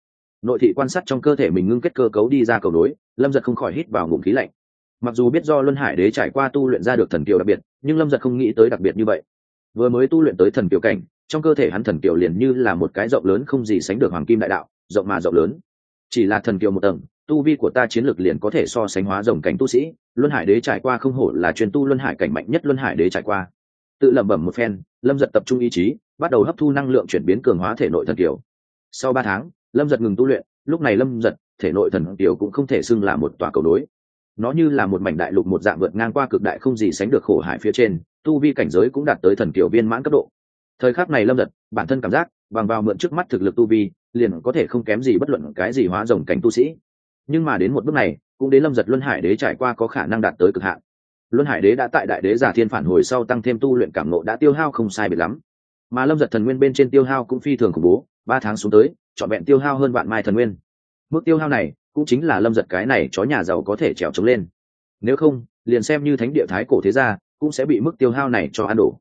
nội thị quan sát trong cơ thể mình ngưng kết cơ cấu đi ra cầu nối, lâm giật không khỏi hít vào ngụm khí lạnh. Mặc dù biết do luân hải đế trải qua tu luyện ra được thần kiều đặc biệt nhưng lâm giật không nghĩ tới đặc biệt như vậy. Vừa mới tu luyện tới thần kiều cảnh trong cơ thể hắn thần kiều liền như là một cái rộng lớn không gì sánh được hoàng kim đại đạo rộng mà rộng lớn. Chỉ là thần kiều một tầng tu vi của ta chiến lược liền có thể so sánh hóa rồng cảnh tu sĩ luân hải đế trải qua không hổ là truyền tu luân hải cảnh mạnh nhất luân hải đế trải qua. Tự lẩm bẩm một phen lâm giật tập trung ý chí bắt đầu hấp thu năng lượng chuyển biến cường hóa thể nội thần kiều. Sau ba tháng lâm giật ngừng tu luyện, lúc này lâm giật, thể nội thần tiểu cũng không thể xưng là một tòa cầu đối nó như là một mảnh đại lục một dạng vượt ngang qua cực đại không gì sánh được khổ hải phía trên, tu vi cảnh giới cũng đạt tới thần tiểu viên mãn cấp độ. Thời khắc này lâm giật, bản thân cảm giác, bằng vào mượn trước mắt thực lực tu vi, liền có thể không kém gì bất luận cái gì hóa rồng cảnh tu sĩ. Nhưng mà đến một bước này, cũng đến lâm giật luân hải đế trải qua có khả năng đạt tới cực hạn. Luân hải đế đã tại đại đế giả thiên phản hồi sau tăng thêm tu luyện cảm nộ đã tiêu hao không sai biệt lắm. Mà lâm giật thần nguyên bên trên tiêu hao cũng phi thường khủng bố ba tháng xuống tới, trọn vẹn tiêu hao hơn vạn mai thần nguyên. Mức tiêu hao này cũng chính là lâm giật cái này chó nhà giàu có thể trèo trống lên. Nếu không, liền xem như thánh địa thái cổ thế gia cũng sẽ bị mức tiêu hao này cho ăn đổ.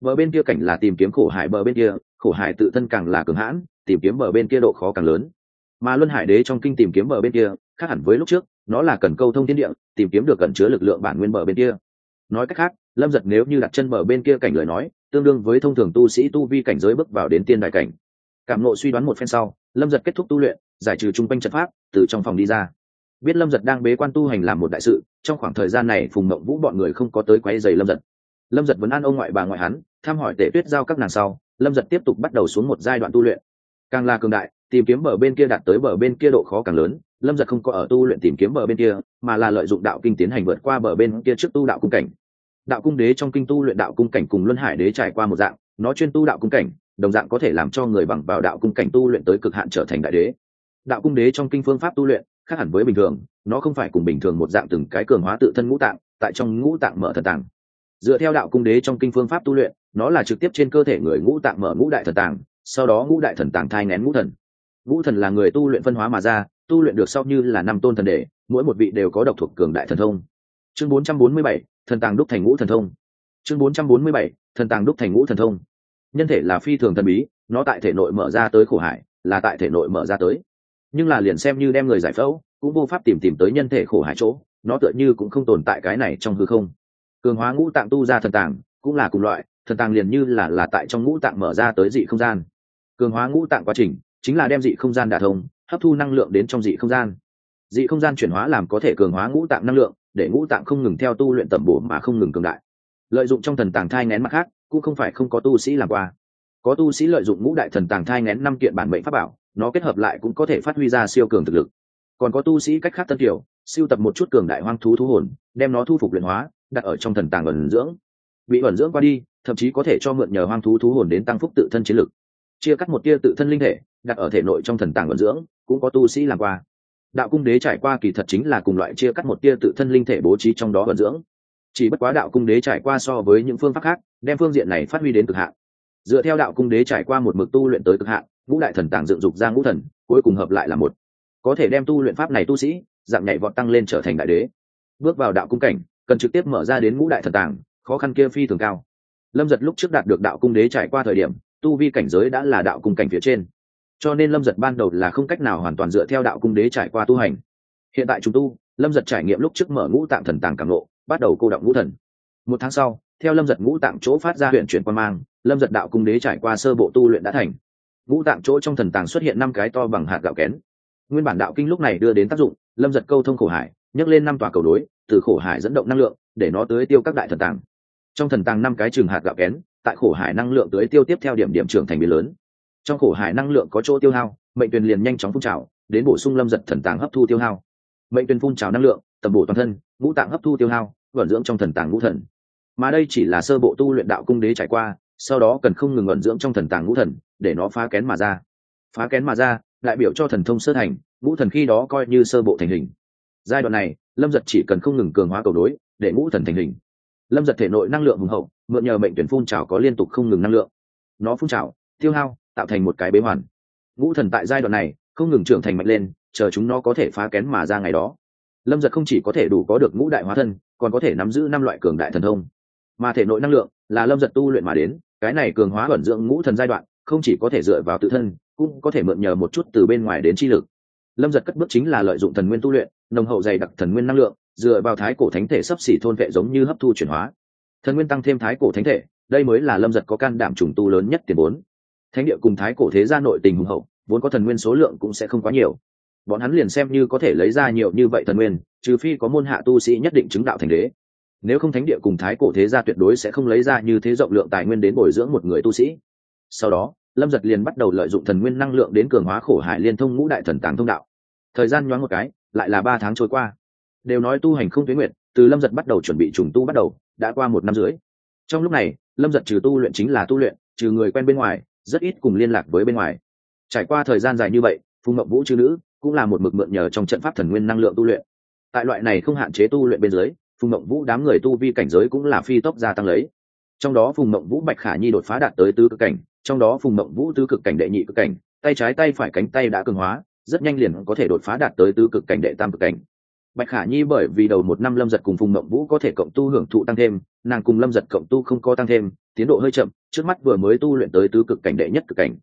Bờ bên kia cảnh là tìm kiếm khổ hải, bờ bên kia, khổ hải tự thân càng là cường hãn, tìm kiếm bờ bên kia độ khó càng lớn. Mà luân hải đế trong kinh tìm kiếm bờ bên kia, khác hẳn với lúc trước, nó là cần câu thông thiên địa, tìm kiếm được cẩn chứa lực lượng bản nguyên bờ bên kia. Nói cách khác, lâm giật nếu như đặt chân bờ bên kia cảnh lời nói, tương đương với thông thường tu sĩ tu vi cảnh giới bước vào đến tiên đại cảnh cảm nộ suy đoán một phen sau, lâm giật kết thúc tu luyện, giải trừ chung quanh trận pháp, từ trong phòng đi ra. Biết lâm giật đang bế quan tu hành làm một đại sự, trong khoảng thời gian này phùng mộng vũ bọn người không có tới quay dày lâm giật. Lâm giật vẫn ăn ông ngoại bà ngoại hắn, thăm hỏi tể tuyết giao các nàng sau, lâm giật tiếp tục bắt đầu xuống một giai đoạn tu luyện. Càng là cường đại, tìm kiếm bờ bên kia đạt tới bờ bên kia độ khó càng lớn, lâm giật không có ở tu luyện tìm kiếm bờ bên kia, mà là lợi dụng đạo kinh tiến hành vượt qua bờ bên kia trước tu đạo cung cảnh. Đạo cung đế trong kinh tu luyện đạo cung cảnh cùng luân hải đế trải qua một dạng, nó chuyên tu đạo cung cảnh đồng dạng có thể làm cho người bằng vào đạo cung cảnh tu luyện tới cực hạn trở thành đại đế. Đạo cung đế trong kinh phương pháp tu luyện khác hẳn với bình thường nó không phải cùng bình thường một dạng từng cái cường hóa tự thân ngũ tạng tại trong ngũ tạng mở thần tàng. Dựa theo đạo cung đế trong kinh phương pháp tu luyện nó là trực tiếp trên cơ thể người ngũ tạng mở ngũ đại thần tàng sau đó ngũ đại thần tàng thai ngén ngũ thần. Ngũ thần là người tu luyện phân hóa mà ra tu luyện được sau như là năm tôn thần đề mỗi một vị đều có độc thuộc cường đại thần thông. Chương 447, thần tàng đúc thành ngũ thần thông. Chương 447, thần tàng đúc thành ngũ thần thông nhân thể là phi thường thần bí, nó tại thể nội mở ra tới khổ hải, là tại thể nội mở ra tới. Nhưng là liền xem như đem người giải phẫu, cũng vô pháp tìm tìm tới nhân thể khổ hải chỗ, nó tựa như cũng không tồn tại cái này trong hư không. Cường hóa ngũ tạng tu ra thần tàng, cũng là cùng loại, thần tàng liền như là là tại trong ngũ tạng mở ra tới dị không gian. Cường hóa ngũ tạng quá trình, chính là đem dị không gian đả thông, hấp thu năng lượng đến trong dị không gian. Dị không gian chuyển hóa làm có thể cường hóa ngũ tạng năng lượng, để ngũ tạng không ngừng theo tu luyện tẩm bổ mà không ngừng cường đại. Lợi dụng trong thần tàng thai ngén mặt khác cũng không phải không có tu sĩ làm qua. Có tu sĩ lợi dụng ngũ đại thần tàng thai ngén năm kiện bản mệnh pháp bảo, nó kết hợp lại cũng có thể phát huy ra siêu cường thực lực. Còn có tu sĩ cách khác tân kiểu siêu tập một chút cường đại hoang thú thú hồn, đem nó thu phục luyện hóa, đặt ở trong thần tàng ẩn dưỡng. Bị ẩn dưỡng qua đi, thậm chí có thể cho mượn nhờ hoang thú thú hồn đến tăng phúc tự thân chiến lực. Chia cắt một tia tự thân linh thể, đặt ở thể nội trong thần tàng ẩn dưỡng, cũng có tu sĩ làm qua. Đạo cung đế trải qua kỳ thật chính là cùng loại chia cắt một tia tự thân linh thể bố trí trong đó ẩn dưỡng chỉ bất quá đạo cung đế trải qua so với những phương pháp khác, đem phương diện này phát huy đến cực hạn. Dựa theo đạo cung đế trải qua một mực tu luyện tới cực hạn, ngũ đại thần tàng dựng dục ra ngũ thần, cuối cùng hợp lại là một. Có thể đem tu luyện pháp này tu sĩ, dạng nhảy vọt tăng lên trở thành đại đế. Bước vào đạo cung cảnh, cần trực tiếp mở ra đến ngũ đại thần tàng, khó khăn kia phi thường cao. Lâm giật lúc trước đạt được đạo cung đế trải qua thời điểm, tu vi cảnh giới đã là đạo cung cảnh phía trên. Cho nên lâm giật ban đầu là không cách nào hoàn toàn dựa theo đạo cung đế trải qua tu hành. Hiện tại chúng tu, lâm giật trải nghiệm lúc trước mở ngũ tạm thần tàng càng lộ bắt đầu cô động ngũ thần. Một tháng sau, theo lâm giật ngũ tạng chỗ phát ra huyện chuyển quan mang, lâm giật đạo cung đế trải qua sơ bộ tu luyện đã thành. Ngũ tạng chỗ trong thần tàng xuất hiện năm cái to bằng hạt gạo kén. Nguyên bản đạo kinh lúc này đưa đến tác dụng, lâm giật câu thông khổ hải, nhấc lên năm tòa cầu đối, từ khổ hải dẫn động năng lượng, để nó tới tiêu các đại thần tàng. Trong thần tàng năm cái trường hạt gạo kén, tại khổ hải năng lượng tới tiêu tiếp theo điểm điểm trưởng thành biến lớn. Trong khổ hải năng lượng có chỗ tiêu hao, mệnh tuyền liền nhanh chóng phun trào, đến bổ sung lâm giật thần tàng hấp thu tiêu hao. Mệnh tuyền phun trào năng lượng, tầm bổ toàn thân, ngũ tạng hấp thu tiêu hao vận dưỡng trong thần tàng ngũ thần. Mà đây chỉ là sơ bộ tu luyện đạo cung đế trải qua, sau đó cần không ngừng vận dưỡng trong thần tàng ngũ thần, để nó phá kén mà ra. Phá kén mà ra, đại biểu cho thần thông sơ thành, ngũ thần khi đó coi như sơ bộ thành hình. Giai đoạn này, lâm giật chỉ cần không ngừng cường hóa cầu đối, để ngũ thần thành hình. Lâm giật thể nội năng lượng hùng hậu, mượn nhờ mệnh tuyển phun trào có liên tục không ngừng năng lượng. Nó phun trào, tiêu hao, tạo thành một cái bế hoàn. Ngũ thần tại giai đoạn này, không ngừng trưởng thành mạnh lên, chờ chúng nó có thể phá kén mà ra ngày đó. Lâm giật không chỉ có thể đủ có được ngũ đại hóa thân còn có thể nắm giữ năm loại cường đại thần thông. Mà thể nội năng lượng là lâm giật tu luyện mà đến, cái này cường hóa vận dưỡng ngũ thần giai đoạn, không chỉ có thể dựa vào tự thân, cũng có thể mượn nhờ một chút từ bên ngoài đến chi lực. Lâm giật cất bước chính là lợi dụng thần nguyên tu luyện, nồng hậu dày đặc thần nguyên năng lượng, dựa vào thái cổ thánh thể sắp xỉ thôn vệ giống như hấp thu chuyển hóa. Thần nguyên tăng thêm thái cổ thánh thể, đây mới là lâm giật có can đảm trùng tu lớn nhất tiền vốn. Thánh địa cùng thái cổ thế gia nội tình hùng hậu, vốn có thần nguyên số lượng cũng sẽ không quá nhiều bọn hắn liền xem như có thể lấy ra nhiều như vậy thần nguyên, trừ phi có môn hạ tu sĩ nhất định chứng đạo thành đế. Nếu không thánh địa cùng thái cổ thế gia tuyệt đối sẽ không lấy ra như thế rộng lượng tài nguyên đến bồi dưỡng một người tu sĩ. Sau đó, lâm giật liền bắt đầu lợi dụng thần nguyên năng lượng đến cường hóa khổ hải liên thông ngũ đại thần tàng thông đạo. Thời gian nhoáng một cái, lại là ba tháng trôi qua. Đều nói tu hành không tuyến nguyện, từ lâm giật bắt đầu chuẩn bị trùng tu bắt đầu, đã qua một năm rưỡi. Trong lúc này, lâm giật trừ tu luyện chính là tu luyện, trừ người quen bên ngoài, rất ít cùng liên lạc với bên ngoài. Trải qua thời gian dài như vậy, phùng mậu vũ chư nữ cũng là một mực mượn nhờ trong trận pháp thần nguyên năng lượng tu luyện. Tại loại này không hạn chế tu luyện bên dưới, phùng mộng vũ đám người tu vi cảnh giới cũng là phi tốc gia tăng lấy. Trong đó phùng mộng vũ, bạch khả nhi đột phá đạt tới tứ cực cảnh, trong đó phùng mộng vũ, tứ cực cảnh đệ nhị cực cảnh, tay trái tay phải cánh tay đã cường hóa, rất nhanh liền có thể đột phá đạt tới tứ cực cảnh đệ tam cực cảnh. Bạch khả nhi bởi vì đầu một năm lâm giật cùng phùng mộng vũ có thể cộng tu hưởng thụ tăng thêm, nàng cùng lâm giật cộng tu không có tăng thêm, tiến độ hơi chậm, trước mắt vừa mới tu luyện tới tứ cực cảnh đệ nhất cực cảnh.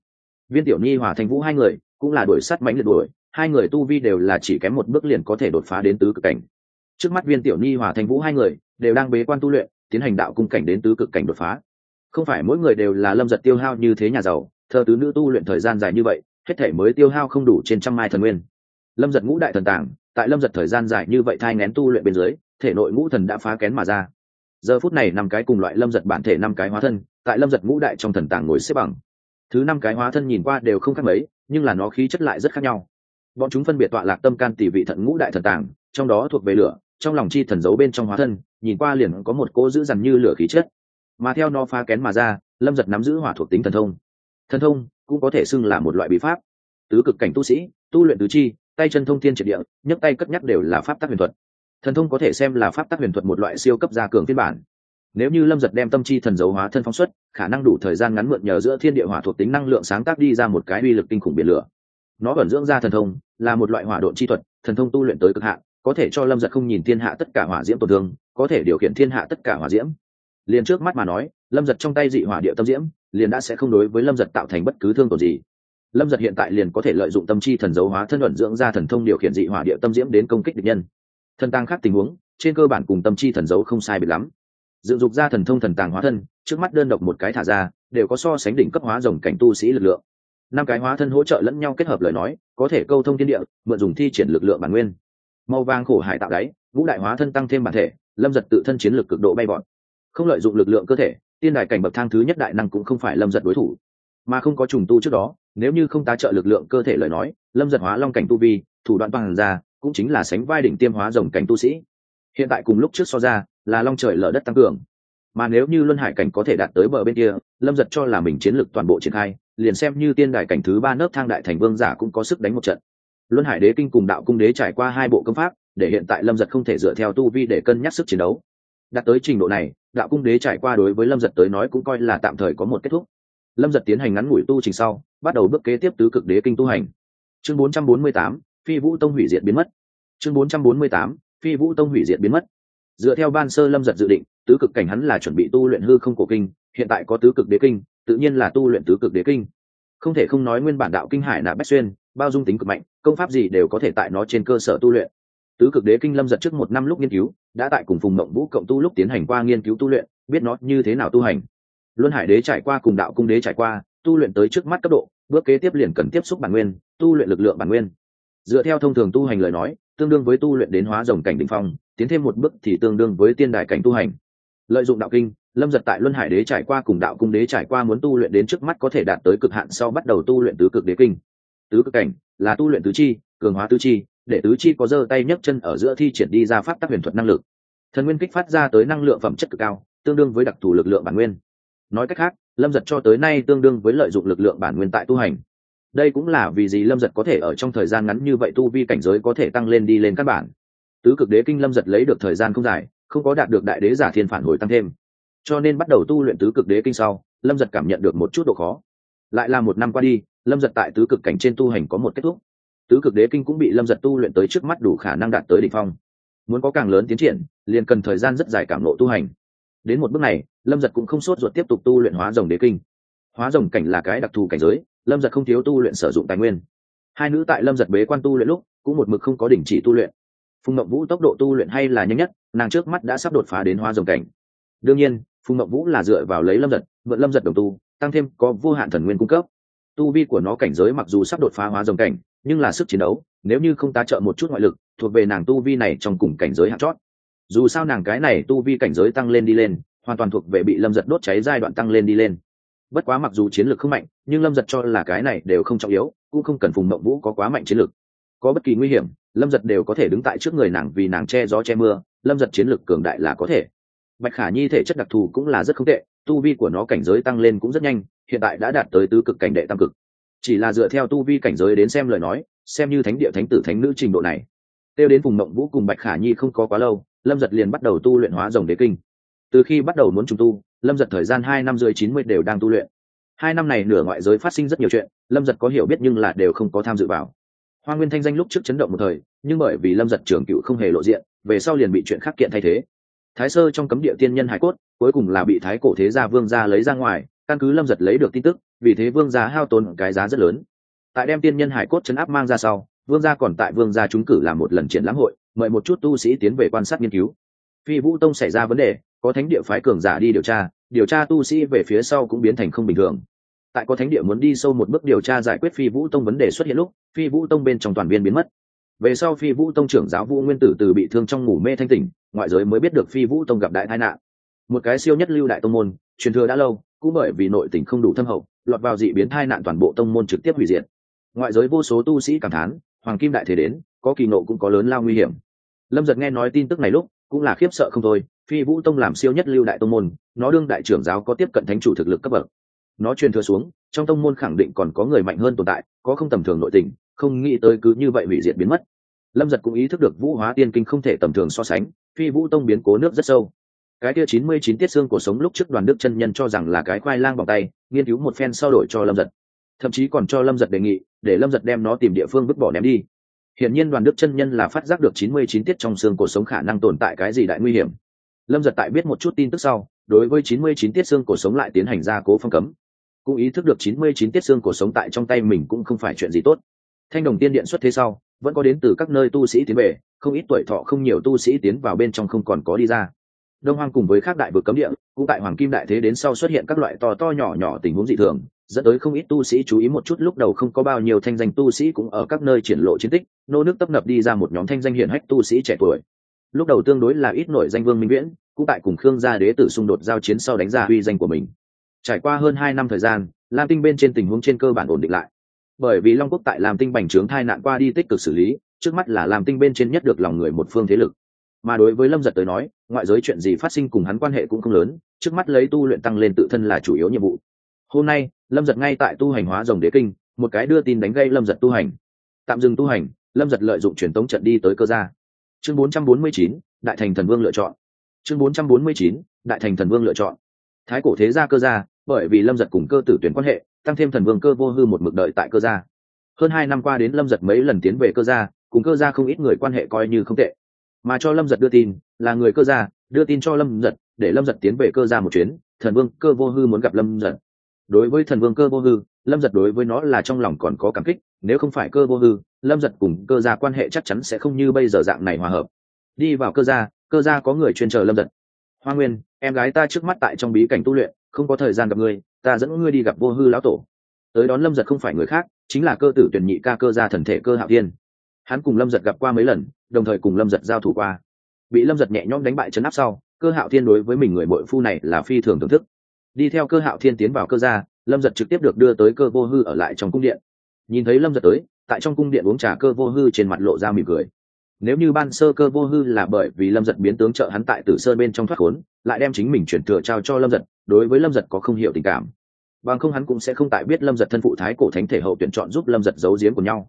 Viên tiểu nhi, hòa thành vũ hai người cũng là đuổi sát mãnh liệt đuổi hai người tu vi đều là chỉ kém một bước liền có thể đột phá đến tứ cực cảnh. Trước mắt viên tiểu ni, hòa thanh vũ hai người, đều đang bế quan tu luyện, tiến hành đạo cung cảnh đến tứ cực cảnh đột phá. Không phải mỗi người đều là lâm giật tiêu hao như thế nhà giàu thơ tứ nữ tu luyện thời gian dài như vậy, hết thể mới tiêu hao không đủ trên trăm mai thần nguyên. Lâm giật ngũ đại thần tàng, tại lâm giật thời gian dài như vậy thai ngén tu luyện bên dưới, thể nội ngũ thần đã phá kén mà ra. Giờ phút này năm cái cùng loại lâm giật bản thể năm cái hóa thân, tại lâm giật ngũ đại trong thần tàng ngồi xếp bằng. Thứ năm cái hóa thân nhìn qua đều không khác mấy, nhưng là nó khí chất lại rất khác nhau bọn chúng phân biệt tọa lạc tâm can tỷ vị thận ngũ đại thần tàng, trong đó thuộc về lửa, trong lòng chi thần giấu bên trong hóa thân, nhìn qua liền có một cô giữ dằn như lửa khí chất. Mà theo nó phá kén mà ra, lâm giật nắm giữ hỏa thuộc tính thần thông. Thần thông cũng có thể xưng là một loại bí pháp. Tứ cực cảnh tu sĩ, tu luyện tứ chi, tay chân thông thiên triệt địa, nhấc tay cất nhắc đều là pháp tác huyền thuật. Thần thông có thể xem là pháp tác huyền thuật một loại siêu cấp gia cường phiên bản. Nếu như lâm giật đem tâm chi thần dấu hóa thân phóng xuất, khả năng đủ thời gian ngắn mượn nhờ giữa thiên địa hỏa thuộc tính năng lượng sáng tác đi ra một cái uy lực kinh khủng biển lửa. Nó vẫn dưỡng ra thần thông là một loại hỏa độn chi thuật, thần thông tu luyện tới cực hạn, có thể cho lâm giật không nhìn thiên hạ tất cả hỏa diễm tổn thương, có thể điều khiển thiên hạ tất cả hỏa diễm. Liền trước mắt mà nói, lâm giật trong tay dị hỏa địa tâm diễm, liền đã sẽ không đối với lâm giật tạo thành bất cứ thương tổn gì. Lâm giật hiện tại liền có thể lợi dụng tâm chi thần dấu hóa thân luận dưỡng ra thần thông điều khiển dị hỏa địa tâm diễm đến công kích địch nhân. Thần tăng khác tình huống, trên cơ bản cùng tâm chi thần dấu không sai biệt lắm. Dựng dục ra thần thông thần tàng hóa thân, trước mắt đơn độc một cái thả ra, đều có so sánh đỉnh cấp hóa rồng cảnh tu sĩ lực lượng năm cái hóa thân hỗ trợ lẫn nhau kết hợp lời nói, có thể câu thông thiên địa, mượn dùng thi triển lực lượng bản nguyên. Màu vàng khổ hải tạo đáy vũ đại hóa thân tăng thêm bản thể, lâm giật tự thân chiến lực cực độ bay bọn không lợi dụng lực lượng cơ thể, tiên đại cảnh bậc thang thứ nhất đại năng cũng không phải lâm giật đối thủ. Mà không có trùng tu trước đó, nếu như không tá trợ lực lượng cơ thể lời nói, lâm giật hóa long cảnh tu vi, thủ đoạn toàn ra, cũng chính là sánh vai đỉnh tiêm hóa rồng cảnh tu sĩ. Hiện tại cùng lúc trước so ra, là long trời lở đất tăng cường. Mà nếu như luân hải cảnh có thể đạt tới bờ bên kia, lâm giật cho là mình chiến lược toàn bộ triển khai liền xem như tiên đại cảnh thứ ba nấc thang đại thành vương giả cũng có sức đánh một trận. Luân hải đế kinh cùng đạo cung đế trải qua hai bộ công pháp để hiện tại lâm giật không thể dựa theo tu vi để cân nhắc sức chiến đấu. Đạt tới trình độ này đạo cung đế trải qua đối với lâm giật tới nói cũng coi là tạm thời có một kết thúc. Lâm giật tiến hành ngắn ngủi tu trình sau bắt đầu bước kế tiếp tứ cực đế kinh tu hành. Chương 448, phi vũ tông hủy diệt biến mất. Chương 448, phi vũ tông hủy diệt biến mất. Dựa theo ban sơ lâm giật dự định tứ cực cảnh hắn là chuẩn bị tu luyện hư không cổ kinh hiện tại có tứ cực đế kinh tự nhiên là tu luyện tứ cực đế kinh. Không thể không nói nguyên bản đạo kinh hải nạ bách xuyên, bao dung tính cực mạnh, công pháp gì đều có thể tại nó trên cơ sở tu luyện. Tứ cực đế kinh lâm giật trước một năm lúc nghiên cứu, đã tại cùng phùng mộng vũ cộng tu lúc tiến hành qua nghiên cứu tu luyện, biết nó như thế nào tu hành. Luân hải đế trải qua cùng đạo cung đế trải qua, tu luyện tới trước mắt cấp độ, bước kế tiếp liền cần tiếp xúc bản nguyên, tu luyện lực lượng bản nguyên. Dựa theo thông thường tu hành lời nói, tương đương với tu luyện đến hóa rồng cảnh đ ỉ n h phong, tiến thêm một bước thì tương đương với tiên đại cảnh tu hành. Lợi dụng đạo kinh lâm giật tại luân hải đế trải qua cùng đạo cung đế trải qua muốn tu luyện đến trước mắt có thể đạt tới cực hạn sau bắt đầu tu luyện tứ cực đế kinh. Tứ cực cảnh là tu luyện tứ chi, cường hóa tứ chi, để tứ chi có giơ tay nhấc chân ở giữa thi triển đi ra pháp tác huyền thuật năng lực. Thần nguyên kích phát ra tới năng lượng phẩm chất cực cao, tương đương với đặc thù lực lượng bản nguyên. Nói cách khác, lâm giật cho tới nay tương đương với lợi dụng lực lượng bản nguyên tại tu hành. Đây cũng là vì gì lâm giật có thể ở trong thời gian ngắn như vậy tu vi cảnh giới có thể tăng lên đi lên căn bản. Tứ cực đế kinh lâm giật lấy được thời gian không dài, không có đạt được đại đế giả thiên phản hồi tăng thêm cho nên bắt đầu tu luyện tứ cực đế kinh sau, lâm giật cảm nhận được một chút độ khó. Lại là một năm qua đi, lâm giật tại tứ cực cảnh trên tu hành có một kết thúc. Tứ cực đế kinh cũng bị lâm giật tu luyện tới trước mắt đủ khả năng đạt tới đ ỉ n h phong. Muốn có càng lớn tiến triển, liền cần thời gian rất dài cảm lộ tu hành. Đến một bước này, lâm giật cũng không sốt ruột tiếp tục tu luyện hóa rồng đế kinh. Hóa rồng cảnh là cái đặc thù cảnh giới, lâm giật không thiếu tu luyện sử dụng tài nguyên. Hai nữ tại lâm giật bế quan tu luyện lúc, cũng một mực không có đình chỉ tu luyện. Phùng mậu vũ tốc độ tu luyện hay là nhanh nhất, nàng trước mắt đã sắp đột phá đến hóa rồng cảnh. Đương nhiên phùng mậu vũ là dựa vào lấy lâm giật, mượn lâm giật đồng tu, tăng thêm có vô hạn thần nguyên cung cấp. Tu vi của nó cảnh giới mặc dù sắp đột phá hóa rồng cảnh, nhưng là sức chiến đấu, nếu như không tá trợ một chút ngoại lực, thuộc về nàng tu vi này trong cùng cảnh giới hạt chót. Dù sao nàng cái này tu vi cảnh giới tăng lên đi lên, hoàn toàn thuộc về bị lâm giật đốt cháy giai đoạn tăng lên đi lên. Bất quá mặc dù chiến lược không mạnh, nhưng lâm giật cho là cái này đều không trọng yếu, cũng không cần phùng Mậu vũ có quá mạnh chiến lược. Có bất kỳ nguy hiểm, lâm giật đều có thể đứng tại trước người nàng vì nàng che gió che mưa, lâm giật chiến lược cường đại là có thể bạch khả nhi thể chất đặc thù cũng là rất không tệ, tu vi của nó cảnh giới tăng lên cũng rất nhanh, hiện tại đã đạt tới tứ cực cảnh đệ tam cực. Chỉ là dựa theo tu vi cảnh giới đến xem lời nói, xem như thánh địa thánh tử thánh nữ trình độ này. Tiêu đến vùng mộng vũ cùng bạch khả nhi không có quá lâu, lâm giật liền bắt đầu tu luyện hóa rồng đế kinh. Từ khi bắt đầu muốn trùng tu, lâm giật thời gian hai năm dưới chín mươi đều đang tu luyện. Hai năm này nửa ngoại giới phát sinh rất nhiều chuyện, lâm giật có hiểu biết nhưng là đều không có tham dự vào. Hoa nguyên thanh danh lúc trước chấn động một thời, nhưng bởi vì lâm giật trưởng cựu không hề lộ diện, về sau liền bị chuyện khắc kiện thay thế thái sơ trong cấm địa tiên nhân hải cốt, cuối cùng là bị thái cổ thế gia vương gia lấy ra ngoài, căn cứ lâm giật lấy được tin tức, vì thế vương gia hao tốn cái giá rất lớn. Tại đem tiên nhân hải cốt chấn áp mang ra sau, vương gia còn tại vương gia trúng cử làm một lần triển lãm hội, mời một chút tu sĩ tiến về quan sát nghiên cứu. Phi vũ tông xảy ra vấn đề, có thánh địa phái cường giả đi điều tra điều tra tu sĩ về phía sau cũng biến thành không bình thường. Tại có thánh địa muốn đi sâu một bước điều tra giải quyết phi vũ tông vấn đề xuất hiện lúc, phi vũ tông bên trong toàn viên biến mất. Về sau phi vũ tông trưởng giáo vũ nguyên tử từ bị thương trong ngủ mê thanh tỉnh ngoại giới mới biết được phi vũ tông gặp đại tai nạn. Một cái siêu nhất lưu đại tông môn, truyền thừa đã lâu, cũng bởi vì nội tình không đủ thâm hậu, lọt vào dị biến tai nạn toàn bộ tông môn trực tiếp hủy diệt. Ngoại giới vô số tu sĩ cảm thán, hoàng kim đại thể đến, có kỳ nộ cũng có lớn lao nguy hiểm. Lâm giật nghe nói tin tức này lúc, cũng là khiếp sợ không thôi, phi vũ tông làm siêu nhất lưu đại tông môn, nó đương đại trưởng giáo có tiếp cận thánh chủ thực lực cấp bậc. Nó truyền thừa xuống, trong tông môn khẳng định còn có người mạnh hơn tồn tại, có không tầm thường nội tình, không nghĩ tới cứ như vậy hủy diệt biến mất lâm giật cũng ý thức được vũ hóa tiên kinh không thể tầm thường so sánh, phi vũ tông biến cố nước rất sâu. Cái kia chín mươi chín tiết xương cuộc sống lúc trước đoàn đức chân nhân cho rằng là cái khoai lang bằng tay, nghiên cứu một phen sau đổi cho lâm giật. Thậm chí còn cho lâm giật đề nghị, để lâm giật đem nó tìm địa phương vứt bỏ ném đi. Hiển nhiên đoàn đức chân nhân là phát giác được chín mươi chín tiết trong xương cuộc sống khả năng tồn tại cái gì đại nguy hiểm. Lâm giật tại biết một chút tin tức sau, đối với chín mươi chín tiết xương cuộc sống lại tiến hành gia cố phong cấm. Cũng ý thức được chín mươi chín tiết xương cuộc sống tại trong tay mình cũng không phải chuyện gì tốt. Thanh đồng tiên điện xuất thế sau vẫn có đến từ các nơi tu sĩ tiến về, không ít tuổi thọ không nhiều tu sĩ tiến vào bên trong không còn có đi ra. Đông hoang cùng với các đại vực cấm địa, cũng tại hoàng kim đại thế đến sau xuất hiện các loại to to nhỏ nhỏ tình huống dị thường, dẫn tới không ít tu sĩ chú ý một chút lúc đầu không có bao nhiêu thanh danh tu sĩ cũng ở các nơi triển lộ chiến tích, nô nước tấp nập đi ra một nhóm thanh danh hiển hách tu sĩ trẻ tuổi. Lúc đầu tương đối là ít nổi danh vương minh viễn, cũng tại cùng khương gia đế tử xung đột giao chiến sau đánh ra uy danh của mình. Trải qua hơn hai năm thời gian, lam tinh bên trên tình huống trên cơ bản ổn định lại bởi vì long quốc tại làm tinh bành trướng thai nạn qua đi tích cực xử lý trước mắt là làm tinh bên trên nhất được lòng người một phương thế lực. Mà đối với lâm giật tới nói ngoại giới chuyện gì phát sinh cùng hắn quan hệ cũng không lớn trước mắt lấy tu luyện tăng lên tự thân là chủ yếu nhiệm vụ. Hôm nay lâm giật ngay tại tu hành hóa dòng đế kinh một cái đưa tin đánh gây lâm giật tu hành. Tạm dừng tu hành lâm giật lợi dụng truyền tống trận đi tới cơ gia. Chương 449, đại thành thần vương lựa chọn. Chương 449, đại thành thần vương lựa chọn. Thái cổ thế gia cơ gia bởi vì lâm giật cùng cơ tử tuyển quan hệ, tăng thêm thần vương cơ vô hư một mực đợi tại cơ gia. Hơn hai năm qua đến lâm giật mấy lần tiến về cơ gia, cùng cơ gia không ít người quan hệ coi như không tệ. Mà cho lâm giật đưa tin, là người cơ gia, đưa tin cho lâm giật, để lâm giật tiến về cơ gia một chuyến, thần vương cơ vô hư muốn gặp lâm giật. Đối với thần vương cơ vô hư, lâm giật đối với nó là trong lòng còn có cảm kích, nếu không phải cơ vô hư, lâm giật cùng cơ gia quan hệ chắc chắn sẽ không như bây giờ dạng này hòa hợp. Đi vào cơ gia cơ gia có người chuyên chờ lâm giật. Hoa nguyên, em gái ta trước mắt tại trong bí cảnh tu luyện không có thời gian gặp ngươi, ta dẫn ngươi đi gặp vô hư lão tổ. Tới đón lâm giật không phải người khác, chính là cơ tử tuyển nhị ca cơ gia thần thể cơ hạo thiên. Hắn cùng lâm giật gặp qua mấy lần, đồng thời cùng lâm giật giao thủ qua. Bị lâm giật nhẹ nhõm đánh bại chấn áp sau, cơ hạo thiên đối với mình người bội phu này là phi thường thưởng thức. Đi theo cơ hạo thiên tiến vào cơ gia, lâm giật trực tiếp được đưa tới cơ vô hư ở lại trong cung điện. Nhìn thấy lâm giật tới, tại trong cung điện uống trà cơ vô hư trên mặt lộ ra mỉm cười nếu như ban sơ cơ vô hư là bởi vì lâm giật biến tướng trợ hắn tại tử sơn bên trong thoát khốn, lại đem chính mình chuyển thừa trao cho lâm giật, đối với lâm giật có không hiểu tình cảm. Bằng không hắn cũng sẽ không tại biết lâm giật thân phụ thái cổ thánh thể hậu tuyển chọn giúp lâm giật giấu giếm của nhau.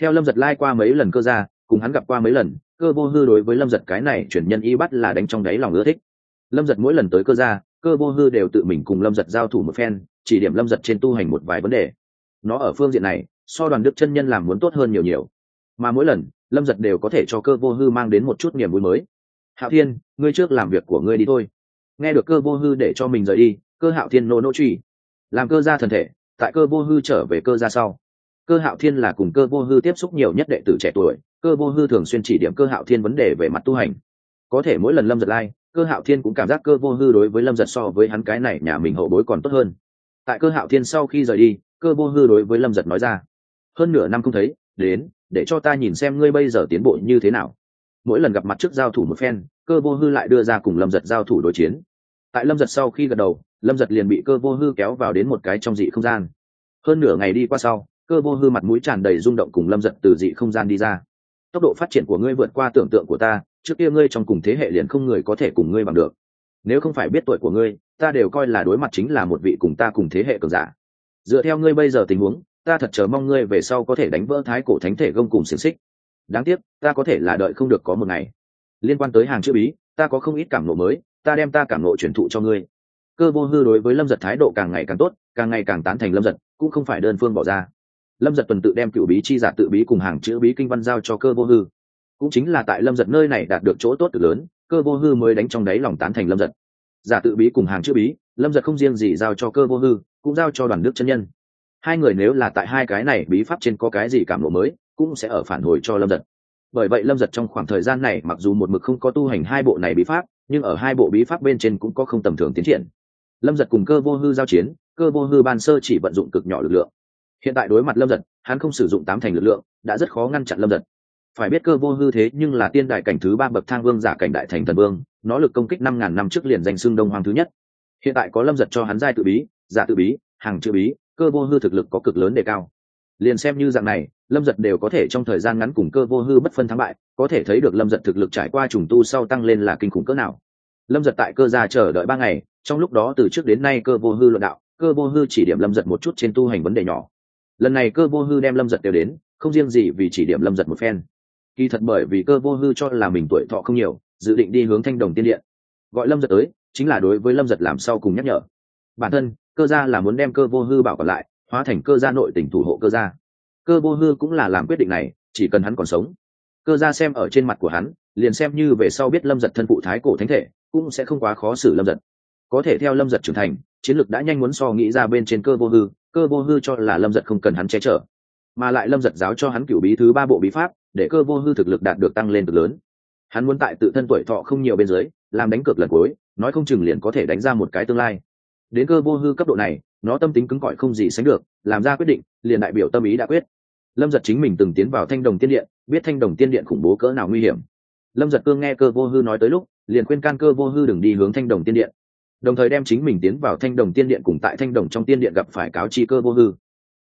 Theo lâm giật lai qua mấy lần cơ ra cùng hắn gặp qua mấy lần, cơ vô hư đối với lâm giật cái này chuyển nhân y bắt là đánh trong đáy lòng ưa thích. Lâm giật mỗi lần tới cơ ra cơ vô hư đều tự mình cùng lâm giật giao thủ một phen, chỉ điểm lâm giật trên tu hành một vài vấn đề. Nó ở phương diện này, so đoàn đức chân nhân làm muốn tốt hơn nhiều nhiều. Mà mỗi lần lâm giật đều có thể cho cơ vô hư mang đến một chút niềm vui mới. Hạo thiên ngươi trước làm việc của ngươi đi thôi. Nghe được cơ vô hư để cho mình rời đi cơ hạo thiên nô nô truy. Làm cơ gia thần thể tại cơ vô hư trở về cơ gia sau. Cơ hạo thiên là cùng cơ vô hư tiếp xúc nhiều nhất đệ tử trẻ tuổi cơ vô hư thường xuyên chỉ điểm cơ hạo thiên vấn đề về mặt tu hành. Có thể mỗi lần lâm giật lai、like, cơ hạo thiên cũng cảm giác cơ vô hư đối với lâm giật so với hắn cái này nhà mình hậu bối còn tốt hơn. Tại cơ hạo thiên sau khi rời đi cơ vô hư đối với lâm giật nói ra. Hơn nửa năm không thấy đến để cho ta nhìn xem ngươi bây giờ tiến bộ như thế nào. Mỗi lần gặp mặt trước giao thủ một phen, cơ vô hư lại đưa ra cùng lâm giật giao thủ đối chiến. Tại lâm giật sau khi gật đầu, lâm giật liền bị cơ vô hư kéo vào đến một cái trong dị không gian. Hơn nửa ngày đi qua sau, cơ vô hư mặt mũi tràn đầy rung động cùng lâm giật từ dị không gian đi ra. Tốc độ phát triển của ngươi vượt qua tưởng tượng của ta, trước kia ngươi trong cùng thế hệ liền không người có thể cùng ngươi bằng được. Nếu không phải biết tuổi của ngươi, ta đều coi là đối mặt chính là một vị cùng ta cùng thế hệ cường giả. Dựa theo ngươi bây giờ tình huống ta thật chờ mong ngươi về sau có thể đánh vỡ thái cổ thánh thể gông cùng xiềng xích. Đáng tiếc, ta có thể là đợi không được có một ngày. Liên quan tới hàng chữ bí, ta có không ít cảm nộ mới, ta đem ta cảm nộ truyền thụ cho ngươi. Cơ vô hư đối với lâm giật thái độ càng ngày càng tốt, càng ngày càng tán thành lâm giật, cũng không phải đơn phương bỏ ra. Lâm giật tuần tự đem cựu bí chi giả tự bí cùng hàng chữ bí kinh văn giao cho cơ vô hư. Cũng chính là tại lâm giật nơi này đạt được chỗ tốt cực lớn, cơ vô hư mới đánh trong đáy lòng tán thành lâm giật. Giả tự bí cùng hàng chữ bí, lâm giật không riêng gì giao cho cơ vô hư, cũng giao cho đoàn đức chân nhân hai người nếu là tại hai cái này bí pháp trên có cái gì cảm lộ mới, cũng sẽ ở phản hồi cho lâm giật. Bởi vậy lâm giật trong khoảng thời gian này mặc dù một mực không có tu hành hai bộ này bí pháp, nhưng ở hai bộ bí pháp bên trên cũng có không tầm thường tiến triển. Lâm giật cùng cơ vô hư giao chiến, cơ vô hư ban sơ chỉ vận dụng cực nhỏ lực lượng. Hiện tại đối mặt lâm giật, hắn không sử dụng tám thành lực lượng, đã rất khó ngăn chặn lâm giật. Phải biết cơ vô hư thế nhưng là tiên đại cảnh thứ ba bậc thang vương giả cảnh đại thành thần vương, nó lực công kích năm ngàn năm trước liền danh xưng đông hoàng thứ nhất. Hiện tại có lâm giật cho hắn giai tự bí, giả tự bí, hàng chữ bí cơ vô hư thực lực có cực lớn đề cao. Liền xem như dạng này, lâm giật đều có thể trong thời gian ngắn cùng cơ vô hư bất phân thắng bại, có thể thấy được lâm giật thực lực trải qua trùng tu sau tăng lên là kinh khủng cỡ nào. Lâm giật tại cơ gia chờ đợi ba ngày, trong lúc đó từ trước đến nay cơ vô hư luận đạo, cơ vô hư chỉ điểm lâm giật một chút trên tu hành vấn đề nhỏ. Lần này cơ vô hư đem lâm giật đều đến, không riêng gì vì chỉ điểm lâm giật một phen. Kỳ thật bởi vì cơ vô hư cho là mình tuổi thọ không nhiều, dự định đi hướng thanh đồng tiên điện. Gọi lâm giật tới, chính là đối với lâm giật làm sau cùng nhắc nhở. Bản thân cơ gia là muốn đem cơ vô hư bảo còn lại, hóa thành cơ gia nội tỉnh thủ hộ cơ gia. Cơ vô hư cũng là làm quyết định này, chỉ cần hắn còn sống. Cơ gia xem ở trên mặt của hắn, liền xem như về sau biết lâm giật thân phụ thái cổ thánh thể, cũng sẽ không quá khó xử lâm giật. Có thể theo lâm giật trưởng thành, chiến lược đã nhanh muốn so nghĩ ra bên trên cơ vô hư, cơ vô hư cho là lâm giật không cần hắn che chở. Mà lại lâm giật giáo cho hắn cửu bí thứ ba bộ bí pháp, để cơ vô hư thực lực đạt được tăng lên cực lớn. Hắn muốn tại tự thân tuổi thọ không nhiều bên dưới, làm đánh cược lần cuối, nói không chừng liền có thể đánh ra một cái tương lai đến cơ vô hư cấp độ này, nó tâm tính cứng cỏi không gì sánh được, làm ra quyết định, liền đại biểu tâm ý đã quyết. Lâm giật chính mình từng tiến vào thanh đồng tiên điện, biết thanh đồng tiên điện khủng bố cỡ nào nguy hiểm. Lâm giật cương nghe cơ vô hư nói tới lúc, liền khuyên can cơ vô hư đừng đi hướng thanh đồng tiên điện. Đồng thời đem chính mình tiến vào thanh đồng tiên điện cùng tại thanh đồng trong tiên điện gặp phải cáo chi cơ vô hư.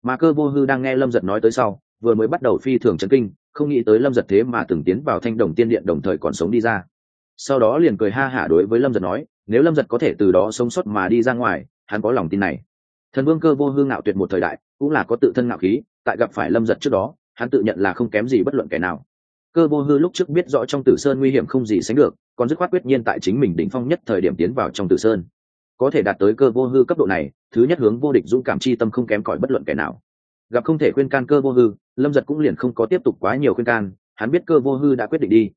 Mà cơ vô hư đang nghe lâm giật nói tới sau, vừa mới bắt đầu phi thường chấn kinh, không nghĩ tới lâm giật thế mà từng tiến vào thanh đồng tiên điện đồng thời còn sống đi ra. Sau đó liền cười ha hả đối với lâm giật nói nếu lâm giật có thể từ đó sống sót mà đi ra ngoài, hắn có lòng tin này. Thần vương cơ vô hư ngạo tuyệt một thời đại, cũng là có tự thân ngạo khí, tại gặp phải lâm giật trước đó, hắn tự nhận là không kém gì bất luận kẻ nào. Cơ vô hư lúc trước biết rõ trong tử sơn nguy hiểm không gì sánh được, còn dứt khoát quyết nhiên tại chính mình đỉnh phong nhất thời điểm tiến vào trong tử sơn. Có thể đạt tới cơ vô hư cấp độ này, thứ nhất hướng vô địch dũng cảm chi tâm không kém cỏi bất luận kẻ nào. Gặp không thể khuyên can cơ vô hư, lâm giật cũng liền không có tiếp tục quá nhiều khuyên can, hắn biết cơ vô hư đã quyết định đi.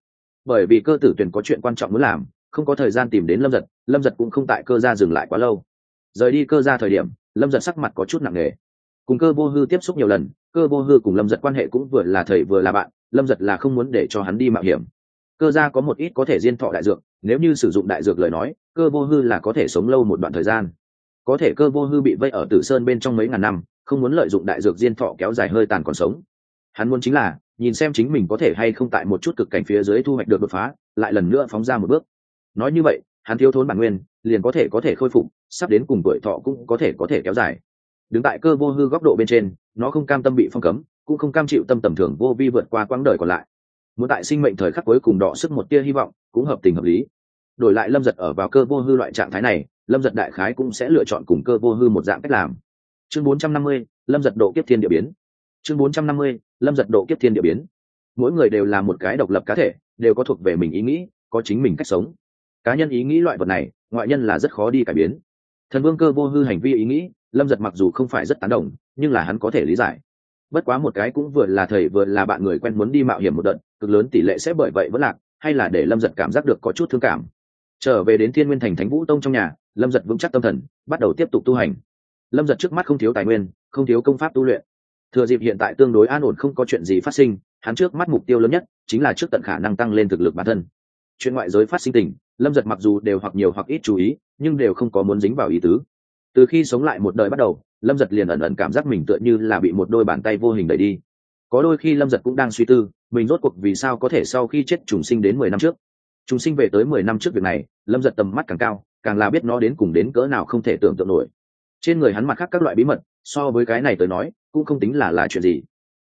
Bởi vì cơ tử tuyển có chuyện quan trọng muốn làm không có thời gian tìm đến lâm giật lâm giật cũng không tại cơ gia dừng lại quá lâu. Rời đi cơ gia thời điểm, lâm giật sắc mặt có chút nặng nề. Cùng cơ vô hư tiếp xúc nhiều lần, cơ vô hư cùng lâm giật quan hệ cũng vừa là thầy vừa là bạn, lâm giật là không muốn để cho hắn đi mạo hiểm. Cơ gia có một ít có thể diên thọ đại dược, nếu như sử dụng đại dược lời nói, cơ vô hư là có thể sống lâu một đoạn thời gian. Có thể cơ vô hư bị vây ở tử sơn bên trong mấy ngàn năm, không muốn lợi dụng đại dược diên thọ kéo dài hơi tàn còn sống. Hắn muốn chính là, nhìn xem chính mình có thể hay không tại một chút cực cảnh phía dưới thu hoạch được đột phá, lại lần nữa phóng ra một bước nói như vậy, hắn thiếu thốn bản nguyên, liền có thể có thể khôi phục, sắp đến cùng tuổi thọ cũng có thể có thể kéo dài. Đứng tại cơ vô hư góc độ bên trên, nó không cam tâm bị phong cấm, cũng không cam chịu tâm tầm thường vô vi vượt qua quãng đời còn lại. Muốn tại sinh mệnh thời khắc cuối cùng đọ sức một tia hy vọng, cũng hợp tình hợp lý. Đổi lại lâm giật ở vào cơ vô hư loại trạng thái này, lâm giật đại khái cũng sẽ lựa chọn cùng cơ vô hư một dạng cách làm. Chương bốn trăm năm mươi, lâm giật độ kiếp thiên địa biến. Chương bốn trăm năm mươi, lâm giật độ kiếp thiên địa biến. Mỗi người đều là một cái độc lập cá thể, đều có thuộc về mình ý nghĩ, có chính mình cách sống cá nhân ý nghĩ loại vật này, ngoại nhân là rất khó đi cải biến. Thần vương cơ vô hư hành vi ý nghĩ, lâm giật mặc dù không phải rất tán đồng, nhưng là hắn có thể lý giải. Bất quá một cái cũng vừa là thầy vừa là bạn người quen muốn đi mạo hiểm một đợt, cực lớn tỷ lệ sẽ bởi vậy vẫn lạc, hay là để lâm giật cảm giác được có chút thương cảm. Trở về đến thiên nguyên thành thánh vũ tông trong nhà, lâm giật vững chắc tâm thần, bắt đầu tiếp tục tu hành. Lâm giật trước mắt không thiếu tài nguyên, không thiếu công pháp tu luyện. Thừa dịp hiện tại tương đối an ổn không có chuyện gì phát sinh, hắn trước mắt mục tiêu lớn nhất chính là trước tận khả năng tăng lên thực lực bản thân chuyện ngoại giới phát sinh tình, lâm giật mặc dù đều hoặc nhiều hoặc ít chú ý, nhưng đều không có muốn dính vào ý tứ. Từ khi sống lại một đời bắt đầu, lâm giật liền ẩn ẩn cảm giác mình tựa như là bị một đôi bàn tay vô hình đẩy đi. Có đôi khi lâm giật cũng đang suy tư, mình rốt cuộc vì sao có thể sau khi chết trùng sinh đến mười năm trước. Trùng sinh về tới mười năm trước việc này, lâm giật tầm mắt càng cao, càng là biết nó đến cùng đến cỡ nào không thể tưởng tượng nổi. Trên người hắn mặt khác các loại bí mật, so với cái này tới nói, cũng không tính là là chuyện gì.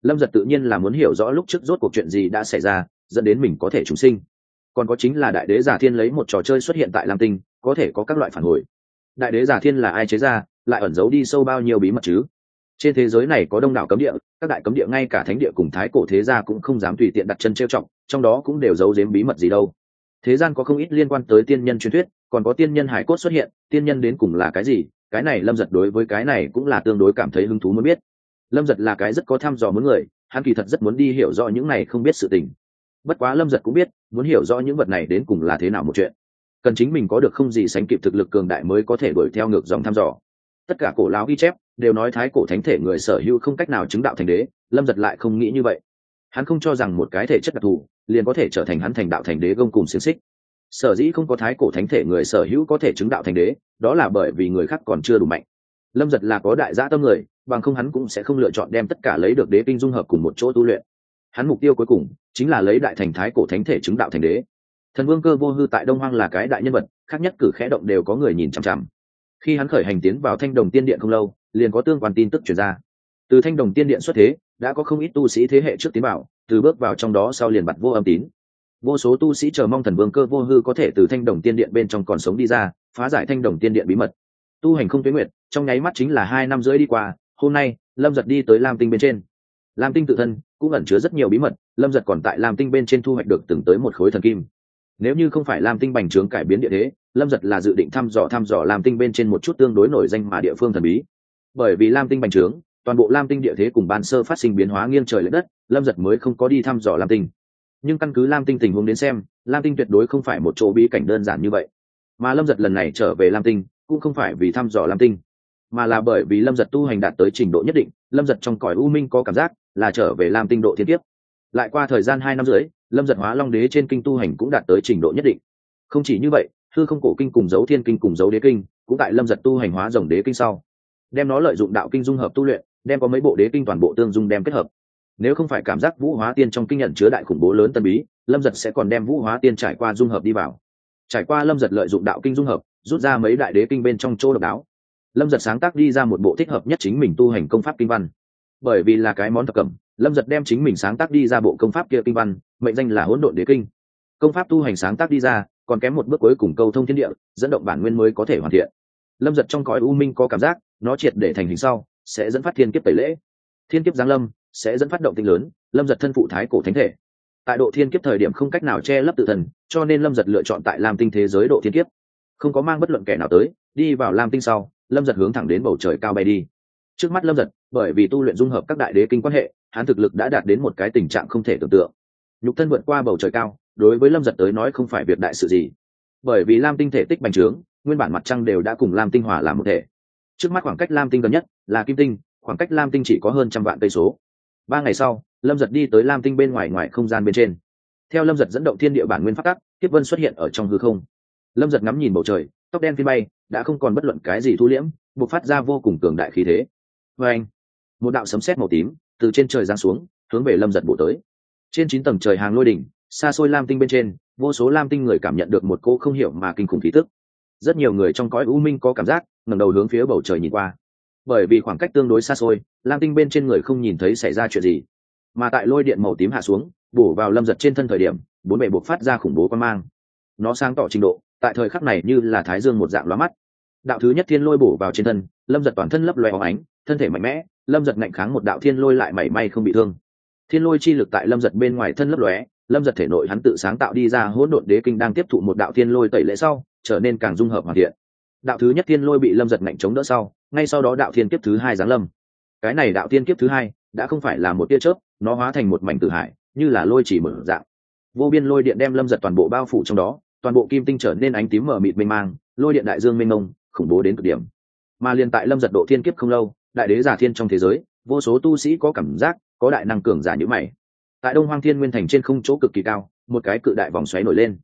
Lâm giật tự nhiên là muốn hiểu rõ lúc trước rốt cuộc chuyện gì đã xảy ra, dẫn đến mình có thể trùng sinh còn có chính là đại đế giả thiên lấy một trò chơi xuất hiện tại lam tinh, có thể có các loại phản hồi. Đại đế giả thiên là ai chế ra, lại ẩn giấu đi sâu bao nhiêu bí mật chứ? Trên thế giới này có đông đảo cấm địa, các đại cấm địa ngay cả thánh địa cùng thái cổ thế gia cũng không dám tùy tiện đặt chân trêu trọng trong đó cũng đều giấu giếm bí mật gì đâu. Thế gian có không ít liên quan tới tiên nhân truyền thuyết, còn có tiên nhân hải cốt xuất hiện, tiên nhân đến cùng là cái gì? Cái này lâm giật đối với cái này cũng là tương đối cảm thấy hứng thú muốn biết. Lâm giật là cái rất có thăm dò muốn người, hắn kỳ thật rất muốn đi hiểu rõ những này không biết sự tình bất quá lâm giật cũng biết, muốn hiểu rõ những vật này đến cùng là thế nào một chuyện. Cần chính mình có được không gì sánh kịp thực lực cường đại mới có thể đuổi theo ngược dòng thăm dò. Tất cả cổ lão ghi chép đều nói thái cổ thánh thể người sở hữu không cách nào chứng đạo thành đế, lâm giật lại không nghĩ như vậy. Hắn không cho rằng một cái thể chất đặc thù liền có thể trở thành hắn thành đạo thành đế gông cùng xiềng xích. Sở dĩ không có thái cổ thánh thể người sở hữu có thể chứng đạo thành đế, đó là bởi vì người khác còn chưa đủ mạnh. Lâm giật là có đại gia tâm người, bằng không hắn cũng sẽ không lựa chọn đem tất cả lấy được đế kinh dung hợp cùng một chỗ tu luyện hắn mục tiêu cuối cùng chính là lấy đại thành thái cổ thánh thể chứng đạo thành đế. Thần vương cơ vô hư tại đông hoang là cái đại nhân vật, khác nhất cử khẽ động đều có người nhìn chằm chằm. Khi hắn khởi hành tiến vào thanh đồng tiên điện không lâu, liền có tương quan tin tức chuyển ra. Từ thanh đồng tiên điện xuất thế, đã có không ít tu sĩ thế hệ trước tiến bảo từ bước vào trong đó sau liền bặt vô âm tín. Vô số tu sĩ chờ mong thần vương cơ vô hư có thể từ thanh đồng tiên điện bên trong còn sống đi ra, phá giải thanh đồng tiên điện bí mật. Tu hành không tuyến nguyện trong nháy mắt chính là hai năm rưỡi đi qua, hôm nay, lâm giật đi tới lam tinh bên trên. Lam tinh tự thân cũng ẩn chứa rất nhiều bí mật, lâm giật còn tại lam tinh bên trên thu hoạch được từng tới một khối thần kim. Nếu như không phải lam tinh bành trướng cải biến địa thế, lâm giật là dự định thăm dò thăm dò lam tinh bên trên một chút tương đối nổi danh mà địa phương thần bí. Bởi vì lam tinh bành trướng, toàn bộ lam tinh địa thế cùng ban sơ phát sinh biến hóa nghiêng trời l ệ đất, lâm giật mới không có đi thăm dò lam tinh. Nhưng căn cứ lam tinh tình huống đến xem, lam tinh tuyệt đối không phải một chỗ bí cảnh đơn giản như vậy. Mà lâm giật lần này trở về lam tinh, cũng không phải vì thăm dò lam tinh, mà là bởi vì lâm giật tu hành đạt tới trình độ nhất định, lâm giật trong cõi u minh có cảm giác là trở về làm tinh độ thiên tiếp lại qua thời gian hai năm rưỡi, lâm giật hóa long đế trên kinh tu hành cũng đạt tới trình độ nhất định. Không chỉ như vậy thư không cổ kinh cùng dấu thiên kinh cùng dấu đế kinh cũng tại lâm giật tu hành hóa rồng đế kinh sau. Đem nó lợi dụng đạo kinh dung hợp tu luyện, đem có mấy bộ đế kinh toàn bộ tương dung đem kết hợp. Nếu không phải cảm giác vũ hóa tiên trong kinh nhận chứa đại khủng bố lớn tân bí, lâm giật sẽ còn đem vũ hóa tiên trải qua dung hợp đi vào. Trải qua lâm giật lợi dụng đạo kinh dung hợp, rút ra mấy đại đế kinh bên trong chỗ độc đáo. Lâm giật sáng tác đi ra một bộ thích hợp nhất chính mình tu hành công pháp kinh văn bởi vì là cái món thập cẩm, lâm giật đem chính mình sáng tác đi ra bộ công pháp kia kinh văn, mệnh danh là hỗn độn đế kinh. Công pháp tu hành sáng tác đi ra, còn kém một bước cuối cùng câu thông thiên địa, dẫn động bản nguyên mới có thể hoàn thiện. Lâm giật trong cõi u minh có cảm giác, nó triệt để thành hình sau, sẽ dẫn phát thiên kiếp tẩy lễ. Thiên kiếp giáng lâm, sẽ dẫn phát động tinh lớn, lâm giật thân phụ thái cổ thánh thể. Tại độ thiên kiếp thời điểm không cách nào che lấp tự thần, cho nên lâm giật lựa chọn tại lam tinh thế giới độ thiên kiếp. Không có mang bất luận kẻ nào tới, đi vào lam tinh sau, lâm giật hướng thẳng đến bầu trời cao bay đi trước mắt lâm giật, bởi vì tu luyện dung hợp các đại đế kinh quan hệ, hắn thực lực đã đạt đến một cái tình trạng không thể tưởng tượng. Nhục thân vượt qua bầu trời cao, đối với lâm giật tới nói không phải việc đại sự gì. Bởi vì lam tinh thể tích bành trướng, nguyên bản mặt trăng đều đã cùng lam tinh hỏa làm một thể. Trước mắt khoảng cách lam tinh gần nhất là kim tinh, khoảng cách lam tinh chỉ có hơn trăm vạn cây số. Ba ngày sau, lâm giật đi tới lam tinh bên ngoài ngoài không gian bên trên. Theo lâm giật dẫn động thiên địa bản nguyên phát tắc tiếp vân xuất hiện ở trong hư không. Lâm giật ngắm nhìn bầu trời, tóc đen phi bay, đã không còn bất luận cái gì thu liễm buộc phát ra vô cùng cường đại khí thế vê anh. Một đạo sấm sét màu tím từ trên trời giáng xuống, hướng về lâm giật bổ tới. Trên chín tầng trời hàng lôi đỉnh, xa xôi lam tinh bên trên, vô số lam tinh người cảm nhận được một cô không hiểu mà kinh khủng khí tức. Rất nhiều người trong cõi u minh có cảm giác, ngẩng đầu hướng phía bầu trời nhìn qua. Bởi vì khoảng cách tương đối xa xôi, lam tinh bên trên người không nhìn thấy xảy ra chuyện gì. Mà tại lôi điện màu tím hạ xuống, bổ vào lâm giật trên thân thời điểm, bốn bề buộc phát ra khủng bố quan mang. Nó sáng tỏ trình độ, tại thời khắc này như là thái dương một dạng loa mắt đạo thứ nhất thiên lôi bổ vào trên thân, lâm giật toàn thân lấp loe óng ánh, thân thể mạnh mẽ, lâm giật ngạnh kháng một đạo thiên lôi lại mảy may không bị thương. Thiên lôi chi lực tại lâm giật bên ngoài thân lấp lóe lâm giật thể nội hắn tự sáng tạo đi ra hỗn độn đế kinh đang tiếp thụ một đạo thiên lôi tẩy lễ sau, trở nên càng dung hợp hoàn thiện. Đạo thứ nhất thiên lôi bị lâm giật ngạnh chống đỡ sau, ngay sau đó đạo thiên kiếp thứ hai giáng lâm. Cái này đạo thiên kiếp thứ hai, đã không phải là một tia chớp, nó hóa thành một mảnh tử hải, như là lôi chỉ mở dạng. Vô biên lôi điện đem lâm giật toàn bộ bao phủ trong đó, toàn bộ kim tinh trở nên ánh tím mờ mịt mênh mang, lôi điện đại dương mênh mông khủng bố đến cực điểm. Mà liền tại lâm giật độ thiên kiếp không lâu đại đế giả thiên trong thế giới vô số tu sĩ có cảm giác có đại năng cường giả như mày. Tại đông hoang thiên nguyên thành trên không chỗ cực kỳ cao một cái cự đại vòng xoáy nổi lên.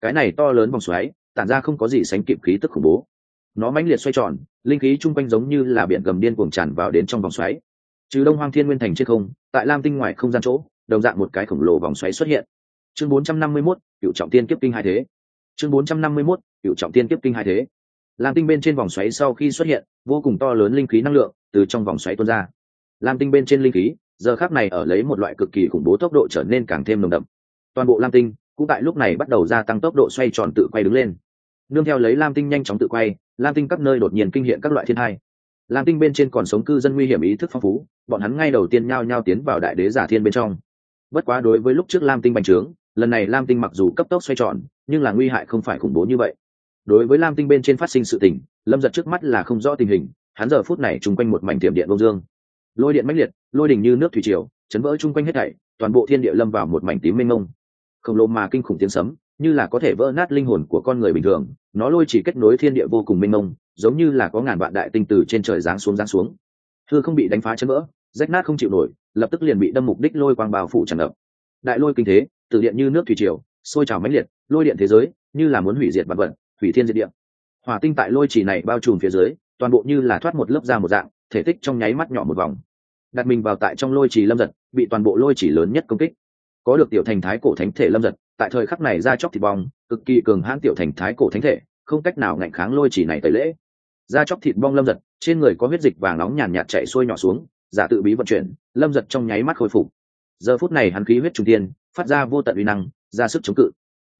Cái này to lớn vòng xoáy tản ra không có gì sánh kịp khí tức khủng bố. Nó mãnh liệt xoay tròn linh khí chung quanh giống như là biển gầm điên cuồng tràn vào đến trong vòng xoáy. Trừ đông hoang thiên nguyên thành trên không tại lam tinh ngoài không gian chỗ đồng dạng một cái khổng lồ vòng xoáy xuất hiện. Chương 451, cựu trọng tiên kiếp kinh hai thế. Chương 451, cựu trọng tiên kiếp kinh hai thế lam tinh bên trên vòng xoáy sau khi xuất hiện, vô cùng to lớn linh khí năng lượng từ trong vòng xoáy tuôn ra. Lam tinh bên trên linh khí, giờ khác này ở lấy một loại cực kỳ khủng bố tốc độ trở nên càng thêm nồng đậm. Toàn bộ lam tinh cũng tại lúc này bắt đầu gia tăng tốc độ xoay tròn tự quay đứng lên. Nương theo lấy lam tinh nhanh chóng tự quay, lam tinh các nơi đột nhiên kinh hiện các loại thiên hai lam tinh bên trên còn sống cư dân nguy hiểm ý thức phong phú, bọn hắn ngay đầu tiên nhao nhao tiến vào đại đế giả thiên bên trong. Bất quá đối với lúc trước lam tinh bành trướng, lần này lam tinh mặc dù cấp tốc xoay tròn, nhưng là nguy hại không phải khủng bố như vậy đối với lam tinh bên trên phát sinh sự tình, lâm giật trước mắt là không rõ tình hình, hắn giờ phút này chung quanh một mảnh tiềm điện bông dương. Lôi điện mãnh liệt, lôi đỉnh như nước thủy triều, chấn vỡ chung quanh hết thảy, toàn bộ thiên địa lâm vào một mảnh tím mênh mông. Khổng lồ mà kinh khủng tiếng sấm, như là có thể vỡ nát linh hồn của con người bình thường, nó lôi chỉ kết nối thiên địa vô cùng mênh mông, giống như là có ngàn vạn đại tinh từ trên trời giáng xuống giáng xuống. Thư không bị đánh phá chấn vỡ, rách nát không chịu nổi, lập tức liền bị đâm mục đích lôi quang bào phủ tràn ngập. Đại lôi kinh thế, từ điện như nước thủy triều, sôi trào mãnh liệt, lôi điện thế giới, như là muốn hủy diệt vật vật hủy thiên diệt địa. Hỏa tinh tại lôi chỉ này bao trùm phía dưới, toàn bộ như là thoát một lớp da một dạng, thể tích trong nháy mắt nhỏ một vòng. Đặt mình vào tại trong lôi trì lâm giật, bị toàn bộ lôi chỉ lớn nhất công kích. Có được tiểu thành thái cổ thánh thể lâm giật, tại thời khắc này ra chóc thịt bong, cực kỳ cường hãn tiểu thành thái cổ thánh thể, không cách nào ngạnh kháng lôi chỉ này tới lễ. Ra chóc thịt bong lâm giật, trên người có huyết dịch vàng nóng nhàn nhạt chạy xuôi nhỏ xuống, giả tự bí vận chuyển, lâm giật trong nháy mắt khôi phục. Giờ phút này hắn khí huyết trung tiên phát ra vô tận uy năng, ra sức chống cự.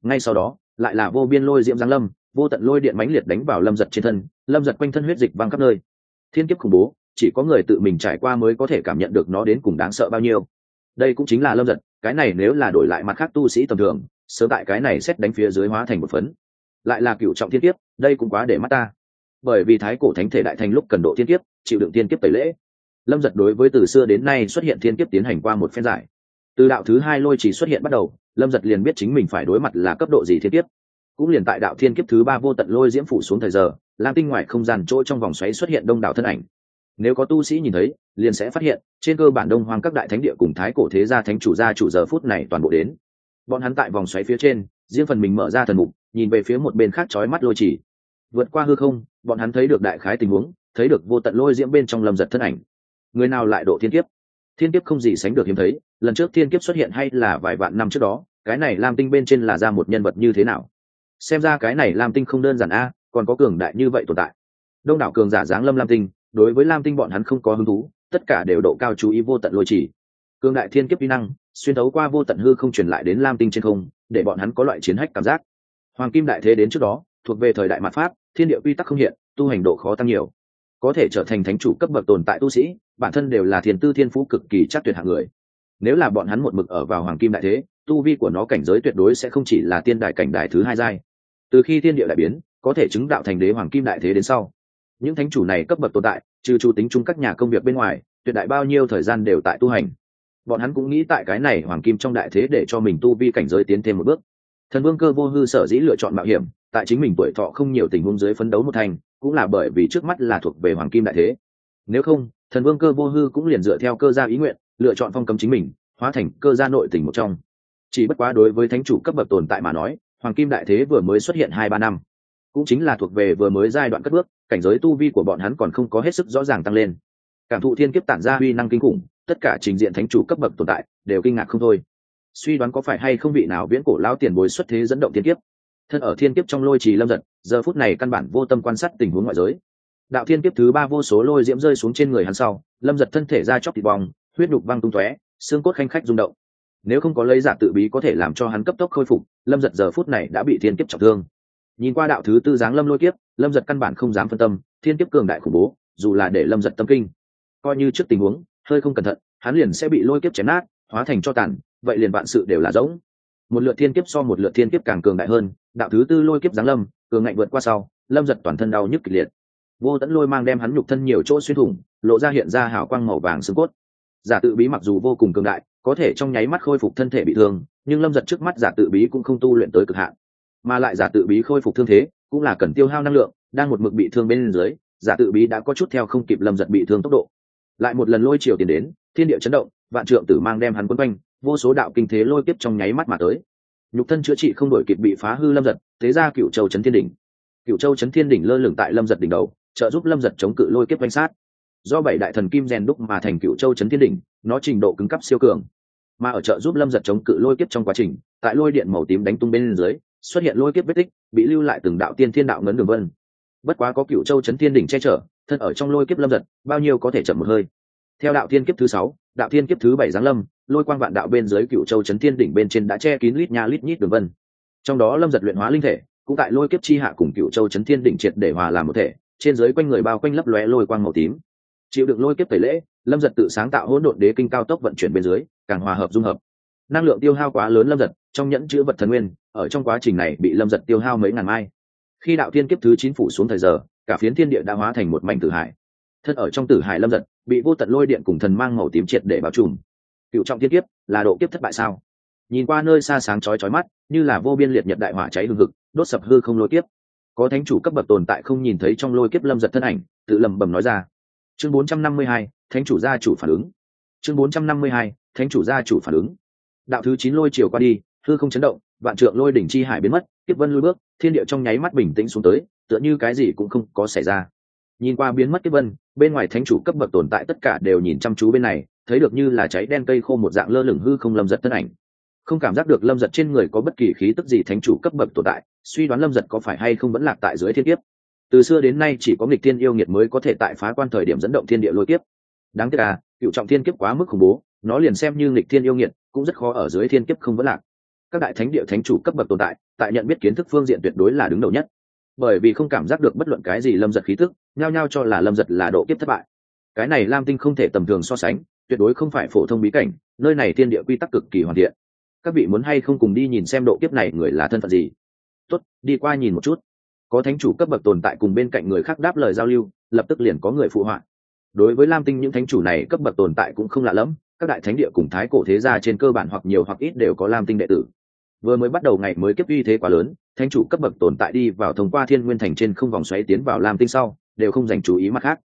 Ngay sau đó, lại là vô biên lôi diễm giáng lâm vô tận lôi điện mãnh liệt đánh vào lâm giật trên thân, lâm giật quanh thân huyết dịch văng khắp nơi. Thiên kiếp khủng bố, chỉ có người tự mình trải qua mới có thể cảm nhận được nó đến cùng đáng sợ bao nhiêu. Đây cũng chính là lâm giật, cái này nếu là đổi lại mặt khác tu sĩ tầm thường, sớm tại cái này xét đánh phía dưới hóa thành một phấn. Lại là cựu trọng thiên kiếp, đây cũng quá để mắt ta. Bởi vì thái cổ thánh thể đại thành lúc cần độ thiên kiếp, chịu đựng thiên kiếp tẩy lễ. Lâm giật đối với từ xưa đến nay xuất hiện thiên kiếp tiến hành qua một phen giải. Từ đạo thứ hai lôi chỉ xuất hiện bắt đầu, lâm giật liền biết chính mình phải đối mặt là cấp độ gì thiên kiếp cũng liền tại đạo thiên kiếp thứ ba vô tận lôi diễm phủ xuống thời giờ, lam tinh ngoài không gian chỗ trong vòng xoáy xuất hiện đông đảo thân ảnh. Nếu có tu sĩ nhìn thấy, liền sẽ phát hiện, trên cơ bản đông hoang các đại thánh địa cùng thái cổ thế gia thánh chủ gia chủ giờ phút này toàn bộ đến. Bọn hắn tại vòng xoáy phía trên, riêng phần mình mở ra thần mục, nhìn về phía một bên khác chói mắt lôi chỉ. Vượt qua hư không, bọn hắn thấy được đại khái tình huống, thấy được vô tận lôi diễm bên trong lâm giật thân ảnh. Người nào lại độ thiên kiếp? Thiên kiếp không gì sánh được hiếm thấy, lần trước thiên kiếp xuất hiện hay là vài vạn năm trước đó, cái này lam tinh bên trên là ra một nhân vật như thế nào? Xem ra cái này lam tinh không đơn giản a, còn có cường đại như vậy tồn tại. Đông đảo cường giả giáng lâm lam tinh, đối với lam tinh bọn hắn không có hứng thú, tất cả đều độ cao chú ý vô tận lôi chỉ. Cường đại thiên kiếp kỹ năng, xuyên thấu qua vô tận hư không truyền lại đến lam tinh trên không, để bọn hắn có loại chiến hách cảm giác. Hoàng kim đại thế đến trước đó, thuộc về thời đại mặt pháp, thiên địa quy tắc không hiện, tu hành độ khó tăng nhiều. Có thể trở thành thánh chủ cấp bậc tồn tại tu sĩ, bản thân đều là thiền tư thiên phú cực kỳ chắc tuyệt hạng người. Nếu là bọn hắn một mực ở vào hoàng kim đại thế, tu vi của nó cảnh giới tuyệt đối sẽ không chỉ là tiên đại cảnh đại thứ hai giai từ khi thiên địa đại biến, có thể chứng đạo thành đế hoàng kim đại thế đến sau. Những thánh chủ này cấp bậc tồn tại, trừ chủ tính chung các nhà công việc bên ngoài, tuyệt đại bao nhiêu thời gian đều tại tu hành. Bọn hắn cũng nghĩ tại cái này hoàng kim trong đại thế để cho mình tu vi cảnh giới tiến thêm một bước. Thần vương cơ vô hư sở dĩ lựa chọn mạo hiểm, tại chính mình tuổi thọ không nhiều tình huống dưới phấn đấu một thành, cũng là bởi vì trước mắt là thuộc về hoàng kim đại thế. Nếu không, thần vương cơ vô hư cũng liền dựa theo cơ gia ý nguyện, lựa chọn phong cấm chính mình, hóa thành cơ gia nội tình một trong. Chỉ bất quá đối với thánh chủ cấp bậc tồn tại mà nói hoàng kim đại thế vừa mới xuất hiện hai ba năm, cũng chính là thuộc về vừa mới giai đoạn cất bước, cảnh giới tu vi của bọn hắn còn không có hết sức rõ ràng tăng lên. Cảm thụ thiên kiếp tản ra uy năng kinh khủng, tất cả trình diện thánh chủ cấp bậc tồn tại đều kinh ngạc không thôi. Suy đoán có phải hay không vị nào viễn cổ lão tiền bối xuất thế dẫn động thiên kiếp? Thân ở thiên kiếp trong lôi trì lâm giật, giờ phút này căn bản vô tâm quan sát tình huống ngoại giới. Đạo thiên kiếp thứ ba vô số lôi diễm rơi xuống trên người hắn sau, lâm giật thân thể ra chóc thịt bong, huyết đục văng tung tóe, xương cốt khanh khách rung động nếu không có lấy giả tự bí có thể làm cho hắn cấp tốc khôi phục, lâm giật giờ phút này đã bị thiên kiếp trọng thương. Nhìn qua đạo thứ tư giáng lâm lôi kiếp, lâm giật căn bản không dám phân tâm, thiên kiếp cường đại khủng bố, dù là để lâm giật tâm kinh. Coi như trước tình huống, hơi không cẩn thận, hắn liền sẽ bị lôi kiếp chém nát, hóa thành cho tàn, vậy liền vạn sự đều là giống một lượt thiên kiếp so một lượt thiên kiếp càng cường đại hơn, đạo thứ tư lôi kiếp giáng lâm, cường ngạnh vượt qua sau, lâm giật toàn thân đau nhức kịch liệt. Vô tẫn lôi mang đem hắn nhục thân nhiều chỗ xuyên thủng, lộ ra hiện ra hào quang màu vàng xương cốt. Giả tự bí mặc dù vô cùng cường đại có thể trong nháy mắt khôi phục thân thể bị thương, nhưng lâm giật trước mắt giả tự bí cũng không tu luyện tới cực hạn. Mà lại giả tự bí khôi phục thương thế, cũng là cần tiêu hao năng lượng, đang một mực bị thương bên dưới, giả tự bí đã có chút theo không kịp lâm giật bị thương tốc độ. Lại một lần lôi chiều tiền đến, thiên địa chấn động, vạn trượng tử mang đem hắn quấn quanh, vô số đạo kinh thế lôi kiếp trong nháy mắt mà tới. Nhục thân chữa trị không đổi kịp bị phá hư lâm giật, thế ra cựu châu trấn thiên đỉnh. Cựu châu chấn thiên đỉnh lơ lửng tại lâm giật đỉnh đầu, trợ giúp lâm giật chống cự lôi kiếp quanh sát. Do bảy đại thần kim rèn đúc mà thành cựu châu chấn thiên đỉnh, nó trình độ cứng cấp siêu cường mà ở trợ giúp lâm giật chống cự lôi kiếp trong quá trình, tại lôi điện màu tím đánh tung bên dưới, xuất hiện lôi kiếp vết tích, bị lưu lại từng đạo tiên thiên đạo ngấn đường vân. Bất quá có cựu châu chấn thiên đỉnh che chở, thân ở trong lôi kiếp lâm giật, bao nhiêu có thể chậm một hơi. Theo đạo thiên kiếp thứ sáu, đạo thiên kiếp thứ bảy giáng lâm, lôi quang vạn đạo bên dưới cựu châu chấn thiên đỉnh bên trên đã che kín lít nha lít nhít đường vân. Trong đó lâm giật luyện hóa linh thể, cũng tại lôi kiếp chi hạ cùng cựu châu chấn thiên đỉnh triệt để hòa làm một thể, trên dưới quanh người bao quanh lấp lóe lôi quang màu tím. Chịu được lôi kiếp tẩy lễ, lâm giật tự sáng tạo hỗn độn đế kinh cao tốc vận chuyển bên dưới càng hòa hợp dung hợp. Năng lượng tiêu hao quá lớn lâm giật trong nhẫn chữ vật thần nguyên ở trong quá trình này bị lâm giật tiêu hao mấy ngàn mai. Khi đạo thiên kiếp thứ chín phủ xuống thời giờ cả phiến thiên địa đã hóa thành một mảnh tử hải. Thân ở trong tử hải lâm giật bị vô tận lôi điện cùng thần mang màu tím triệt để bao trùm. Cựu trọng thiên kiếp là độ kiếp thất bại sao? Nhìn qua nơi xa sáng chói chói mắt như là vô biên liệt nhật đại hỏa cháy hương hực đốt sập hư không lôi kiếp. Có thánh chủ cấp bậc tồn tại không nhìn thấy trong lôi kiếp lâm giật thân ảnh tự lầm bầm nói ra. Chương 452, thánh chủ gia chủ phản ứng. Chương 452, thánh chủ gia chủ phản ứng. Đạo thứ chín lôi chiều qua đi, hư không chấn động, vạn trượng lôi đỉnh chi hải biến mất, tiếp vân lui bước, thiên địa trong nháy mắt bình tĩnh xuống tới, tựa như cái gì cũng không có xảy ra. Nhìn qua biến mất tiếp vân, bên ngoài thánh chủ cấp bậc tồn tại tất cả đều nhìn chăm chú bên này, thấy được như là cháy đen cây khô một dạng lơ lửng hư không lâm giật thân ảnh. Không cảm giác được lâm giật trên người có bất kỳ khí tức gì thánh chủ cấp bậc tồn tại, suy đoán lâm giật có phải hay không vẫn lạc tại dưới thiên kiếp. Từ xưa đến nay chỉ có nghịch thiên yêu nghiệt mới có thể tại phá quan thời điểm dẫn động thiên địa lôi kiếp. Đáng tiếc à cựu trọng thiên kiếp quá mức khủng bố nó liền xem như nghịch thiên yêu nghiệt, cũng rất khó ở dưới thiên kiếp không vẫn lạc. Các đại thánh địa thánh chủ cấp bậc tồn tại tại nhận biết kiến thức phương diện tuyệt đối là đứng đầu nhất. Bởi vì không cảm giác được bất luận cái gì lâm giật khí tức, nhao nhao cho là lâm giật là độ kiếp thất bại. Cái này lam tinh không thể tầm thường so sánh, tuyệt đối không phải phổ thông bí cảnh, nơi này thiên địa quy tắc cực kỳ hoàn thiện. Các vị muốn hay không cùng đi nhìn xem độ kiếp này người là thân phận gì? Tốt, đi qua nhìn một chút. Có thánh chủ cấp bậc tồn tại cùng bên cạnh người khác đáp lời giao lưu, lập tức liền có người phụ họa. Đối với lam tinh những thánh chủ này cấp bậc tồn tại cũng không lạ lẫm các đại thánh địa cùng thái cổ thế gia trên cơ bản hoặc nhiều hoặc ít đều có lam tinh đệ tử. Vừa mới bắt đầu ngày mới kiếp uy thế quá lớn, thánh chủ cấp bậc tồn tại đi vào thông qua thiên nguyên thành trên không vòng xoáy tiến vào lam tinh sau, đều không dành chú ý mặt khác.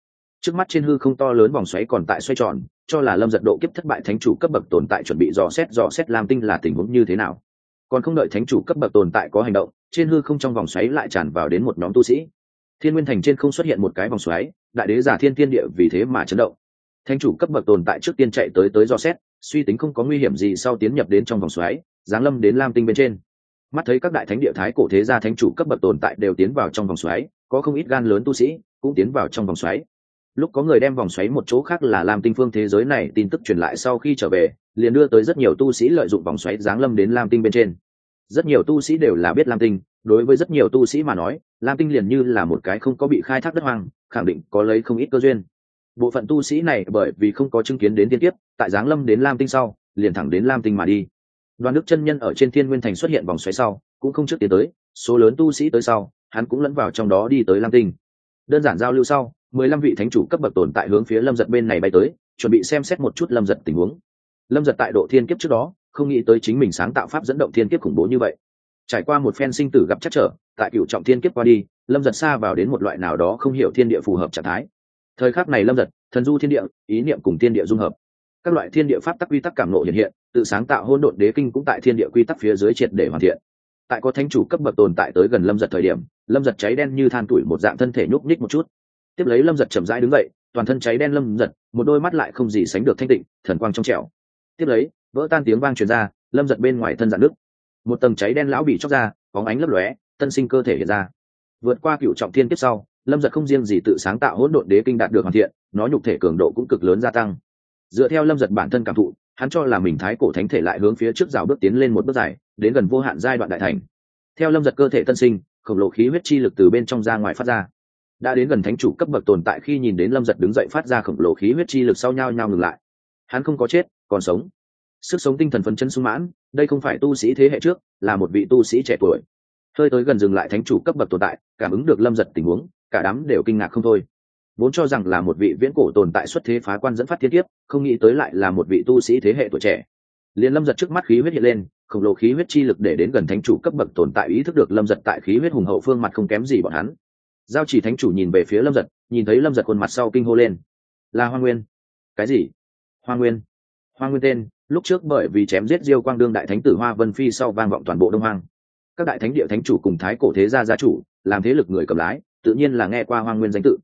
Trước mắt trên hư không to lớn vòng xoáy còn tại xoay tròn, cho là lâm giật độ kiếp thất bại thánh chủ cấp bậc tồn tại chuẩn bị dò xét dò xét lam tinh là tình huống như thế nào. Còn không đợi thánh chủ cấp bậc tồn tại có hành động, trên hư không trong vòng xoáy lại tràn vào đến một nhóm tu sĩ. Thiên nguyên thành trên không xuất hiện một cái vòng xoáy, đại đế giả thiên thiên địa vì thế mà chấn động. Thanh chủ cấp bậc tồn tại trước tiên chạy tới tới do xét, suy tính không có nguy hiểm gì sau tiến nhập đến trong vòng xoáy, giáng lâm đến lam tinh bên trên. Mắt thấy các đại thánh địa thái cổ thế gia thánh chủ cấp bậc tồn tại đều tiến vào trong vòng xoáy, có không ít gan lớn tu sĩ cũng tiến vào trong vòng xoáy. Lúc có người đem vòng xoáy một chỗ khác là lam tinh phương thế giới này, tin tức truyền lại sau khi trở về, liền đưa tới rất nhiều tu sĩ lợi dụng vòng xoáy giáng lâm đến lam tinh bên trên. Rất nhiều tu sĩ đều là biết lam tinh, đối với rất nhiều tu sĩ mà nói, lam tinh liền như là một cái không có bị khai thác đất hoang, khẳng định có lấy không ít cơ duyên bộ phận tu sĩ này bởi vì không có chứng kiến đến tiên tiếp tại giáng lâm đến lam tinh sau, liền thẳng đến lam tinh mà đi. Đoàn đức chân nhân ở trên thiên nguyên thành xuất hiện vòng xoáy sau, cũng không trước tiến tới, số lớn tu sĩ tới sau, hắn cũng lẫn vào trong đó đi tới lam tinh. Đơn giản giao lưu sau, mười lăm vị thánh chủ cấp bậc tồn tại hướng phía lâm giật bên này bay tới, chuẩn bị xem xét một chút lâm giật tình huống. Lâm giật tại độ thiên kiếp trước đó, không nghĩ tới chính mình sáng tạo pháp dẫn động thiên kiếp khủng bố như vậy. Trải qua một phen sinh tử gặp chắc trở, tại cựu trọng thiên kiếp qua đi, lâm giật xa vào đến một loại nào đó không hiểu thiên địa phù hợp trạng thái thời khắc này lâm giật, thần du thiên địa, ý niệm cùng thiên địa dung hợp. Các loại thiên địa pháp tắc quy tắc cảm nộ hiện hiện, tự sáng tạo hôn độn đế kinh cũng tại thiên địa quy tắc phía dưới triệt để hoàn thiện. Tại có thánh chủ cấp bậc tồn tại tới gần lâm giật thời điểm, lâm giật cháy đen như than tuổi một dạng thân thể nhúc nhích một chút. Tiếp lấy lâm giật chậm rãi đứng dậy, toàn thân cháy đen lâm giật, một đôi mắt lại không gì sánh được thanh tịnh, thần quang trong trẻo. Tiếp lấy, vỡ tan tiếng vang truyền ra, lâm giật bên ngoài thân dạn nước một tầng cháy đen lão bị chóc ra, bóng ánh lấp lóe, tân sinh cơ thể hiện ra. Vượt qua cựu trọng thiên tiếp sau lâm giật không riêng gì tự sáng tạo hỗn độn đế kinh đạt được hoàn thiện, nó nhục thể cường độ cũng cực lớn gia tăng. Dựa theo lâm giật bản thân cảm thụ, hắn cho là mình thái cổ thánh thể lại hướng phía trước rào bước tiến lên một bước dài, đến gần vô hạn giai đoạn đại thành. Theo lâm giật cơ thể tân sinh, khổng lồ khí huyết chi lực từ bên trong ra ngoài phát ra. Đã đến gần thánh chủ cấp bậc tồn tại khi nhìn đến lâm giật đứng dậy phát ra khổng lồ khí huyết chi lực sau nhau nhau ngừng lại. Hắn không có chết, còn sống. Sức sống tinh thần phấn chân sung mãn, đây không phải tu sĩ thế hệ trước, là một vị tu sĩ trẻ tuổi. Hơi tới gần dừng lại thánh chủ cấp bậc tồn tại, cảm ứng được lâm giật tình huống cả đám đều kinh ngạc không thôi. Vốn cho rằng là một vị viễn cổ tồn tại xuất thế phá quan dẫn phát thiên tiếp không nghĩ tới lại là một vị tu sĩ thế hệ tuổi trẻ. Liền lâm giật trước mắt khí huyết hiện lên, khổng lồ khí huyết chi lực để đến gần thánh chủ cấp bậc tồn tại ý thức được lâm giật tại khí huyết hùng hậu phương mặt không kém gì bọn hắn. Giao chỉ thánh chủ nhìn về phía lâm giật, nhìn thấy lâm giật khuôn mặt sau kinh hô lên. Là hoa nguyên. Cái gì? Hoa nguyên. Hoa nguyên tên. Lúc trước bởi vì chém giết diêu quang đương đại thánh tử hoa vân phi sau vang vọng toàn bộ đông hoang. Các đại thánh địa thánh chủ cùng thái cổ thế gia gia chủ, làm thế lực người cầm lái tự nhiên là nghe qua hoang nguyên danh tự.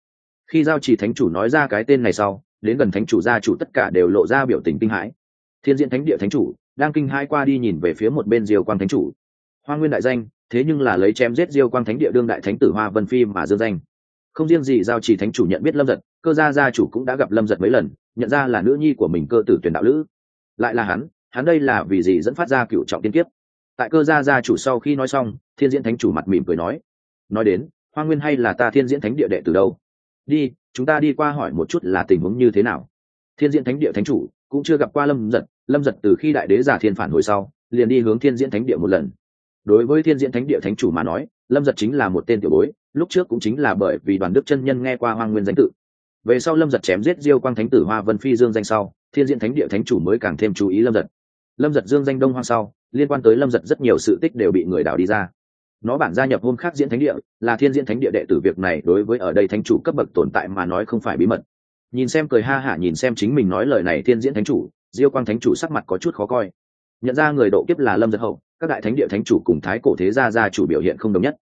Khi giao trì thánh chủ nói ra cái tên này sau, đến gần thánh chủ gia chủ tất cả đều lộ ra biểu tình kinh hãi. Thiên diễn thánh địa thánh chủ, đang kinh hãi qua đi nhìn về phía một bên diêu quang thánh chủ. Hoa nguyên đại danh, thế nhưng là lấy chém giết diêu quang thánh địa đương đại thánh tử hoa vân phi mà dương danh. Không riêng gì giao trì thánh chủ nhận biết lâm giật, cơ gia gia chủ cũng đã gặp lâm giật mấy lần, nhận ra là nữ nhi của mình cơ tử tuyển đạo lữ. Lại là hắn hắn đây là vì gì dẫn phát ra cựu trọng tiên kiếp? Tại cơ gia gia chủ sau khi nói xong, thiên diễn thánh chủ mặt mỉm cười nói. Nói đến hoa nguyên hay là ta thiên diễn thánh địa đệ từ đâu? Đi, chúng ta đi qua hỏi một chút là tình huống như thế nào. Thiên diễn thánh địa thánh chủ cũng chưa gặp qua lâm giật. Lâm giật từ khi đại đế giả thiên phản hồi sau, liền đi hướng thiên diễn thánh địa một lần. Đối với thiên diễn thánh địa thánh chủ mà nói, lâm giật chính là một tên tiểu bối, lúc trước cũng chính là bởi vì đoàn đức chân nhân nghe qua hoang nguyên danh tự. Về sau lâm giật chém giết diêu quang thánh tử hoa vân phi dương danh sau, thiên diễn thánh địa thánh chủ mới càng thêm chú ý lâm giật. Lâm giật dương danh đông hoang sau, liên quan tới lâm giật rất nhiều sự tích đều bị người đảo đi ra nó bản gia nhập hôm khác diễn thánh địa, là thiên diễn thánh địa đệ tử việc này đối với ở đây thánh chủ cấp bậc tồn tại mà nói không phải bí mật. Nhìn xem cười ha hả nhìn xem chính mình nói lời này thiên diễn thánh chủ, diêu quang thánh chủ sắc mặt có chút khó coi. Nhận ra người độ kiếp là lâm dân hậu, các đại thánh địa thánh chủ cùng thái cổ thế gia gia chủ biểu hiện không đồng nhất.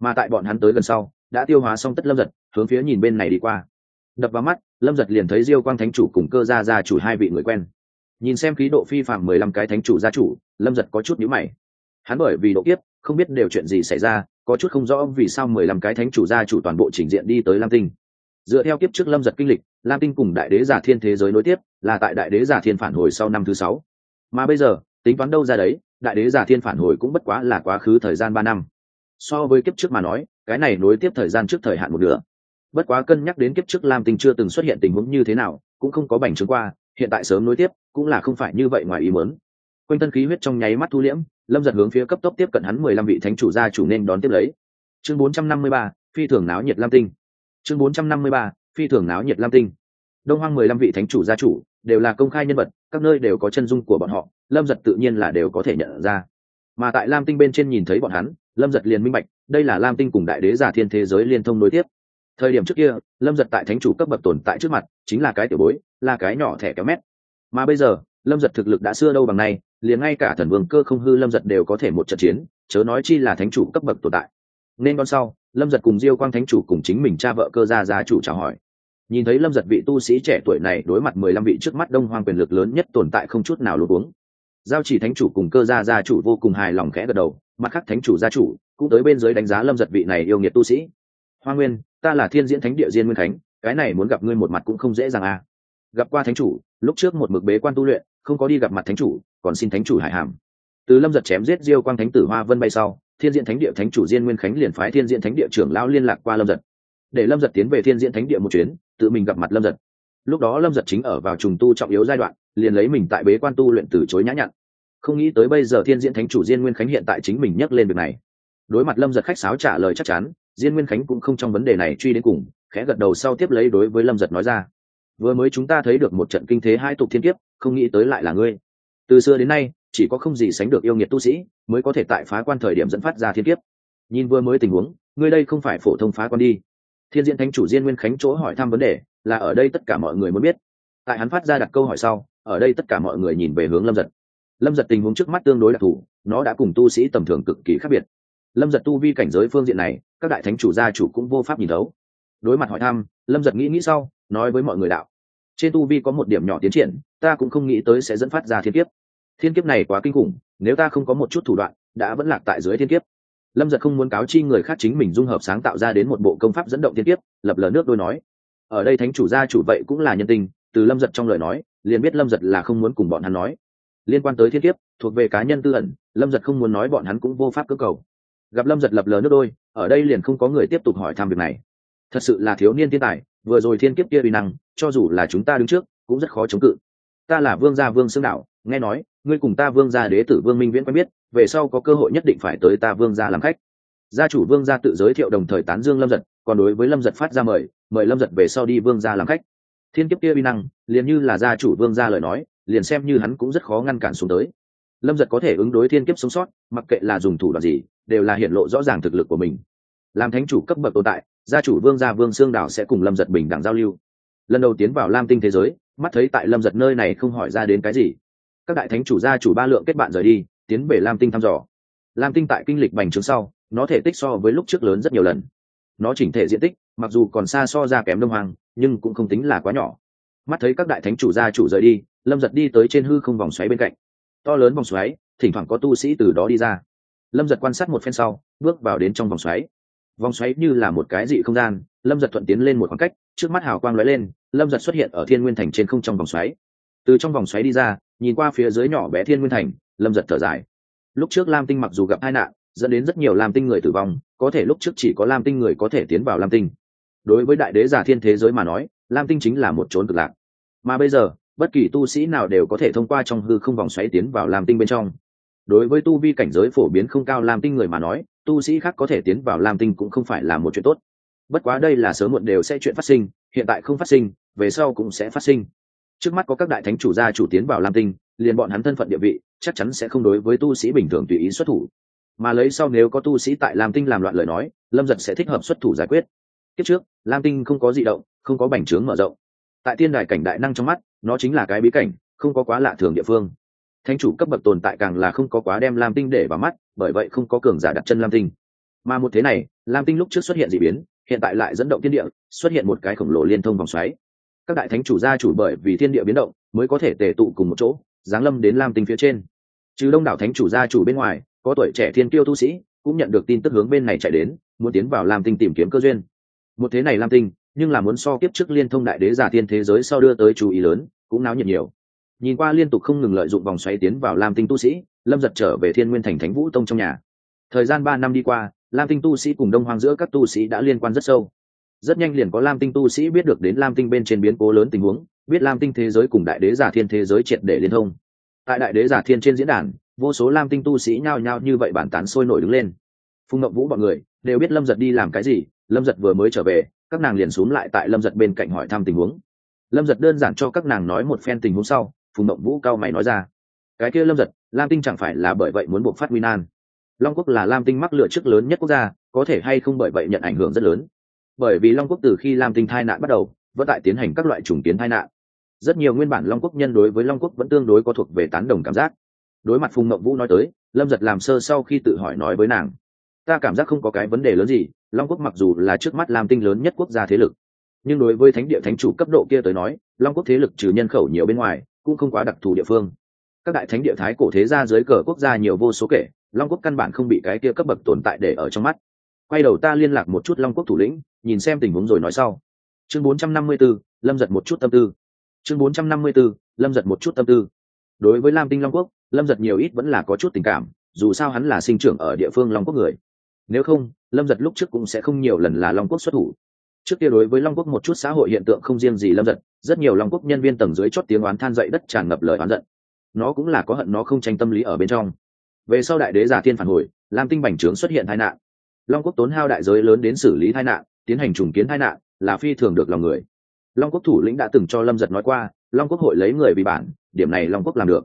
Mà tại bọn hắn tới gần sau, đã tiêu hóa xong tất lâm giật, hướng phía nhìn bên này đi qua. Đập vào mắt, lâm giật liền thấy diêu quang thánh chủ cùng cơ gia gia chủ hai vị người quen. Nhìn xem khí độ phi phạm mười lăm cái thánh chủ gia chủ, lâm giật có chút nhíu mày. Hắn bởi vì độ kiếp không biết đều chuyện gì xảy ra, có chút không rõ vì sao mười lăm cái thánh chủ gia chủ toàn bộ trình diện đi tới lam tinh. Dựa theo kiếp trước lâm giật kinh lịch, lam tinh cùng đại đế giả thiên thế giới nối tiếp, là tại đại đế giả thiên phản hồi sau năm thứ sáu. Mà bây giờ, tính toán đâu ra đấy, đại đế giả thiên phản hồi cũng bất quá là quá khứ thời gian ba năm. So với kiếp trước mà nói, cái này nối tiếp thời gian trước thời hạn một nửa. Bất quá cân nhắc đến kiếp trước lam tinh chưa từng xuất hiện tình huống như thế nào, cũng không có bành trướng qua, hiện tại sớm nối tiếp, cũng là không phải như vậy ngoài ý mớn quanh thân khí huyết trong nháy mắt thu liễm lâm giật hướng phía cấp tốc tiếp cận hắn mười lăm vị thánh chủ gia chủ nên đón tiếp lấy. Chương bốn trăm năm mươi ba, phi thường náo nhiệt lam tinh. Chương bốn trăm năm mươi ba, phi thường náo nhiệt lam tinh. Đông hoang mười lăm vị thánh chủ gia chủ đều là công khai nhân vật, các nơi đều có chân dung của bọn họ, lâm giật tự nhiên là đều có thể nhận ra. Mà tại lam tinh bên trên nhìn thấy bọn hắn, lâm giật liền minh bạch, đây là lam tinh cùng đại đế giả thiên thế giới liên thông nối tiếp. Thời điểm trước kia, lâm giật tại thánh chủ cấp bậc tồn tại trước mặt, chính là cái tiểu bối, là cái nhỏ thẻ kéo mét. Mà bây giờ, lâm giật thực lực đã xưa đâu bằng nay liền ngay cả thần vương cơ không hư lâm giật đều có thể một trận chiến, chớ nói chi là thánh chủ cấp bậc tồn tại. Nên con sau, lâm giật cùng diêu quang thánh chủ cùng chính mình cha vợ cơ gia gia chủ chào hỏi. Nhìn thấy lâm giật vị tu sĩ trẻ tuổi này đối mặt mười lăm vị trước mắt đông hoang quyền lực lớn nhất tồn tại không chút nào luôn uống giao chỉ thánh chủ cùng cơ gia gia chủ vô cùng hài lòng khẽ gật đầu, mặt khác thánh chủ gia chủ cũng tới bên dưới đánh giá lâm giật vị này yêu nghiệt tu sĩ. Hoa nguyên, ta là thiên diễn thánh địa diên nguyên khánh, cái này muốn gặp ngươi một mặt cũng không dễ dàng à. Gặp qua thánh chủ, lúc trước một mực bế quan tu luyện, không có đi gặp mặt thánh chủ còn xin thánh chủ hải hàm. Từ lâm giật chém giết diêu quang thánh tử hoa vân bay sau, thiên diện thánh địa thánh chủ diên nguyên khánh liền phái thiên diện thánh địa trưởng lao liên lạc qua lâm giật. Để lâm giật tiến về thiên diện thánh địa một chuyến, tự mình gặp mặt lâm giật. Lúc đó lâm giật chính ở vào trùng tu trọng yếu giai đoạn, liền lấy mình tại bế quan tu luyện từ chối nhã nhặn. Không nghĩ tới bây giờ thiên diện thánh chủ diên nguyên khánh hiện tại chính mình nhắc lên việc này. Đối mặt lâm giật khách sáo trả lời chắc chắn, diên nguyên khánh cũng không trong vấn đề này truy đến cùng, khẽ gật đầu sau tiếp lấy đối với lâm giật nói ra. Vừa mới chúng ta thấy được một trận kinh thế hai tục thiên kiếp, không nghĩ tới lại là ngươi từ xưa đến nay, chỉ có không gì sánh được yêu nghiệt tu sĩ mới có thể tại phá quan thời điểm dẫn phát ra thiên kiếp. Nhìn vừa mới tình huống, ngươi đây không phải phổ thông phá quan đi. Thiên diện thánh chủ diên nguyên khánh chỗ hỏi thăm vấn đề là ở đây tất cả mọi người muốn biết. Tại hắn phát ra đặt câu hỏi sau, ở đây tất cả mọi người nhìn về hướng lâm giật. Lâm giật tình huống trước mắt tương đối đặc thù, nó đã cùng tu sĩ tầm thường cực kỳ khác biệt. Lâm giật tu vi cảnh giới phương diện này, các đại thánh chủ gia chủ cũng vô pháp nhìn thấu. Đối mặt hỏi thăm, lâm giật nghĩ nghĩ sau, nói với mọi người đạo trên tu vi có một điểm nhỏ tiến triển, ta cũng không nghĩ tới sẽ dẫn phát ra thiên kiếp. Thiên kiếp này quá kinh khủng, nếu ta không có một chút thủ đoạn, đã vẫn lạc tại dưới thiên kiếp. Lâm giật không muốn cáo chi người khác chính mình dung hợp sáng tạo ra đến một bộ công pháp dẫn động thiên kiếp, lập lờ nước đôi nói. Ở đây thánh chủ gia chủ vậy cũng là nhân tình, từ lâm giật trong lời nói, liền biết lâm giật là không muốn cùng bọn hắn nói. Liên quan tới thiên kiếp, thuộc về cá nhân tư ẩn, lâm giật không muốn nói bọn hắn cũng vô pháp cơ cầu. Gặp lâm giật lập lờ nước đôi, ở đây liền không có người tiếp tục hỏi thăm việc này. Thật sự là thiếu niên thiên tài vừa rồi thiên kiếp kia uy năng, cho dù là chúng ta đứng trước, cũng rất khó chống cự. Ta là vương gia vương xương đạo nghe nói, ngươi cùng ta vương gia đế tử vương minh viễn quen biết, về sau có cơ hội nhất định phải tới ta vương gia làm khách. Gia chủ vương gia tự giới thiệu đồng thời tán dương lâm giật, còn đối với lâm giật phát ra mời mời lâm giật về sau đi vương gia làm khách. Thiên kiếp kia uy năng, liền như là gia chủ vương gia lời nói, liền xem như hắn cũng rất khó ngăn cản xuống tới. Lâm giật có thể ứng đối thiên kiếp sống sót, mặc kệ là dùng thủ đoạn gì, đều là hiện lộ rõ ràng thực lực của mình. Làm thánh chủ cấp bậc tồn tại gia chủ vương gia vương xương đảo sẽ cùng lâm giật bình đẳng giao lưu. Lần đầu tiến vào lam tinh thế giới, mắt thấy tại lâm giật nơi này không hỏi ra đến cái gì. Các đại thánh chủ gia chủ ba lượng kết bạn rời đi, tiến về lam tinh thăm dò. Lam tinh tại kinh lịch bành trướng sau, nó thể tích so với lúc trước lớn rất nhiều lần. Nó chỉnh thể diện tích, mặc dù còn xa so ra kém đông hoàng nhưng cũng không tính là quá nhỏ. Mắt thấy các đại thánh chủ gia chủ rời đi, lâm giật đi tới trên hư không vòng xoáy bên cạnh. To lớn vòng xoáy, thỉnh thoảng có tu sĩ từ đó đi ra. Lâm giật quan sát một phen sau, bước vào đến trong vòng xoáy vòng xoáy như là một cái dị không gian, lâm giật thuận tiến lên một khoảng cách, trước mắt hào quang lóe lên, lâm giật xuất hiện ở thiên nguyên thành trên không trong vòng xoáy. Từ trong vòng xoáy đi ra, nhìn qua phía dưới nhỏ bé thiên nguyên thành, lâm giật thở dài. Lúc trước lam tinh mặc dù gặp tai nạn, dẫn đến rất nhiều lam tinh người tử vong, có thể lúc trước chỉ có lam tinh người có thể tiến vào lam tinh. Đối với đại đế giả thiên thế giới mà nói, lam tinh chính là một trốn cực lạc. Mà bây giờ, bất kỳ tu sĩ nào đều có thể thông qua trong hư không vòng xoáy tiến vào lam tinh bên trong. Đối với tu vi cảnh giới phổ biến không cao lam tinh người mà nói tu sĩ khác có thể tiến vào lam tinh cũng không phải là một chuyện tốt. Bất quá đây là sớm muộn đều sẽ chuyện phát sinh, hiện tại không phát sinh, về sau cũng sẽ phát sinh. Trước mắt có các đại thánh chủ gia chủ tiến vào lam tinh, liền bọn hắn thân phận địa vị chắc chắn sẽ không đối với tu sĩ bình thường tùy ý xuất thủ. Mà lấy sau nếu có tu sĩ tại lam tinh làm loạn lời nói, lâm giật sẽ thích hợp xuất thủ giải quyết. Kiếp trước, lam tinh không có di động, không có bành trướng mở rộng. Tại tiên đài cảnh đại năng trong mắt, nó chính là cái bí cảnh, không có quá lạ thường địa phương thánh chủ cấp bậc tồn tại càng là không có quá đem lam tinh để vào mắt, bởi vậy không có cường giả đặt chân lam tinh. Mà một thế này, lam tinh lúc trước xuất hiện d ị biến, hiện tại lại dẫn động thiên địa, xuất hiện một cái khổng lồ liên thông vòng xoáy. Các đại thánh chủ gia chủ bởi vì thiên địa biến động, mới có thể tề tụ cùng một chỗ, giáng lâm đến lam tinh phía trên. Chứ đông đảo thánh chủ gia chủ bên ngoài, có tuổi trẻ thiên kiêu tu sĩ cũng nhận được tin tức hướng bên này chạy đến, muốn tiến vào lam tinh tìm kiếm cơ duyên. Một thế này lam tinh, nhưng là muốn so kiếp trước liên thông đại đế giả thiên thế giới sau đưa tới chú ý lớn, cũng náo nhiệt nhiều nhìn qua liên tục không ngừng lợi dụng vòng xoáy tiến vào lam tinh tu sĩ, lâm giật trở về thiên nguyên thành thánh vũ tông trong nhà. Thời gian ba năm đi qua, lam tinh tu sĩ cùng đông hoang giữa các tu sĩ đã liên quan rất sâu. Rất nhanh liền có lam tinh tu sĩ biết được đến lam tinh bên trên biến cố lớn tình huống, biết lam tinh thế giới cùng đại đế giả thiên thế giới triệt để liên thông. Tại đại đế giả thiên trên diễn đàn, vô số lam tinh tu sĩ nhao nhao như vậy bản tán sôi nổi đứng lên. Phùng ngậm vũ b ọ n người đều biết lâm giật đi làm cái gì, lâm giật vừa mới trở về, các nàng liền x u ố n g lại tại lâm giật bên cạnh hỏi thăm tình huống. Lâm giật đơn giản cho các nàng nói một phen tình huống sau phùng mộng vũ cao mày nói ra. Cái kia lâm giật, lam tinh chẳng phải là bởi vậy muốn buộc phát nguy nan. Long quốc là lam tinh mắc lựa trước lớn nhất quốc gia, có thể hay không bởi vậy nhận ảnh hưởng rất lớn. Bởi vì long quốc từ khi lam tinh thai nạn bắt đầu, vẫn tại tiến hành các loại trùng kiến thai nạn. Rất nhiều nguyên bản long quốc nhân đối với long quốc vẫn tương đối có thuộc về tán đồng cảm giác. Đối mặt phùng mộng vũ nói tới, lâm giật làm sơ sau khi tự hỏi nói với nàng, ta cảm giác không có cái vấn đề lớn gì, long quốc mặc dù là trước mắt lam tinh lớn nhất quốc gia thế lực, nhưng đối với thánh địa thánh chủ cấp độ kia tới nói, long quốc thế lực trừ nhân khẩu nhiều bên ngoài cũng không quá đặc thù địa phương. Các đại thánh địa thái cổ thế gia dưới cờ quốc gia nhiều vô số kể long quốc căn bản không bị cái kia cấp bậc tồn tại để ở trong mắt. Quay đầu ta liên lạc một chút long quốc thủ lĩnh nhìn xem tình huống rồi nói sau. Chương 454, lâm giật một chút tâm tư. Chương 454, lâm giật một chút tâm tư. Đối với lam tinh long quốc lâm giật nhiều ít vẫn là có chút tình cảm dù sao hắn là sinh trưởng ở địa phương long quốc người. Nếu không lâm giật lúc trước cũng sẽ không nhiều lần là long quốc xuất thủ trước kia đối với long quốc một chút xã hội hiện tượng không riêng gì lâm giật, rất nhiều long quốc nhân viên tầng dưới chót tiếng oán than dậy đất tràn ngập lời oán giận. Nó cũng là có hận nó không tranh tâm lý ở bên trong. Về sau đại đế giả thiên phản hồi, lam tinh bành trướng xuất hiện tai nạn. Long quốc tốn hao đại giới lớn đến xử lý tai nạn, tiến hành trùng kiến tai nạn, là phi thường được lòng người. Long quốc thủ lĩnh đã từng cho lâm giật nói qua, long quốc hội lấy người vì bản, điểm này long quốc làm được.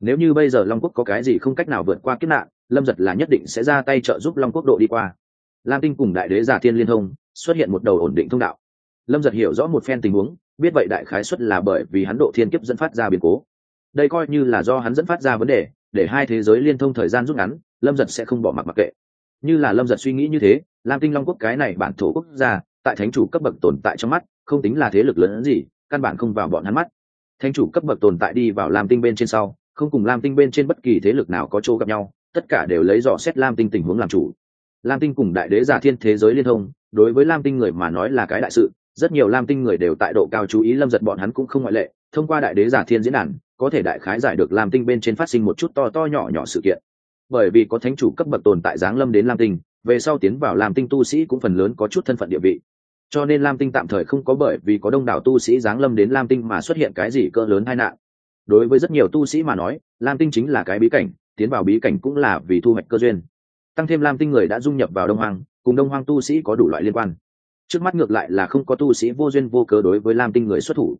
Nếu như bây giờ long quốc có cái gì không cách nào vượt qua kiếp nạn, lâm giật là nhất định sẽ ra tay trợ giúp long quốc độ đi qua. Lam tinh cùng đại đế giả thiên liên thông xuất hiện một đầu ổn định thông đạo. Lâm giật hiểu rõ một phen tình huống, biết vậy đại khái xuất là bởi vì hắn độ thiên kiếp dẫn phát ra biến cố. Đây coi như là do hắn dẫn phát ra vấn đề, để hai thế giới liên thông thời gian rút ngắn, lâm giật sẽ không bỏ mặc mặc kệ. Như là lâm giật suy nghĩ như thế, lam tinh long quốc cái này bản thổ quốc gia, tại thánh chủ cấp bậc tồn tại trong mắt, không tính là thế lực lớn gì, căn bản không vào bọn hắn mắt. Thánh chủ cấp bậc tồn tại đi vào lam tinh bên trên sau, không cùng lam tinh bên trên bất kỳ thế lực nào có chỗ gặp nhau, tất cả đều lấy dò xét lam tinh tình huống làm chủ. Lam tinh cùng đại đế giả thiên thế giới liên thông đối với lam tinh người mà nói là cái đại sự, rất nhiều lam tinh người đều tại độ cao chú ý lâm giật bọn hắn cũng không ngoại lệ, thông qua đại đế giả thiên diễn đàn, có thể đại khái giải được lam tinh bên trên phát sinh một chút to to nhỏ nhỏ sự kiện. Bởi vì có thánh chủ cấp bậc tồn tại giáng lâm đến lam tinh, về sau tiến vào lam tinh tu sĩ cũng phần lớn có chút thân phận địa vị. Cho nên lam tinh tạm thời không có bởi vì có đông đảo tu sĩ giáng lâm đến lam tinh mà xuất hiện cái gì cỡ lớn tai nạn. Đối với rất nhiều tu sĩ mà nói, lam tinh chính là cái bí cảnh, tiến vào bí cảnh cũng là vì thu hoạch cơ duyên. Tăng thêm lam tinh người đã dung nhập vào đông hoàng cùng đông hoang tu sĩ có đủ loại liên quan. Trước mắt ngược lại là không có tu sĩ vô duyên vô cớ đối với lam tinh người xuất thủ.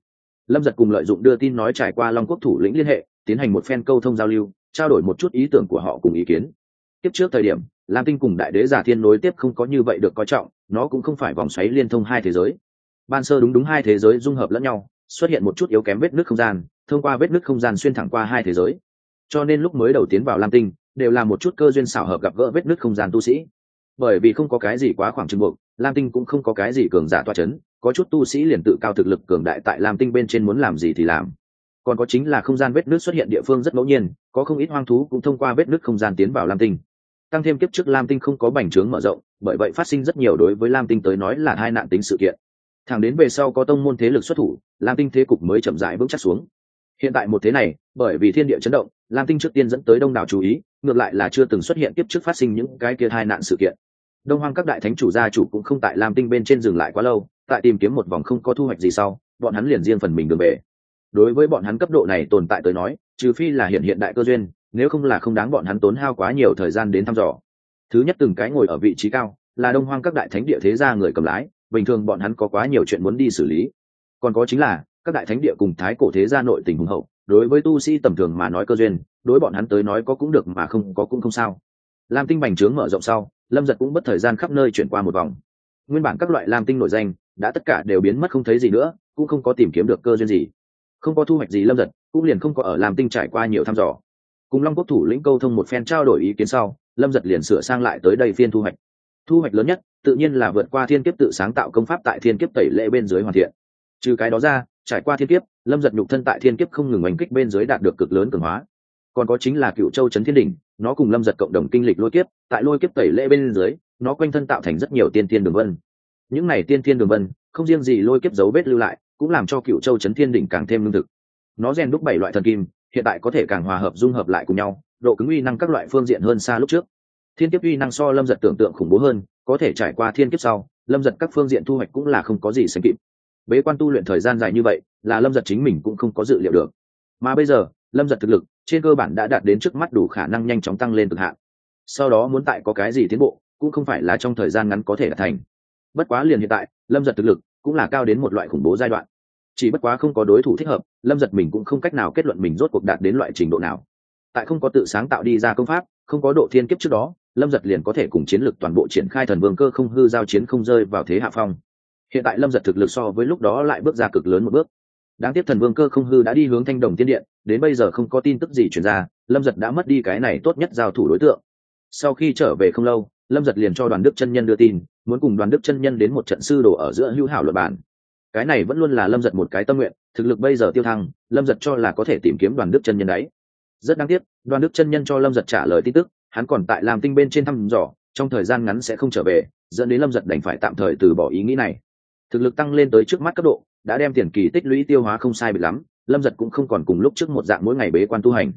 Lâm giật cùng lợi dụng đưa tin nói trải qua long quốc thủ lĩnh liên hệ, tiến hành một phen câu thông giao lưu, trao đổi một chút ý tưởng của họ cùng ý kiến. Tiếp trước thời điểm, lam tinh cùng đại đế giả thiên nối tiếp không có như vậy được coi trọng, nó cũng không phải vòng xoáy liên thông hai thế giới. Ban sơ đúng đúng hai thế giới dung hợp lẫn nhau, xuất hiện một chút yếu kém vết nước không gian, thông qua vết nước không gian xuyên thẳng qua hai thế giới. Cho nên lúc mới đầu tiến vào lam tinh, đều là một chút cơ duyên xảo hợp gặp gỡ vết nứt không gian tu sĩ bởi vì không có cái gì quá khoảng trừng buộc, lam tinh cũng không có cái gì cường giả toa c h ấ n có chút tu sĩ liền tự cao thực lực cường đại tại lam tinh bên trên muốn làm gì thì làm. Còn có chính là không gian vết nước xuất hiện địa phương rất ngẫu nhiên, có không ít hoang thú cũng thông qua vết nước không gian tiến vào lam tinh. Tăng thêm kiếp trước lam tinh không có bành trướng mở rộng, bởi vậy phát sinh rất nhiều đối với lam tinh tới nói là hai nạn tính sự kiện. Thẳng đến về sau có tông môn thế lực xuất thủ, lam tinh thế cục mới chậm rãi vững chắc xuống. Hiện tại một thế này, bởi vì thiên địa chấn động, lam tinh trước tiên dẫn tới đông đảo chú ý, ngược lại là chưa từng xuất hiện tiếp trước phát sinh những cái kia hai nạn sự kiện đông hoang các đại thánh chủ gia chủ cũng không tại lam tinh bên trên dừng lại quá lâu, tại tìm kiếm một vòng không có thu hoạch gì sau, bọn hắn liền riêng phần mình đường về. Đối với bọn hắn cấp độ này tồn tại tới nói, trừ phi là hiện hiện đại cơ duyên, nếu không là không đáng bọn hắn tốn hao quá nhiều thời gian đến thăm dò. Thứ nhất từng cái ngồi ở vị trí cao, là đông hoang các đại thánh địa thế gia người cầm lái, bình thường bọn hắn có quá nhiều chuyện muốn đi xử lý. Còn có chính là, các đại thánh địa cùng thái cổ thế gia nội tình hùng hậu, đối với tu sĩ tầm thường mà nói cơ duyên, đối bọn hắn tới nói có cũng được mà không có cũng không sao. Lam tinh bành trướng mở rộng sau lâm giật cũng mất thời gian khắp nơi chuyển qua một vòng. Nguyên bản các loại lam tinh nổi danh đã tất cả đều biến mất không thấy gì nữa, cũng không có tìm kiếm được cơ duyên gì. Không có thu hoạch gì lâm giật, cũng liền không có ở lam tinh trải qua nhiều thăm dò. Cùng long quốc thủ lĩnh câu thông một phen trao đổi ý kiến sau, lâm giật liền sửa sang lại tới đây phiên thu hoạch. Thu hoạch lớn nhất, tự nhiên là vượt qua thiên kiếp tự sáng tạo công pháp tại thiên kiếp tẩy lệ bên dưới hoàn thiện. Trừ cái đó ra, trải qua thiên kiếp, lâm giật nhục thân tại thiên kiếp không ngừng oanh kích bên dưới đạt được cực lớn cường hóa. Còn có chính là cựu châu trấn thiên đình nó cùng lâm giật cộng đồng kinh lịch lôi kiếp, tại lôi kiếp tẩy lễ bên dưới, nó quanh thân tạo thành rất nhiều tiên thiên đường vân. Những này tiên thiên đường vân, không riêng gì lôi kiếp dấu vết lưu lại, cũng làm cho cựu châu trấn thiên đỉnh càng thêm lương thực. Nó rèn đúc bảy loại thần kim, hiện tại có thể càng hòa hợp dung hợp lại cùng nhau, độ cứng uy năng các loại phương diện hơn xa lúc trước. Thiên kiếp uy năng so lâm giật tưởng tượng khủng bố hơn, có thể trải qua thiên kiếp sau, lâm giật các phương diện thu hoạch cũng là không có gì sánh kịp. Bế quan tu luyện thời gian dài như vậy, là lâm giật chính mình cũng không có dự liệu được. Mà bây giờ, lâm giật thực lực trên cơ bản đã đạt đến trước mắt đủ khả năng nhanh chóng tăng lên cực hạn. Sau đó muốn tại có cái gì tiến bộ, cũng không phải là trong thời gian ngắn có thể đạt thành. Bất quá liền hiện tại, lâm giật thực lực cũng là cao đến một loại khủng bố giai đoạn. Chỉ bất quá không có đối thủ thích hợp, lâm giật mình cũng không cách nào kết luận mình rốt cuộc đạt đến loại trình độ nào. Tại không có tự sáng tạo đi ra công pháp, không có độ thiên kiếp trước đó, lâm giật liền có thể cùng chiến lược toàn bộ triển khai thần vương cơ không hư giao chiến không rơi vào thế hạ phong. Hiện tại lâm giật thực lực so với lúc đó lại bước ra cực lớn một bước đáng tiếc thần vương cơ không hư đã đi hướng thanh đồng tiên điện, đến bây giờ không có tin tức gì chuyển ra, lâm giật đã mất đi cái này tốt nhất giao thủ đối tượng. Sau khi trở về không lâu, lâm giật liền cho đoàn đức chân nhân đưa tin, muốn cùng đoàn đức chân nhân đến một trận sư đồ ở giữa hữu hảo luật bản cái này vẫn luôn là lâm giật một cái tâm nguyện, thực lực bây giờ tiêu thăng, lâm giật cho là có thể tìm kiếm đoàn đức chân nhân đấy. Rất đáng tiếc, đoàn đức chân nhân cho lâm giật trả lời tin tức, hắn còn tại làm tinh bên trên thăm dò, trong thời gian ngắn sẽ không trở về, dẫn đến lâm giật đành phải tạm thời từ bỏ ý nghĩ này. Thực lực tăng lên tới trước mắt cấp độ đã đem tiền kỳ tích lũy tiêu hóa không sai bị lắm, lâm giật cũng không còn cùng lúc trước một dạng mỗi ngày bế quan tu hành.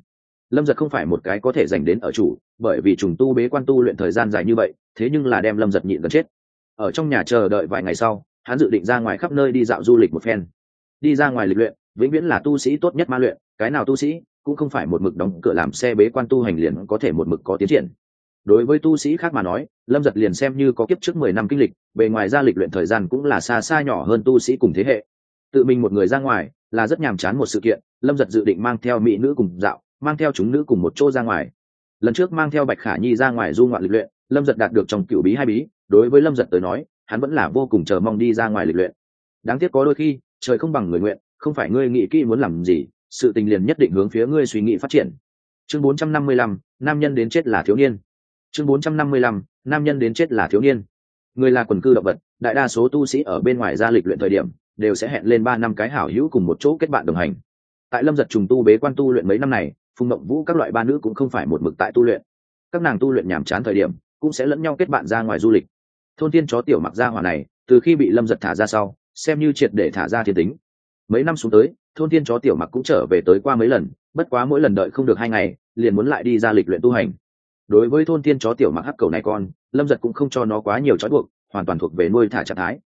Lâm giật không phải một cái có thể dành đến ở chủ, bởi vì trùng tu bế quan tu luyện thời gian dài như vậy, thế nhưng là đem lâm giật nhịn gần chết. Ở trong nhà chờ đợi vài ngày sau, hắn dự định ra ngoài khắp nơi đi dạo du lịch một phen. Đi ra ngoài lịch luyện, vĩnh viễn là tu sĩ tốt nhất ma luyện, cái nào tu sĩ cũng không phải một mực đóng cửa làm xe bế quan tu hành liền có thể một mực có tiến triển. Đối với tu sĩ khác mà nói, lâm giật liền xem như có kiếp trước mười năm kinh lịch, bề ngoài ra lịch luyện thời gian cũng là xa xa nhỏ hơn tu sĩ cùng thế hệ tự mình một người ra ngoài là rất nhàm chán một sự kiện lâm giật dự định mang theo mỹ nữ cùng dạo mang theo chúng nữ cùng một chỗ ra ngoài. Lần trước mang theo bạch khả nhi ra ngoài du ngoạn lịch luyện lâm giật đạt được trong cựu bí hai bí đối với lâm giật tới nói hắn vẫn là vô cùng chờ mong đi ra ngoài lịch luyện. Đáng tiếc có đôi khi trời không bằng người nguyện không phải ngươi nghĩ kỹ muốn làm gì sự tình liền nhất định hướng phía ngươi suy nghĩ phát triển. Chương 455, nam nhân đến chết là thiếu niên. Chương 455, nam nhân đến chết là thiếu niên. Người là quần cư động vật đại đa số tu sĩ ở bên ngoài ra lịch luyện thời điểm đều sẽ hẹn lên ba năm cái hảo hữu cùng một chỗ kết bạn đồng hành. Tại lâm giật trùng tu bế quan tu luyện mấy năm này, phùng mộng vũ các loại ba nữ cũng không phải một mực tại tu luyện. Các nàng tu luyện nhàm chán thời điểm, cũng sẽ lẫn nhau kết bạn ra ngoài du lịch. Thôn tiên chó tiểu mặc gia hỏa này, từ khi bị lâm giật thả ra sau, xem như triệt để thả ra thiên tính. Mấy năm xuống tới, thôn tiên chó tiểu mặc cũng trở về tới qua mấy lần, bất quá mỗi lần đợi không được hai ngày, liền muốn lại đi ra lịch luyện tu hành. Đối với thôn tiên chó tiểu mặc hắc cầu này con, lâm giật cũng không cho nó quá nhiều trói buộc, hoàn toàn thuộc về nuôi thả trạng thái.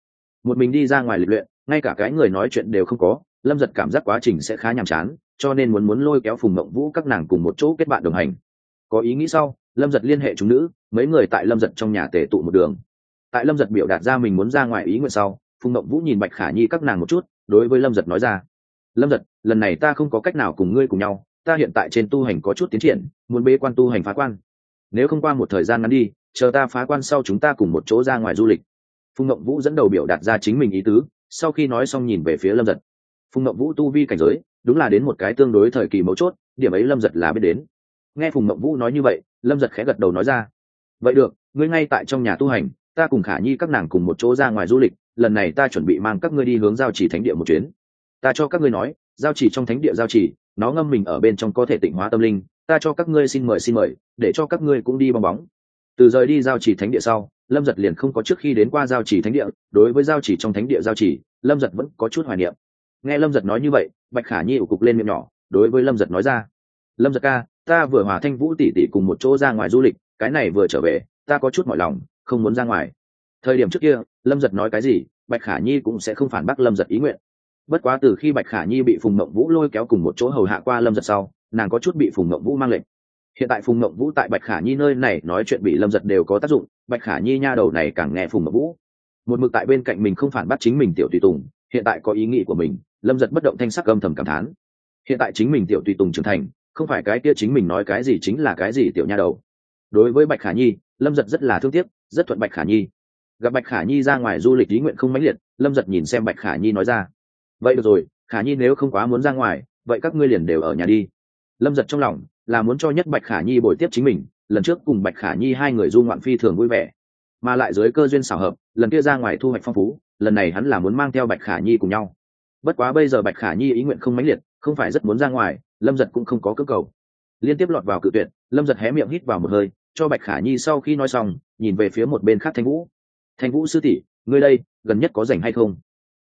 Một mình đi ra ngoài lịch luyện ngay cả cái người nói chuyện đều không có, lâm giật cảm giác quá trình sẽ khá nhàm chán, cho nên muốn muốn lôi kéo phùng mộng vũ các nàng cùng một chỗ kết bạn đồng hành. Có ý nghĩ sau, lâm giật liên hệ chúng nữ, mấy người tại lâm giật trong nhà tể tụ một đường. Tại lâm giật biểu đạt ra mình muốn ra ngoài ý nguyện sau, phùng mộng vũ nhìn bạch khả nhi các nàng một chút, đối với lâm giật nói ra, lâm giật, lần này ta không có cách nào cùng ngươi cùng nhau, ta hiện tại trên tu hành có chút tiến triển, muốn bế quan tu hành phá quan. Nếu không qua một thời gian ngắn đi, chờ ta phá quan sau chúng ta cùng một chỗ ra ngoài du lịch. Phùng mộng vũ dẫn đầu biểu đạt ra chính mình ý tứ sau khi nói xong nhìn về phía lâm giật phùng mậu vũ tu vi cảnh giới đúng là đến một cái tương đối thời kỳ mấu chốt điểm ấy lâm giật là biết đến nghe phùng mậu vũ nói như vậy lâm giật khẽ gật đầu nói ra vậy được ngươi ngay tại trong nhà tu hành ta cùng khả nhi các nàng cùng một chỗ ra ngoài du lịch lần này ta chuẩn bị mang các ngươi đi hướng giao chỉ thánh địa một chuyến ta cho các ngươi nói giao chỉ trong thánh địa giao chỉ nó ngâm mình ở bên trong có thể tịnh hóa tâm linh ta cho các ngươi xin mời xin mời để cho các ngươi cũng đi bong bóng từ rời đi giao chỉ thánh địa sau lâm giật liền không có trước khi đến qua giao chỉ thánh địa, đối với giao chỉ trong thánh địa giao chỉ, lâm giật vẫn có chút hoài niệm. Nghe lâm giật nói như vậy, bạch khả nhi ủ cục lên miệng nhỏ, đối với lâm giật nói ra, lâm giật ca, ta vừa hòa thanh vũ tỷ tỷ cùng một chỗ ra ngoài du lịch, cái này vừa trở về, ta có chút mỏi lòng, không muốn ra ngoài. Thời điểm trước kia, lâm giật nói cái gì, bạch khả nhi cũng sẽ không phản bác lâm giật ý nguyện. Bất quá từ khi bạch khả nhi bị phùng mộng vũ lôi kéo cùng một chỗ hầu hạ qua lâm giật sau, nàng có chút bị phùng mộng vũ mang lệnh hiện tại phùng mộng vũ tại bạch khả nhi nơi này nói chuyện bị lâm giật đều có tác dụng, bạch khả nhi nha đầu này càng nghe phùng mộng vũ. Một mực tại bên cạnh mình không phản bác chính mình tiểu tùy tùng, hiện tại có ý nghĩ của mình, lâm giật bất động thanh sắc âm thầm cảm thán. Hiện tại chính mình tiểu tùy tùng trưởng thành, không phải cái kia chính mình nói cái gì chính là cái gì tiểu nha đầu. Đối với bạch khả nhi, lâm giật rất là thương tiếc, rất thuận bạch khả nhi. Gặp bạch khả nhi ra ngoài du lịch ý nguyện không mãnh liệt, lâm giật nhìn xem bạch khả nhi nói ra. Vậy được rồi, khả nhi nếu không quá muốn ra ngoài, vậy các ngươi liền đều ở nhà đi. Lâm giật trong lòng là muốn cho nhất bạch khả nhi bồi tiếp chính mình, lần trước cùng bạch khả nhi hai người du ngoạn phi thường vui vẻ, mà lại dưới cơ duyên xảo hợp, lần kia ra ngoài thu hoạch phong phú, lần này hắn là muốn mang theo bạch khả nhi cùng nhau. Bất quá bây giờ bạch khả nhi ý nguyện không mãnh liệt, không phải rất muốn ra ngoài, lâm giật cũng không có cơ cầu. Liên tiếp lọt vào cự tuyệt, lâm giật hé miệng hít vào một hơi, cho bạch khả nhi sau khi nói xong, nhìn về phía một bên khác thanh vũ. Thanh vũ sư tỷ, ngươi đây, gần nhất có rảnh hay không?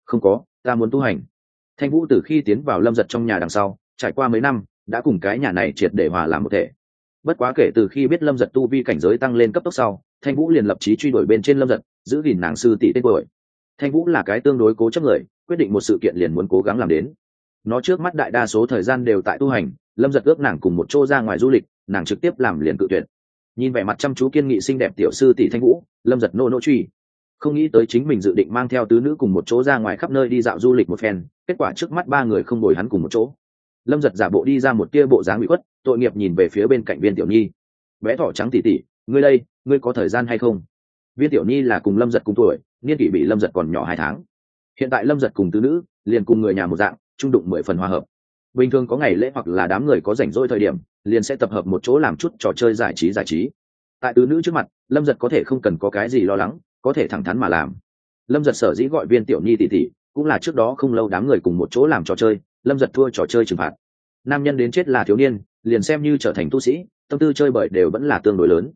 Không có, ta muốn tu hành. Thanh vũ từ khi tiến vào lâm giật trong nhà đằng sau, trải qua mấy năm đã cùng cái nhà này triệt để hòa làm một thể. Bất quá kể từ khi biết lâm giật tu vi cảnh giới tăng lên cấp tốc sau, thanh vũ liền lập trí truy đuổi bên trên lâm giật, giữ gìn nàng sư tỷ tên tuổi. Thanh vũ là cái tương đối cố chấp người, quyết định một sự kiện liền muốn cố gắng làm đến. Nó trước mắt đại đa số thời gian đều tại tu hành, lâm giật ước nàng cùng một chỗ ra ngoài du lịch, nàng trực tiếp làm liền cự tuyệt. Nhìn vẻ mặt chăm chú kiên nghị xinh đẹp tiểu sư tỷ thanh vũ, lâm giật nô nô truy. Không nghĩ tới chính mình dự định mang theo tứ nữ cùng một chỗ ra ngoài khắp nơi đi dạo du lịch một phen, kết quả trước mắt ba người không bồi hắn cùng một chỗ lâm giật giả bộ đi ra một tia bộ dáng bị khuất, tội nghiệp nhìn về phía bên cạnh viên tiểu nhi. Bé thỏ trắng tỉ tỉ, ngươi đây, ngươi có thời gian hay không? Viên tiểu nhi là cùng lâm giật cùng tuổi, niên kỷ bị lâm giật còn nhỏ hai tháng. Hiện tại lâm giật cùng tứ nữ, liền cùng người nhà một dạng trung đụng mười phần hòa hợp. Bình thường có ngày lễ hoặc là đám người có rảnh rỗi thời điểm, liền sẽ tập hợp một chỗ làm chút trò chơi giải trí giải trí. Tại tứ nữ trước mặt, lâm giật có thể không cần có cái gì lo lắng, có thể thẳng thắn mà làm. Lâm giật sở dĩ gọi viên tiểu nhi tỉ tỉ, cũng là trước đó không lâu đám người cùng một chỗ làm trò chơi lâm giật thua trò chơi trừng phạt. Nam nhân đến chết là thiếu niên, liền xem như trở thành tu sĩ, tâm tư chơi bời đều vẫn là tương đối lớn.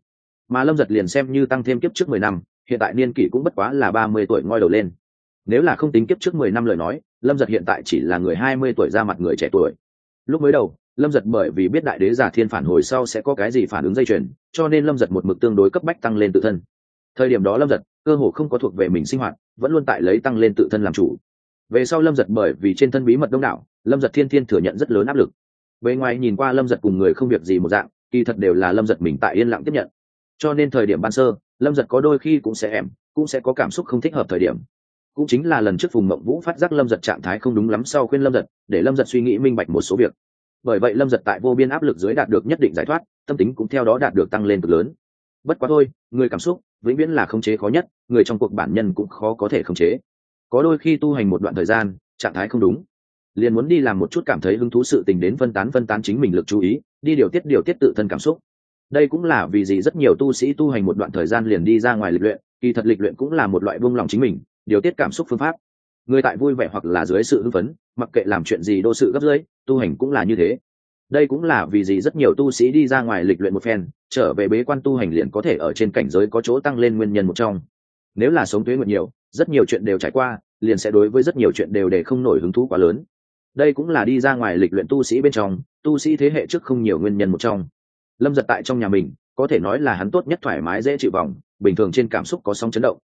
Mà lâm giật liền xem như tăng thêm kiếp trước mười năm, hiện tại niên kỷ cũng bất quá là ba mươi tuổi ngoi đầu lên. Nếu là không tính kiếp trước mười năm lời nói, lâm giật hiện tại chỉ là người hai mươi tuổi ra mặt người trẻ tuổi. Lúc mới đầu, lâm giật bởi vì biết đại đế giả thiên phản hồi sau sẽ có cái gì phản ứng dây chuyền, cho nên lâm giật một mực tương đối cấp bách tăng lên tự thân. Thời điểm đó lâm giật, cơ hồ không có thuộc về mình sinh hoạt, vẫn luôn tại lấy tăng lên tự thân làm chủ về sau lâm giật bởi vì trên thân bí mật đông đảo, lâm giật thiên thiên thừa nhận rất lớn áp lực. Bề ngoài nhìn qua lâm giật cùng người không việc gì một dạng, kỳ thật đều là lâm giật mình tại yên lặng tiếp nhận. Cho nên thời điểm ban sơ, lâm giật có đôi khi cũng sẽ ẻm, cũng sẽ có cảm xúc không thích hợp thời điểm. Cũng chính là lần trước phùng mộng vũ phát giác lâm giật trạng thái không đúng lắm sau khuyên lâm giật, để lâm giật suy nghĩ minh bạch một số việc. Bởi vậy lâm giật tại vô biên áp lực dưới đạt được nhất định giải thoát, tâm tính cũng theo đó đạt được tăng lên cực lớn. Bất quá thôi, người cảm xúc vĩnh viễn là khống chế khó nhất, người trong cuộc bản nhân cũng khó có thể khống chế có đôi khi tu hành một đoạn thời gian, trạng thái không đúng. Liền muốn đi làm một chút cảm thấy hứng thú sự tình đến phân tán phân tán chính mình lực chú ý, đi điều tiết điều tiết tự thân cảm xúc. Đây cũng là vì gì rất nhiều tu sĩ tu hành một đoạn thời gian liền đi ra ngoài lịch luyện, kỳ thật lịch luyện cũng là một loại buông lòng chính mình, điều tiết cảm xúc phương pháp. Người tại vui vẻ hoặc là dưới sự hưng phấn, mặc kệ làm chuyện gì đô sự gấp dưới tu hành cũng là như thế. Đây cũng là vì gì rất nhiều tu sĩ đi ra ngoài lịch luyện một phen, trở về bế quan tu hành liền có thể ở trên cảnh giới có chỗ tăng lên nguyên nhân một trong. Nếu là sống tuế nguyện nhiều, rất nhiều chuyện đều trải qua liền sẽ đối với rất nhiều chuyện đều để không nổi hứng thú quá lớn. Đây cũng là đi ra ngoài lịch luyện tu sĩ bên trong, tu sĩ thế hệ trước không nhiều nguyên nhân một trong. Lâm giật tại trong nhà mình, có thể nói là hắn tốt nhất thoải mái, dễ chịu vòng, bình thường trên cảm xúc có sóng chấn động.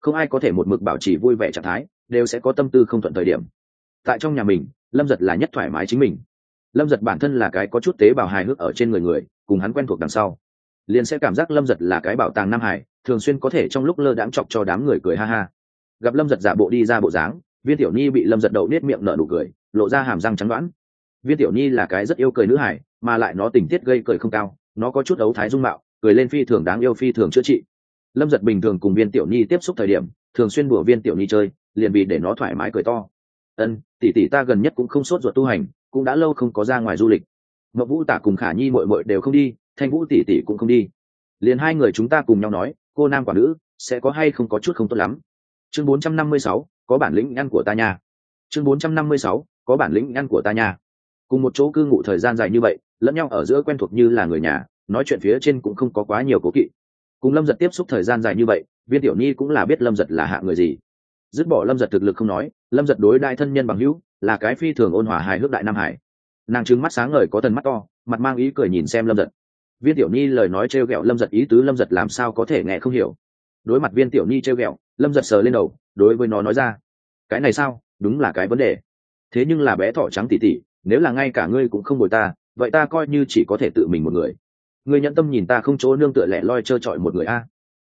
Không ai có thể một mực bảo trì vui vẻ trạng thái, đều sẽ có tâm tư không thuận thời điểm. Tại trong nhà mình, lâm giật là nhất thoải mái chính mình. Lâm giật bản thân là cái có chút tế bào hài hước ở trên người người, cùng hắn quen thuộc đằng sau. Liền sẽ cảm giác lâm giật là cái bảo tàng nam hải thường xuyên có thể trong lúc lơ đãng chọc cho đám người cười ha ha gặp lâm giật giả bộ đi ra bộ dáng, viên tiểu nhi bị lâm giật đậu nết miệng nở nụ cười, lộ ra hàm răng trắng đoãn viên tiểu nhi là cái rất yêu cười nữ hải mà lại nó tình tiết gây cười không cao, nó có chút ấu thái dung mạo, cười lên phi thường đáng yêu phi thường chữa trị. Lâm giật bình thường cùng viên tiểu nhi tiếp xúc thời điểm, thường xuyên đùa viên tiểu nhi chơi, liền vì để nó thoải mái cười to. Ân, tỷ tỷ ta gần nhất cũng không sốt ruột tu hành, cũng đã lâu không có ra ngoài du lịch. Mậu vũ tả cùng khả nhi mội mội đều không đi, thanh vũ tỷ tỷ cũng không đi. Liền hai người chúng ta cùng nhau nói, cô nam quả nữ, sẽ có hay không có chút không tốt lắm chương 456, có bản lĩnh ăn của ta nha. Chương 456, có bản lĩnh ăn của ta nha. Cùng một chỗ cư ngụ thời gian dài như vậy lẫn nhau ở giữa quen thuộc như là người nhà nói chuyện phía trên cũng không có quá nhiều cố kỵ. Cùng lâm giật tiếp xúc thời gian dài như vậy viên tiểu nhi cũng là biết lâm giật là hạ người gì. Dứt bỏ lâm giật thực lực không nói lâm giật đối đại thân nhân bằng hữu là cái phi thường ôn hòa hài hước đại nam hải. Nàng trứng mắt sáng ngời có thần mắt to mặt mang ý cười nhìn xem lâm giật. Viên tiểu nhi lời nói t r e o g ẹ o lâm giật ý tứ lâm giật làm sao có thể nghe không hiểu. Đối mặt viên tiểu nhi t r e o g ẹ o lâm giật sờ lên đầu, đối với nó nói ra, cái này sao? Đúng là cái vấn đề. Thế nhưng là bé thỏ trắng tỉ tỉ, nếu là ngay cả ngươi cũng không bồi ta, vậy ta coi như chỉ có thể tự mình một người. Ngươi nhận tâm nhìn ta không chỗ nương tựa lẻ loi trơ trọi một người a.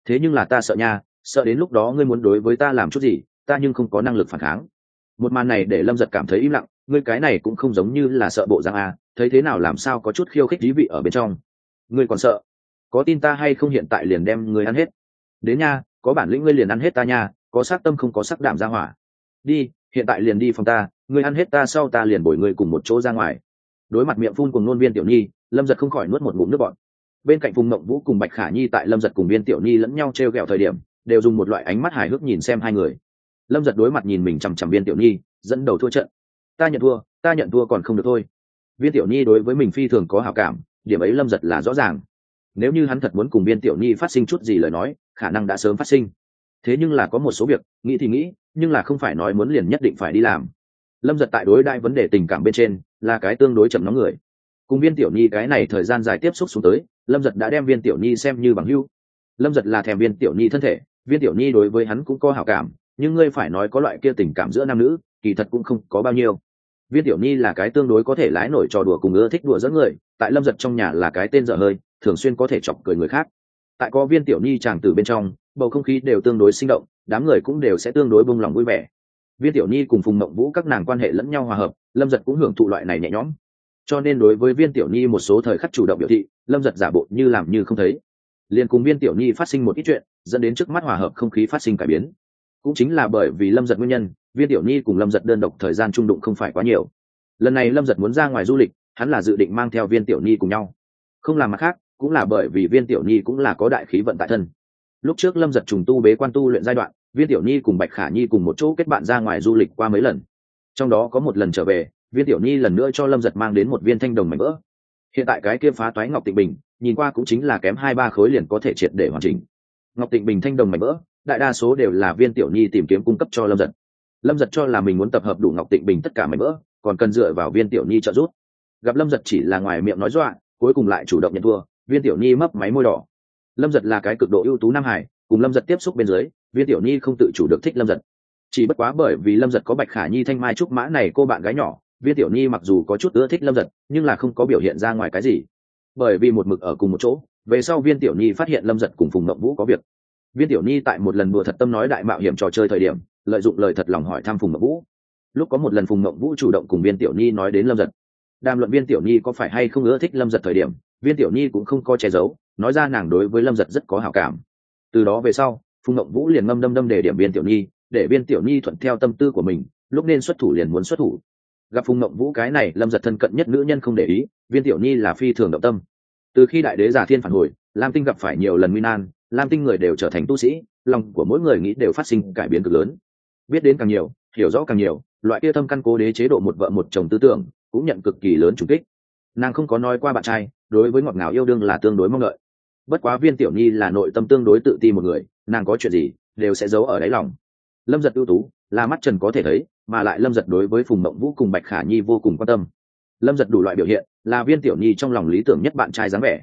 Thế nhưng là ta sợ nha, sợ đến lúc đó ngươi muốn đối với ta làm chút gì, ta nhưng không có năng lực phản kháng. Một màn này để lâm giật cảm thấy im lặng, ngươi cái này cũng không giống như là sợ bộ giang a, thấy thế nào làm sao có chút khiêu khích thí vị ở bên trong. Ngươi còn sợ? Có tin ta hay không hiện tại liền đem ngươi ăn hết? Đến nha có bản lĩnh ngươi liền ăn hết ta nha, có sắc tâm không có sắc đảm ra hỏa. Đi, hiện tại liền đi phòng ta, ngươi ăn hết ta sau ta liền bồi ngươi cùng một chỗ ra ngoài. Đối mặt miệng phun cùng nôn viên tiểu nhi, lâm giật không khỏi nuốt một ngụm nước bọn bên cạnh phùng mộng vũ cùng bạch khả nhi tại lâm giật cùng viên tiểu nhi lẫn nhau t r e o g ẹ o thời điểm, đều dùng một loại ánh mắt hài hước nhìn xem hai người. Lâm giật đối mặt nhìn mình chằm chằm viên tiểu nhi, dẫn đầu thua trận. Ta nhận thua, ta nhận thua còn không được thôi. Viên tiểu nhi đối với mình phi thường có hảo cảm, điểm ấy lâm giật là rõ ràng. Nếu như hắn thật muốn cùng viên tiểu nhi phát sinh chút gì lời nói khả năng đã sớm phát sinh. Thế nhưng là có một số việc, nghĩ thì nghĩ, nhưng là không phải nói muốn liền nhất định phải đi làm. Lâm giật tại đối đại vấn đề tình cảm bên trên, là cái tương đối chậm nóng người. Cùng viên tiểu nhi cái này thời gian dài tiếp xúc xuống tới, lâm giật đã đem viên tiểu nhi xem như bằng hưu lâm giật là thèm viên tiểu nhi thân thể, viên tiểu nhi đối với hắn cũng có hảo cảm, nhưng ngươi phải nói có loại kia tình cảm giữa nam nữ, kỳ thật cũng không có bao nhiêu. Viên tiểu nhi là cái tương đối có thể lái nổi trò đùa cùng ưa thích đùa dẫn người, tại lâm giật trong nhà là cái tên dở hơi, thường xuyên có thể chọc cười người khác tại có viên tiểu nhi chàng từ bên trong, bầu không khí đều tương đối sinh động, đám người cũng đều sẽ tương đối bông lòng vui vẻ. Viên tiểu nhi cùng phùng mộng vũ các nàng quan hệ lẫn nhau hòa hợp, lâm giật cũng hưởng thụ loại này nhẹ nhõm. Cho nên đối với viên tiểu nhi một số thời khắc chủ động biểu thị, lâm giật giả bộ như làm như không thấy. Liền cùng viên tiểu nhi phát sinh một ít chuyện, dẫn đến trước mắt hòa hợp không khí phát sinh cải biến. Cũng chính là bởi vì lâm giật nguyên nhân, viên tiểu nhi cùng lâm giật đơn độc thời gian trung đụng không phải quá nhiều. Lần này lâm giật muốn ra ngoài du lịch, hắn là dự định mang theo viên tiểu nhi cùng nhau. Không làm mặt khác cũng là bởi vì viên tiểu nhi cũng là có đại khí vận tại thân. Lúc trước lâm giật trùng tu bế quan tu luyện giai đoạn, viên tiểu nhi cùng bạch khả nhi cùng một chỗ kết bạn ra ngoài du lịch qua mấy lần. Trong đó có một lần trở về, viên tiểu nhi lần nữa cho lâm giật mang đến một viên thanh đồng mảnh vỡ. Hiện tại cái kia phá toái ngọc tịnh bình, nhìn qua cũng chính là kém hai ba khối liền có thể triệt để hoàn chỉnh. Ngọc tịnh bình thanh đồng mảnh vỡ, đại đa số đều là viên tiểu nhi tìm kiếm cung cấp cho lâm giật. Lâm giật cho là mình muốn tập hợp đủ ngọc tịnh bình tất cả mảnh vỡ, còn cần dựa vào viên tiểu nhi trợ giúp. Gặp lâm giật chỉ là ngoài miệng nói dọa, cuối cùng lại chủ động nhận thua viên tiểu nhi mấp máy môi đỏ. Lâm giật là cái cực độ ưu tú nam hải, cùng lâm giật tiếp xúc bên dưới, viên tiểu nhi không tự chủ được thích lâm giật. Chỉ bất quá bởi vì lâm giật có bạch khả nhi thanh mai trúc mã này cô bạn gái nhỏ, viên tiểu nhi mặc dù có chút ưa thích lâm giật, nhưng là không có biểu hiện ra ngoài cái gì. Bởi vì một mực ở cùng một chỗ, về sau viên tiểu nhi phát hiện lâm giật cùng phùng mộng vũ có việc. Viên tiểu nhi tại một lần đùa thật tâm nói đại mạo hiểm trò chơi thời điểm, lợi dụng lời thật lòng hỏi thăm phùng mộng vũ. Lúc có một lần phùng mộng vũ chủ động cùng viên tiểu nhi nói đến lâm giật. Đàm luận viên tiểu nhi có phải hay không ưa thích lâm giật thời điểm viên tiểu nhi cũng không có che giấu, nói ra nàng đối với lâm giật rất có hảo cảm. Từ đó về sau, phùng ngậm vũ liền ngâm đâm đâm để điểm viên tiểu nhi, để viên tiểu nhi thuận theo tâm tư của mình, lúc nên xuất thủ liền muốn xuất thủ. Gặp phùng ngậm vũ cái này, lâm giật thân cận nhất nữ nhân không để ý, viên tiểu nhi là phi thường động tâm. Từ khi đại đế giả thiên phản hồi, lam tinh gặp phải nhiều lần nguy nan, lam tinh người đều trở thành tu sĩ, lòng của mỗi người nghĩ đều phát sinh cải biến cực lớn. Biết đến càng nhiều, hiểu rõ càng nhiều, loại kia thâm căn cố đế chế độ một vợ một chồng tư tưởng, cũng nhận cực kỳ lớn trùng kích nàng không có nói qua bạn trai, đối với ngọt ngào yêu đương là tương đối mong đợi. Bất quá viên tiểu nhi là nội tâm tương đối tự ti một người, nàng có chuyện gì, đều sẽ giấu ở đáy lòng. Lâm giật ưu tú, là mắt trần có thể thấy, mà lại lâm giật đối với phùng mộng vũ cùng bạch khả nhi vô cùng quan tâm. Lâm giật đủ loại biểu hiện, là viên tiểu nhi trong lòng lý tưởng nhất bạn trai dáng vẻ.